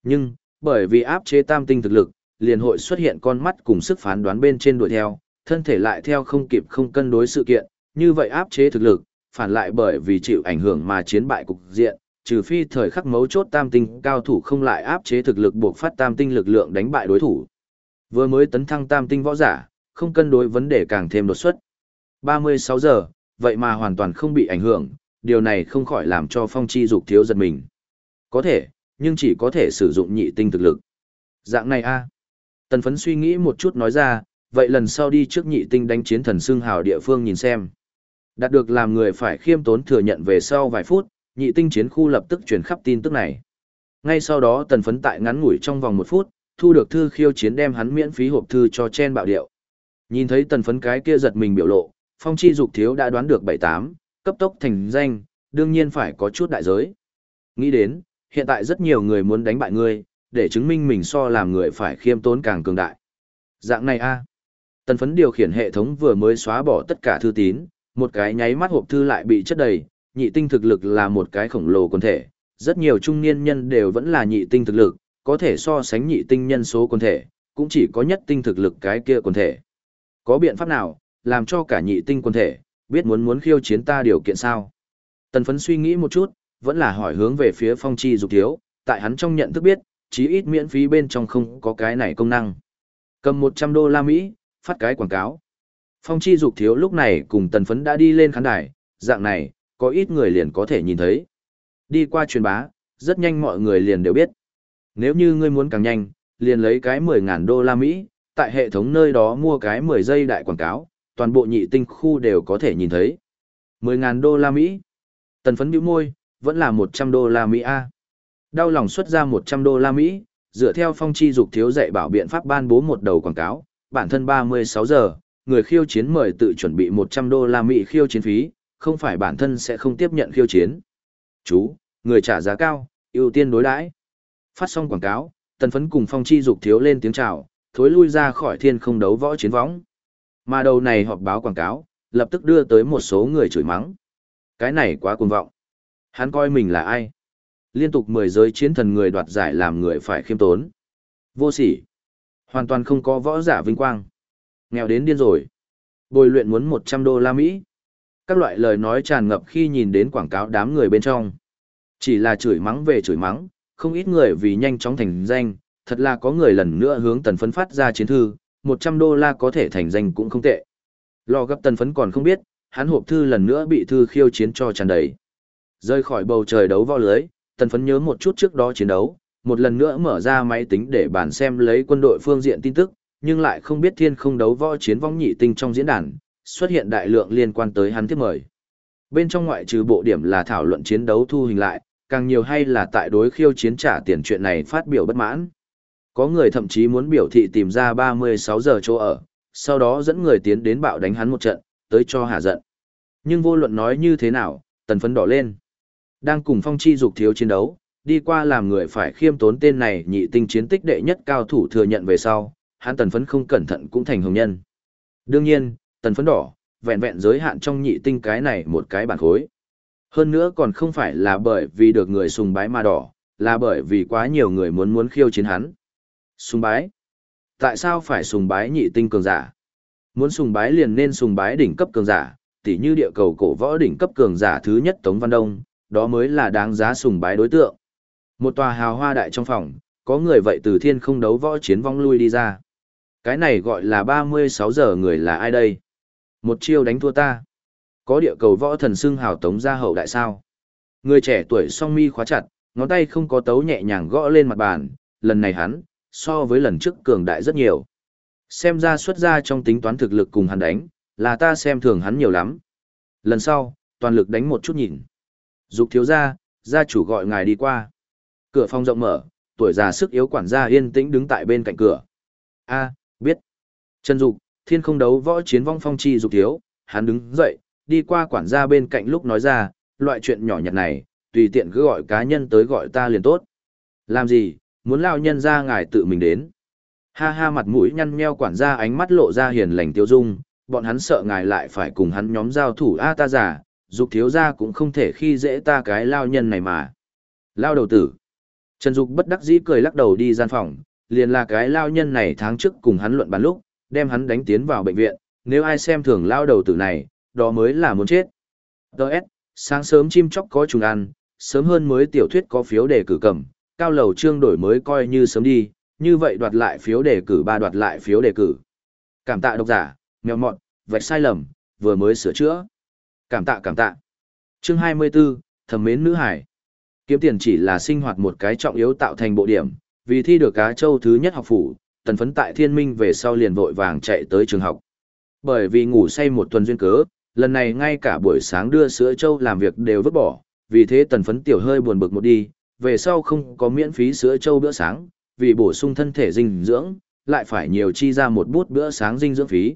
A: Nhưng, bởi vì áp chế tam tinh thực lực, liền hội xuất hiện con mắt cùng sức phán đoán bên trên đuổi theo, thân thể lại theo không kịp không cân đối sự kiện, như vậy áp chế thực lực, phản lại bởi vì chịu ảnh hưởng mà chiến bại cục diện, trừ phi thời khắc mấu chốt tam tinh cao thủ không lại áp chế thực lực buộc phát tam tinh lực lượng đánh bại đối thủ. Vừa mới tấn thăng tam tinh võ giả, không cân đối vấn đề càng thêm đột xuất. 36 giờ, vậy mà hoàn toàn không bị ảnh hưởng, điều này không khỏi làm cho phong chi dục thiếu giật mình. Có thể, nhưng chỉ có thể sử dụng nhị tinh thực lực. Dạng này a Tần phấn suy nghĩ một chút nói ra, vậy lần sau đi trước nhị tinh đánh chiến thần xương hào địa phương nhìn xem. Đạt được làm người phải khiêm tốn thừa nhận về sau vài phút, nhị tinh chiến khu lập tức truyền khắp tin tức này. Ngay sau đó tần phấn tại ngắn ngủi trong vòng một phút, thu được thư khiêu chiến đem hắn miễn phí hộp thư cho chen bạo điệu. Nhìn thấy tần phấn cái kia giật mình biểu lộ, phong chi dục thiếu đã đoán được 7-8, cấp tốc thành danh, đương nhiên phải có chút đại giới. Nghĩ đến, hiện tại rất nhiều người muốn đánh bại ngươi, để chứng minh mình so làm người phải khiêm tốn càng cường đại. Dạng này a Tần phấn điều khiển hệ thống vừa mới xóa bỏ tất cả thư tín, một cái nháy mắt hộp thư lại bị chất đầy, nhị tinh thực lực là một cái khổng lồ quần thể, rất nhiều trung niên nhân đều vẫn là nhị tinh thực lực, có thể so sánh nhị tinh nhân số quần thể, cũng chỉ có nhất tinh thực lực cái kia quần thể. Có biện pháp nào, làm cho cả nhị tinh quần thể, biết muốn muốn khiêu chiến ta điều kiện sao? Tần phấn suy nghĩ một chút, vẫn là hỏi hướng về phía phong chi dục thiếu, tại hắn trong nhận thức biết, chí ít miễn phí bên trong không có cái này công năng. Cầm 100 đô la Mỹ, phát cái quảng cáo. Phong chi dục thiếu lúc này cùng tần phấn đã đi lên khán đài, dạng này, có ít người liền có thể nhìn thấy. Đi qua truyền bá, rất nhanh mọi người liền đều biết. Nếu như ngươi muốn càng nhanh, liền lấy cái 10.000 đô la Mỹ, tại hệ thống nơi đó mua cái 10 giây đại quảng cáo, toàn bộ nhị tinh khu đều có thể nhìn thấy. 10.000 đô la Mỹ. Tần phấn biểu môi, vẫn là 100 đô la Mỹ A. Đau lòng xuất ra 100 đô la Mỹ, dựa theo phong chi dục thiếu dạy bảo biện pháp ban bố một đầu quảng cáo, bản thân 36 giờ, người khiêu chiến mời tự chuẩn bị 100 đô la Mỹ khiêu chiến phí, không phải bản thân sẽ không tiếp nhận khiêu chiến. Chú, người trả giá cao, ưu tiên đối đãi. Phát xong quảng cáo, tần phấn cùng phong chi dục thiếu lên tiếng chào, thối lui ra khỏi thiên không đấu võ chiến võng. Mà đầu này họp báo quảng cáo, lập tức đưa tới một số người chửi mắng. Cái này quá cuồng vọng. Hắn coi mình là ai? Liên tục 10 giới chiến thần người đoạt giải làm người phải khiêm tốn. Vô sỉ. Hoàn toàn không có võ giả vinh quang. Nghèo đến điên rồi. Bồi luyện muốn 100 đô la Mỹ. Các loại lời nói tràn ngập khi nhìn đến quảng cáo đám người bên trong. Chỉ là chửi mắng về chửi mắng, không ít người vì nhanh chóng thành danh, thật là có người lần nữa hướng tần phấn phát ra chiến thư, 100 đô la có thể thành danh cũng không tệ. Lò gấp tần phấn còn không biết, hắn hộp thư lần nữa bị thư khiêu chiến cho tràn đầy. Rơi khỏi bầu trời đấu võ lưới, tần phấn nhớ một chút trước đó chiến đấu, một lần nữa mở ra máy tính để bàn xem lấy quân đội phương diện tin tức, nhưng lại không biết thiên không đấu võ chiến vong nhị tinh trong diễn đàn, xuất hiện đại lượng liên quan tới hắn tiếp mời. Bên trong ngoại trừ bộ điểm là thảo luận chiến đấu thu hình lại, càng nhiều hay là tại đối khiêu chiến trả tiền chuyện này phát biểu bất mãn. Có người thậm chí muốn biểu thị tìm ra 36 giờ chỗ ở, sau đó dẫn người tiến đến bạo đánh hắn một trận, tới cho hạ giận. Nhưng vô luận nói như thế nào, tần phấn đỏ lên. Đang cùng phong chi dục thiếu chiến đấu, đi qua làm người phải khiêm tốn tên này nhị tinh chiến tích đệ nhất cao thủ thừa nhận về sau, hắn tần phấn không cẩn thận cũng thành hồng nhân. Đương nhiên, tần phấn đỏ, vẹn vẹn giới hạn trong nhị tinh cái này một cái bản khối. Hơn nữa còn không phải là bởi vì được người sùng bái mà đỏ, là bởi vì quá nhiều người muốn muốn khiêu chiến hắn. Sùng bái? Tại sao phải sùng bái nhị tinh cường giả? Muốn sùng bái liền nên sùng bái đỉnh cấp cường giả, tỉ như địa cầu cổ võ đỉnh cấp cường giả thứ nhất Tống Văn Đông, đó mới là đáng giá sùng bái đối tượng. Một tòa hào hoa đại trong phòng, có người vậy từ thiên không đấu võ chiến vong lui đi ra. Cái này gọi là 36 giờ người là ai đây? Một chiêu đánh thua ta. Có địa cầu võ thần xưng hào tống gia hậu đại sao? Người trẻ tuổi song mi khóa chặt, ngón tay không có tấu nhẹ nhàng gõ lên mặt bàn, lần này hắn, so với lần trước cường đại rất nhiều. Xem ra xuất ra trong tính toán thực lực cùng hắn đánh, là ta xem thường hắn nhiều lắm. Lần sau, toàn lực đánh một chút nhìn. Dục thiếu gia, gia chủ gọi ngài đi qua. Cửa phòng rộng mở, tuổi già sức yếu quản gia yên tĩnh đứng tại bên cạnh cửa. A, biết. Trần Dục, thiên không đấu võ chiến vong phong chi dục thiếu, hắn đứng dậy, đi qua quản gia bên cạnh lúc nói ra, loại chuyện nhỏ nhặt này, tùy tiện cứ gọi cá nhân tới gọi ta liền tốt. Làm gì, muốn lao nhân ra ngài tự mình đến. Ha ha mặt mũi nhăn nheo quản gia ánh mắt lộ ra hiền lành tiêu dung, bọn hắn sợ ngài lại phải cùng hắn nhóm giao thủ A ta giả, dục thiếu gia cũng không thể khi dễ ta cái lao nhân này mà. Lao đầu tử. Trần Dục bất đắc dĩ cười lắc đầu đi gian phòng, liền là cái lao nhân này tháng trước cùng hắn luận bàn lúc, đem hắn đánh tiến vào bệnh viện, nếu ai xem thường lao đầu tử này, đó mới là muốn chết. Đợt, sáng sớm chim chóc có trùng ăn, sớm hơn mới tiểu thuyết có phiếu đề cử cầm, cao lầu trương đổi mới coi như sớm đi, như vậy đoạt lại phiếu đề cử ba đoạt lại phiếu đề cử. Cảm tạ độc giả, mèo mọn, vạch sai lầm, vừa mới sửa chữa. Cảm tạ cảm tạ. Chương 24, thẩm mến nữ hải. Kiếm tiền chỉ là sinh hoạt một cái trọng yếu tạo thành bộ điểm, vì thi được cá châu thứ nhất học phủ, tần phấn tại thiên minh về sau liền vội vàng chạy tới trường học. Bởi vì ngủ say một tuần duyên cớ, lần này ngay cả buổi sáng đưa sữa châu làm việc đều vứt bỏ, vì thế tần phấn tiểu hơi buồn bực một đi, về sau không có miễn phí sữa châu bữa sáng, vì bổ sung thân thể dinh dưỡng, lại phải nhiều chi ra một bút bữa sáng dinh dưỡng phí.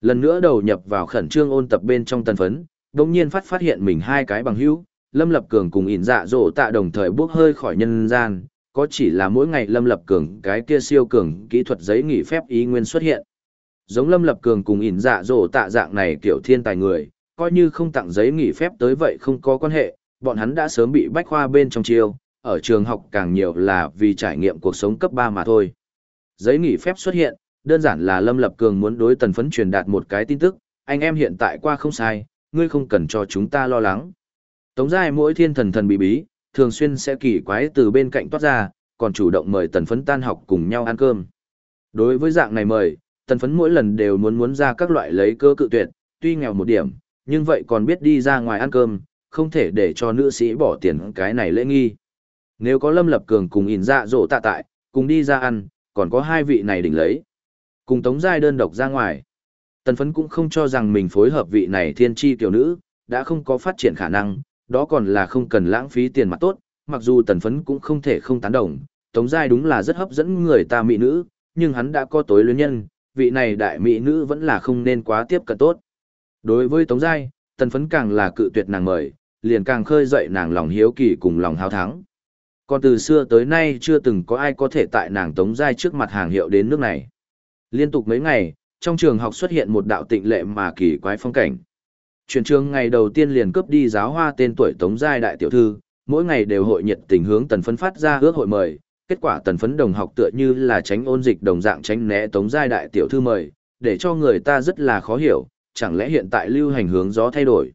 A: Lần nữa đầu nhập vào khẩn trương ôn tập bên trong tần phấn, đồng nhiên phát phát hiện mình hai cái bằng hữu, Lâm Lập Cường cùng ỉn dạ dỗ tạ đồng thời bước hơi khỏi nhân gian, có chỉ là mỗi ngày Lâm Lập Cường cái kia siêu cường kỹ thuật giấy nghỉ phép ý nguyên xuất hiện. Giống Lâm Lập Cường cùng ỉn dạ dỗ tạ dạng này kiểu thiên tài người, coi như không tặng giấy nghỉ phép tới vậy không có quan hệ, bọn hắn đã sớm bị bách khoa bên trong chiêu, ở trường học càng nhiều là vì trải nghiệm cuộc sống cấp 3 mà thôi. Giấy nghỉ phép xuất hiện, đơn giản là Lâm Lập Cường muốn đối tần phấn truyền đạt một cái tin tức, anh em hiện tại qua không sai, ngươi không cần cho chúng ta lo lắng. Tống Giai mỗi thiên thần thần bí bí, thường xuyên sẽ kỳ quái từ bên cạnh toát ra, còn chủ động mời tần phấn tan học cùng nhau ăn cơm. Đối với dạng này mời, tần phấn mỗi lần đều muốn muốn ra các loại lấy cơ cự tuyệt, tuy nghèo một điểm, nhưng vậy còn biết đi ra ngoài ăn cơm, không thể để cho nữ sĩ bỏ tiền cái này lễ nghi. Nếu có Lâm Lập Cường cùng ỉn dạ dỗ tạ tại, cùng đi ra ăn, còn có hai vị này đỉnh lấy. Cùng Tống Giai đơn độc ra ngoài. Tần phấn cũng không cho rằng mình phối hợp vị này thiên tri tiểu nữ, đã không có phát triển khả năng, đó còn là không cần lãng phí tiền mặt tốt, mặc dù tần phấn cũng không thể không tán đồng, Tống Giai đúng là rất hấp dẫn người ta mỹ nữ, nhưng hắn đã có tối luyến nhân, vị này đại mỹ nữ vẫn là không nên quá tiếp cận tốt. Đối với Tống Giai, tần phấn càng là cự tuyệt nàng mời, liền càng khơi dậy nàng lòng hiếu kỳ cùng lòng hào thắng. Còn từ xưa tới nay chưa từng có ai có thể tại nàng Tống Giai trước mặt hàng hiệu đến nước này. Liên tục mấy ngày, trong trường học xuất hiện một đạo tịnh lệ mà kỳ quái phong cảnh. Chuyển trường ngày đầu tiên liền cướp đi giáo hoa tên tuổi Tống Giai đại tiểu thư, mỗi ngày đều hội nhiệt tình hướng tần phấn phát ra ước hội mời, kết quả tần phấn đồng học tựa như là tránh ôn dịch đồng dạng tránh né Tống Giai đại tiểu thư mời, để cho người ta rất là khó hiểu, chẳng lẽ hiện tại lưu hành hướng gió thay đổi.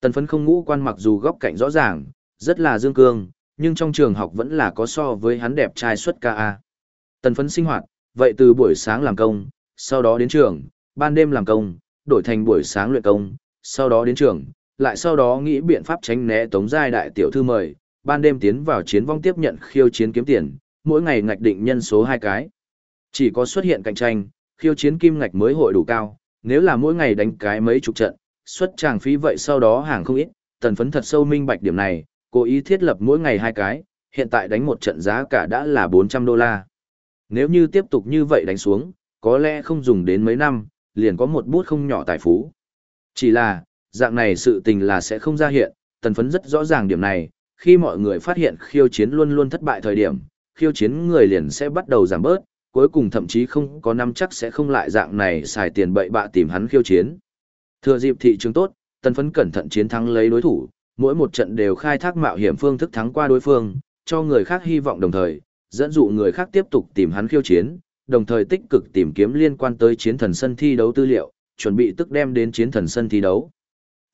A: Tần phấn không ngũ quan mặc dù góc cạnh rõ ràng, rất là dương cương, nhưng trong trường học vẫn là có so với hắn đẹp trai xuất ca A. Tần phấn sinh hoạt, vậy từ buổi sáng làm công, sau đó đến trường, ban đêm làm công, đổi thành buổi sáng luyện công, sau đó đến trường, lại sau đó nghĩ biện pháp tránh né tống giai đại tiểu thư mời, ban đêm tiến vào chiến vong tiếp nhận khiêu chiến kiếm tiền, mỗi ngày ngạch định nhân số hai cái. Chỉ có xuất hiện cạnh tranh, khiêu chiến kim ngạch mới hội đủ cao, nếu là mỗi ngày đánh cái mấy chục trận, xuất tràng phí vậy sau đó hàng không ít, tần phấn thật sâu minh bạch điểm này, cố ý thiết lập mỗi ngày hai cái, hiện tại đánh một trận giá cả đã là 400 đô la. Nếu như tiếp tục như vậy đánh xuống, có lẽ không dùng đến mấy năm, liền có một bút không nhỏ tài phú. Chỉ là, dạng này sự tình là sẽ không ra hiện, tần phấn rất rõ ràng điểm này, khi mọi người phát hiện khiêu chiến luôn luôn thất bại thời điểm, khiêu chiến người liền sẽ bắt đầu giảm bớt, cuối cùng thậm chí không có năm chắc sẽ không lại dạng này xài tiền bậy bạ tìm hắn khiêu chiến. Thừa dịp thị trường tốt, tần phấn cẩn thận chiến thắng lấy đối thủ, mỗi một trận đều khai thác mạo hiểm phương thức thắng qua đối phương, cho người khác hy vọng đồng thời, dẫn dụ người khác tiếp tục tìm hắn khiêu chiến, đồng thời tích cực tìm kiếm liên quan tới chiến thần sân thi đấu tư liệu, chuẩn bị tức đem đến chiến thần sân thi đấu.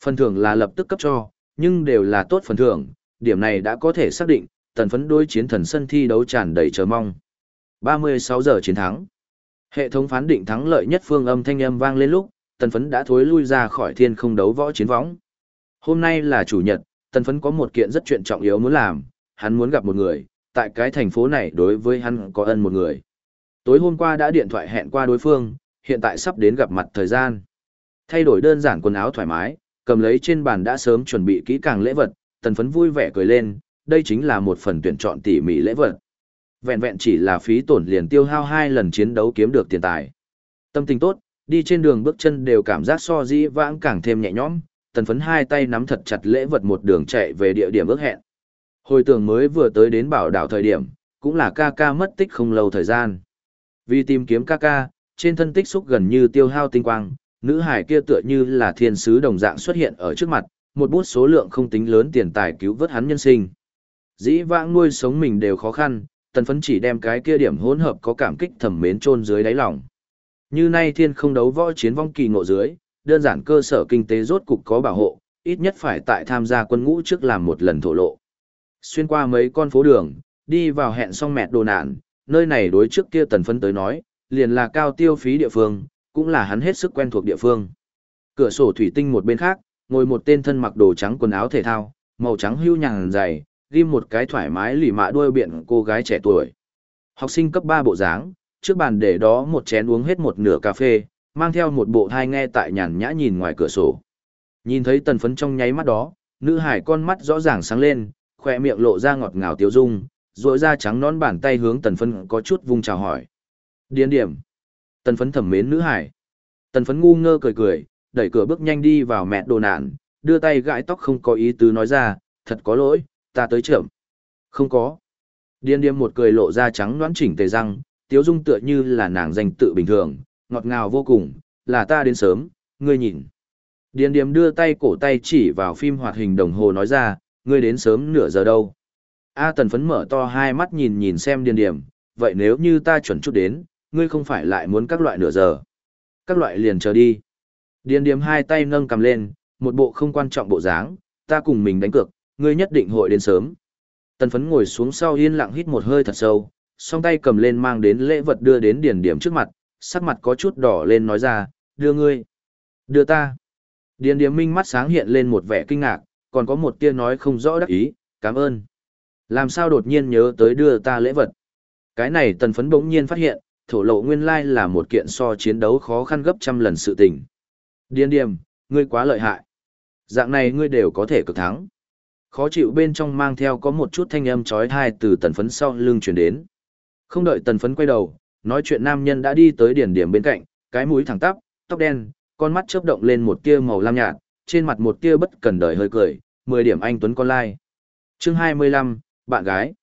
A: Phần thưởng là lập tức cấp cho, nhưng đều là tốt phần thưởng, điểm này đã có thể xác định, tần phấn đối chiến thần sân thi đấu tràn đầy chờ mong. 36 giờ chiến thắng. Hệ thống phán định thắng lợi nhất phương âm thanh âm vang lên lúc, tần phấn đã thối lui ra khỏi thiên không đấu võ chiến võng. Hôm nay là chủ nhật, tần phấn có một kiện rất chuyện trọng yếu muốn làm, hắn muốn gặp một người, tại cái thành phố này đối với hắn có ân một người. Tối hôm qua đã điện thoại hẹn qua đối phương, hiện tại sắp đến gặp mặt thời gian. Thay đổi đơn giản quần áo thoải mái, cầm lấy trên bàn đã sớm chuẩn bị kỹ càng lễ vật, tần phấn vui vẻ cười lên, đây chính là một phần tuyển chọn tỉ mỉ lễ vật. Vẹn vẹn chỉ là phí tổn liền tiêu hao hai lần chiến đấu kiếm được tiền tài. Tâm tình tốt, đi trên đường bước chân đều cảm giác so dĩ vãng càng thêm nhẹ nhõm, tần phấn hai tay nắm thật chặt lễ vật một đường chạy về địa điểm ước hẹn. Hồi tưởng mới vừa tới đến bảo đảo thời điểm, cũng là ca ca mất tích không lâu thời gian. Vì tìm kiếm ca ca, trên thân tích xúc gần như tiêu hao tinh quang, nữ hải kia tựa như là thiên sứ đồng dạng xuất hiện ở trước mặt, một bút số lượng không tính lớn tiền tài cứu vớt hắn nhân sinh. Dĩ vãng nuôi sống mình đều khó khăn, tần phấn chỉ đem cái kia điểm hỗn hợp có cảm kích thầm mến chôn dưới đáy lòng. Như nay thiên không đấu võ chiến vong kỳ ngộ dưới, đơn giản cơ sở kinh tế rốt cục có bảo hộ, ít nhất phải tại tham gia quân ngũ trước làm một lần thổ lộ. Xuyên qua mấy con phố đường, đi vào hẹn xong mẹ đồ nạn, nơi này đối trước kia tần phấn tới nói, liền là cao tiêu phí địa phương, cũng là hắn hết sức quen thuộc địa phương. Cửa sổ thủy tinh một bên khác, ngồi một tên thân mặc đồ trắng quần áo thể thao, màu trắng hưu nhàng dày, ghim một cái thoải mái lì mạ đuôi biện cô gái trẻ tuổi. Học sinh cấp 3 bộ dáng, trước bàn để đó một chén uống hết một nửa cà phê, mang theo một bộ thai nghe tại nhàn nhã nhìn ngoài cửa sổ. Nhìn thấy tần phấn trong nháy mắt đó, nữ hải con mắt rõ ràng sáng lên, khỏe miệng lộ ra ngọt ngào tiếu dung, rội ra trắng nón bàn tay hướng tần phấn có chút vung chào hỏi. Điên điểm. Tần phấn thẩm mến nữ hải. Tần phấn ngu ngơ cười cười, đẩy cửa bước nhanh đi vào mẹ đồ nạn, đưa tay gãi tóc không có ý tứ nói ra, thật có lỗi, ta tới trưởng. Không có. Điên điềm một cười lộ ra trắng noãn chỉnh tề răng, tiếu dung tựa như là nàng danh tự bình thường, ngọt ngào vô cùng, là ta đến sớm, ngươi nhìn. Điền điềm đưa tay cổ tay chỉ vào phim hoạt hình đồng hồ nói ra, ngươi đến sớm nửa giờ đâu. A tần phấn mở to hai mắt nhìn nhìn xem điền điềm, vậy nếu như ta chuẩn chút đến, ngươi không phải lại muốn các loại nửa giờ. Các loại liền chờ đi. Điền điềm hai tay nâng cầm lên, một bộ không quan trọng bộ dáng, ta cùng mình đánh cược, ngươi nhất định hội đến sớm. Tần phấn ngồi xuống sau yên lặng hít một hơi thật sâu, song tay cầm lên mang đến lễ vật đưa đến điền điểm trước mặt, sắc mặt có chút đỏ lên nói ra, đưa ngươi, đưa ta. Điền điểm minh mắt sáng hiện lên một vẻ kinh ngạc, còn có một tia nói không rõ đắc ý, cảm ơn. Làm sao đột nhiên nhớ tới đưa ta lễ vật. Cái này tần phấn bỗng nhiên phát hiện, thổ lộ nguyên lai là một kiện so chiến đấu khó khăn gấp trăm lần sự tình. Điền Điềm ngươi quá lợi hại. Dạng này ngươi đều có thể cực thắng. Khó chịu bên trong mang theo có một chút thanh âm chói tai từ tần phấn sau lưng chuyển đến. Không đợi tần phấn quay đầu, nói chuyện nam nhân đã đi tới điển điểm bên cạnh, cái mũi thẳng tắp, tóc đen, con mắt chớp động lên một tia màu lam nhạt, trên mặt một tia bất cần đời hơi cười, 10 điểm anh tuấn con lai. Chương 25, bạn gái.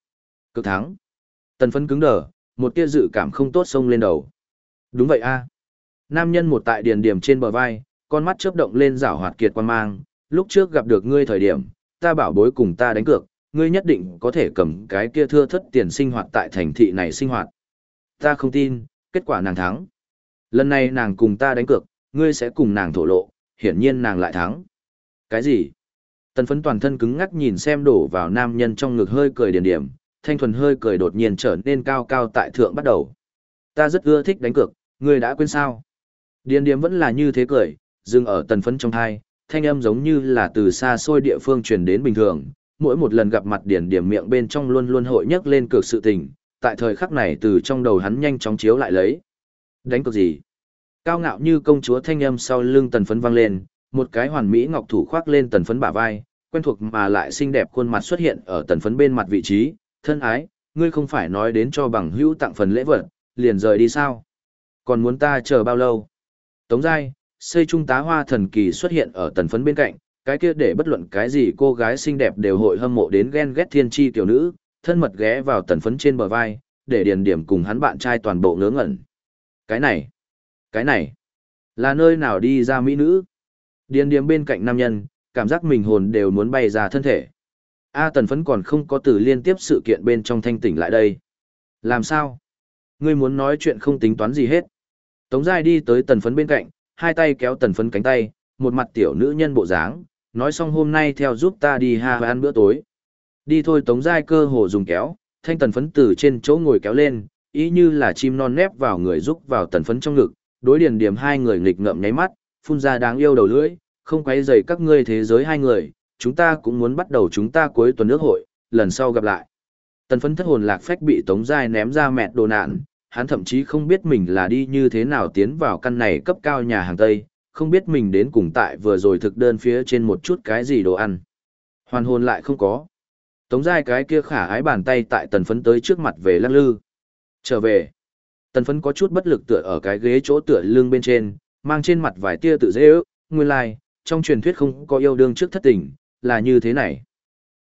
A: Cực thắng. Tần phấn cứng đờ, một tia dự cảm không tốt xông lên đầu. Đúng vậy a. Nam nhân một tại điền điểm trên bờ vai, con mắt chớp động lên rảo hoạt kiệt quan mang, lúc trước gặp được ngươi thời điểm, ta bảo bối cùng ta đánh cược, ngươi nhất định có thể cầm cái kia thưa thất tiền sinh hoạt tại thành thị này sinh hoạt. Ta không tin, kết quả nàng thắng. Lần này nàng cùng ta đánh cược, ngươi sẽ cùng nàng thổ lộ, hiển nhiên nàng lại thắng. Cái gì? Tần phấn toàn thân cứng ngắc nhìn xem đổ vào nam nhân trong ngực hơi cười điền điểm, thanh thuần hơi cười đột nhiên trở nên cao cao tại thượng bắt đầu. Ta rất ưa thích đánh cược, ngươi đã quên sao? Điền điểm vẫn là như thế cười, dừng ở tần phấn trong thai, thanh âm giống như là từ xa xôi địa phương truyền đến bình thường, mỗi một lần gặp mặt Điền điểm miệng bên trong luôn luôn hội nhắc lên cực sự tình, tại thời khắc này từ trong đầu hắn nhanh chóng chiếu lại lấy. Đánh cực gì? Cao ngạo như công chúa thanh âm sau lưng tần phấn vang lên, một cái hoàn mỹ ngọc thủ khoác lên tần phấn bả vai, quen thuộc mà lại xinh đẹp khuôn mặt xuất hiện ở tần phấn bên mặt vị trí, thân ái, ngươi không phải nói đến cho bằng hữu tặng phần lễ vật, liền rời đi sao? Còn muốn ta chờ bao lâu? Tống giai, xây trung tá hoa thần kỳ xuất hiện ở tần phấn bên cạnh, cái kia để bất luận cái gì cô gái xinh đẹp đều hội hâm mộ đến ghen ghét thiên tri tiểu nữ, thân mật ghé vào tần phấn trên bờ vai, để điền điểm cùng hắn bạn trai toàn bộ ngớ ngẩn. Cái này, cái này, là nơi nào đi ra mỹ nữ? Điền điểm bên cạnh nam nhân, cảm giác mình hồn đều muốn bay ra thân thể. A tần phấn còn không có từ liên tiếp sự kiện bên trong thanh tỉnh lại đây. Làm sao? Ngươi muốn nói chuyện không tính toán gì hết. Tống Giai đi tới tần phấn bên cạnh, hai tay kéo tần phấn cánh tay, một mặt tiểu nữ nhân bộ dáng, nói xong hôm nay theo giúp ta đi ha ăn bữa tối. Đi thôi tống giai cơ hồ dùng kéo, thanh tần phấn từ trên chỗ ngồi kéo lên, ý như là chim non nép vào người giúp vào tần phấn trong ngực, đối điền điểm hai người nghịch ngợm nháy mắt, phun ra đáng yêu đầu lưỡi, không quấy rầy các ngươi thế giới hai người, chúng ta cũng muốn bắt đầu chúng ta cuối tuần nước hội, lần sau gặp lại. Tần phấn thất hồn lạc phách bị tống giai ném ra mẹ đồ nạn, hắn thậm chí không biết mình là đi như thế nào tiến vào căn này cấp cao nhà hàng Tây, không biết mình đến cùng tại vừa rồi thực đơn phía trên một chút cái gì đồ ăn. Hoàn hồn lại không có. Tống giai cái kia khả ái bàn tay tại tần phấn tới trước mặt về lăng lư. Trở về. Tần phấn có chút bất lực tựa ở cái ghế chỗ tựa lưng bên trên, mang trên mặt vài tia tự dễ ước, nguyên lai, like, trong truyền thuyết không có yêu đương trước thất tình, là như thế này.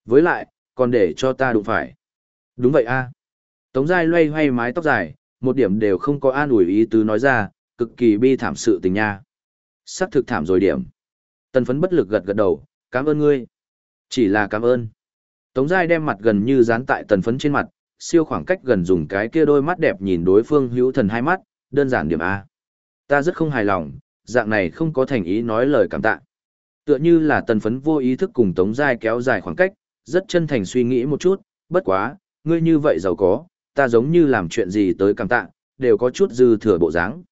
A: Với lại, còn để cho ta đụng phải. Đúng vậy a à. Tống giai loay hoay mái tóc dài, một điểm đều không có an ủi ý tứ nói ra, cực kỳ bi thảm sự tình nha. Sắc thực thảm rồi điểm. Tần phấn bất lực gật gật đầu, cảm ơn ngươi. Chỉ là cảm ơn. Tống Giai đem mặt gần như dán tại tần phấn trên mặt, siêu khoảng cách gần dùng cái kia đôi mắt đẹp nhìn đối phương hữu thần hai mắt, đơn giản điểm A. Ta rất không hài lòng, dạng này không có thành ý nói lời cảm tạ. Tựa như là tần phấn vô ý thức cùng Tống Giai kéo dài khoảng cách, rất chân thành suy nghĩ một chút, bất quá, ngươi như vậy giàu có, ta giống như làm chuyện gì tới cảm tạ, đều có chút dư thừa bộ dáng.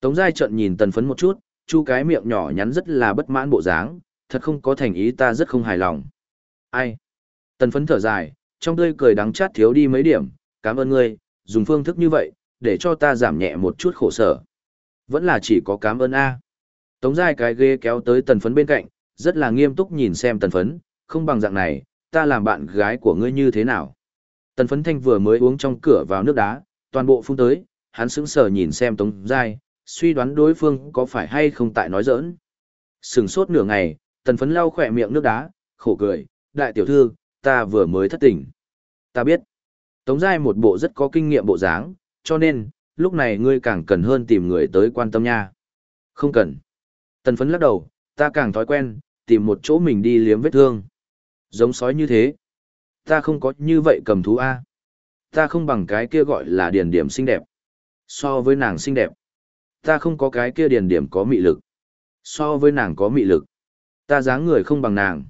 A: Tống Giai trận nhìn tần phấn một chút, chu cái miệng nhỏ nhắn rất là bất mãn bộ dáng, thật không có thành ý ta rất không hài lòng. Ai? Tần phấn thở dài, trong tươi cười đắng chát thiếu đi mấy điểm, cảm ơn ngươi, dùng phương thức như vậy, để cho ta giảm nhẹ một chút khổ sở. Vẫn là chỉ có cảm ơn A. Tống giai cái ghê kéo tới tần phấn bên cạnh, rất là nghiêm túc nhìn xem tần phấn, không bằng dạng này, ta làm bạn gái của ngươi như thế nào. Tần phấn thanh vừa mới uống trong cửa vào nước đá, toàn bộ phun tới, hắn sững sờ nhìn xem tống giai, suy đoán đối phương có phải hay không tại nói giỡn. Sừng sốt nửa ngày, tần phấn lau khỏe miệng nước đá, khổ cười, đại tiểu thư, ta vừa mới thất tình. Ta biết, tống giai một bộ rất có kinh nghiệm bộ dáng, cho nên, lúc này ngươi càng cần hơn tìm người tới quan tâm nha. Không cần. Tần phấn lắc đầu, ta càng thói quen, tìm một chỗ mình đi liếm vết thương. Giống sói như thế. Ta không có như vậy cầm thú A. Ta không bằng cái kia gọi là điển điểm xinh đẹp. So với nàng xinh đẹp. Ta không có cái kia điển điểm có mị lực. So với nàng có mị lực. Ta dáng người không bằng nàng.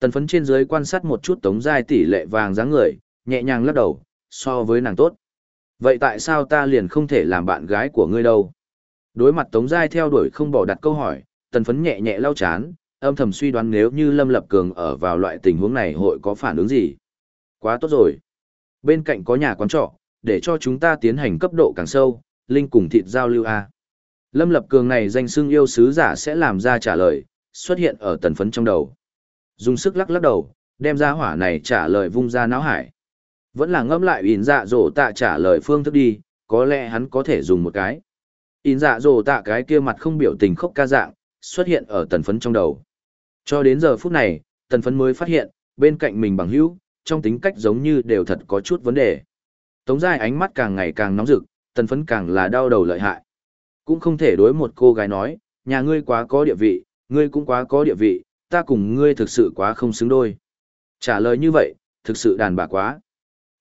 A: Tần phấn trên dưới quan sát một chút tống giai tỷ lệ vàng dáng người, nhẹ nhàng lắc đầu, so với nàng tốt. Vậy tại sao ta liền không thể làm bạn gái của ngươi đâu? Đối mặt tống giai theo đuổi không bỏ đặt câu hỏi, tần phấn nhẹ nhẹ lau chán, âm thầm suy đoán nếu như Lâm Lập Cường ở vào loại tình huống này hội có phản ứng gì. Quá tốt rồi. Bên cạnh có nhà quán trọ, để cho chúng ta tiến hành cấp độ càng sâu, Linh cùng thịt giao lưu A. Lâm Lập Cường này danh xưng yêu sứ giả sẽ làm ra trả lời, xuất hiện ở tần phấn trong đầu. Dùng sức lắc lắc đầu, đem ra hỏa này trả lời vung ra náo hải. Vẫn là ngâm lại ỉn dạ dỗ tạ trả lời phương thức đi, có lẽ hắn có thể dùng một cái. In dạ dồ tạ cái kia mặt không biểu tình khóc ca dạng, xuất hiện ở tần phấn trong đầu. Cho đến giờ phút này, tần phấn mới phát hiện, bên cạnh mình bằng hữu, trong tính cách giống như đều thật có chút vấn đề. Tống dài ánh mắt càng ngày càng nóng rực, tần phấn càng là đau đầu lợi hại. Cũng không thể đối một cô gái nói, nhà ngươi quá có địa vị, ngươi cũng quá có địa vị, ta cùng ngươi thực sự quá không xứng đôi. Trả lời như vậy, thực sự đàn bà quá.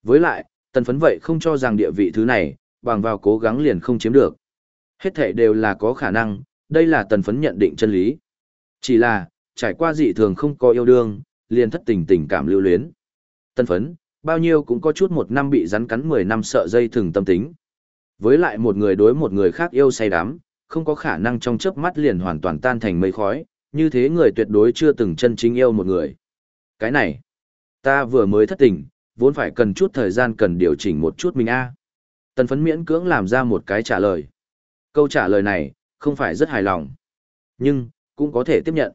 A: Với lại, tần phấn vậy không cho rằng địa vị thứ này, bằng vào cố gắng liền không chiếm được. Hết thể đều là có khả năng, đây là tần phấn nhận định chân lý. Chỉ là, trải qua dị thường không có yêu đương, liền thất tình tình cảm lưu luyến. Tần phấn, bao nhiêu cũng có chút một năm bị rắn cắn 10 năm sợ dây thường tâm tính. Với lại một người đối một người khác yêu say đắm, không có khả năng trong chớp mắt liền hoàn toàn tan thành mây khói, như thế người tuyệt đối chưa từng chân chính yêu một người. Cái này, ta vừa mới thất tình, vốn phải cần chút thời gian cần điều chỉnh một chút mình a. Tần phấn miễn cưỡng làm ra một cái trả lời. Câu trả lời này, không phải rất hài lòng. Nhưng, cũng có thể tiếp nhận.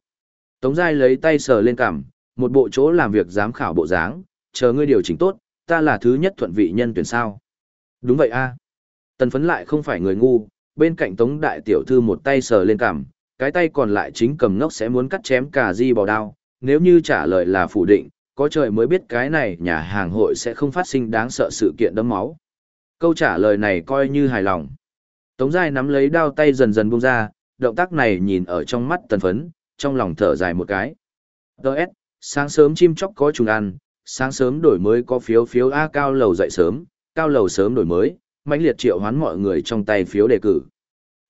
A: Tống Giai lấy tay sờ lên cằm, một bộ chỗ làm việc giám khảo bộ dáng, chờ ngươi điều chỉnh tốt, ta là thứ nhất thuận vị nhân tuyển sao. Đúng vậy a Tần phấn lại không phải người ngu, bên cạnh Tống Đại Tiểu Thư một tay sờ lên cằm, cái tay còn lại chính cầm ngốc sẽ muốn cắt chém cả di bò đao. Nếu như trả lời là phủ định, có trời mới biết cái này nhà hàng hội sẽ không phát sinh đáng sợ sự kiện đấm máu. Câu trả lời này coi như hài lòng. Tống Giai nắm lấy đao tay dần dần buông ra, động tác này nhìn ở trong mắt tần phấn, trong lòng thở dài một cái. Đợt, sáng sớm chim chóc có trùng ăn, sáng sớm đổi mới có phiếu phiếu A cao lầu dậy sớm, cao lầu sớm đổi mới, mãnh liệt triệu hoán mọi người trong tay phiếu đề cử.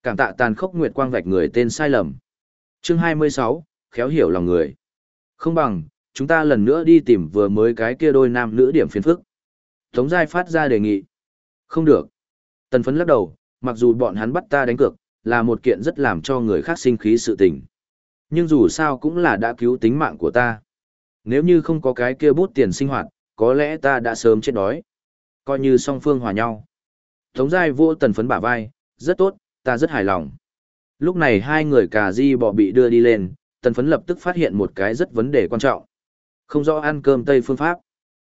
A: Cảm tạ tàn khốc nguyệt quang vạch người tên sai lầm. Chương 26, khéo hiểu lòng người. Không bằng, chúng ta lần nữa đi tìm vừa mới cái kia đôi nam nữ điểm phiền phức. Tống Giai phát ra đề nghị. Không được. Tần phấn lắc đầu, mặc dù bọn hắn bắt ta đánh cược, là một kiện rất làm cho người khác sinh khí sự tình. Nhưng dù sao cũng là đã cứu tính mạng của ta. Nếu như không có cái kia bút tiền sinh hoạt, có lẽ ta đã sớm chết đói. Coi như song phương hòa nhau. Tống giai vô tần phấn bả vai, rất tốt, ta rất hài lòng. Lúc này hai người cà di bọ bị đưa đi lên, tần phấn lập tức phát hiện một cái rất vấn đề quan trọng. Không rõ ăn cơm Tây phương pháp.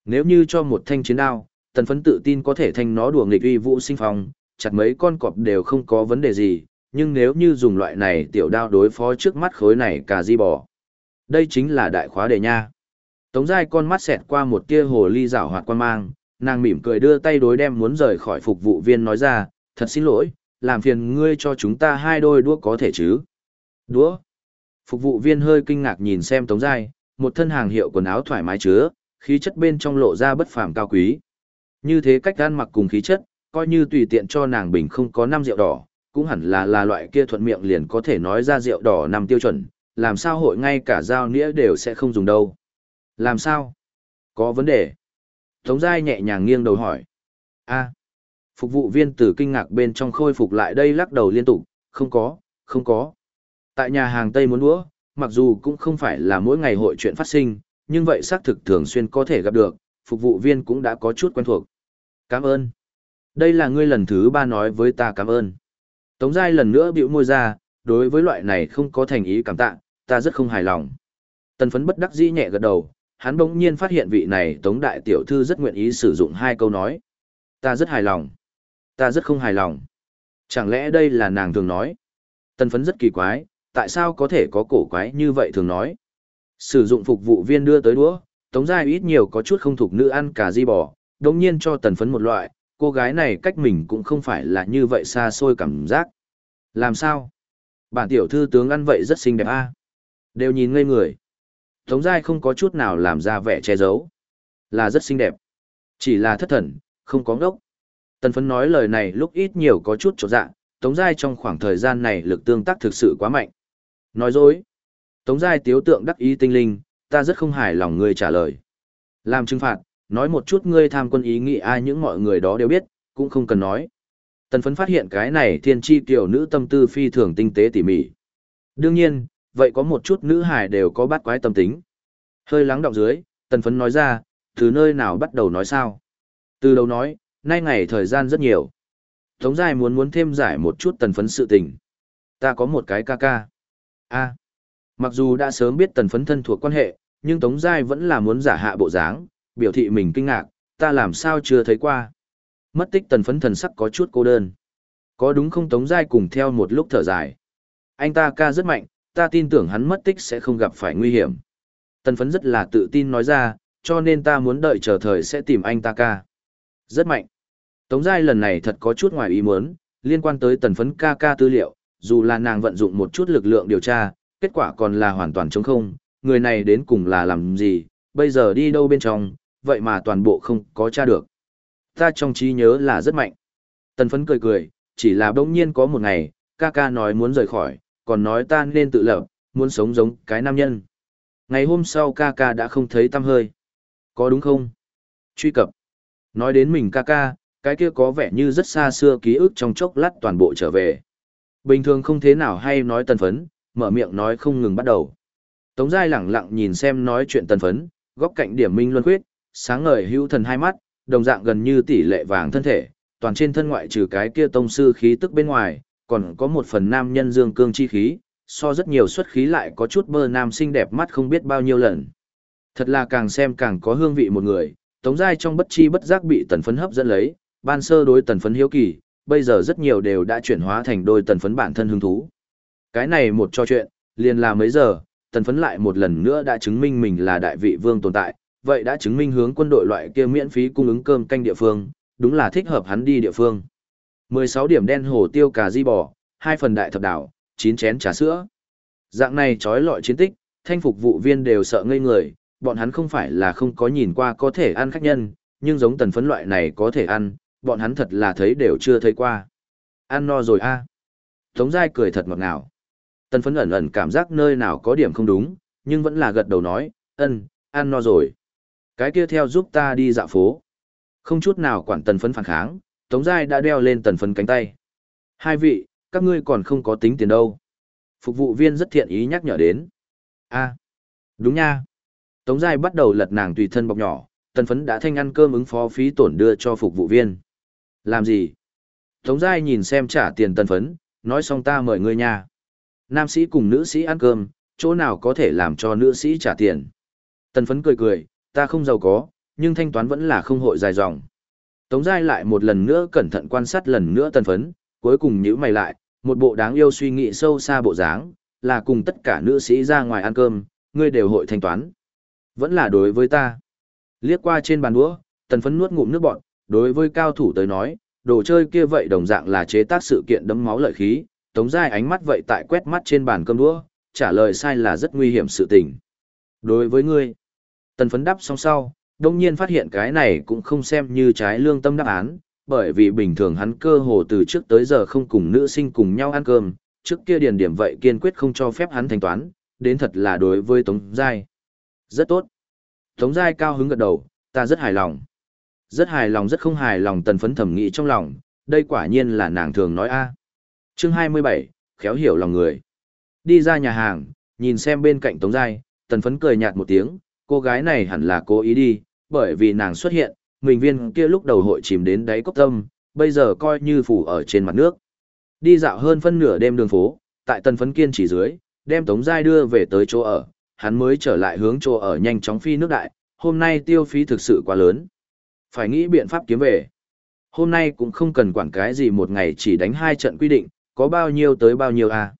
A: Nếu như cho một thanh chiến đao, tần phấn tự tin có thể thanh nó đùa nghịch uy vũ sinh phong, chặt mấy con cọp đều không có vấn đề gì, nhưng nếu như dùng loại này tiểu đao đối phó trước mắt khối này cả di bò. Đây chính là đại khóa đề nha. Tống giai con mắt xẹt qua một tia hồ ly rảo hoạt quan mang, nàng mỉm cười đưa tay đối đem muốn rời khỏi phục vụ viên nói ra, thật xin lỗi, làm phiền ngươi cho chúng ta hai đôi đũa có thể chứ. Đũa. Phục vụ viên hơi kinh ngạc nhìn xem tống giai, một thân hàng hiệu quần áo thoải mái chứa, khí chất bên trong lộ ra bất phàm cao quý. Như thế cách gan mặc cùng khí chất, coi như tùy tiện cho nàng bình không có năm rượu đỏ, cũng hẳn là là loại kia thuận miệng liền có thể nói ra rượu đỏ nằm tiêu chuẩn, làm sao hội ngay cả dao nĩa đều sẽ không dùng đâu. Làm sao? Có vấn đề. Tống Giai nhẹ nhàng nghiêng đầu hỏi. a phục vụ viên từ kinh ngạc bên trong khôi phục lại đây lắc đầu liên tục, không có, không có. Tại nhà hàng Tây muốn đũa, mặc dù cũng không phải là mỗi ngày hội chuyện phát sinh, nhưng vậy xác thực thường xuyên có thể gặp được, phục vụ viên cũng đã có chút quen thuộc. Cảm ơn. Đây là ngươi lần thứ ba nói với ta cảm ơn. Tống Giai lần nữa bĩu môi ra, đối với loại này không có thành ý cảm tạ, ta rất không hài lòng. Tần phấn bất đắc dĩ nhẹ gật đầu, hắn bỗng nhiên phát hiện vị này Tống Đại Tiểu Thư rất nguyện ý sử dụng hai câu nói. Ta rất hài lòng. Ta rất không hài lòng. Chẳng lẽ đây là nàng thường nói? Tần phấn rất kỳ quái, tại sao có thể có cổ quái như vậy thường nói? Sử dụng phục vụ viên đưa tới đũa, Tống Giai ít nhiều có chút không thuộc nữ ăn cả di bò, đồng nhiên cho tần phấn một loại, cô gái này cách mình cũng không phải là như vậy xa xôi cảm giác. Làm sao? Bản tiểu thư tướng ăn vậy rất xinh đẹp a Đều nhìn ngây người. Tống Giai không có chút nào làm ra vẻ che giấu. Là rất xinh đẹp. Chỉ là thất thần, không có ngốc. Tần phấn nói lời này lúc ít nhiều có chút trột dạ, Tống Giai trong khoảng thời gian này lực tương tác thực sự quá mạnh. Nói dối. Tống Giai tiếu tượng đắc ý tinh linh, ta rất không hài lòng ngươi trả lời. Làm trừng phạt, nói một chút ngươi tham quân ý nghĩ ai những mọi người đó đều biết, cũng không cần nói. Tần phấn phát hiện cái này thiên tri tiểu nữ tâm tư phi thường tinh tế tỉ mỉ. Đương nhiên, vậy có một chút nữ hài đều có bắt quái tâm tính. Hơi lắng đọng dưới, tần phấn nói ra, từ nơi nào bắt đầu nói sao? Từ đầu nói, nay ngày thời gian rất nhiều. Tống Giai muốn muốn thêm giải một chút tần phấn sự tình. Ta có một cái ca ca. a mặc dù đã sớm biết tần phấn thân thuộc quan hệ, nhưng Tống Giai vẫn là muốn giả hạ bộ dáng, biểu thị mình kinh ngạc, ta làm sao chưa thấy qua. Mất tích tần phấn thần sắc có chút cô đơn. Có đúng không Tống Giai cùng theo một lúc thở dài. Anh ta ca rất mạnh, ta tin tưởng hắn mất tích sẽ không gặp phải nguy hiểm. Tần phấn rất là tự tin nói ra, cho nên ta muốn đợi chờ thời sẽ tìm anh ta ca. Rất mạnh. Tống Giai lần này thật có chút ngoài ý muốn, liên quan tới tần phấn ca ca tư liệu, dù là nàng vận dụng một chút lực lượng điều tra, kết quả còn là hoàn toàn trống không, người này đến cùng là làm gì, bây giờ đi đâu bên trong, vậy mà toàn bộ không có tra được. Ta trong trí nhớ là rất mạnh. Tần phấn cười cười, chỉ là bỗng nhiên có một ngày, ca ca nói muốn rời khỏi, còn nói ta nên tự lập, muốn sống giống cái nam nhân. Ngày hôm sau ca ca đã không thấy tâm hơi. Có đúng không? Truy cập. Nói đến mình ca ca, cái kia có vẻ như rất xa xưa ký ức trong chốc lát toàn bộ trở về. Bình thường không thế nào hay nói tần phấn, mở miệng nói không ngừng bắt đầu. Tống Giai lẳng lặng nhìn xem nói chuyện tần phấn, góc cạnh điểm minh luân khuyết, sáng ngời hữu thần hai mắt, đồng dạng gần như tỷ lệ vàng thân thể, toàn trên thân ngoại trừ cái kia tông sư khí tức bên ngoài, còn có một phần nam nhân dương cương chi khí, so rất nhiều xuất khí lại có chút bơ nam xinh đẹp mắt không biết bao nhiêu lần. Thật là càng xem càng có hương vị một người, Tống Giai trong bất chi bất giác bị tần phấn hấp dẫn lấy, ban sơ đối tần phấn hiếu kỳ, bây giờ rất nhiều đều đã chuyển hóa thành đôi tần phấn bản thân hứng thú. Cái này một cho chuyện, liền là mấy giờ, tần phấn lại một lần nữa đã chứng minh mình là đại vị vương tồn tại, vậy đã chứng minh hướng quân đội loại kia miễn phí cung ứng cơm canh địa phương, đúng là thích hợp hắn đi địa phương. 16 điểm đen hồ tiêu cà di bò, hai phần đại thập đảo, 9 chén trà sữa. Dạng này trói lọi chiến tích, thanh phục vụ viên đều sợ ngây người, bọn hắn không phải là không có nhìn qua có thể ăn khách nhân, nhưng giống tần phấn loại này có thể ăn, bọn hắn thật là thấy đều chưa thấy qua. Ăn no rồi a Tống Giai cười thật ngọt ngào. Tần phấn ẩn ẩn cảm giác nơi nào có điểm không đúng, nhưng vẫn là gật đầu nói, ân, ăn no rồi. Cái kia theo giúp ta đi dạo phố. Không chút nào quản tần phấn phản kháng, Tống Giai đã đeo lên tần phấn cánh tay. Hai vị, các ngươi còn không có tính tiền đâu. Phục vụ viên rất thiện ý nhắc nhở đến. a đúng nha. Tống Giai bắt đầu lật nàng tùy thân bọc nhỏ, tần phấn đã thanh ăn cơm ứng phó phí tổn đưa cho phục vụ viên. Làm gì? Tống Giai nhìn xem trả tiền tần phấn, nói xong ta mời ngươi nha. Nam sĩ cùng nữ sĩ ăn cơm, chỗ nào có thể làm cho nữ sĩ trả tiền. Tần phấn cười cười, ta không giàu có, nhưng thanh toán vẫn là không hội dài dòng. Tống Giai lại một lần nữa cẩn thận quan sát lần nữa tần phấn, cuối cùng nhữ mày lại, một bộ đáng yêu suy nghĩ sâu xa bộ dáng, là cùng tất cả nữ sĩ ra ngoài ăn cơm, ngươi đều hội thanh toán. Vẫn là đối với ta. Liếc qua trên bàn đũa, tần phấn nuốt ngụm nước bọn, đối với cao thủ tới nói, đồ chơi kia vậy đồng dạng là chế tác sự kiện đấm máu lợi khí, tống giai ánh mắt vậy tại quét mắt trên bàn cơm đũa, trả lời sai là rất nguy hiểm sự tình. Đối với ngươi, tần phấn đắp xong sau, đông nhiên phát hiện cái này cũng không xem như trái lương tâm đáp án, bởi vì bình thường hắn cơ hồ từ trước tới giờ không cùng nữ sinh cùng nhau ăn cơm, trước kia điền điểm vậy kiên quyết không cho phép hắn thanh toán, đến thật là đối với Tống Giai. Rất tốt. Tống Giai cao hứng gật đầu, ta rất hài lòng. Rất hài lòng rất không hài lòng tần phấn thẩm nghĩ trong lòng, đây quả nhiên là nàng thường nói a à. Chương 27, khéo hiểu lòng người. Đi ra nhà hàng, nhìn xem bên cạnh Tống Giai, tần phấn cười nhạt một tiếng, cô gái này hẳn là cố ý đi, bởi vì nàng xuất hiện, mình viên kia lúc đầu hội chìm đến đáy cốc tâm, bây giờ coi như phủ ở trên mặt nước. Đi dạo hơn phân nửa đêm đường phố, tại tần phấn kiên chỉ dưới, đem Tống Giai đưa về tới chỗ ở, hắn mới trở lại hướng chỗ ở nhanh chóng phi nước đại, hôm nay tiêu phí thực sự quá lớn. Phải nghĩ biện pháp kiếm về. Hôm nay cũng không cần quản cái gì một ngày chỉ đánh hai trận quy định, có bao nhiêu tới bao nhiêu à.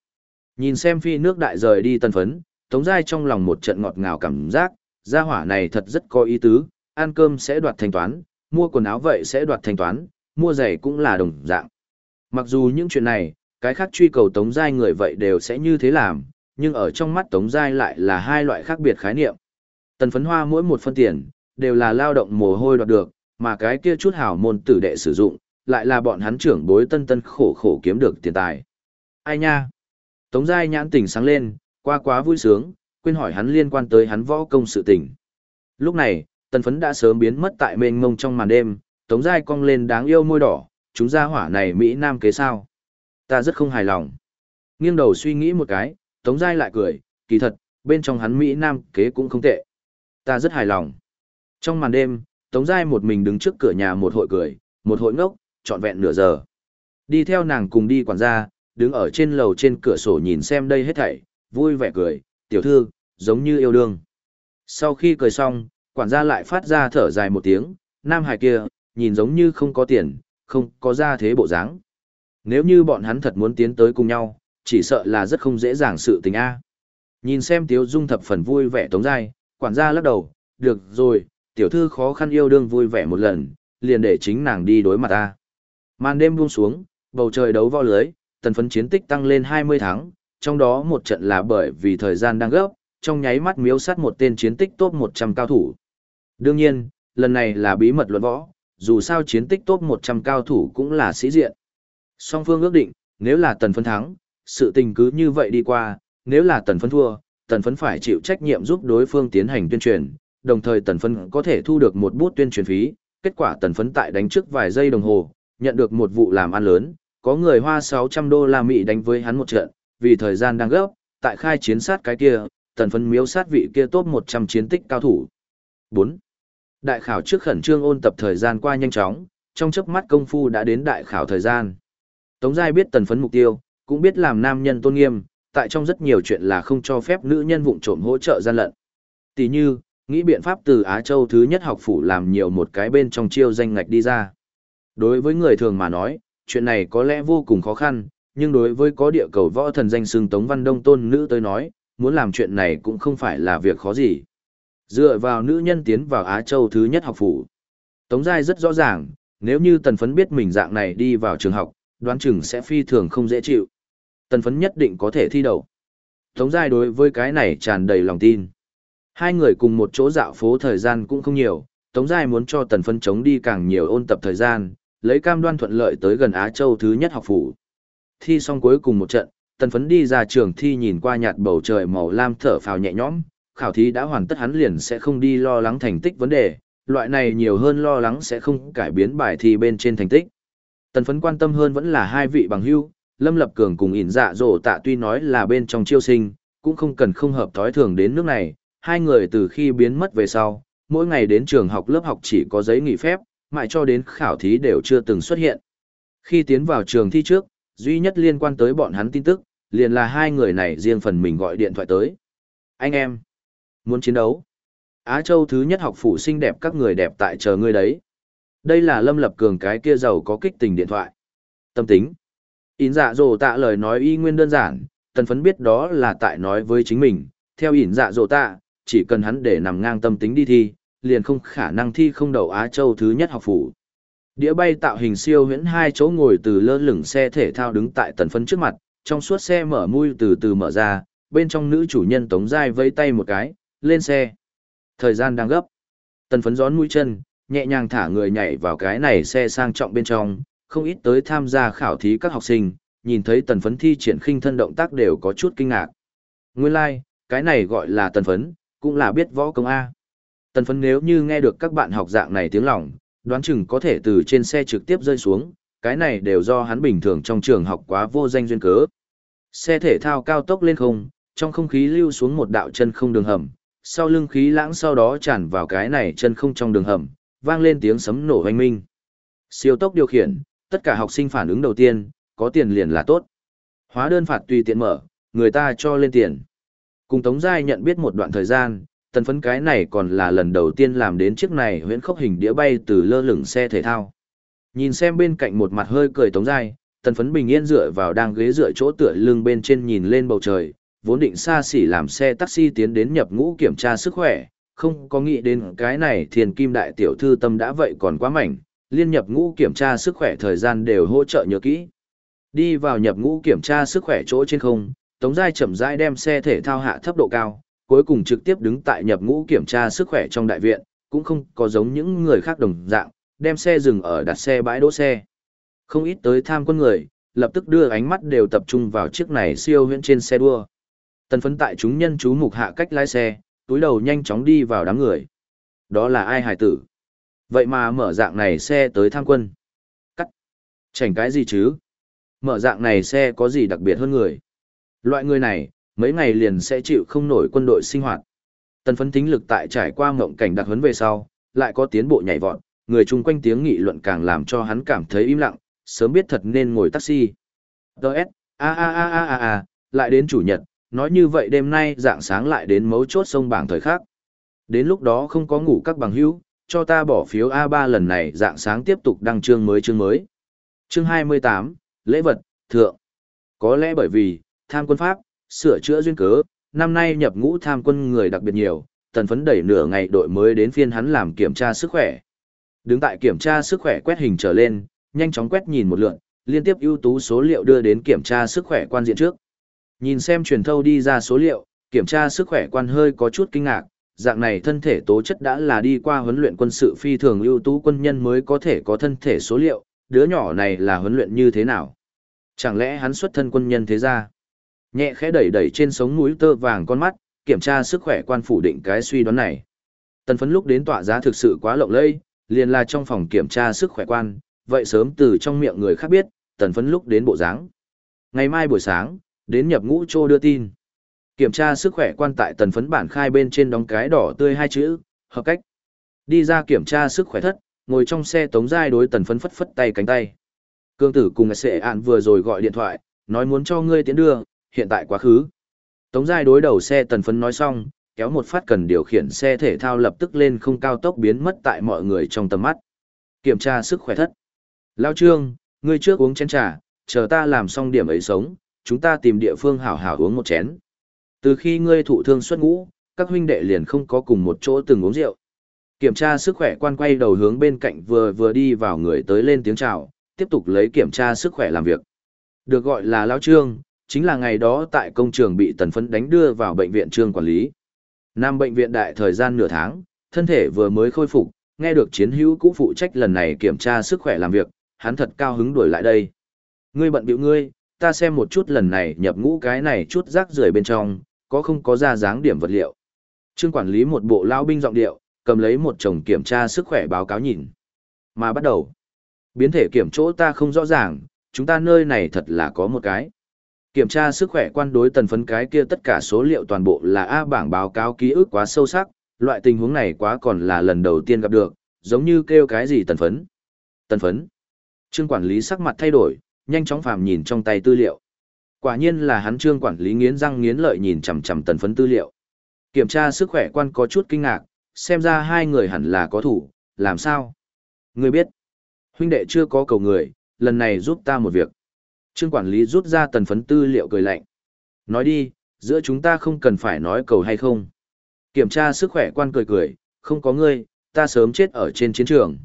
A: Nhìn xem phi nước đại rời đi tân phấn, Tống Giai trong lòng một trận ngọt ngào cảm giác, gia hỏa này thật rất có ý tứ, ăn cơm sẽ đoạt thanh toán, mua quần áo vậy sẽ đoạt thanh toán, mua giày cũng là đồng dạng. Mặc dù những chuyện này, cái khác truy cầu Tống Giai người vậy đều sẽ như thế làm, nhưng ở trong mắt Tống Giai lại là hai loại khác biệt khái niệm. Tần phấn hoa mỗi một phân tiền, đều là lao động mồ hôi đoạt được, mà cái kia chút hảo môn tử đệ sử dụng, lại là bọn hắn trưởng bối tân tân khổ khổ kiếm được tiền tài. Ai nha? Tống Giai nhãn tỉnh sáng lên, qua quá vui sướng, quên hỏi hắn liên quan tới hắn võ công sự tình. Lúc này, tần phấn đã sớm biến mất tại mênh mông trong màn đêm, Tống Giai cong lên đáng yêu môi đỏ, chúng ra hỏa này Mỹ Nam kế sao. Ta rất không hài lòng. Nghiêng đầu suy nghĩ một cái, Tống Giai lại cười, kỳ thật, bên trong hắn Mỹ Nam kế cũng không tệ. Ta rất hài lòng. Trong màn đêm, Tống Giai một mình đứng trước cửa nhà một hội cười, một hội ngốc, trọn vẹn nửa giờ. Đi theo nàng cùng đi quản gia, đứng ở trên lầu trên cửa sổ nhìn xem đây hết thảy, vui vẻ cười, tiểu thư, giống như yêu đương. Sau khi cười xong, quản gia lại phát ra thở dài một tiếng, nam hải kia, nhìn giống như không có tiền, không có ra thế bộ dáng. Nếu như bọn hắn thật muốn tiến tới cùng nhau, chỉ sợ là rất không dễ dàng sự tình A. Nhìn xem Tiếu Dung thập phần vui vẻ tống dai, quản gia lắc đầu, được rồi, tiểu thư khó khăn yêu đương vui vẻ một lần, liền để chính nàng đi đối mặt ta. Màn đêm buông xuống, bầu trời đấu vo lưới, tần phấn chiến tích tăng lên 20 tháng, trong đó một trận là bởi vì thời gian đang gấp, trong nháy mắt miếu sát một tên chiến tích top 100 cao thủ. Đương nhiên, lần này là bí mật luận võ, dù sao chiến tích top 100 cao thủ cũng là sĩ diện. Song phương ước định, nếu là tần phấn thắng, sự tình cứ như vậy đi qua, nếu là tần phấn thua, tần phấn phải chịu trách nhiệm giúp đối phương tiến hành tuyên truyền, đồng thời tần phấn có thể thu được một bút tuyên truyền phí, kết quả tần phấn tại đánh trước vài giây đồng hồ, nhận được một vụ làm ăn lớn, có người hoa 600 đô la Mỹ đánh với hắn một trận, vì thời gian đang gấp, tại khai chiến sát cái kia, tần phấn miếu sát vị kia top 100 chiến tích cao thủ. 4. Đại khảo trước khẩn trương ôn tập thời gian qua nhanh chóng, trong chớp mắt công phu đã đến đại khảo thời gian. Tống Giai biết tần phấn mục tiêu, cũng biết làm nam nhân tôn nghiêm, tại trong rất nhiều chuyện là không cho phép nữ nhân vụng trộm hỗ trợ gian lận. Tỷ như, nghĩ biện pháp từ Á Châu thứ nhất học phủ làm nhiều một cái bên trong chiêu danh ngạch đi ra. Đối với người thường mà nói, chuyện này có lẽ vô cùng khó khăn, nhưng đối với có địa cầu võ thần danh xưng Tống Văn Đông tôn nữ tới nói, muốn làm chuyện này cũng không phải là việc khó gì. Dựa vào nữ nhân tiến vào Á Châu thứ nhất học phủ. Tống Giai rất rõ ràng, nếu như tần phấn biết mình dạng này đi vào trường học, đoán chừng sẽ phi thường không dễ chịu. Tần phấn nhất định có thể thi đầu. Tống Giai đối với cái này tràn đầy lòng tin. Hai người cùng một chỗ dạo phố thời gian cũng không nhiều, Tống Giai muốn cho tần phấn chống đi càng nhiều ôn tập thời gian, lấy cam đoan thuận lợi tới gần Á Châu thứ nhất học phủ. Thi xong cuối cùng một trận, tần phấn đi ra trường thi nhìn qua nhạt bầu trời màu lam thở phào nhẹ nhõm, khảo thí đã hoàn tất hắn liền sẽ không đi lo lắng thành tích vấn đề, loại này nhiều hơn lo lắng sẽ không cải biến bài thi bên trên thành tích. Tần phấn quan tâm hơn vẫn là hai vị bằng hưu, Lâm Lập Cường cùng ỉn dạ dỗ tạ tuy nói là bên trong chiêu sinh, cũng không cần không hợp thói thường đến nước này, hai người từ khi biến mất về sau, mỗi ngày đến trường học lớp học chỉ có giấy nghỉ phép, mãi cho đến khảo thí đều chưa từng xuất hiện. Khi tiến vào trường thi trước, duy nhất liên quan tới bọn hắn tin tức, liền là hai người này riêng phần mình gọi điện thoại tới. Anh em, muốn chiến đấu. Á Châu thứ nhất học phủ xinh đẹp các người đẹp tại chờ ngươi đấy. Đây là Lâm Lập Cường cái kia giàu có kích tình điện thoại. Tâm tính. Ín dạ dồ tạ lời nói y nguyên đơn giản, tần phấn biết đó là tại nói với chính mình. Theo ỉn dạ dồ tạ, chỉ cần hắn để nằm ngang tâm tính đi thi, liền không khả năng thi không đầu Á Châu thứ nhất học phủ. Đĩa bay tạo hình siêu huyễn hai chỗ ngồi từ lơ lửng xe thể thao đứng tại tần phấn trước mặt, trong suốt xe mở mui từ từ mở ra, bên trong nữ chủ nhân tống dai vẫy tay một cái, lên xe. Thời gian đang gấp. Tần phấn gión mũi chân, nhẹ nhàng thả người nhảy vào cái này xe sang trọng bên trong, không ít tới tham gia khảo thí các học sinh, nhìn thấy tần phấn thi triển khinh thân động tác đều có chút kinh ngạc. Nguyên lai, like, cái này gọi là tần phấn, cũng là biết võ công A. Tần phấn nếu như nghe được các bạn học dạng này tiếng lòng, đoán chừng có thể từ trên xe trực tiếp rơi xuống, cái này đều do hắn bình thường trong trường học quá vô danh duyên cớ. Xe thể thao cao tốc lên không, trong không khí lưu xuống một đạo chân không đường hầm, sau lưng khí lãng sau đó tràn vào cái này chân không trong đường hầm, vang lên tiếng sấm nổ hoanh minh. Siêu tốc điều khiển, tất cả học sinh phản ứng đầu tiên, có tiền liền là tốt. Hóa đơn phạt tùy tiện mở, người ta cho lên tiền. Cùng Tống Giai nhận biết một đoạn thời gian, tần phấn cái này còn là lần đầu tiên làm đến chiếc này huyễn khốc hình đĩa bay từ lơ lửng xe thể thao. Nhìn xem bên cạnh một mặt hơi cười Tống Giai, tần phấn bình yên dựa vào đang ghế dựa chỗ tựa lưng bên trên nhìn lên bầu trời, vốn định xa xỉ làm xe taxi tiến đến nhập ngũ kiểm tra sức khỏe, không có nghĩ đến cái này thiền kim đại tiểu thư tâm đã vậy còn quá mảnh, liên nhập ngũ kiểm tra sức khỏe thời gian đều hỗ trợ nhớ kỹ. Đi vào nhập ngũ kiểm tra sức khỏe chỗ trên không, Tống Giai chậm rãi đem xe thể thao hạ thấp độ cao, cuối cùng trực tiếp đứng tại nhập ngũ kiểm tra sức khỏe trong đại viện, cũng không có giống những người khác đồng dạng, đem xe dừng ở đặt xe bãi đỗ xe. Không ít tới tham quân người, lập tức đưa ánh mắt đều tập trung vào chiếc này siêu huyễn trên xe đua. Tần phấn tại chúng nhân chú mục hạ cách lái xe, túi đầu nhanh chóng đi vào đám người. Đó là ai hải tử? Vậy mà mở dạng này xe tới tham quân. Cắt. Chảnh cái gì chứ? Mở dạng này xe có gì đặc biệt hơn người? Loại người này, mấy ngày liền sẽ chịu không nổi quân đội sinh hoạt. Tần phấn tính lực tại trải qua mộng cảnh đặc huấn về sau, lại có tiến bộ nhảy vọt, người chung quanh tiếng nghị luận càng làm cho hắn cảm thấy im lặng, sớm biết thật nên ngồi taxi. Đợt, a a a a a a, lại đến chủ nhật, nói như vậy đêm nay dạng sáng lại đến mấu chốt sông bảng thời khác. Đến lúc đó không có ngủ các bằng hữu, cho ta bỏ phiếu A3 lần này dạng sáng tiếp tục đăng chương mới chương mới. Chương 28, lễ vật, thượng. Có lẽ bởi vì, tham quân Pháp, sửa chữa duyên cớ, năm nay nhập ngũ tham quân người đặc biệt nhiều, tần phấn đẩy nửa ngày đội mới đến phiên hắn làm kiểm tra sức khỏe. Đứng tại kiểm tra sức khỏe quét hình trở lên, nhanh chóng quét nhìn một lượt, liên tiếp ưu tú số liệu đưa đến kiểm tra sức khỏe quan diện trước. Nhìn xem truyền thâu đi ra số liệu, kiểm tra sức khỏe quan hơi có chút kinh ngạc, dạng này thân thể tố chất đã là đi qua huấn luyện quân sự phi thường ưu tú quân nhân mới có thể có thân thể số liệu, đứa nhỏ này là huấn luyện như thế nào? Chẳng lẽ hắn xuất thân quân nhân thế ra? Nhẹ khẽ đẩy đẩy trên sống mũi tơ vàng con mắt, kiểm tra sức khỏe quan phủ định cái suy đoán này. Tần phấn lúc đến tọa giá thực sự quá lộng lẫy, liền là trong phòng kiểm tra sức khỏe quan, vậy sớm từ trong miệng người khác biết, tần phấn lúc đến bộ dáng. Ngày mai buổi sáng, đến nhập ngũ trô đưa tin. Kiểm tra sức khỏe quan tại tần phấn bản khai bên trên đóng cái đỏ tươi hai chữ, hợp cách. Đi ra kiểm tra sức khỏe thất, ngồi trong xe tống giai đối tần phấn phất phất tay cánh tay. Cương tử cùng sệ ạn vừa rồi gọi điện thoại, nói muốn cho ngươi tiến đưa, hiện tại quá khứ. Tống giai đối đầu xe tần phấn nói xong, kéo một phát cần điều khiển xe thể thao lập tức lên không cao tốc biến mất tại mọi người trong tầm mắt. Kiểm tra sức khỏe thất. Lao trương, ngươi trước uống chén trà, chờ ta làm xong điểm ấy sống, chúng ta tìm địa phương hảo hảo uống một chén. Từ khi ngươi thụ thương xuất ngũ, các huynh đệ liền không có cùng một chỗ từng uống rượu. Kiểm tra sức khỏe quan quay đầu hướng bên cạnh vừa vừa đi vào người tới lên tiếng chào, tiếp tục lấy kiểm tra sức khỏe làm việc. Được gọi là Lao Trương, chính là ngày đó tại công trường bị tần phấn đánh đưa vào bệnh viện trương quản lý. Nam bệnh viện đại thời gian nửa tháng, thân thể vừa mới khôi phục, nghe được chiến hữu cũ phụ trách lần này kiểm tra sức khỏe làm việc, hắn thật cao hứng đuổi lại đây. Ngươi bận biểu ngươi, ta xem một chút lần này nhập ngũ cái này chút rác rưởi bên trong, có không có ra dáng điểm vật liệu. Trương quản lý một bộ lao binh giọng điệu, cầm lấy một chồng kiểm tra sức khỏe báo cáo nhìn. Mà bắt đầu, biến thể kiểm chỗ ta không rõ ràng, chúng ta nơi này thật là có một cái. Kiểm tra sức khỏe quan đối tần phấn cái kia tất cả số liệu toàn bộ là A bảng báo cáo ký ức quá sâu sắc, loại tình huống này quá còn là lần đầu tiên gặp được, giống như kêu cái gì tần phấn. Tần phấn. Trương quản lý sắc mặt thay đổi, nhanh chóng phàm nhìn trong tay tư liệu. Quả nhiên là hắn trương quản lý nghiến răng nghiến lợi nhìn chằm chằm tần phấn tư liệu. Kiểm tra sức khỏe quan có chút kinh ngạc, xem ra hai người hẳn là có thủ, làm sao? Người biết, huynh đệ chưa có cầu người, lần này giúp ta một việc. Trương quản lý rút ra tần phấn tư liệu cười lạnh. Nói đi, giữa chúng ta không cần phải nói cầu hay không. Kiểm tra sức khỏe quan cười cười, không có ngươi, ta sớm chết ở trên chiến trường.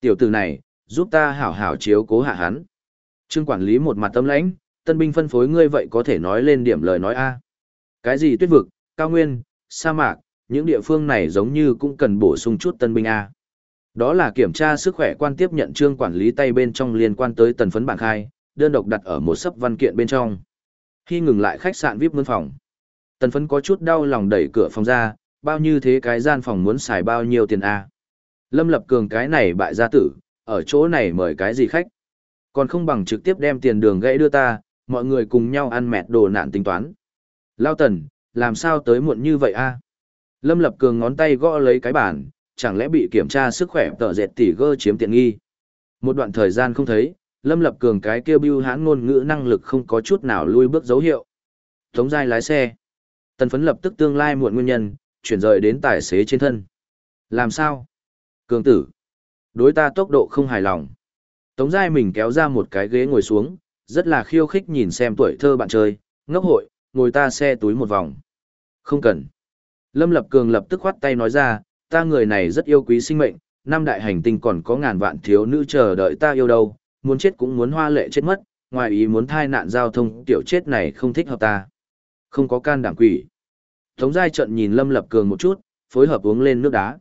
A: Tiểu tử này, giúp ta hảo hảo chiếu cố hạ hắn. Trương quản lý một mặt tâm lãnh, tân binh phân phối ngươi vậy có thể nói lên điểm lời nói a. Cái gì tuyết vực, cao nguyên, sa mạc, những địa phương này giống như cũng cần bổ sung chút tân binh a. Đó là kiểm tra sức khỏe quan tiếp nhận trương quản lý tay bên trong liên quan tới tần phấn bảng khai, đơn độc đặt ở một sấp văn kiện bên trong. Khi ngừng lại khách sạn VIP mướn phòng, tần phấn có chút đau lòng đẩy cửa phòng ra, bao nhiêu thế cái gian phòng muốn xài bao nhiêu tiền a. Lâm Lập Cường cái này bại gia tử, ở chỗ này mời cái gì khách? Còn không bằng trực tiếp đem tiền đường gãy đưa ta, mọi người cùng nhau ăn mẹt đồ nạn tính toán. Lao tần, làm sao tới muộn như vậy a? Lâm Lập Cường ngón tay gõ lấy cái bàn, chẳng lẽ bị kiểm tra sức khỏe tờ dệt tỷ gơ chiếm tiện nghi. Một đoạn thời gian không thấy, Lâm Lập Cường cái kêu bưu hãn ngôn ngữ năng lực không có chút nào lui bước dấu hiệu. Tống giai lái xe. Tần phấn lập tức tương lai muộn nguyên nhân, chuyển rời đến tài xế trên thân. Làm sao? Cường tử. Đối ta tốc độ không hài lòng. Tống giai mình kéo ra một cái ghế ngồi xuống, rất là khiêu khích nhìn xem tuổi thơ bạn chơi, ngốc hội, ngồi ta xe túi một vòng. Không cần. Lâm Lập Cường lập tức khoát tay nói ra, ta người này rất yêu quý sinh mệnh, năm đại hành tinh còn có ngàn vạn thiếu nữ chờ đợi ta yêu đâu, muốn chết cũng muốn hoa lệ chết mất, ngoài ý muốn thai nạn giao thông tiểu chết này không thích hợp ta. Không có can đảm quỷ. Tống Giai trận nhìn Lâm Lập Cường một chút, phối hợp uống lên nước đá.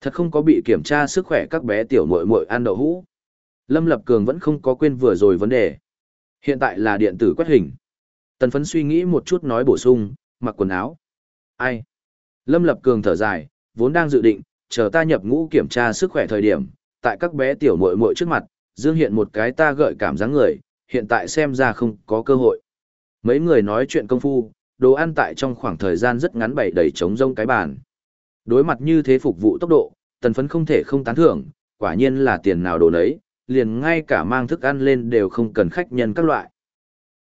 A: Thật không có bị kiểm tra sức khỏe các bé tiểu muội muội ăn đậu hũ. Lâm Lập Cường vẫn không có quên vừa rồi vấn đề. Hiện tại là điện tử quét hình. Tần phấn suy nghĩ một chút nói bổ sung, mặc quần áo. Ai? Lâm Lập Cường thở dài, vốn đang dự định, chờ ta nhập ngũ kiểm tra sức khỏe thời điểm, tại các bé tiểu muội muội trước mặt, dương hiện một cái ta gợi cảm dáng người, hiện tại xem ra không có cơ hội. Mấy người nói chuyện công phu, đồ ăn tại trong khoảng thời gian rất ngắn bày đầy trống rông cái bàn. Đối mặt như thế phục vụ tốc độ, tần phấn không thể không tán thưởng, quả nhiên là tiền nào đồ nấy, liền ngay cả mang thức ăn lên đều không cần khách nhân các loại.